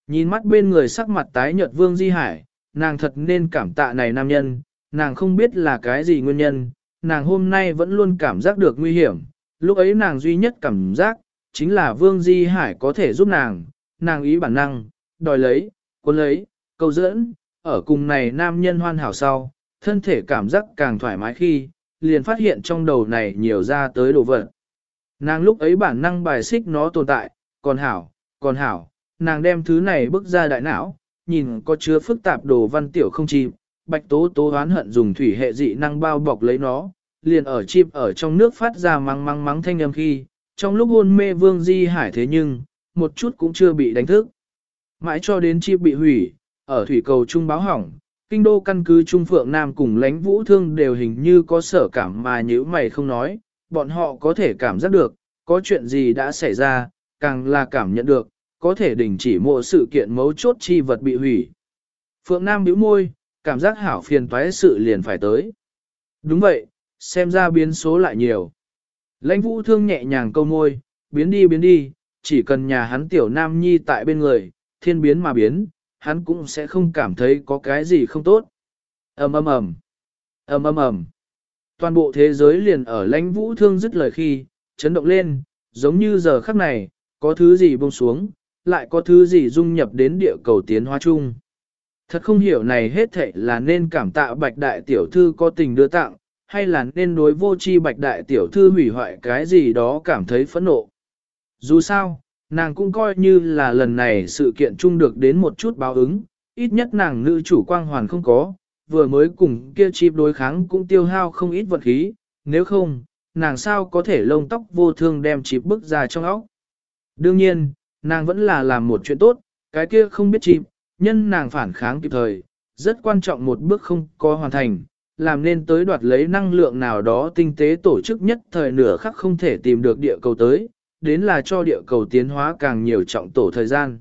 Nhìn mắt bên người sắc mặt tái nhợt Vương Di Hải, nàng thật nên cảm tạ này nam nhân, nàng không biết là cái gì nguyên nhân, nàng hôm nay vẫn luôn cảm giác được nguy hiểm, lúc ấy nàng duy nhất cảm giác, chính là Vương Di Hải có thể giúp nàng, nàng ý bản năng, đòi lấy, cuốn lấy, câu dẫn, ở cùng này nam nhân hoàn hảo sau, thân thể cảm giác càng thoải mái khi, liền phát hiện trong đầu này nhiều ra tới đồ vật. Nàng lúc ấy bản năng bài xích nó tồn tại, còn hảo, còn hảo, nàng đem thứ này bước ra đại não, nhìn có chứa phức tạp đồ văn tiểu không chìm, bạch tố tố hoán hận dùng thủy hệ dị năng bao bọc lấy nó, liền ở chim ở trong nước phát ra mắng mắng mắng thanh âm khi, trong lúc hôn mê vương di hải thế nhưng, một chút cũng chưa bị đánh thức. Mãi cho đến chim bị hủy, ở thủy cầu trung báo hỏng, kinh đô căn cứ Trung Phượng Nam cùng lãnh vũ thương đều hình như có sở cảm mà nhữ mày không nói, bọn họ có thể cảm giác được, có chuyện gì đã xảy ra, càng là cảm nhận được, có thể đình chỉ mộ sự kiện mấu chốt chi vật bị hủy. Phượng Nam bĩu môi, cảm giác hảo phiền toái sự liền phải tới. Đúng vậy, xem ra biến số lại nhiều. Lãnh vũ thương nhẹ nhàng câu môi, biến đi biến đi, chỉ cần nhà hắn tiểu nam nhi tại bên người, thiên biến mà biến, hắn cũng sẽ không cảm thấy có cái gì không tốt. ầm ầm ầm, ầm ầm ầm. Toàn bộ thế giới liền ở lãnh vũ thương dứt lời khi, chấn động lên, giống như giờ khắc này, có thứ gì buông xuống, lại có thứ gì dung nhập đến địa cầu tiến hóa chung. Thật không hiểu này hết thảy là nên cảm tạ bạch đại tiểu thư có tình đưa tặng, hay là nên đối vô chi bạch đại tiểu thư hủy hoại cái gì đó cảm thấy phẫn nộ. Dù sao, nàng cũng coi như là lần này sự kiện chung được đến một chút báo ứng, ít nhất nàng nữ chủ quang hoàn không có, vừa mới cùng kia chip đối kháng cũng tiêu hao không ít vật khí, nếu không, nàng sao có thể lông tóc vô thương đem chip bức ra trong óc. Đương nhiên, nàng vẫn là làm một chuyện tốt, cái kia không biết chip, nhân nàng phản kháng kịp thời, rất quan trọng một bước không có hoàn thành, làm nên tới đoạt lấy năng lượng nào đó tinh tế tổ chức nhất thời nửa khắc không thể tìm được địa cầu tới, đến là cho địa cầu tiến hóa càng nhiều trọng tổ thời gian.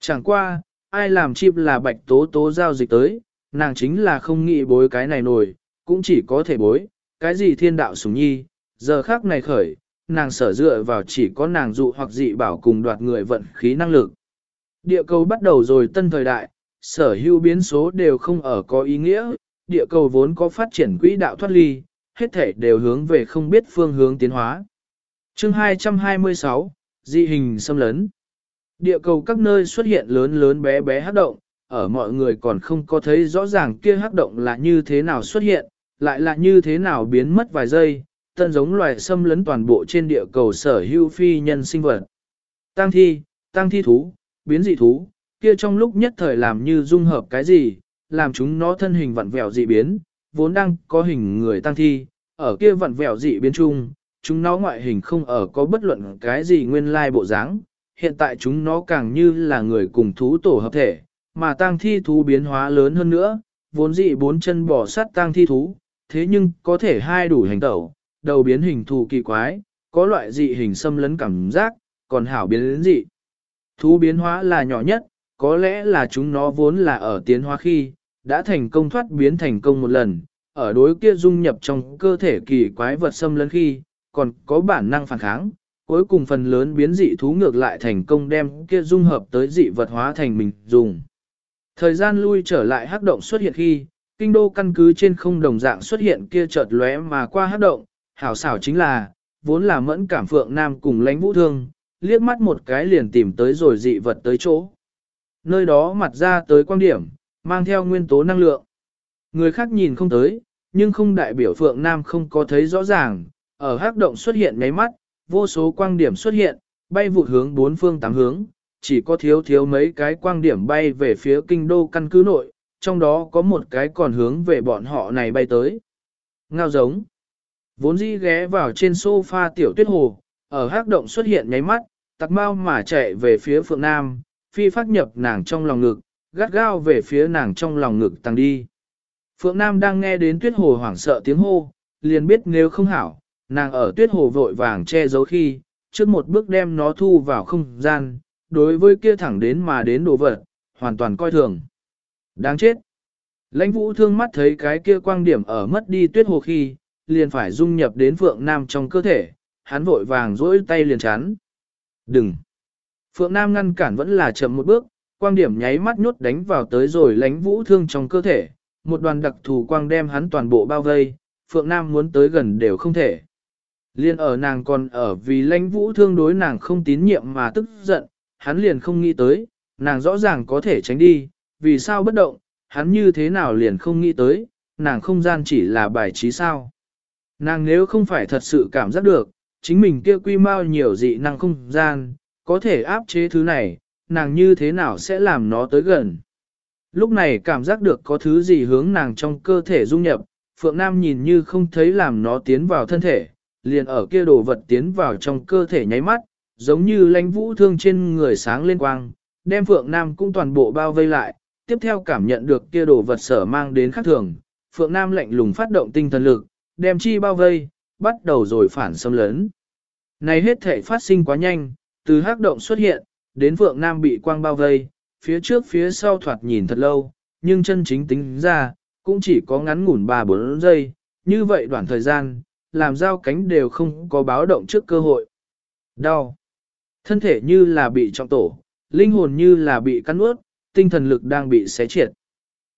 Chẳng qua, ai làm chip là bạch tố tố giao dịch tới, nàng chính là không nghĩ bối cái này nổi, cũng chỉ có thể bối, cái gì thiên đạo sủng nhi, giờ khác này khởi, nàng sở dựa vào chỉ có nàng dụ hoặc dị bảo cùng đoạt người vận khí năng lực. Địa cầu bắt đầu rồi tân thời đại, sở hữu biến số đều không ở có ý nghĩa, địa cầu vốn có phát triển quỹ đạo thoát ly, hết thể đều hướng về không biết phương hướng tiến hóa. chương 226, dị hình xâm lấn. Địa cầu các nơi xuất hiện lớn lớn bé bé hát động, ở mọi người còn không có thấy rõ ràng kia hắc động là như thế nào xuất hiện, lại là như thế nào biến mất vài giây, tân giống loài xâm lấn toàn bộ trên địa cầu sở hữu phi nhân sinh vật. Tăng thi, tăng thi thú, biến dị thú, kia trong lúc nhất thời làm như dung hợp cái gì, làm chúng nó thân hình vặn vẹo dị biến, vốn đang có hình người tăng thi, ở kia vặn vẹo dị biến chung, chúng nó ngoại hình không ở có bất luận cái gì nguyên lai bộ dáng, hiện tại chúng nó càng như là người cùng thú tổ hợp thể, mà tang thi thú biến hóa lớn hơn nữa, vốn dị bốn chân bỏ sát tang thi thú, thế nhưng có thể hai đủ hành tẩu, đầu biến hình thù kỳ quái, có loại dị hình xâm lấn cảm giác, còn hảo biến đến dị. Thú biến hóa là nhỏ nhất, có lẽ là chúng nó vốn là ở tiến hóa khi, đã thành công thoát biến thành công một lần, ở đối kia dung nhập trong cơ thể kỳ quái vật xâm lấn khi, còn có bản năng phản kháng, cuối cùng phần lớn biến dị thú ngược lại thành công đem kia dung hợp tới dị vật hóa thành mình dùng. Thời gian lui trở lại hắc động xuất hiện khi, kinh đô căn cứ trên không đồng dạng xuất hiện kia chợt lóe mà qua hắc động, hảo xảo chính là, vốn là mẫn cảm phượng nam cùng lãnh vũ thương, liếc mắt một cái liền tìm tới rồi dị vật tới chỗ. Nơi đó mặt ra tới quan điểm, mang theo nguyên tố năng lượng. Người khác nhìn không tới, nhưng không đại biểu phượng nam không có thấy rõ ràng, ở hắc động xuất hiện ngáy mắt, vô số quang điểm xuất hiện, bay vụt hướng bốn phương tám hướng, chỉ có thiếu thiếu mấy cái quang điểm bay về phía kinh đô căn cứ nội, trong đó có một cái còn hướng về bọn họ này bay tới. Ngao giống. Vốn dĩ ghé vào trên sofa tiểu tuyết hồ, ở hắc động xuất hiện nháy mắt, tặc mau mà chạy về phía phượng nam, phi phát nhập nàng trong lòng ngực, gắt gao về phía nàng trong lòng ngực tăng đi. Phượng Nam đang nghe đến tuyết hồ hoảng sợ tiếng hô, liền biết nếu không hảo, nàng ở tuyết hồ vội vàng che giấu khi, trước một bước đem nó thu vào không gian, đối với kia thẳng đến mà đến đồ vật, hoàn toàn coi thường. Đáng chết! Lãnh vũ thương mắt thấy cái kia quang điểm ở mất đi tuyết hồ khi, liền phải dung nhập đến Phượng Nam trong cơ thể, hắn vội vàng rỗi tay liền chắn. Đừng! Phượng Nam ngăn cản vẫn là chậm một bước, quang điểm nháy mắt nhốt đánh vào tới rồi lãnh vũ thương trong cơ thể, một đoàn đặc thù quang đem hắn toàn bộ bao vây, Phượng Nam muốn tới gần đều không thể. Liên ở nàng còn ở vì lãnh vũ thương đối nàng không tín nhiệm mà tức giận, hắn liền không nghĩ tới, nàng rõ ràng có thể tránh đi, vì sao bất động, hắn như thế nào liền không nghĩ tới, nàng không gian chỉ là bài trí sao. Nàng nếu không phải thật sự cảm giác được, chính mình kia quy mau nhiều dị năng không gian, có thể áp chế thứ này, nàng như thế nào sẽ làm nó tới gần. Lúc này cảm giác được có thứ gì hướng nàng trong cơ thể dung nhập, Phượng Nam nhìn như không thấy làm nó tiến vào thân thể, liền ở kia đồ vật tiến vào trong cơ thể nháy mắt, giống như lãnh vũ thương trên người sáng lên quang, đem Phượng Nam cũng toàn bộ bao vây lại, tiếp theo cảm nhận được kia đồ vật sở mang đến khác thường, Phượng Nam lạnh lùng phát động tinh thần lực, đem chi bao vây, bắt đầu rồi phản xâm lớn. Này hết thể phát sinh quá nhanh, từ hắc động xuất hiện, đến Phượng Nam bị quang bao vây, phía trước phía sau thoạt nhìn thật lâu, nhưng chân chính tính ra, cũng chỉ có ngắn ngủn 3-4 giây, như vậy đoạn thời gian, làm giao cánh đều không có báo động trước cơ hội. Đau. Thân thể như là bị trọng tổ, linh hồn như là bị cắn ướt, tinh thần lực đang bị xé triệt.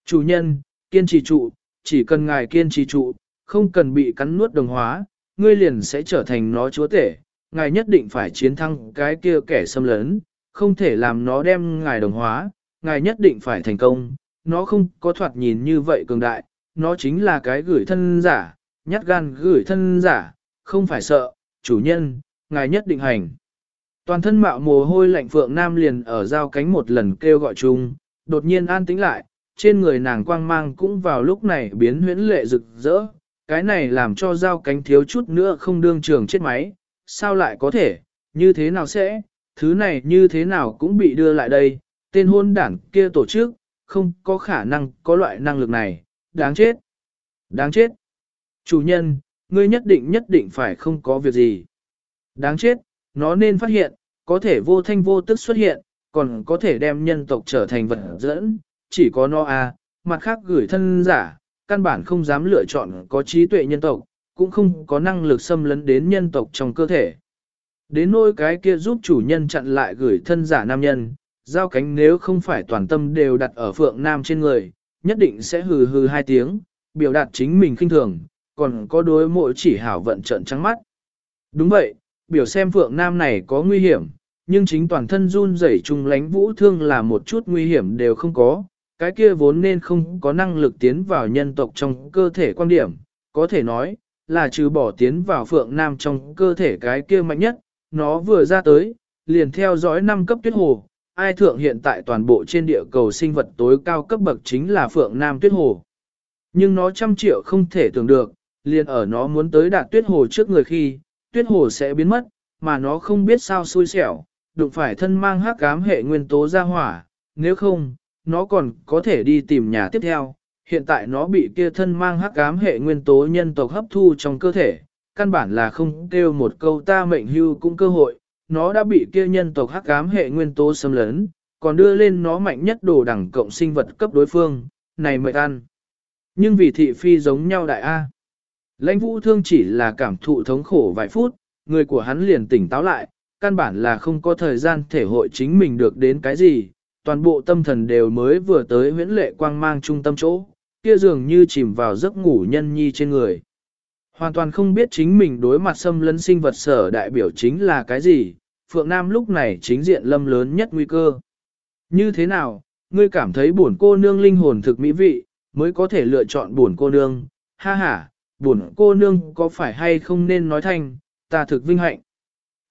Chủ nhân, kiên trì trụ, chỉ cần ngài kiên trì trụ, không cần bị cắn nuốt đồng hóa, ngươi liền sẽ trở thành nó chúa tể. Ngài nhất định phải chiến thắng cái kia kẻ xâm lấn, không thể làm nó đem ngài đồng hóa, ngài nhất định phải thành công. Nó không có thoạt nhìn như vậy cường đại, nó chính là cái gửi thân giả, nhát gan gửi thân giả, không phải sợ, chủ nhân, ngài nhất định hành. Toàn thân mạo mồ hôi lạnh phượng nam liền ở giao cánh một lần kêu gọi chung, đột nhiên an tĩnh lại, trên người nàng quang mang cũng vào lúc này biến huyễn lệ rực rỡ, cái này làm cho giao cánh thiếu chút nữa không đương trường chết máy, sao lại có thể, như thế nào sẽ, thứ này như thế nào cũng bị đưa lại đây, tên hôn đảng kia tổ chức, không có khả năng có loại năng lực này, đáng chết, đáng chết. Chủ nhân, ngươi nhất định nhất định phải không có việc gì. Đáng chết, nó nên phát hiện, có thể vô thanh vô tức xuất hiện, còn có thể đem nhân tộc trở thành vật dẫn, chỉ có nó à, mặt khác gửi thân giả, căn bản không dám lựa chọn có trí tuệ nhân tộc, cũng không có năng lực xâm lấn đến nhân tộc trong cơ thể. Đến nỗi cái kia giúp chủ nhân chặn lại gửi thân giả nam nhân, giao cánh nếu không phải toàn tâm đều đặt ở phượng nam trên người, nhất định sẽ hừ hừ hai tiếng, biểu đạt chính mình khinh thường, còn có đối mỗi chỉ hảo vận trận trắng mắt. Đúng vậy, biểu xem phượng nam này có nguy hiểm, nhưng chính toàn thân run rẩy trùng lánh vũ thương là một chút nguy hiểm đều không có, cái kia vốn nên không có năng lực tiến vào nhân tộc trong cơ thể quan điểm, có thể nói, là trừ bỏ tiến vào phượng nam trong cơ thể cái kia mạnh nhất, nó vừa ra tới, liền theo dõi năm cấp tuyết hồ, ai thượng hiện tại toàn bộ trên địa cầu sinh vật tối cao cấp bậc chính là phượng nam tuyết hồ. Nhưng nó trăm triệu không thể tưởng được, liền ở nó muốn tới đạt tuyết hồ trước người khi, tuyết hồ sẽ biến mất, mà nó không biết sao xui xẻo, đụng phải thân mang hắc ám hệ nguyên tố ra hỏa, nếu không, nó còn có thể đi tìm nhà tiếp theo, hiện tại nó bị kia thân mang hắc ám hệ nguyên tố nhân tộc hấp thu trong cơ thể, căn bản là không kêu một câu ta mệnh hưu cũng cơ hội, nó đã bị kia nhân tộc hắc ám hệ nguyên tố xâm lấn, còn đưa lên nó mạnh nhất đồ đẳng cộng sinh vật cấp đối phương, này mệt ăn. Nhưng vì thị phi giống nhau đại A. Lãnh vũ thương chỉ là cảm thụ thống khổ vài phút, người của hắn liền tỉnh táo lại, căn bản là không có thời gian thể hội chính mình được đến cái gì, toàn bộ tâm thần đều mới vừa tới huyễn lệ quang mang trung tâm chỗ, kia dường như chìm vào giấc ngủ nhân nhi trên người. Hoàn toàn không biết chính mình đối mặt xâm lấn sinh vật sở đại biểu chính là cái gì, Phượng Nam lúc này chính diện lâm lớn nhất nguy cơ. Như thế nào, ngươi cảm thấy buồn cô nương linh hồn thực mỹ vị, mới có thể lựa chọn buồn cô nương, ha ha, buồn cô nương có phải hay không nên nói thành, ta thực vinh hạnh.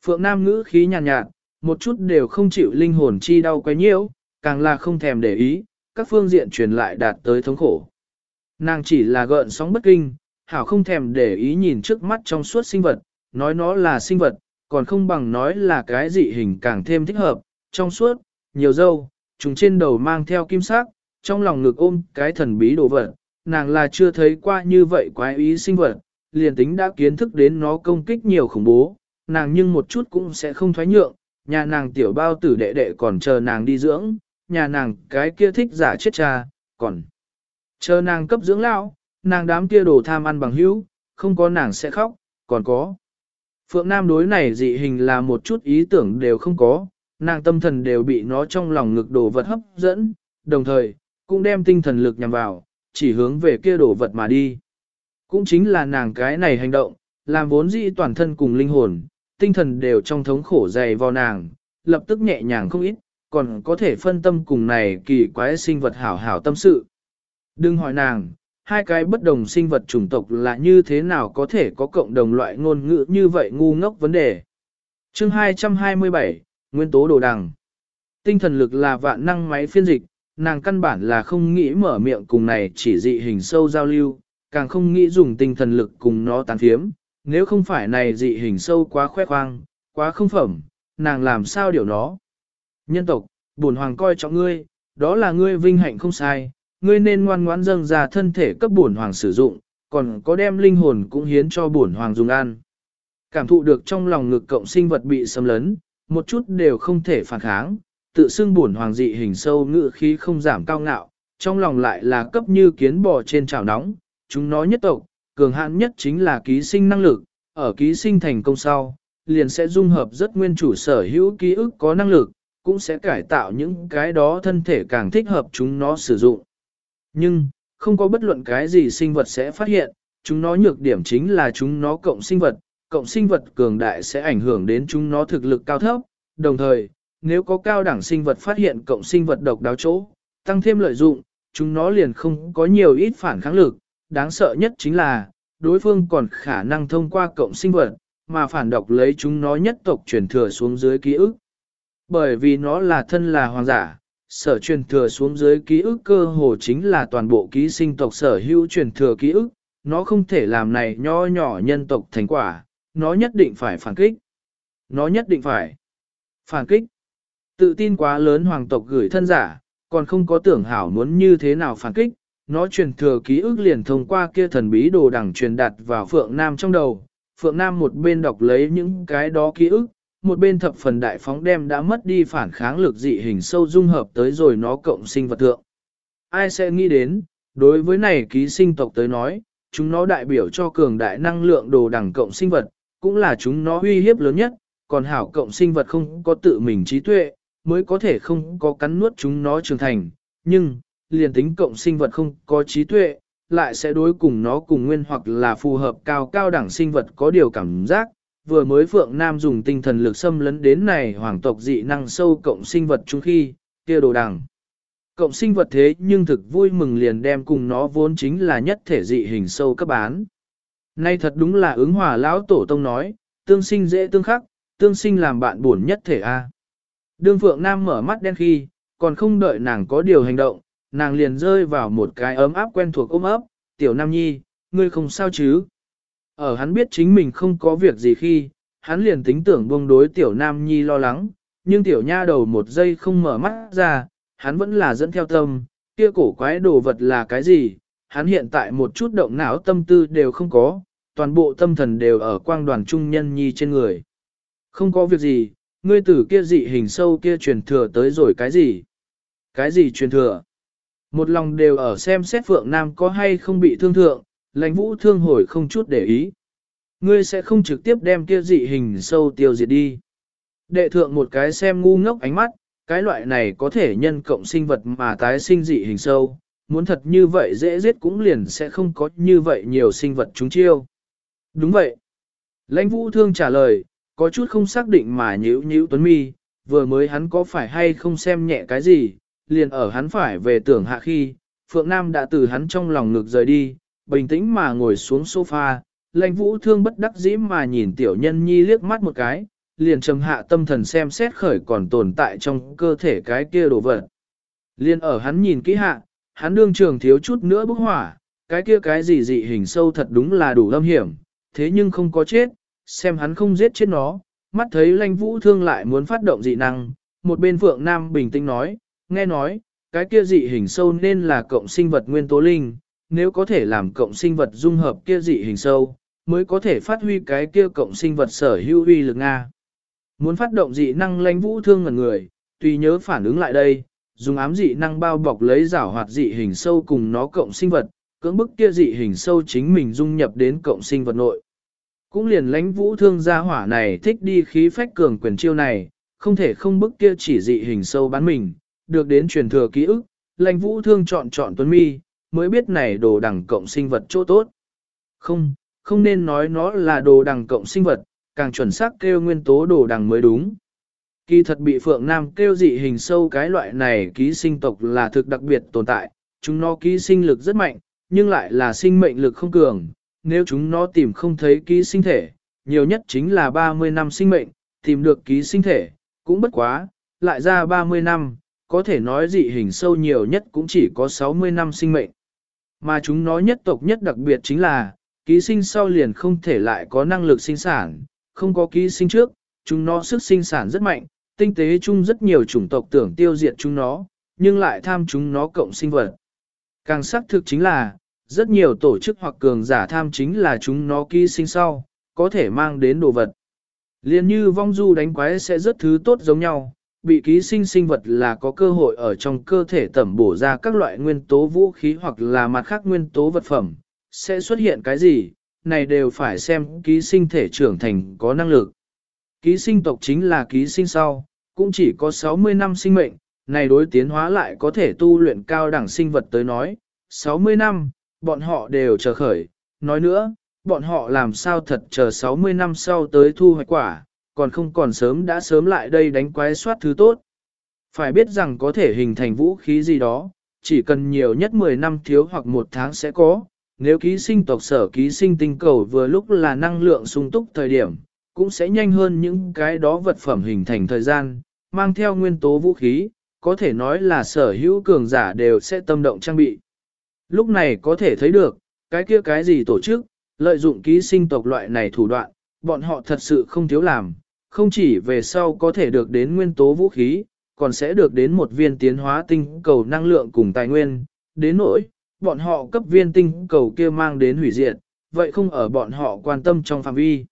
Phượng Nam ngữ khí nhàn nhạt, nhạt, một chút đều không chịu linh hồn chi đau quấy nhiễu, càng là không thèm để ý, các phương diện truyền lại đạt tới thống khổ. Nàng chỉ là gợn sóng bất kinh, hảo không thèm để ý nhìn trước mắt trong suốt sinh vật, nói nó là sinh vật, còn không bằng nói là cái dị hình càng thêm thích hợp, trong suốt, nhiều dâu, chúng trên đầu mang theo kim sắc, trong lòng ngực ôm cái thần bí đồ vật, nàng là chưa thấy qua như vậy quái ý sinh vật, liền tính đã kiến thức đến nó công kích nhiều khủng bố, nàng nhưng một chút cũng sẽ không thoái nhượng, nhà nàng tiểu bao tử đệ đệ còn chờ nàng đi dưỡng, nhà nàng cái kia thích giả chết cha, còn chờ nàng cấp dưỡng lão, nàng đám kia đồ tham ăn bằng hữu, không có nàng sẽ khóc, còn có. Phượng Nam đối này dị hình là một chút ý tưởng đều không có, nàng tâm thần đều bị nó trong lòng ngực đồ vật hấp dẫn, đồng thời, cũng đem tinh thần lực nhằm vào, chỉ hướng về kia đổ vật mà đi. Cũng chính là nàng cái này hành động, làm vốn dĩ toàn thân cùng linh hồn, tinh thần đều trong thống khổ dày vào nàng, lập tức nhẹ nhàng không ít, còn có thể phân tâm cùng này kỳ quái sinh vật hảo hảo tâm sự. Đừng hỏi nàng, hai cái bất đồng sinh vật chủng tộc là như thế nào có thể có cộng đồng loại ngôn ngữ như vậy ngu ngốc vấn đề. Chương 227, Nguyên tố đồ đằng. Tinh thần lực là vạn năng máy phiên dịch, nàng căn bản là không nghĩ mở miệng cùng này chỉ dị hình sâu giao lưu, càng không nghĩ dùng tinh thần lực cùng nó tán phiếm, nếu không phải này dị hình sâu quá khoe khoang, quá không phẩm, nàng làm sao điều nó. Nhân tộc, bổn hoàng coi trọng ngươi, đó là ngươi vinh hạnh không sai, ngươi nên ngoan ngoãn dâng ra thân thể cấp bổn hoàng sử dụng, còn có đem linh hồn cũng hiến cho bổn hoàng dùng ăn. Cảm thụ được trong lòng ngực cộng sinh vật bị xâm lấn, một chút đều không thể phản kháng, tự xưng buồn hoàng dị hình sâu ngự khí không giảm cao ngạo, trong lòng lại là cấp như kiến bò trên chảo nóng, chúng nó nhất tộc, cường hạn nhất chính là ký sinh năng lực, ở ký sinh thành công sau, liền sẽ dung hợp rất nguyên chủ sở hữu ký ức có năng lực, cũng sẽ cải tạo những cái đó thân thể càng thích hợp chúng nó sử dụng. Nhưng, không có bất luận cái gì sinh vật sẽ phát hiện, chúng nó nhược điểm chính là chúng nó cộng sinh vật, cộng sinh vật cường đại sẽ ảnh hưởng đến chúng nó thực lực cao thấp, đồng thời, nếu có cao đẳng sinh vật phát hiện cộng sinh vật độc đáo chỗ, tăng thêm lợi dụng, chúng nó liền không có nhiều ít phản kháng lực, đáng sợ nhất chính là, đối phương còn khả năng thông qua cộng sinh vật, mà phản độc lấy chúng nó nhất tộc truyền thừa xuống dưới ký ức. Bởi vì nó là thân là hoàng giả, sở truyền thừa xuống dưới ký ức cơ hồ chính là toàn bộ ký sinh tộc sở hữu truyền thừa ký ức, nó không thể làm này nho nhỏ nhân tộc thành quả, nó nhất định phải phản kích. Nó nhất định phải phản kích. Tự tin quá lớn hoàng tộc gửi thân giả, còn không có tưởng hảo muốn như thế nào phản kích, nó truyền thừa ký ức liền thông qua kia thần bí đồ đằng truyền đặt vào Phượng Nam trong đầu. Phượng Nam một bên đọc lấy những cái đó ký ức, một bên thập phần đại phóng đem đã mất đi phản kháng lực dị hình sâu dung hợp tới rồi nó cộng sinh vật thượng. Ai sẽ nghĩ đến, đối với này ký sinh tộc tới nói, chúng nó đại biểu cho cường đại năng lượng đồ đẳng cộng sinh vật, cũng là chúng nó uy hiếp lớn nhất, còn hảo cộng sinh vật không có tự mình trí tuệ, mới có thể không có cắn nuốt chúng nó trưởng thành, nhưng, liền tính cộng sinh vật không có trí tuệ, lại sẽ đối cùng nó cùng nguyên hoặc là phù hợp cao cao đẳng sinh vật có điều cảm giác, vừa mới Phượng Nam dùng tinh thần lực xâm lấn đến này hoàng tộc dị năng sâu cộng sinh vật chung khi, kia đồ đằng. Cộng sinh vật thế nhưng thực vui mừng liền đem cùng nó vốn chính là nhất thể dị hình sâu cấp bán. Nay thật đúng là ứng hòa lão tổ tông nói, tương sinh dễ tương khắc, tương sinh làm bạn buồn nhất thể A. Đương Phượng Nam mở mắt đen khi, còn không đợi nàng có điều hành động, nàng liền rơi vào một cái ấm áp quen thuộc ôm ấp, tiểu Nam Nhi, ngươi không sao chứ? Ở hắn biết chính mình không có việc gì khi, hắn liền tính tưởng buông đối tiểu nam nhi lo lắng, nhưng tiểu nha đầu một giây không mở mắt ra, hắn vẫn là dẫn theo tâm, kia cổ quái đồ vật là cái gì, hắn hiện tại một chút động não tâm tư đều không có, toàn bộ tâm thần đều ở quang đoàn trung nhân nhi trên người. Không có việc gì, ngươi tử kia dị hình sâu kia truyền thừa tới rồi cái gì? Cái gì truyền thừa? Một lòng đều ở xem xét Phượng Nam có hay không bị thương thượng, lãnh vũ thương hồi không chút để ý. Ngươi sẽ không trực tiếp đem kia dị hình sâu tiêu diệt đi. Đệ thượng một cái xem ngu ngốc ánh mắt, cái loại này có thể nhân cộng sinh vật mà tái sinh dị hình sâu, muốn thật như vậy dễ giết cũng liền sẽ không có như vậy nhiều sinh vật chúng chiêu. Đúng vậy. Lãnh vũ thương trả lời, có chút không xác định mà nhíu nhíu tuấn mi, vừa mới hắn có phải hay không xem nhẹ cái gì, liền ở hắn phải về tưởng hạ khi, Phượng Nam đã từ hắn trong lòng ngực rời đi, bình tĩnh mà ngồi xuống sofa, lãnh vũ thương bất đắc dĩ mà nhìn tiểu nhân nhi liếc mắt một cái, liền trầm hạ tâm thần xem xét khởi còn tồn tại trong cơ thể cái kia đồ vật. Liền ở hắn nhìn kỹ hạ, hắn đương trường thiếu chút nữa bốc hỏa, cái kia cái gì dị hình sâu thật đúng là đủ lâm hiểm, thế nhưng không có chết, xem hắn không giết chết nó, mắt thấy lanh vũ thương lại muốn phát động dị năng, một bên Phượng Nam bình tĩnh nói, nghe nói, cái kia dị hình sâu nên là cộng sinh vật nguyên tố linh, nếu có thể làm cộng sinh vật dung hợp kia dị hình sâu, mới có thể phát huy cái kia cộng sinh vật sở hữu uy lực Nga. Muốn phát động dị năng lanh vũ thương ngần người, tùy nhớ phản ứng lại đây, dùng ám dị năng bao bọc lấy rảo hoạt dị hình sâu cùng nó cộng sinh vật, cưỡng bức kia dị hình sâu chính mình dung nhập đến cộng sinh vật nội. Cũng liền lãnh vũ thương gia hỏa này thích đi khí phách cường quyền chiêu này, không thể không bức kia chỉ dị hình sâu bán mình, được đến truyền thừa ký ức, lãnh vũ thương chọn chọn tuấn mi, mới biết này đồ đẳng cộng sinh vật chỗ tốt. Không, không nên nói nó là đồ đẳng cộng sinh vật, càng chuẩn xác kêu nguyên tố đồ đẳng mới đúng. Kỳ thật bị Phượng Nam kêu dị hình sâu cái loại này ký sinh tộc là thực đặc biệt tồn tại, chúng nó ký sinh lực rất mạnh, nhưng lại là sinh mệnh lực không cường, nếu chúng nó tìm không thấy ký sinh thể, nhiều nhất chính là 30 năm sinh mệnh, tìm được ký sinh thể, cũng bất quá, lại ra 30 năm, có thể nói dị hình sâu nhiều nhất cũng chỉ có 60 năm sinh mệnh. Mà chúng nó nhất tộc nhất đặc biệt chính là, ký sinh sau liền không thể lại có năng lực sinh sản, không có ký sinh trước, chúng nó sức sinh sản rất mạnh, tinh tế chung rất nhiều chủng tộc tưởng tiêu diệt chúng nó, nhưng lại tham chúng nó cộng sinh vật. Càng xác thực chính là, rất nhiều tổ chức hoặc cường giả tham chính là chúng nó ký sinh sau, có thể mang đến đồ vật. Liên như vong du đánh quái sẽ rất thứ tốt giống nhau, bị ký sinh sinh vật là có cơ hội ở trong cơ thể tẩm bổ ra các loại nguyên tố vũ khí hoặc là mặt khác nguyên tố vật phẩm, sẽ xuất hiện cái gì, này đều phải xem ký sinh thể trưởng thành có năng lực. Ký sinh tộc chính là ký sinh sau, cũng chỉ có 60 năm sinh mệnh, này đối tiến hóa lại có thể tu luyện cao đẳng sinh vật tới nói, 60 năm, bọn họ đều chờ khởi, nói nữa, bọn họ làm sao thật chờ 60 năm sau tới thu hoạch quả, còn không còn sớm đã sớm lại đây đánh quái soát thứ tốt. Phải biết rằng có thể hình thành vũ khí gì đó, chỉ cần nhiều nhất 10 năm thiếu hoặc một tháng sẽ có, nếu ký sinh tộc sở ký sinh tinh cầu vừa lúc là năng lượng sung túc thời điểm, cũng sẽ nhanh hơn những cái đó vật phẩm hình thành thời gian, mang theo nguyên tố vũ khí, có thể nói là sở hữu cường giả đều sẽ tâm động trang bị. Lúc này có thể thấy được, cái kia cái gì tổ chức, lợi dụng ký sinh tộc loại này thủ đoạn, bọn họ thật sự không thiếu làm, không chỉ về sau có thể được đến nguyên tố vũ khí, còn sẽ được đến một viên tiến hóa tinh cầu năng lượng cùng tài nguyên, đến nỗi, bọn họ cấp viên tinh cầu kia mang đến hủy diệt, vậy không ở bọn họ quan tâm trong phạm vi.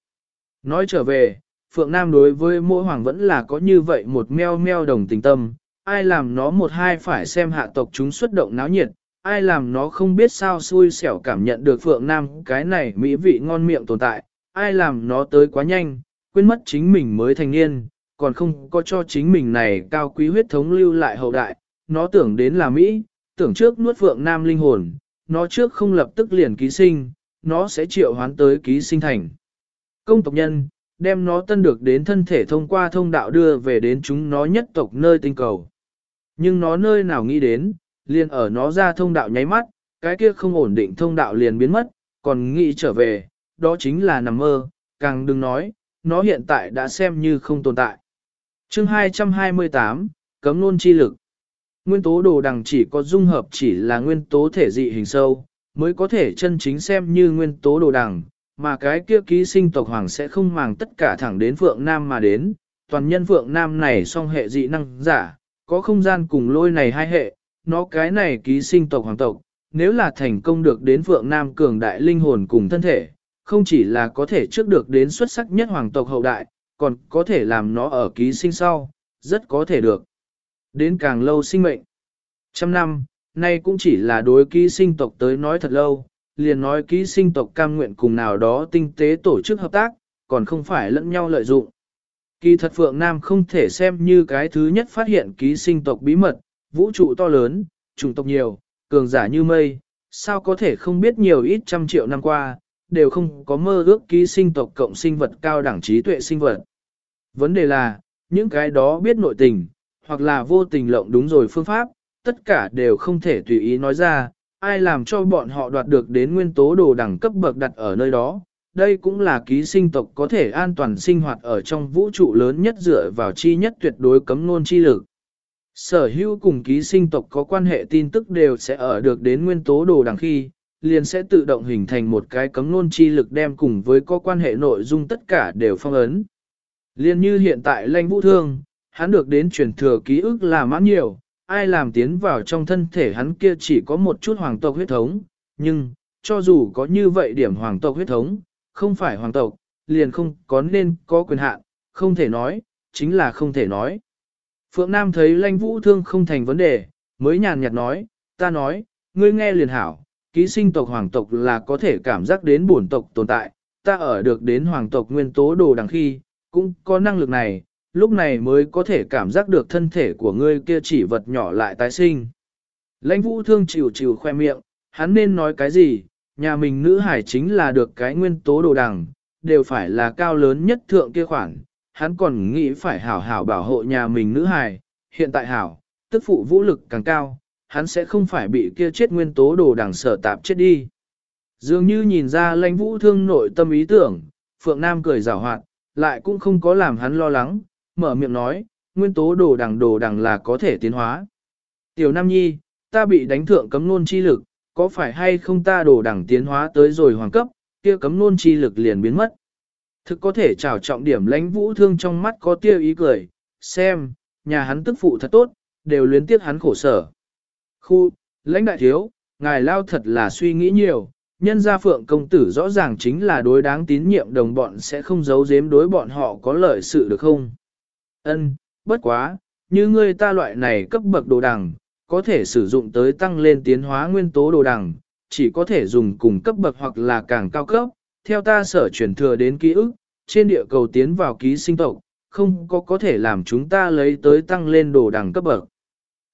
Nói trở về, Phượng Nam đối với mỗi hoàng vẫn là có như vậy một meo meo đồng tình tâm, ai làm nó một hai phải xem hạ tộc chúng xuất động náo nhiệt, ai làm nó không biết sao xui xẻo cảm nhận được Phượng Nam cái này mỹ vị ngon miệng tồn tại, ai làm nó tới quá nhanh, quên mất chính mình mới thành niên, còn không có cho chính mình này cao quý huyết thống lưu lại hậu đại, nó tưởng đến là Mỹ, tưởng trước nuốt Phượng Nam linh hồn, nó trước không lập tức liền ký sinh, nó sẽ triệu hoán tới ký sinh thành. Công tộc nhân, đem nó tân được đến thân thể thông qua thông đạo đưa về đến chúng nó nhất tộc nơi tinh cầu. Nhưng nó nơi nào nghĩ đến, liền ở nó ra thông đạo nháy mắt, cái kia không ổn định thông đạo liền biến mất, còn nghĩ trở về, đó chính là nằm mơ, càng đừng nói, nó hiện tại đã xem như không tồn tại. chương 228, Cấm nôn chi lực. Nguyên tố đồ đằng chỉ có dung hợp chỉ là nguyên tố thể dị hình sâu, mới có thể chân chính xem như nguyên tố đồ đằng, mà cái kia ký sinh tộc hoàng sẽ không màng tất cả thẳng đến Phượng Nam mà đến, toàn nhân Phượng Nam này song hệ dị năng giả, có không gian cùng lôi này hai hệ, nó cái này ký sinh tộc hoàng tộc, nếu là thành công được đến Phượng Nam cường đại linh hồn cùng thân thể, không chỉ là có thể trước được đến xuất sắc nhất hoàng tộc hậu đại, còn có thể làm nó ở ký sinh sau, rất có thể được. Đến càng lâu sinh mệnh. Trăm năm, nay cũng chỉ là đối ký sinh tộc tới nói thật lâu, liền nói ký sinh tộc cam nguyện cùng nào đó tinh tế tổ chức hợp tác, còn không phải lẫn nhau lợi dụng. Kỳ thật Phượng Nam không thể xem như cái thứ nhất phát hiện ký sinh tộc bí mật, vũ trụ to lớn, chủng tộc nhiều, cường giả như mây, sao có thể không biết nhiều ít trăm triệu năm qua, đều không có mơ ước ký sinh tộc cộng sinh vật cao đẳng trí tuệ sinh vật. Vấn đề là, những cái đó biết nội tình, hoặc là vô tình lộng đúng rồi phương pháp, tất cả đều không thể tùy ý nói ra, ai làm cho bọn họ đoạt được đến nguyên tố đồ đẳng cấp bậc đặt ở nơi đó. Đây cũng là ký sinh tộc có thể an toàn sinh hoạt ở trong vũ trụ lớn nhất dựa vào chi nhất tuyệt đối cấm nôn chi lực. Sở hữu cùng ký sinh tộc có quan hệ tin tức đều sẽ ở được đến nguyên tố đồ đằng khi, liền sẽ tự động hình thành một cái cấm nôn chi lực đem cùng với có quan hệ nội dung tất cả đều phong ấn. Liên như hiện tại lãnh vũ thương, hắn được đến truyền thừa ký ức là mãn nhiều, ai làm tiến vào trong thân thể hắn kia chỉ có một chút hoàng tộc huyết thống, nhưng, cho dù có như vậy điểm hoàng tộc huyết thống, không phải hoàng tộc, liền không có nên có quyền hạn, không thể nói, chính là không thể nói. Phượng Nam thấy lãnh vũ thương không thành vấn đề, mới nhàn nhạt nói, ta nói, ngươi nghe liền hảo, ký sinh tộc hoàng tộc là có thể cảm giác đến bổn tộc tồn tại, ta ở được đến hoàng tộc nguyên tố đồ đằng khi, cũng có năng lực này, lúc này mới có thể cảm giác được thân thể của ngươi kia chỉ vật nhỏ lại tái sinh. Lãnh vũ thương chịu chịu khoe miệng, hắn nên nói cái gì, nhà mình nữ hải chính là được cái nguyên tố đồ đằng, đều phải là cao lớn nhất thượng kia khoản, hắn còn nghĩ phải hảo hảo bảo hộ nhà mình nữ hài, hiện tại hảo, tức phụ vũ lực càng cao, hắn sẽ không phải bị kia chết nguyên tố đồ đằng sở tạp chết đi. Dường như nhìn ra lãnh vũ thương nội tâm ý tưởng, Phượng Nam cười rào hoạt, lại cũng không có làm hắn lo lắng, mở miệng nói, nguyên tố đồ đằng đồ đằng là có thể tiến hóa. Tiểu Nam Nhi, ta bị đánh thượng cấm nôn chi lực, có phải hay không ta đồ đằng tiến hóa tới rồi hoàng cấp, kia cấm nôn chi lực liền biến mất. Thực có thể trào trọng điểm lãnh vũ thương trong mắt có tiêu ý cười, xem, nhà hắn tức phụ thật tốt, đều luyến tiếc hắn khổ sở. Khu, lãnh đại thiếu, ngài lao thật là suy nghĩ nhiều, nhân gia phượng công tử rõ ràng chính là đối đáng tín nhiệm đồng bọn sẽ không giấu giếm đối bọn họ có lợi sự được không? Ân, bất quá, như ngươi ta loại này cấp bậc đồ đằng, có thể sử dụng tới tăng lên tiến hóa nguyên tố đồ đằng, chỉ có thể dùng cùng cấp bậc hoặc là càng cao cấp, theo ta sở truyền thừa đến ký ức, trên địa cầu tiến vào ký sinh tộc, không có có thể làm chúng ta lấy tới tăng lên đồ đẳng cấp bậc.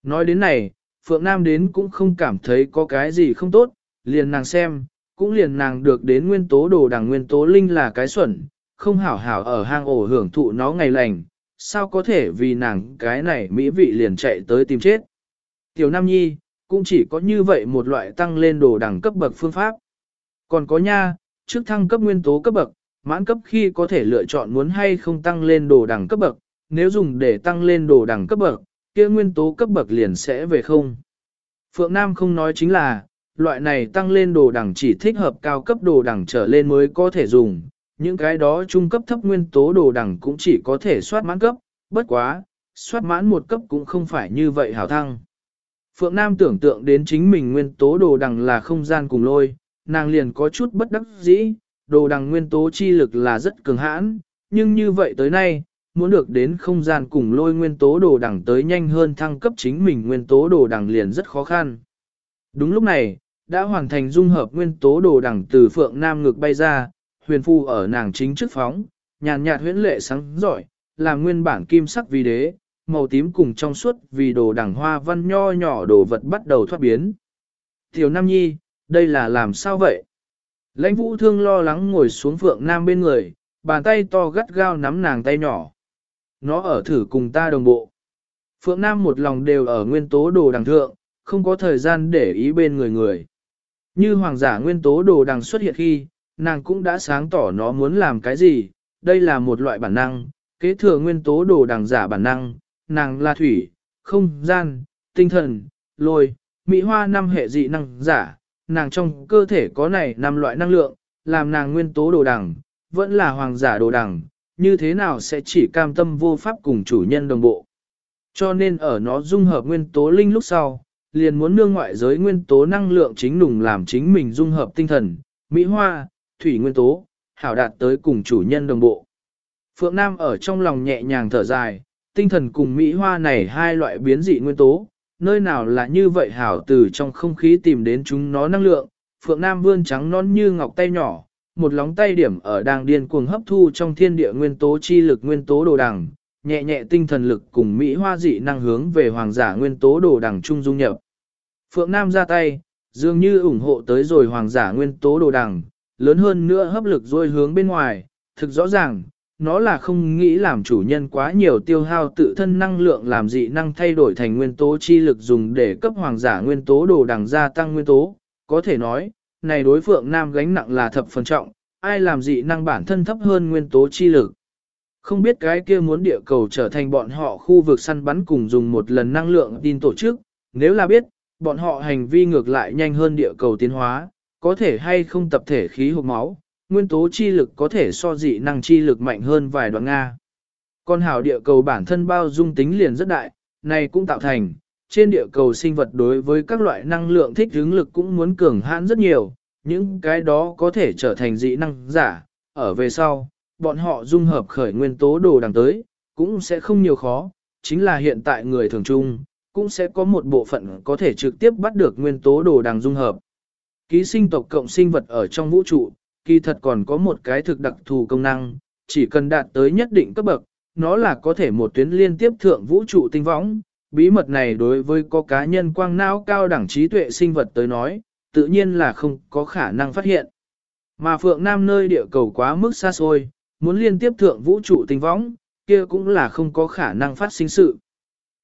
Nói đến này, Phượng Nam đến cũng không cảm thấy có cái gì không tốt, liền nàng xem, cũng liền nàng được đến nguyên tố đồ đẳng nguyên tố linh là cái xuẩn, không hảo hảo ở hang ổ hưởng thụ nó ngày lành, sao có thể vì nàng cái này mỹ vị liền chạy tới tìm chết. Tiểu Nam Nhi, cũng chỉ có như vậy một loại tăng lên đồ đẳng cấp bậc phương pháp. Còn có nha, trước thăng cấp nguyên tố cấp bậc, mãn cấp khi có thể lựa chọn muốn hay không tăng lên đồ đẳng cấp bậc, nếu dùng để tăng lên đồ đẳng cấp bậc, kia nguyên tố cấp bậc liền sẽ về không. Phượng Nam không nói chính là, loại này tăng lên đồ đẳng chỉ thích hợp cao cấp đồ đẳng trở lên mới có thể dùng, những cái đó trung cấp thấp nguyên tố đồ đẳng cũng chỉ có thể soát mãn cấp, bất quá, soát mãn một cấp cũng không phải như vậy hảo thăng. Phượng Nam tưởng tượng đến chính mình nguyên tố đồ đẳng là không gian cùng lôi, nàng liền có chút bất đắc dĩ, đồ đằng nguyên tố chi lực là rất cường hãn, nhưng như vậy tới nay, muốn được đến không gian cùng lôi nguyên tố đồ đằng tới nhanh hơn thăng cấp chính mình nguyên tố đồ đằng liền rất khó khăn. Đúng lúc này, đã hoàn thành dung hợp nguyên tố đồ đằng từ phượng nam ngực bay ra, huyền phu ở nàng chính trước phóng, nhàn nhạt huyễn lệ sáng giỏi, là nguyên bản kim sắc vì đế, màu tím cùng trong suốt vì đồ đằng hoa văn nho nhỏ đồ vật bắt đầu thoát biến. Tiểu Nam Nhi, đây là làm sao vậy? Lãnh vũ thương lo lắng ngồi xuống phượng nam bên người, bàn tay to gắt gao nắm nàng tay nhỏ. Nó ở thử cùng ta đồng bộ. Phượng nam một lòng đều ở nguyên tố đồ đằng thượng, không có thời gian để ý bên người người. Như hoàng giả nguyên tố đồ đằng xuất hiện khi, nàng cũng đã sáng tỏ nó muốn làm cái gì, đây là một loại bản năng, kế thừa nguyên tố đồ đằng giả bản năng, nàng là thủy, không gian, tinh thần, lôi, mỹ hoa năm hệ dị năng giả, nàng trong cơ thể có này năm loại năng lượng, làm nàng nguyên tố đồ đẳng, vẫn là hoàng giả đồ đẳng, như thế nào sẽ chỉ cam tâm vô pháp cùng chủ nhân đồng bộ. Cho nên ở nó dung hợp nguyên tố linh lúc sau, liền muốn nương ngoại giới nguyên tố năng lượng chính nùng làm chính mình dung hợp tinh thần, mỹ hoa, thủy nguyên tố, hảo đạt tới cùng chủ nhân đồng bộ. Phượng Nam ở trong lòng nhẹ nhàng thở dài, tinh thần cùng mỹ hoa này hai loại biến dị nguyên tố, nơi nào là như vậy hảo từ trong không khí tìm đến chúng nó năng lượng. Phượng Nam vươn trắng non như ngọc tay nhỏ, một lóng tay điểm ở đang điên cuồng hấp thu trong thiên địa nguyên tố chi lực nguyên tố đồ đằng, nhẹ nhẹ tinh thần lực cùng Mỹ hoa dị năng hướng về hoàng giả nguyên tố đồ đằng trung dung nhập. Phượng Nam ra tay, dường như ủng hộ tới rồi hoàng giả nguyên tố đồ đằng, lớn hơn nữa hấp lực rồi hướng bên ngoài, thực rõ ràng, nó là không nghĩ làm chủ nhân quá nhiều tiêu hao tự thân năng lượng làm dị năng thay đổi thành nguyên tố chi lực dùng để cấp hoàng giả nguyên tố đồ đằng gia tăng nguyên tố, có thể nói, này đối phượng nam gánh nặng là thập phần trọng, ai làm dị năng bản thân thấp hơn nguyên tố chi lực. Không biết cái kia muốn địa cầu trở thành bọn họ khu vực săn bắn cùng dùng một lần năng lượng tin tổ chức, nếu là biết, bọn họ hành vi ngược lại nhanh hơn địa cầu tiến hóa, có thể hay không tập thể khí hộp máu, nguyên tố chi lực có thể so dị năng chi lực mạnh hơn vài đoạn Nga. Con hào địa cầu bản thân bao dung tính liền rất đại, này cũng tạo thành, trên địa cầu sinh vật đối với các loại năng lượng thích hướng lực cũng muốn cường hãn rất nhiều, những cái đó có thể trở thành dị năng giả, ở về sau, bọn họ dung hợp khởi nguyên tố đồ đằng tới, cũng sẽ không nhiều khó, chính là hiện tại người thường trung, cũng sẽ có một bộ phận có thể trực tiếp bắt được nguyên tố đồ đằng dung hợp. Ký sinh tộc cộng sinh vật ở trong vũ trụ, kỳ thật còn có một cái thực đặc thù công năng, chỉ cần đạt tới nhất định cấp bậc, nó là có thể một tuyến liên tiếp thượng vũ trụ tinh võng. Bí mật này đối với có cá nhân quang não cao đẳng trí tuệ sinh vật tới nói, tự nhiên là không có khả năng phát hiện. Mà Phượng Nam nơi địa cầu quá mức xa xôi, muốn liên tiếp thượng vũ trụ tinh võng, kia cũng là không có khả năng phát sinh sự.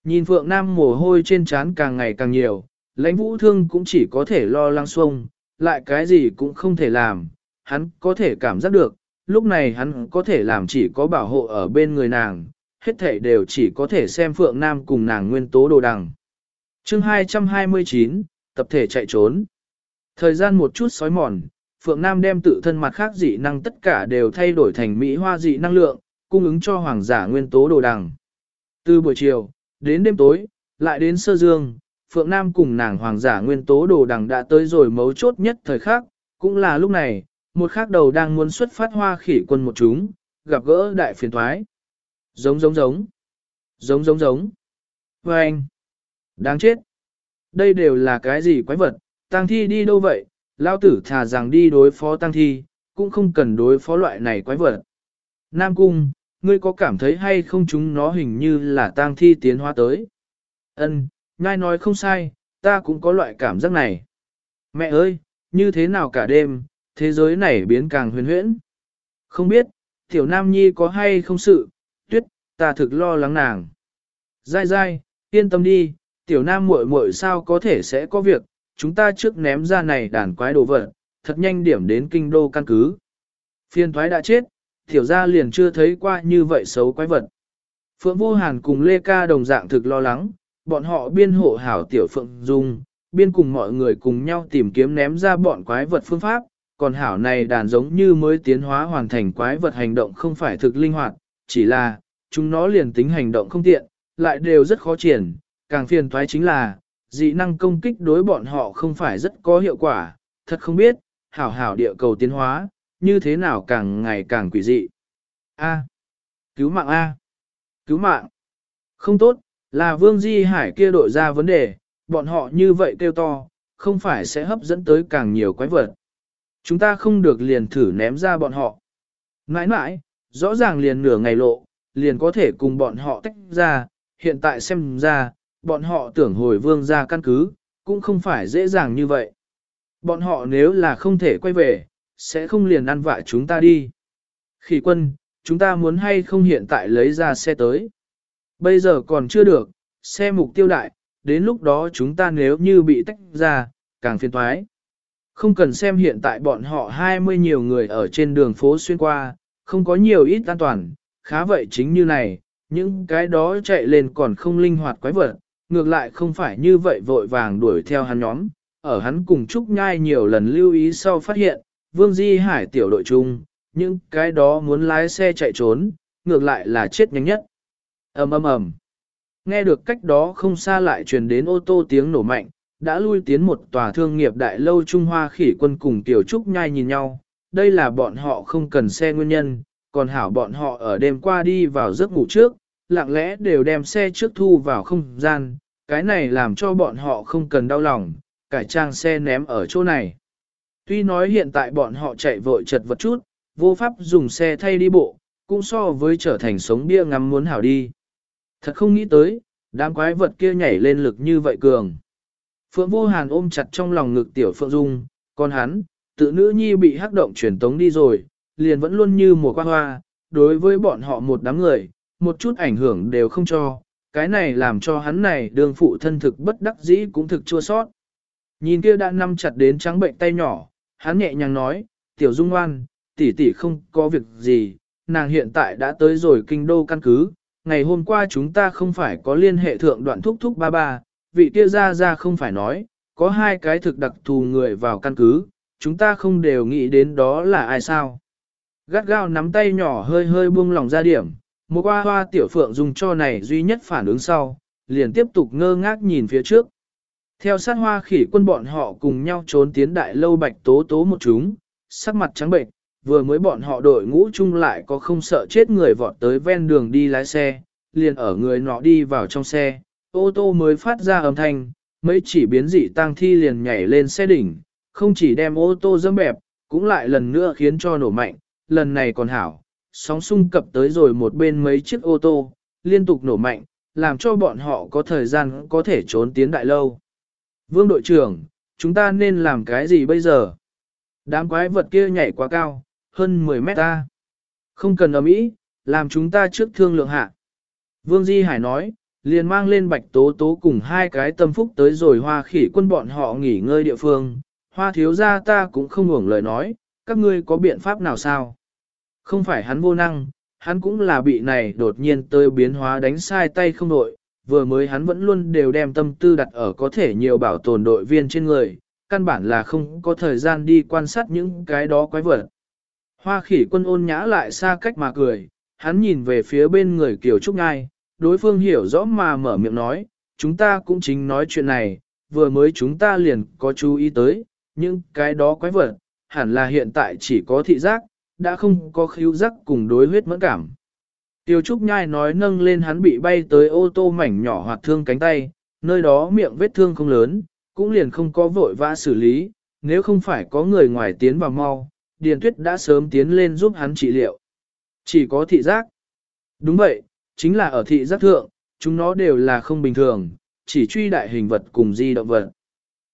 Nhìn Phượng Nam mồ hôi trên trán càng ngày càng nhiều, lãnh vũ thương cũng chỉ có thể lo lắng xuông, lại cái gì cũng không thể làm, hắn có thể cảm giác được, lúc này hắn có thể làm chỉ có bảo hộ ở bên người nàng, hết thể đều chỉ có thể xem Phượng Nam cùng nàng nguyên tố đồ đằng. chương 229, tập thể chạy trốn. Thời gian một chút sói mòn, Phượng Nam đem tự thân mặt khác dị năng tất cả đều thay đổi thành Mỹ hoa dị năng lượng, cung ứng cho hoàng giả nguyên tố đồ đằng. Từ buổi chiều, đến đêm tối, lại đến sơ dương, Phượng Nam cùng nàng hoàng giả nguyên tố đồ đằng đã tới rồi mấu chốt nhất thời khắc, cũng là lúc này, một khác đầu đang muốn xuất phát hoa khỉ quân một chúng, gặp gỡ đại phiền thoái. Giống giống giống. Giống giống giống. Và anh. Đáng chết. Đây đều là cái gì quái vật, Tang thi đi đâu vậy, lao tử thà rằng đi đối phó tăng thi, cũng không cần đối phó loại này quái vật. Nam Cung, ngươi có cảm thấy hay không chúng nó hình như là tang thi tiến hóa tới? Ân, nhai nói không sai, ta cũng có loại cảm giác này. Mẹ ơi, như thế nào cả đêm, thế giới này biến càng huyền huyễn. Không biết, tiểu nam nhi có hay không sự, tuyết, ta thực lo lắng nàng. Dai dai, yên tâm đi, tiểu nam muội muội sao có thể sẽ có việc, chúng ta trước ném ra này đàn quái đồ vật, thật nhanh điểm đến kinh đô căn cứ. Phiên thoái đã chết, tiểu gia liền chưa thấy qua như vậy xấu quái vật. Phượng Vô Hàn cùng Lê Ca đồng dạng thực lo lắng, bọn họ biên hộ hảo tiểu Phượng Dung, biên cùng mọi người cùng nhau tìm kiếm ném ra bọn quái vật phương pháp, còn hảo này đàn giống như mới tiến hóa hoàn thành quái vật hành động không phải thực linh hoạt, chỉ là, chúng nó liền tính hành động không tiện, lại đều rất khó triển, càng phiền toái chính là, dị năng công kích đối bọn họ không phải rất có hiệu quả, thật không biết, hảo hảo địa cầu tiến hóa, như thế nào càng ngày càng quỷ dị. A. Cứu mạng A. Cứu mạng. Không tốt, là Vương Di Hải kia đội ra vấn đề, bọn họ như vậy kêu to, không phải sẽ hấp dẫn tới càng nhiều quái vật. Chúng ta không được liền thử ném ra bọn họ. Mãi mãi, rõ ràng liền nửa ngày lộ, liền có thể cùng bọn họ tách ra, hiện tại xem ra, bọn họ tưởng hồi vương ra căn cứ, cũng không phải dễ dàng như vậy. Bọn họ nếu là không thể quay về, sẽ không liền ăn vạ chúng ta đi. Khỉ quân, chúng ta muốn hay không hiện tại lấy ra xe tới. Bây giờ còn chưa được, xe mục tiêu đại, đến lúc đó chúng ta nếu như bị tách ra, càng phiền toái. Không cần xem hiện tại bọn họ 20 nhiều người ở trên đường phố xuyên qua, không có nhiều ít an toàn, khá vậy chính như này, những cái đó chạy lên còn không linh hoạt quái vật, ngược lại không phải như vậy vội vàng đuổi theo hắn nhóm. Ở hắn cùng Trúc Nhai nhiều lần lưu ý sau phát hiện, Vương Di Hải tiểu đội chung, những cái đó muốn lái xe chạy trốn, ngược lại là chết nhanh nhất. ầm ầm ầm. Nghe được cách đó không xa lại truyền đến ô tô tiếng nổ mạnh, đã lui tiến một tòa thương nghiệp đại lâu Trung Hoa khỉ quân cùng Tiểu Trúc nhai nhìn nhau, đây là bọn họ không cần xe nguyên nhân, còn hảo bọn họ ở đêm qua đi vào giấc ngủ trước, lặng lẽ đều đem xe trước thu vào không gian, cái này làm cho bọn họ không cần đau lòng, cải trang xe ném ở chỗ này. Tuy nói hiện tại bọn họ chạy vội chật vật chút, vô pháp dùng xe thay đi bộ, cũng so với trở thành sống bia ngắm muốn hảo đi. Thật không nghĩ tới, đám quái vật kia nhảy lên lực như vậy cường. Phượng Vô Hàn ôm chặt trong lòng ngực tiểu Phượng Dung, còn hắn, tự nữ nhi bị hắc động truyền tống đi rồi, liền vẫn luôn như mùa qua hoa, đối với bọn họ một đám người, một chút ảnh hưởng đều không cho, cái này làm cho hắn này đường phụ thân thực bất đắc dĩ cũng thực chua sót. Nhìn kia đã nắm chặt đến trắng bệnh tay nhỏ, hắn nhẹ nhàng nói, tiểu dung ngoan, tỷ tỷ không có việc gì, nàng hiện tại đã tới rồi kinh đô căn cứ, ngày hôm qua chúng ta không phải có liên hệ thượng đoạn thúc thúc ba ba, vị kia ra ra không phải nói, có hai cái thực đặc thù người vào căn cứ, chúng ta không đều nghĩ đến đó là ai sao. Gắt gao nắm tay nhỏ hơi hơi buông lỏng ra điểm, một hoa hoa tiểu phượng dùng cho này duy nhất phản ứng sau, liền tiếp tục ngơ ngác nhìn phía trước. Theo sát hoa khỉ quân bọn họ cùng nhau trốn tiến đại lâu bạch tố tố một chúng, sắc mặt trắng bệnh, vừa mới bọn họ đội ngũ chung lại có không sợ chết người vọt tới ven đường đi lái xe, liền ở người nọ đi vào trong xe, ô tô mới phát ra âm thanh, mấy chỉ biến dị tăng thi liền nhảy lên xe đỉnh, không chỉ đem ô tô dâm bẹp, cũng lại lần nữa khiến cho nổ mạnh, lần này còn hảo, sóng xung cập tới rồi một bên mấy chiếc ô tô, liên tục nổ mạnh, làm cho bọn họ có thời gian có thể trốn tiến đại lâu. Vương đội trưởng, chúng ta nên làm cái gì bây giờ? Đám quái vật kia nhảy quá cao, hơn 10 mét ta. Không cần ấm ý, làm chúng ta trước thương lượng hạ. Vương Di Hải nói, liền mang lên bạch tố tố cùng hai cái tâm phúc tới rồi hoa khỉ quân bọn họ nghỉ ngơi địa phương. Hoa thiếu gia ta cũng không hưởng lời nói, các ngươi có biện pháp nào sao? Không phải hắn vô năng, hắn cũng là bị này đột nhiên tới biến hóa đánh sai tay không đội, vừa mới hắn vẫn luôn đều đem tâm tư đặt ở có thể nhiều bảo tồn đội viên trên người, căn bản là không có thời gian đi quan sát những cái đó quái vật. Hoa khỉ quân ôn nhã lại xa cách mà cười, hắn nhìn về phía bên người Kiều Trúc Ngai, đối phương hiểu rõ mà mở miệng nói, chúng ta cũng chính nói chuyện này, vừa mới chúng ta liền có chú ý tới, nhưng cái đó quái vật, hẳn là hiện tại chỉ có thị giác, đã không có khíu giác cùng đối huyết mẫn cảm. Tiêu Trúc Nhai nói nâng lên hắn bị bay tới ô tô mảnh nhỏ hoặc thương cánh tay, nơi đó miệng vết thương không lớn, cũng liền không có vội vã xử lý, nếu không phải có người ngoài tiến vào mau, Điền Tuyết đã sớm tiến lên giúp hắn trị liệu. Chỉ có thị giác. Đúng vậy, chính là ở thị giác thượng, chúng nó đều là không bình thường, chỉ truy đại hình vật cùng di động vật.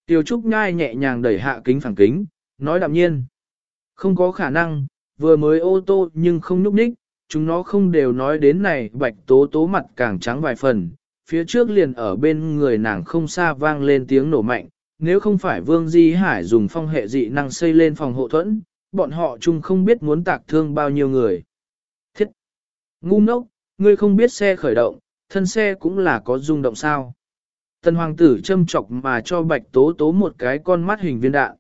Tiêu Trúc Nhai nhẹ nhàng đẩy hạ kính phẳng kính, nói đạm nhiên. Không có khả năng, vừa mới ô tô nhưng không nhúc nhích, chúng nó không đều nói đến này bạch tố tố mặt càng trắng vài phần, phía trước liền ở bên người nàng không xa vang lên tiếng nổ mạnh, nếu không phải Vương Di Hải dùng phong hệ dị năng xây lên phòng hộ thuẫn, bọn họ chung không biết muốn tạc thương bao nhiêu người. Thiết! Ngu ngốc, ngươi không biết xe khởi động, thân xe cũng là có rung động sao. Tần hoàng tử châm chọc mà cho bạch tố tố một cái con mắt hình viên đạn.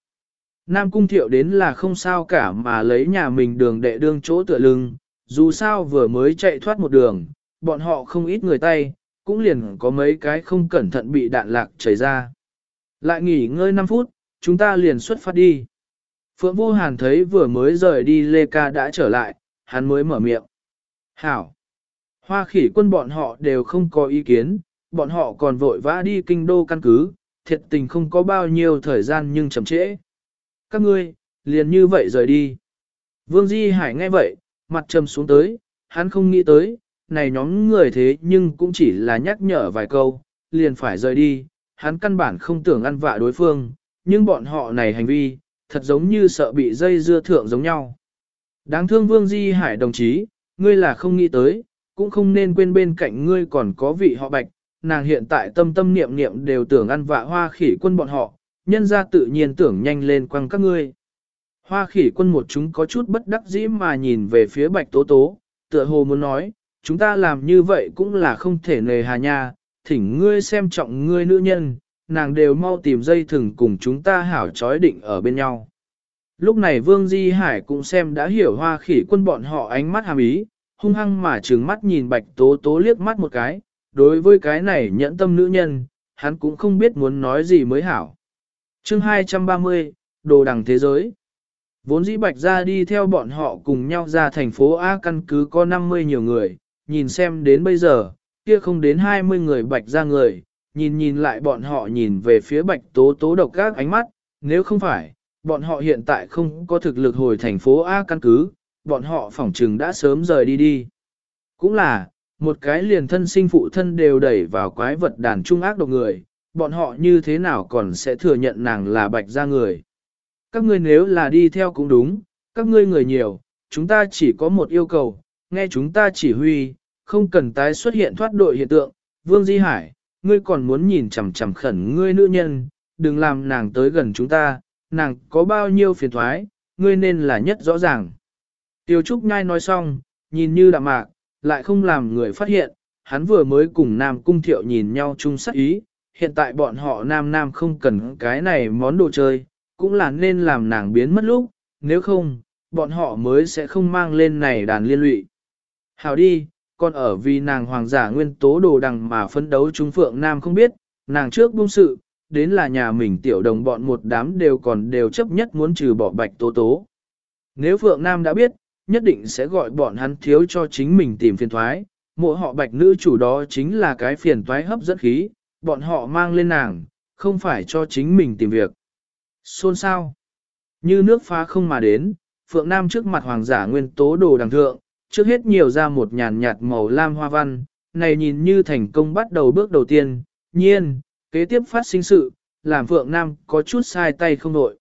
Nam cung thiệu đến là không sao cả mà lấy nhà mình đường đệ đương chỗ tựa lưng, dù sao vừa mới chạy thoát một đường, bọn họ không ít người tay, cũng liền có mấy cái không cẩn thận bị đạn lạc chảy ra. Lại nghỉ ngơi 5 phút, chúng ta liền xuất phát đi. Phượng Vô Hàn thấy vừa mới rời đi Lê Ca đã trở lại, hắn mới mở miệng. Hảo! Hoa khỉ quân bọn họ đều không có ý kiến, bọn họ còn vội vã đi kinh đô căn cứ, thiệt tình không có bao nhiêu thời gian nhưng chậm trễ. Các ngươi, liền như vậy rời đi. Vương Di Hải nghe vậy, mặt trầm xuống tới, hắn không nghĩ tới, này nhóm người thế nhưng cũng chỉ là nhắc nhở vài câu, liền phải rời đi, hắn căn bản không tưởng ăn vạ đối phương, nhưng bọn họ này hành vi, thật giống như sợ bị dây dưa thượng giống nhau. Đáng thương Vương Di Hải đồng chí, ngươi là không nghĩ tới, cũng không nên quên bên cạnh ngươi còn có vị họ bạch, nàng hiện tại tâm tâm niệm niệm đều tưởng ăn vạ hoa khỉ quân bọn họ, nhân ra tự nhiên tưởng nhanh lên quăng các ngươi. Hoa khỉ quân một chúng có chút bất đắc dĩ mà nhìn về phía bạch tố tố, tựa hồ muốn nói, chúng ta làm như vậy cũng là không thể nề hà nha, thỉnh ngươi xem trọng ngươi nữ nhân, nàng đều mau tìm dây thừng cùng chúng ta hảo chói định ở bên nhau. Lúc này Vương Di Hải cũng xem đã hiểu hoa khỉ quân bọn họ ánh mắt hàm ý, hung hăng mà trừng mắt nhìn bạch tố tố liếc mắt một cái, đối với cái này nhẫn tâm nữ nhân, hắn cũng không biết muốn nói gì mới hảo. chương 230, Đồ đằng thế giới. Vốn dĩ bạch ra đi theo bọn họ cùng nhau ra thành phố A căn cứ có 50 nhiều người, nhìn xem đến bây giờ, kia không đến 20 người bạch ra người, nhìn nhìn lại bọn họ nhìn về phía bạch tố tố độc các ánh mắt, nếu không phải, bọn họ hiện tại không có thực lực hồi thành phố A căn cứ, bọn họ phỏng trừng đã sớm rời đi đi. Cũng là, một cái liền thân sinh phụ thân đều đẩy vào quái vật đàn trung ác độc người, bọn họ như thế nào còn sẽ thừa nhận nàng là bạch gia người. Các ngươi nếu là đi theo cũng đúng, các ngươi người nhiều, chúng ta chỉ có một yêu cầu, nghe chúng ta chỉ huy, không cần tái xuất hiện thoát đội hiện tượng. Vương Di Hải, ngươi còn muốn nhìn chằm chằm khẩn ngươi nữ nhân, đừng làm nàng tới gần chúng ta, nàng có bao nhiêu phiền thoái, ngươi nên là nhất rõ ràng. Tiêu Trúc Nhai nói xong, nhìn như đạm mạc, lại không làm người phát hiện, hắn vừa mới cùng Nam Cung Thiệu nhìn nhau chung sắc ý, hiện tại bọn họ Nam Nam không cần cái này món đồ chơi, cũng là nên làm nàng biến mất lúc, nếu không, bọn họ mới sẽ không mang lên này đàn liên lụy. Hào đi, còn ở vì nàng hoàng giả nguyên tố đồ đằng mà phấn đấu chúng phượng nam không biết, nàng trước buông sự, đến là nhà mình tiểu đồng bọn một đám đều còn đều chấp nhất muốn trừ bỏ bạch tố tố. Nếu phượng nam đã biết, nhất định sẽ gọi bọn hắn thiếu cho chính mình tìm phiền thoái, mỗi họ bạch nữ chủ đó chính là cái phiền toái hấp dẫn khí, bọn họ mang lên nàng, không phải cho chính mình tìm việc. Xôn sao? Như nước phá không mà đến, Phượng Nam trước mặt hoàng giả nguyên tố đồ đằng thượng, trước hết nhiều ra một nhàn nhạt màu lam hoa văn, này nhìn như thành công bắt đầu bước đầu tiên, nhiên, kế tiếp phát sinh sự, làm Phượng Nam có chút sai tay không đội.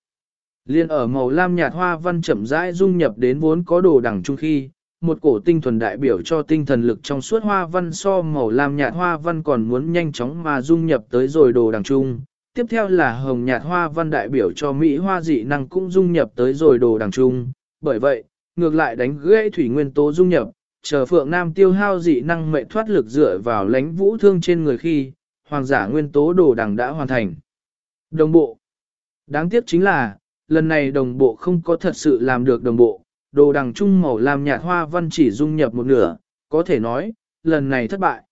Liên ở màu lam nhạt hoa văn chậm rãi dung nhập đến vốn có đồ đằng trung khi, một cổ tinh thuần đại biểu cho tinh thần lực trong suốt hoa văn so màu lam nhạt hoa văn còn muốn nhanh chóng mà dung nhập tới rồi đồ đằng trung, tiếp theo là hồng nhạt hoa văn đại biểu cho Mỹ hoa dị năng cũng dung nhập tới rồi đồ đằng trung. Bởi vậy, ngược lại đánh gãy thủy nguyên tố dung nhập, chờ Phượng Nam tiêu hao dị năng mệnh thoát lực dựa vào lánh vũ thương trên người khi, hoàng giả nguyên tố đồ đằng đã hoàn thành. Đồng bộ. Đáng tiếc chính là, lần này đồng bộ không có thật sự làm được đồng bộ, đồ đằng trung màu làm nhạt hoa văn chỉ dung nhập một nửa, có thể nói, lần này thất bại.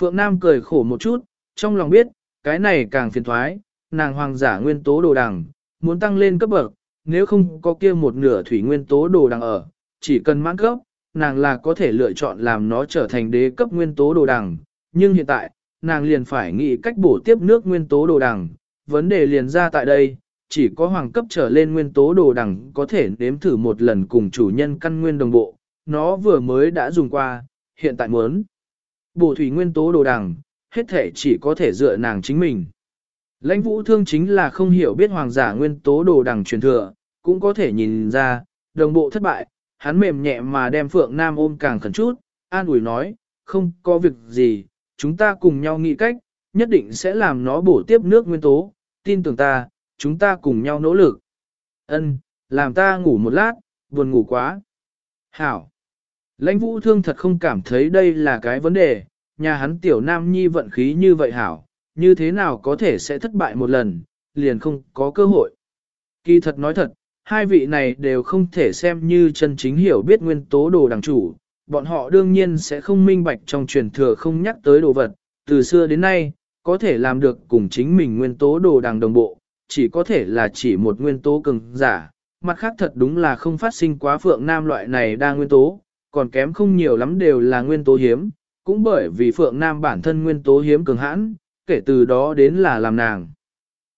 Phượng Nam cười khổ một chút, trong lòng biết, cái này càng phiền thoái, nàng hoàng giả nguyên tố đồ đằng, muốn tăng lên cấp bậc, nếu không có kia một nửa thủy nguyên tố đồ đằng ở, chỉ cần mãn cấp, nàng là có thể lựa chọn làm nó trở thành đế cấp nguyên tố đồ đằng, nhưng hiện tại, nàng liền phải nghĩ cách bổ tiếp nước nguyên tố đồ đằng, vấn đề liền ra tại đây, chỉ có hoàng cấp trở lên nguyên tố đồ đằng có thể nếm thử một lần cùng chủ nhân căn nguyên đồng bộ, nó vừa mới đã dùng qua, hiện tại muốn bổ thủy nguyên tố đồ đằng, hết thể chỉ có thể dựa nàng chính mình. Lãnh vũ thương chính là không hiểu biết hoàng giả nguyên tố đồ đằng truyền thừa, cũng có thể nhìn ra, đồng bộ thất bại, hắn mềm nhẹ mà đem Phượng Nam ôm càng khẩn chút, an ủi nói, không có việc gì, chúng ta cùng nhau nghĩ cách, nhất định sẽ làm nó bổ tiếp nước nguyên tố, tin tưởng ta, chúng ta cùng nhau nỗ lực. Ân, làm ta ngủ một lát, buồn ngủ quá. Hảo. Lãnh vũ thương thật không cảm thấy đây là cái vấn đề, nhà hắn tiểu nam nhi vận khí như vậy hảo, như thế nào có thể sẽ thất bại một lần, liền không có cơ hội. Kỳ thật nói thật, hai vị này đều không thể xem như chân chính hiểu biết nguyên tố đồ đằng chủ, bọn họ đương nhiên sẽ không minh bạch trong truyền thừa không nhắc tới đồ vật, từ xưa đến nay, có thể làm được cùng chính mình nguyên tố đồ đằng đồng bộ, chỉ có thể là chỉ một nguyên tố cường giả, mặt khác thật đúng là không phát sinh quá phượng nam loại này đa nguyên tố, còn kém không nhiều lắm đều là nguyên tố hiếm, cũng bởi vì Phượng Nam bản thân nguyên tố hiếm cường hãn, kể từ đó đến là làm nàng.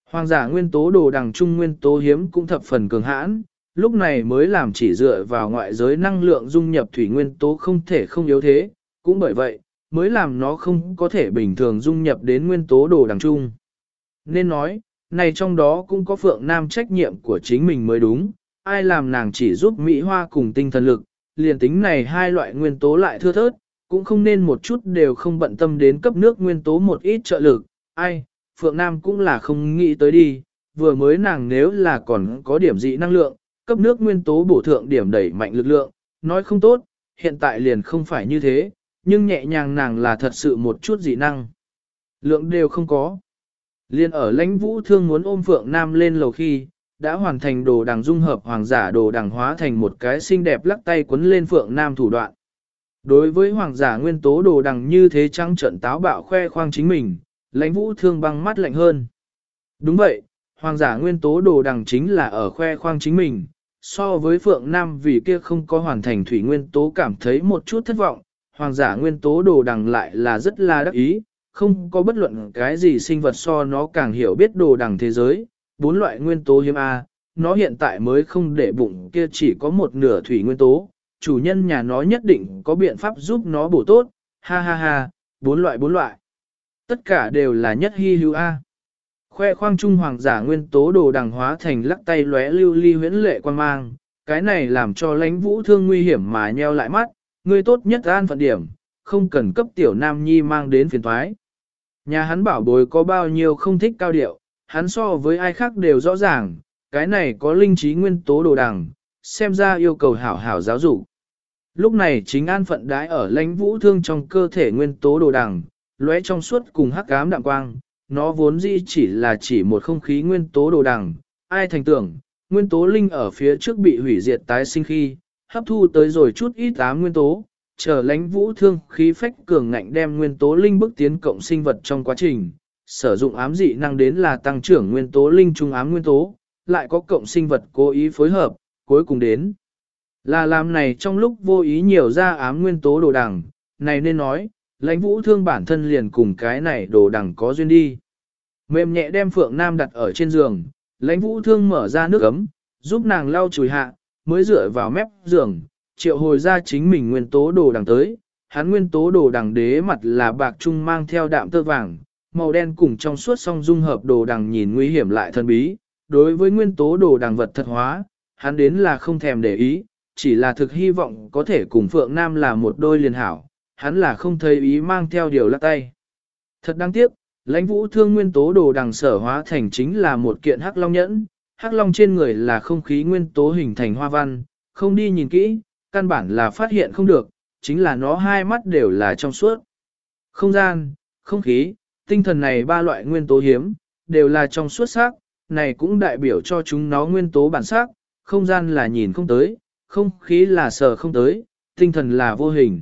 Hoàng giả nguyên tố đồ đằng trung nguyên tố hiếm cũng thập phần cường hãn, lúc này mới làm chỉ dựa vào ngoại giới năng lượng dung nhập thủy nguyên tố không thể không yếu thế, cũng bởi vậy, mới làm nó không có thể bình thường dung nhập đến nguyên tố đồ đằng trung. Nên nói, này trong đó cũng có Phượng Nam trách nhiệm của chính mình mới đúng, ai làm nàng chỉ giúp Mỹ Hoa cùng tinh thần lực, liền tính này hai loại nguyên tố lại thưa thớt, cũng không nên một chút đều không bận tâm đến cấp nước nguyên tố một ít trợ lực. Ai, Phượng Nam cũng là không nghĩ tới đi, vừa mới nàng nếu là còn có điểm dị năng lượng, cấp nước nguyên tố bổ thượng điểm đẩy mạnh lực lượng, nói không tốt, hiện tại liền không phải như thế, nhưng nhẹ nhàng nàng là thật sự một chút dị năng. Lượng đều không có. Liên ở lãnh vũ thương muốn ôm Phượng Nam lên lầu khi, đã hoàn thành đồ đằng dung hợp hoàng giả đồ đằng hóa thành một cái xinh đẹp lắc tay quấn lên Phượng Nam thủ đoạn. Đối với hoàng giả nguyên tố đồ đằng như thế trăng trận táo bạo khoe khoang chính mình, lãnh vũ thương băng mắt lạnh hơn. Đúng vậy, hoàng giả nguyên tố đồ đằng chính là ở khoe khoang chính mình, so với Phượng Nam vì kia không có hoàn thành thủy nguyên tố cảm thấy một chút thất vọng, hoàng giả nguyên tố đồ đằng lại là rất là đắc ý, không có bất luận cái gì sinh vật so nó càng hiểu biết đồ đằng thế giới, bốn loại nguyên tố hiếm A, nó hiện tại mới không để bụng kia chỉ có một nửa thủy nguyên tố, chủ nhân nhà nó nhất định có biện pháp giúp nó bổ tốt, ha ha ha, bốn loại bốn loại. Tất cả đều là nhất hy hữu A. Khoe khoang trung hoàng giả nguyên tố đồ đằng hóa thành lắc tay lóe lưu ly huyễn lệ quan mang, cái này làm cho lãnh vũ thương nguy hiểm mà nheo lại mắt, người tốt nhất an phận điểm, không cần cấp tiểu nam nhi mang đến phiền thoái. Nhà hắn bảo bối có bao nhiêu không thích cao điệu, hắn so với ai khác đều rõ ràng, cái này có linh trí nguyên tố đồ đằng, xem ra yêu cầu hảo hảo giáo dục. Lúc này chính an phận đái ở lãnh vũ thương trong cơ thể nguyên tố đồ đằng, lóe trong suốt cùng hắc ám đạm quang, nó vốn dĩ chỉ là chỉ một không khí nguyên tố đồ đằng, ai thành tưởng, nguyên tố linh ở phía trước bị hủy diệt tái sinh khi, hấp thu tới rồi chút ít ám nguyên tố, chờ lãnh vũ thương khí phách cường ngạnh đem nguyên tố linh bước tiến cộng sinh vật trong quá trình, sử dụng ám dị năng đến là tăng trưởng nguyên tố linh trung ám nguyên tố, lại có cộng sinh vật cố ý phối hợp, cuối cùng đến. Là làm này trong lúc vô ý nhiều ra ám nguyên tố đồ đằng, này nên nói, lãnh vũ thương bản thân liền cùng cái này đồ đằng có duyên đi. Mềm nhẹ đem Phượng Nam đặt ở trên giường, lãnh vũ thương mở ra nước ấm, giúp nàng lau chùi hạ, mới dựa vào mép giường, triệu hồi ra chính mình nguyên tố đồ đằng tới. Hắn nguyên tố đồ đằng đế mặt là bạc trung mang theo đạm tơ vàng, màu đen cùng trong suốt song dung hợp đồ đằng nhìn nguy hiểm lại thân bí. Đối với nguyên tố đồ đằng vật thật hóa, hắn đến là không thèm để ý, chỉ là thực hy vọng có thể cùng Phượng Nam là một đôi liền hảo, hắn là không thấy ý mang theo điều lắc tay. Thật đáng tiếc, lãnh vũ thương nguyên tố đồ đằng sở hóa thành chính là một kiện hắc long nhẫn, hắc long trên người là không khí nguyên tố hình thành hoa văn, không đi nhìn kỹ, căn bản là phát hiện không được, chính là nó hai mắt đều là trong suốt. Không gian, không khí, tinh thần này ba loại nguyên tố hiếm, đều là trong suốt sắc, này cũng đại biểu cho chúng nó nguyên tố bản sắc, không gian là nhìn không tới, không khí là sờ không tới, tinh thần là vô hình.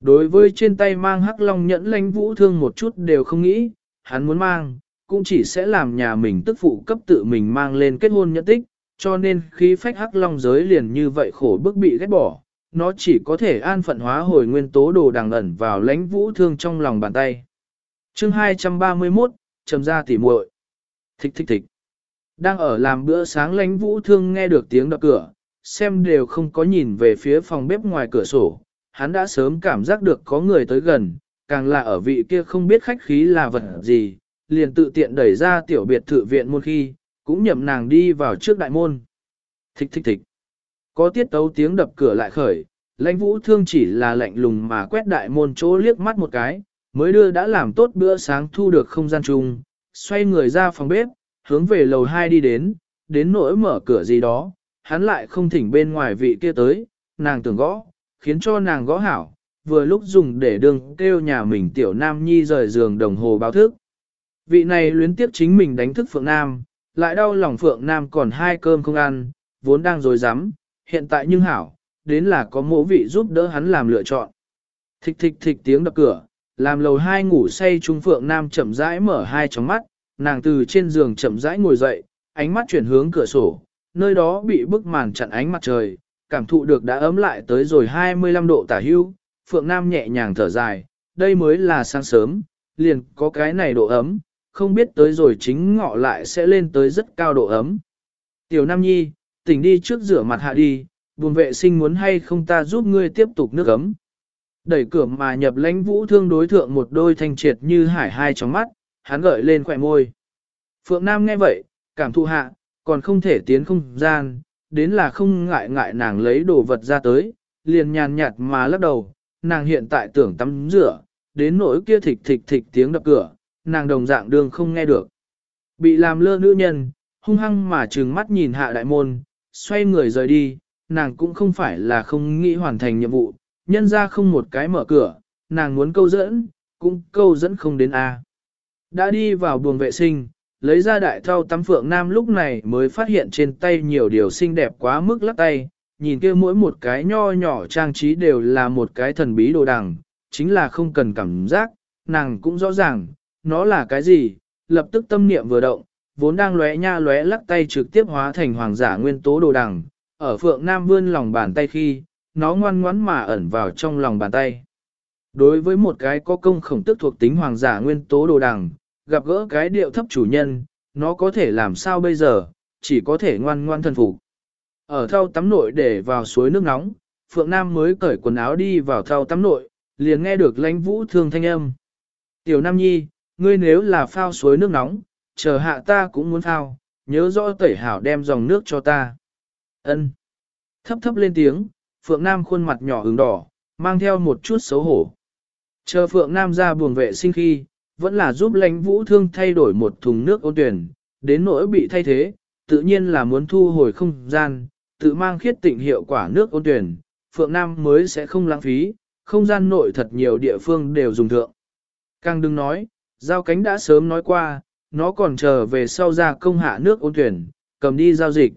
Đối với trên tay mang hắc long nhẫn lãnh vũ thương một chút đều không nghĩ, hắn muốn mang, cũng chỉ sẽ làm nhà mình tức phụ cấp tự mình mang lên kết hôn nhẫn tích, cho nên khí phách hắc long giới liền như vậy khổ bức bị ghét bỏ, nó chỉ có thể an phận hóa hồi nguyên tố đồ đằng ẩn vào lãnh vũ thương trong lòng bàn tay. chương 231, trầm ra tỉ muội Thích thích thích. Đang ở làm bữa sáng lãnh vũ thương nghe được tiếng đập cửa, xem đều không có nhìn về phía phòng bếp ngoài cửa sổ, hắn đã sớm cảm giác được có người tới gần, càng là ở vị kia không biết khách khí là vật gì, liền tự tiện đẩy ra tiểu biệt thự viện một khi, cũng nhậm nàng đi vào trước đại môn. Thích thích thích. Có tiết tấu tiếng đập cửa lại khởi, lãnh vũ thương chỉ là lạnh lùng mà quét đại môn chỗ liếc mắt một cái, mới đưa đã làm tốt bữa sáng thu được không gian chung, xoay người ra phòng bếp, hướng về lầu 2 đi đến, đến nỗi mở cửa gì đó, hắn lại không thỉnh bên ngoài vị kia tới, nàng tưởng gõ, khiến cho nàng gõ hảo, vừa lúc dùng để đương kêu nhà mình tiểu nam nhi rời giường đồng hồ báo thức. Vị này luyến tiếp chính mình đánh thức Phượng Nam, lại đau lòng Phượng Nam còn hai cơm không ăn, vốn đang dối rắm hiện tại nhưng hảo, đến là có mỗ vị giúp đỡ hắn làm lựa chọn. Thịch thịch thịch tiếng đập cửa, làm lầu hai ngủ say Trung Phượng Nam chậm rãi mở hai tròng mắt, nàng từ trên giường chậm rãi ngồi dậy, ánh mắt chuyển hướng cửa sổ, nơi đó bị bức màn chặn ánh mặt trời, cảm thụ được đã ấm lại tới rồi 25 độ tả hưu, Phượng Nam nhẹ nhàng thở dài, đây mới là sáng sớm, liền có cái này độ ấm, không biết tới rồi chính ngọ lại sẽ lên tới rất cao độ ấm. Tiểu Nam Nhi, tỉnh đi trước rửa mặt hạ đi, buồn vệ sinh muốn hay không ta giúp ngươi tiếp tục nước ấm. Đẩy cửa mà nhập lãnh vũ thương đối thượng một đôi thanh triệt như hải hai trong mắt, hắn gợi lên khỏe môi. Phượng Nam nghe vậy, cảm thụ hạ, còn không thể tiến không gian, đến là không ngại ngại nàng lấy đồ vật ra tới, liền nhàn nhạt mà lắc đầu, nàng hiện tại tưởng tắm rửa, đến nỗi kia thịch thịch thịch tiếng đập cửa, nàng đồng dạng đường không nghe được. Bị làm lơ nữ nhân, hung hăng mà trừng mắt nhìn hạ đại môn, xoay người rời đi, nàng cũng không phải là không nghĩ hoàn thành nhiệm vụ, nhân ra không một cái mở cửa, nàng muốn câu dẫn, cũng câu dẫn không đến A. Đã đi vào buồng vệ sinh, lấy ra đại thau tắm phượng nam lúc này mới phát hiện trên tay nhiều điều xinh đẹp quá mức lắc tay, nhìn kia mỗi một cái nho nhỏ trang trí đều là một cái thần bí đồ đằng, chính là không cần cảm giác, nàng cũng rõ ràng, nó là cái gì, lập tức tâm niệm vừa động, vốn đang lóe nha lóe lắc tay trực tiếp hóa thành hoàng giả nguyên tố đồ đằng, ở phượng nam vươn lòng bàn tay khi, nó ngoan ngoãn mà ẩn vào trong lòng bàn tay. Đối với một cái có công khổng tức thuộc tính hoàng giả nguyên tố đồ đằng, gặp gỡ cái điệu thấp chủ nhân, nó có thể làm sao bây giờ, chỉ có thể ngoan ngoan thân phục. Ở thau tắm nội để vào suối nước nóng, Phượng Nam mới cởi quần áo đi vào thau tắm nội, liền nghe được lãnh vũ thương thanh âm. Tiểu Nam Nhi, ngươi nếu là phao suối nước nóng, chờ hạ ta cũng muốn phao, nhớ rõ tẩy hảo đem dòng nước cho ta. Ân. Thấp thấp lên tiếng, Phượng Nam khuôn mặt nhỏ ứng đỏ, mang theo một chút xấu hổ. Chờ Phượng Nam ra buồng vệ sinh khi, vẫn là giúp lãnh vũ thương thay đổi một thùng nước ôn tuyển, đến nỗi bị thay thế, tự nhiên là muốn thu hồi không gian, tự mang khiết tịnh hiệu quả nước ôn tuyển, Phượng Nam mới sẽ không lãng phí, không gian nội thật nhiều địa phương đều dùng thượng. Càng đừng nói, giao cánh đã sớm nói qua, nó còn chờ về sau ra công hạ nước ôn tuyển, cầm đi giao dịch.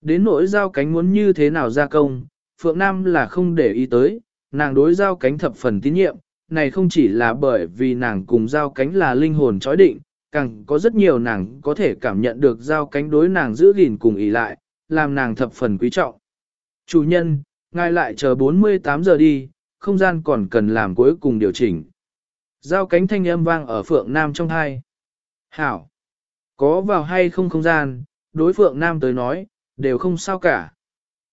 Đến nỗi giao cánh muốn như thế nào ra công, Phượng Nam là không để ý tới, nàng đối giao cánh thập phần tín nhiệm, này không chỉ là bởi vì nàng cùng giao cánh là linh hồn chói định, càng có rất nhiều nàng có thể cảm nhận được giao cánh đối nàng giữ gìn cùng ý lại, làm nàng thập phần quý trọng. Chủ nhân, ngài lại chờ 48 giờ đi, không gian còn cần làm cuối cùng điều chỉnh. Giao cánh thanh âm vang ở Phượng Nam trong hai. Hảo! Có vào hay không không gian, đối Phượng Nam tới nói, đều không sao cả.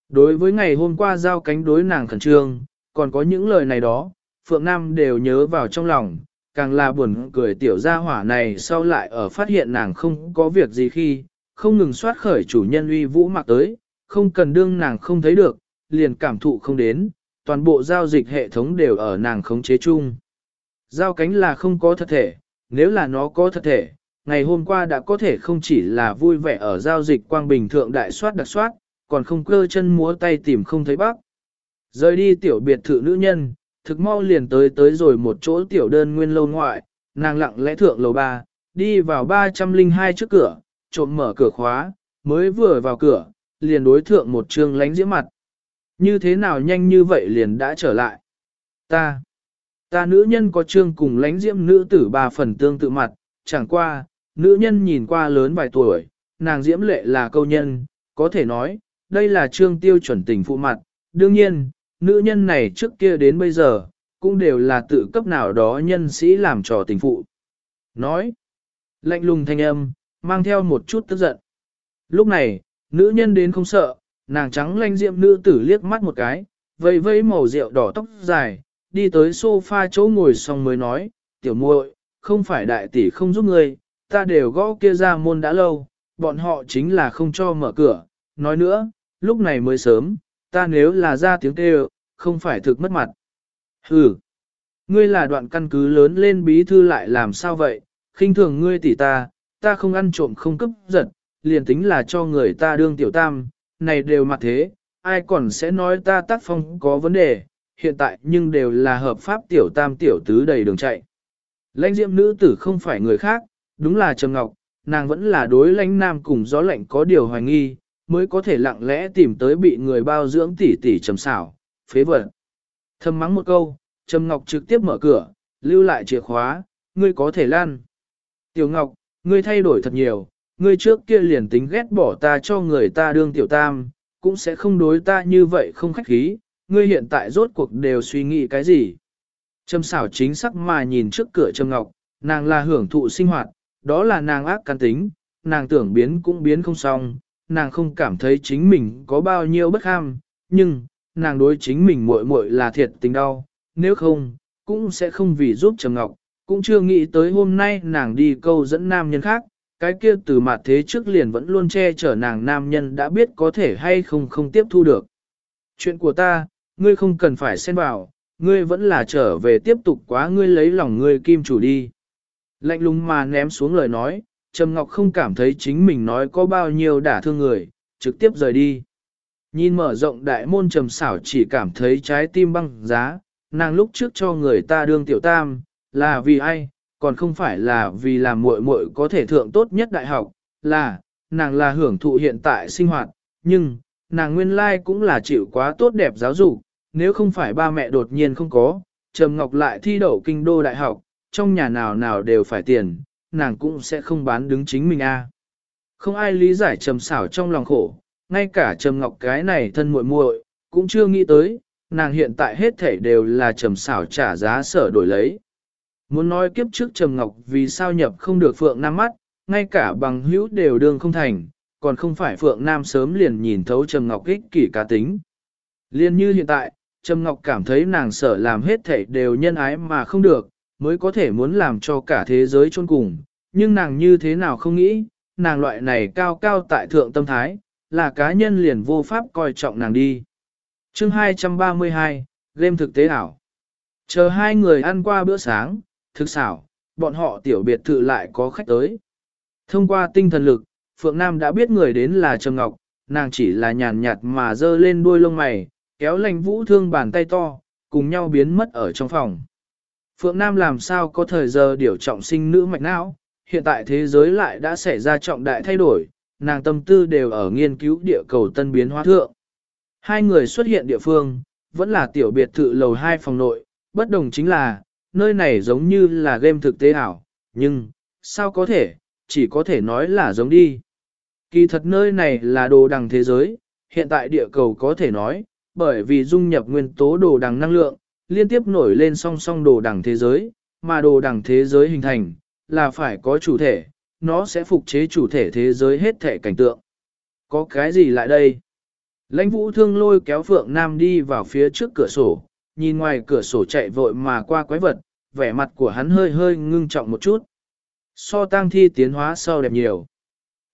Đối với ngày hôm qua giao cánh đối nàng khẩn trương, còn có những lời này đó, Phượng Nam đều nhớ vào trong lòng, càng là buồn cười tiểu gia hỏa này sau lại ở phát hiện nàng không có việc gì khi, không ngừng soát khởi chủ nhân uy vũ mặc tới, không cần đương nàng không thấy được, liền cảm thụ không đến, toàn bộ giao dịch hệ thống đều ở nàng khống chế chung. Giao cánh là không có thật thể, nếu là nó có thật thể, ngày hôm qua đã có thể không chỉ là vui vẻ ở giao dịch quang bình thượng đại soát đặc soát, còn không cơ chân múa tay tìm không thấy bác. Rời đi tiểu biệt thự nữ nhân, thực mau liền tới tới rồi một chỗ tiểu đơn nguyên lâu ngoại, nàng lặng lẽ thượng lầu ba, đi vào 302 trước cửa, trộm mở cửa khóa, mới vừa vào cửa, liền đối thượng một trương lánh diễm mặt. Như thế nào nhanh như vậy liền đã trở lại? Ta, ta nữ nhân có trương cùng lánh diễm nữ tử ba phần tương tự mặt, chẳng qua, nữ nhân nhìn qua lớn vài tuổi, nàng diễm lệ là câu nhân, có thể nói, đây là trương tiêu chuẩn tình phụ mặt. Đương nhiên, nữ nhân này trước kia đến bây giờ, cũng đều là tự cấp nào đó nhân sĩ làm trò tình phụ. Nói, lạnh lùng thanh âm, mang theo một chút tức giận. Lúc này, nữ nhân đến không sợ, nàng trắng lanh diệm nữ tử liếc mắt một cái, vây vây màu rượu đỏ tóc dài, đi tới sofa chỗ ngồi xong mới nói, tiểu muội, không phải đại tỷ không giúp ngươi, ta đều gõ kia ra môn đã lâu, bọn họ chính là không cho mở cửa. Nói nữa, lúc này mới sớm, ta nếu là ra tiếng kêu, không phải thực mất mặt. Hừ, ngươi là đoạn căn cứ lớn lên bí thư lại làm sao vậy, khinh thường ngươi tỷ ta, ta không ăn trộm không cấp giật, liền tính là cho người ta đương tiểu tam, này đều mặt thế, ai còn sẽ nói ta tác phong có vấn đề, hiện tại nhưng đều là hợp pháp tiểu tam tiểu tứ đầy đường chạy. Lãnh diệm nữ tử không phải người khác, đúng là Trầm Ngọc, nàng vẫn là đối lãnh nam cùng gió lạnh có điều hoài nghi, mới có thể lặng lẽ tìm tới bị người bao dưỡng tỉ tỉ trầm xảo, phế vật. Thầm mắng một câu, Trầm Ngọc trực tiếp mở cửa, lưu lại chìa khóa, ngươi có thể lan. Tiểu Ngọc, ngươi thay đổi thật nhiều, ngươi trước kia liền tính ghét bỏ ta cho người ta đương tiểu tam, cũng sẽ không đối ta như vậy không khách khí, ngươi hiện tại rốt cuộc đều suy nghĩ cái gì. Trâm xảo chính sắc mà nhìn trước cửa Trâm Ngọc, nàng là hưởng thụ sinh hoạt, đó là nàng ác căn tính, nàng tưởng biến cũng biến không xong, nàng không cảm thấy chính mình có bao nhiêu bất ham, nhưng, nàng đối chính mình muội muội là thiệt tình đau, nếu không, cũng sẽ không vì giúp Trầm Ngọc, cũng chưa nghĩ tới hôm nay nàng đi câu dẫn nam nhân khác, cái kia từ mặt thế trước liền vẫn luôn che chở nàng nam nhân đã biết có thể hay không không tiếp thu được. Chuyện của ta, ngươi không cần phải xen vào, ngươi vẫn là trở về tiếp tục quá ngươi lấy lòng ngươi kim chủ đi. Lạnh lùng mà ném xuống lời nói, Trầm Ngọc không cảm thấy chính mình nói có bao nhiêu đả thương người, trực tiếp rời đi. Nhìn mở rộng đại môn trầm xảo chỉ cảm thấy trái tim băng giá, nàng lúc trước cho người ta đương tiểu tam, là vì ai, còn không phải là vì làm muội muội có thể thượng tốt nhất đại học, là, nàng là hưởng thụ hiện tại sinh hoạt, nhưng, nàng nguyên lai cũng là chịu quá tốt đẹp giáo dục, nếu không phải ba mẹ đột nhiên không có, Trầm Ngọc lại thi đậu kinh đô đại học, trong nhà nào nào đều phải tiền, nàng cũng sẽ không bán đứng chính mình a. Không ai lý giải trầm xảo trong lòng khổ, ngay cả trầm ngọc cái này thân muội muội cũng chưa nghĩ tới, nàng hiện tại hết thể đều là trầm xảo trả giá sở đổi lấy. Muốn nói kiếp trước trầm ngọc vì sao nhập không được phượng nam mắt, ngay cả bằng hữu đều đương không thành, còn không phải phượng nam sớm liền nhìn thấu trầm ngọc ích kỷ cá tính. Liên như hiện tại, Trầm Ngọc cảm thấy nàng sở làm hết thảy đều nhân ái mà không được, mới có thể muốn làm cho cả thế giới chôn cùng, nhưng nàng như thế nào không nghĩ, nàng loại này cao cao tại thượng tâm thái, là cá nhân liền vô pháp coi trọng nàng đi. chương 232, game thực tế ảo. Chờ hai người ăn qua bữa sáng, thực xảo, bọn họ tiểu biệt thự lại có khách tới. Thông qua tinh thần lực, Phượng Nam đã biết người đến là Trầm Ngọc, nàng chỉ là nhàn nhạt mà dơ lên đuôi lông mày, kéo lành vũ thương bàn tay to, cùng nhau biến mất ở trong phòng. Phượng Nam làm sao có thời giờ điều trọng sinh nữ mạch não, hiện tại thế giới lại đã xảy ra trọng đại thay đổi, nàng tâm tư đều ở nghiên cứu địa cầu tân biến hóa thượng. Hai người xuất hiện địa phương, vẫn là tiểu biệt thự lầu hai phòng nội, bất đồng chính là, nơi này giống như là game thực tế ảo, nhưng, sao có thể, chỉ có thể nói là giống đi. Kỳ thật nơi này là đồ đằng thế giới, hiện tại địa cầu có thể nói, bởi vì dung nhập nguyên tố đồ đằng năng lượng, liên tiếp nổi lên song song đồ đằng thế giới, mà đồ đằng thế giới hình thành, là phải có chủ thể, nó sẽ phục chế chủ thể thế giới hết thể cảnh tượng. Có cái gì lại đây? Lãnh vũ thương lôi kéo Phượng Nam đi vào phía trước cửa sổ, nhìn ngoài cửa sổ chạy vội mà qua quái vật, vẻ mặt của hắn hơi hơi ngưng trọng một chút. So tang thi tiến hóa sau đẹp nhiều.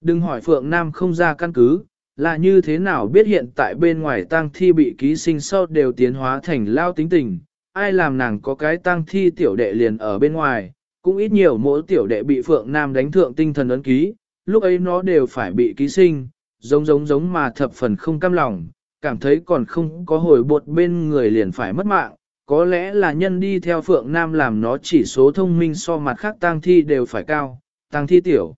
Đừng hỏi Phượng Nam không ra căn cứ, là như thế nào biết hiện tại bên ngoài tang thi bị ký sinh sau đều tiến hóa thành lao tính tình, ai làm nàng có cái tang thi tiểu đệ liền ở bên ngoài, cũng ít nhiều mỗi tiểu đệ bị Phượng Nam đánh thượng tinh thần ấn ký, lúc ấy nó đều phải bị ký sinh, giống giống giống mà thập phần không cam lòng, cảm thấy còn không có hồi bột bên người liền phải mất mạng, có lẽ là nhân đi theo Phượng Nam làm nó chỉ số thông minh so mặt khác tang thi đều phải cao, tang thi tiểu.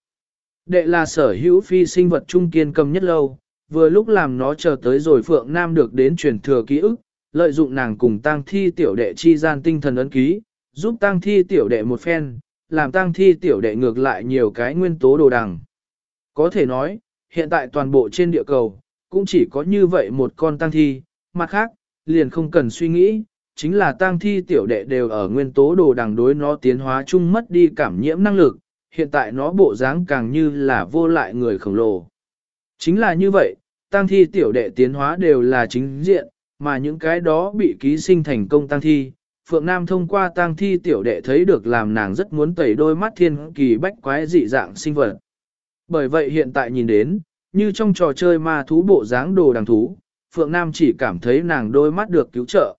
Đệ là sở hữu phi sinh vật trung kiên cầm nhất lâu, vừa lúc làm nó chờ tới rồi Phượng Nam được đến truyền thừa ký ức, lợi dụng nàng cùng tang thi tiểu đệ chi gian tinh thần ấn ký, giúp tang thi tiểu đệ một phen, làm tang thi tiểu đệ ngược lại nhiều cái nguyên tố đồ đằng. Có thể nói, hiện tại toàn bộ trên địa cầu, cũng chỉ có như vậy một con tang thi, mặt khác, liền không cần suy nghĩ, chính là tang thi tiểu đệ đều ở nguyên tố đồ đằng đối nó tiến hóa chung mất đi cảm nhiễm năng lực, hiện tại nó bộ dáng càng như là vô lại người khổng lồ. Chính là như vậy, tăng thi tiểu đệ tiến hóa đều là chính diện, mà những cái đó bị ký sinh thành công tăng thi. Phượng Nam thông qua tăng thi tiểu đệ thấy được làm nàng rất muốn tẩy đôi mắt thiên kỳ bách quái dị dạng sinh vật. Bởi vậy hiện tại nhìn đến, như trong trò chơi ma thú bộ dáng đồ đằng thú, Phượng Nam chỉ cảm thấy nàng đôi mắt được cứu trợ.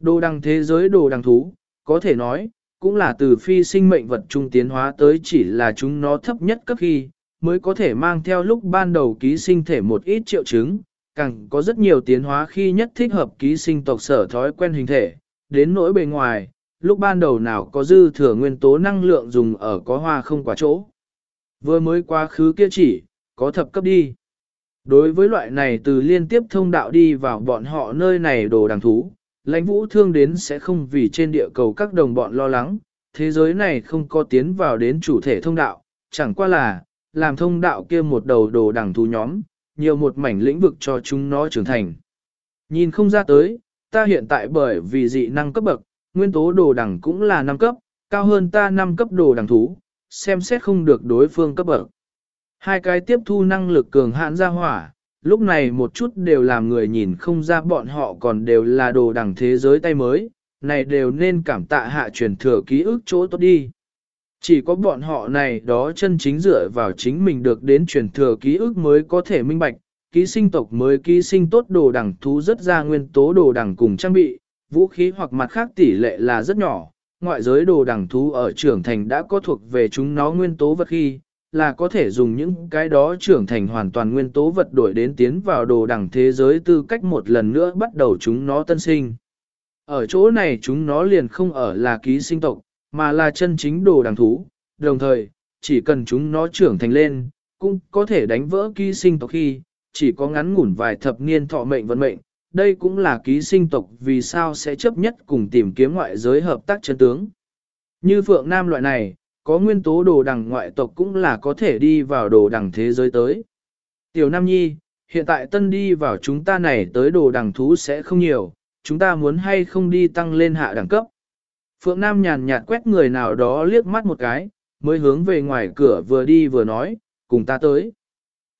Đồ đằng thế giới đồ đằng thú, có thể nói, cũng là từ phi sinh mệnh vật trung tiến hóa tới chỉ là chúng nó thấp nhất cấp khi, mới có thể mang theo lúc ban đầu ký sinh thể một ít triệu chứng, càng có rất nhiều tiến hóa khi nhất thích hợp ký sinh tộc sở thói quen hình thể, đến nỗi bề ngoài, lúc ban đầu nào có dư thừa nguyên tố năng lượng dùng ở có hoa không quá chỗ. Vừa mới quá khứ kia chỉ, có thập cấp đi. Đối với loại này từ liên tiếp thông đạo đi vào bọn họ nơi này đồ đằng thú, lãnh vũ thương đến sẽ không vì trên địa cầu các đồng bọn lo lắng, thế giới này không có tiến vào đến chủ thể thông đạo, chẳng qua là, làm thông đạo kia một đầu đồ đẳng thú nhóm, nhiều một mảnh lĩnh vực cho chúng nó trưởng thành. Nhìn không ra tới, ta hiện tại bởi vì dị năng cấp bậc, nguyên tố đồ đẳng cũng là 5 cấp, cao hơn ta 5 cấp đồ đẳng thú, xem xét không được đối phương cấp bậc. Hai cái tiếp thu năng lực cường hãn ra hỏa, lúc này một chút đều làm người nhìn không ra bọn họ còn đều là đồ đẳng thế giới tay mới, này đều nên cảm tạ hạ truyền thừa ký ức chỗ tốt đi. Chỉ có bọn họ này đó chân chính dựa vào chính mình được đến truyền thừa ký ức mới có thể minh bạch, ký sinh tộc mới ký sinh tốt đồ đẳng thú rất ra nguyên tố đồ đẳng cùng trang bị, vũ khí hoặc mặt khác tỷ lệ là rất nhỏ, ngoại giới đồ đẳng thú ở trưởng thành đã có thuộc về chúng nó nguyên tố vật khi, là có thể dùng những cái đó trưởng thành hoàn toàn nguyên tố vật đổi đến tiến vào đồ đẳng thế giới tư cách một lần nữa bắt đầu chúng nó tân sinh. Ở chỗ này chúng nó liền không ở là ký sinh tộc, mà là chân chính đồ đằng thú, đồng thời, chỉ cần chúng nó trưởng thành lên, cũng có thể đánh vỡ ký sinh tộc khi, chỉ có ngắn ngủn vài thập niên thọ mệnh vận mệnh, đây cũng là ký sinh tộc vì sao sẽ chấp nhất cùng tìm kiếm ngoại giới hợp tác chân tướng. Như Phượng Nam loại này, có nguyên tố đồ đằng ngoại tộc cũng là có thể đi vào đồ đằng thế giới tới. Tiểu Nam Nhi, hiện tại tân đi vào chúng ta này tới đồ đằng thú sẽ không nhiều, chúng ta muốn hay không đi tăng lên hạ đẳng cấp. Phượng Nam nhàn nhạt quét người nào đó liếc mắt một cái, mới hướng về ngoài cửa vừa đi vừa nói, cùng ta tới.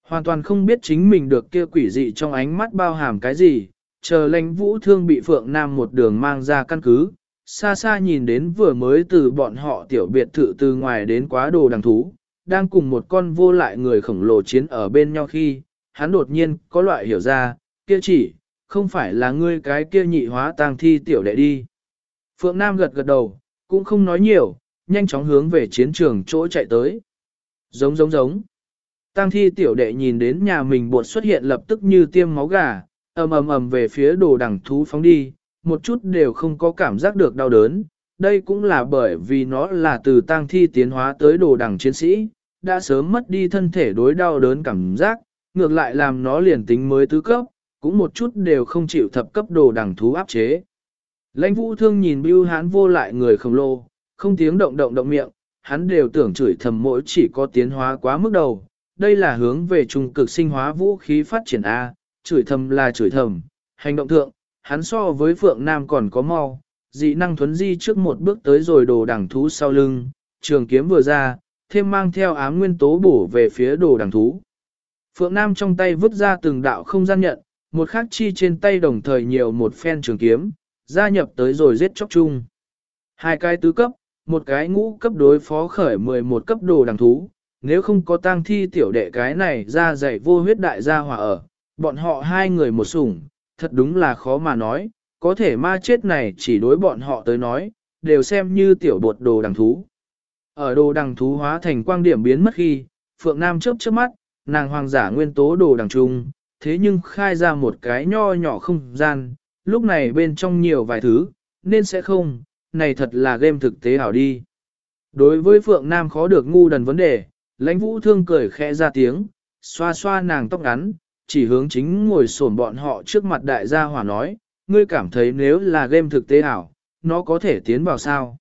Hoàn toàn không biết chính mình được kia quỷ dị trong ánh mắt bao hàm cái gì, chờ lãnh vũ thương bị Phượng Nam một đường mang ra căn cứ, xa xa nhìn đến vừa mới từ bọn họ tiểu biệt thự từ ngoài đến quá đồ đằng thú, đang cùng một con vô lại người khổng lồ chiến ở bên nhau khi, hắn đột nhiên có loại hiểu ra, kia chỉ, không phải là ngươi cái kia nhị hóa tang thi tiểu đệ đi. Phượng Nam gật gật đầu, cũng không nói nhiều, nhanh chóng hướng về chiến trường chỗ chạy tới. Giống giống giống. Tang thi tiểu đệ nhìn đến nhà mình bột xuất hiện lập tức như tiêm máu gà, ầm ầm ầm về phía đồ đằng thú phóng đi, một chút đều không có cảm giác được đau đớn. Đây cũng là bởi vì nó là từ tang thi tiến hóa tới đồ đằng chiến sĩ, đã sớm mất đi thân thể đối đau đớn cảm giác, ngược lại làm nó liền tính mới tứ cấp, cũng một chút đều không chịu thập cấp đồ đằng thú áp chế. Lãnh vũ thương nhìn bưu hán vô lại người khổng lồ, không tiếng động động động miệng, hắn đều tưởng chửi thầm mỗi chỉ có tiến hóa quá mức đầu. Đây là hướng về trung cực sinh hóa vũ khí phát triển A, chửi thầm là chửi thầm, hành động thượng, hắn so với Phượng Nam còn có mau, dị năng thuấn di trước một bước tới rồi đồ đẳng thú sau lưng, trường kiếm vừa ra, thêm mang theo ám nguyên tố bổ về phía đồ đẳng thú. Phượng Nam trong tay vứt ra từng đạo không gian nhận, một khắc chi trên tay đồng thời nhiều một phen trường kiếm, gia nhập tới rồi giết chóc chung. Hai cái tứ cấp, một cái ngũ cấp đối phó khởi 11 cấp đồ đằng thú, nếu không có tang thi tiểu đệ cái này ra dạy vô huyết đại gia hòa ở, bọn họ hai người một sủng, thật đúng là khó mà nói, có thể ma chết này chỉ đối bọn họ tới nói, đều xem như tiểu bột đồ đằng thú. Ở đồ đằng thú hóa thành quang điểm biến mất khi, Phượng Nam chớp chớp mắt, nàng hoàng giả nguyên tố đồ đằng trung, thế nhưng khai ra một cái nho nhỏ không gian, lúc này bên trong nhiều vài thứ, nên sẽ không, này thật là game thực tế hảo đi. Đối với Phượng Nam khó được ngu đần vấn đề, lãnh vũ thương cười khẽ ra tiếng, xoa xoa nàng tóc ngắn, chỉ hướng chính ngồi sổn bọn họ trước mặt đại gia hỏa nói, ngươi cảm thấy nếu là game thực tế ảo nó có thể tiến vào sao?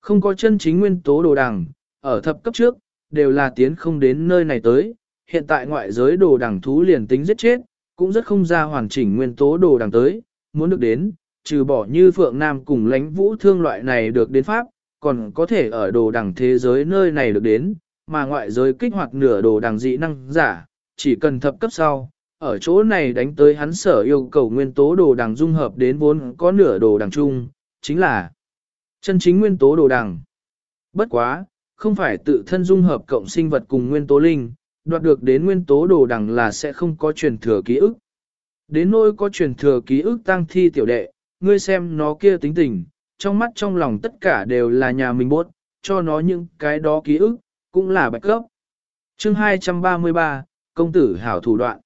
Không có chân chính nguyên tố đồ đằng, ở thập cấp trước, đều là tiến không đến nơi này tới, hiện tại ngoại giới đồ đằng thú liền tính giết chết, cũng rất không ra hoàn chỉnh nguyên tố đồ đằng tới, muốn được đến, trừ bỏ như Phượng Nam cùng lãnh vũ thương loại này được đến Pháp, còn có thể ở đồ đằng thế giới nơi này được đến, mà ngoại giới kích hoạt nửa đồ đằng dị năng giả, chỉ cần thập cấp sau, ở chỗ này đánh tới hắn sở yêu cầu nguyên tố đồ đằng dung hợp đến vốn có nửa đồ đằng chung, chính là chân chính nguyên tố đồ đằng. Bất quá, không phải tự thân dung hợp cộng sinh vật cùng nguyên tố linh, đoạt được đến nguyên tố đồ đằng là sẽ không có truyền thừa ký ức. Đến nỗi có truyền thừa ký ức tăng thi tiểu đệ, ngươi xem nó kia tính tình, trong mắt trong lòng tất cả đều là nhà mình bốt, cho nó những cái đó ký ức, cũng là bạch cấp. chương 233, công tử hảo thủ đoạn.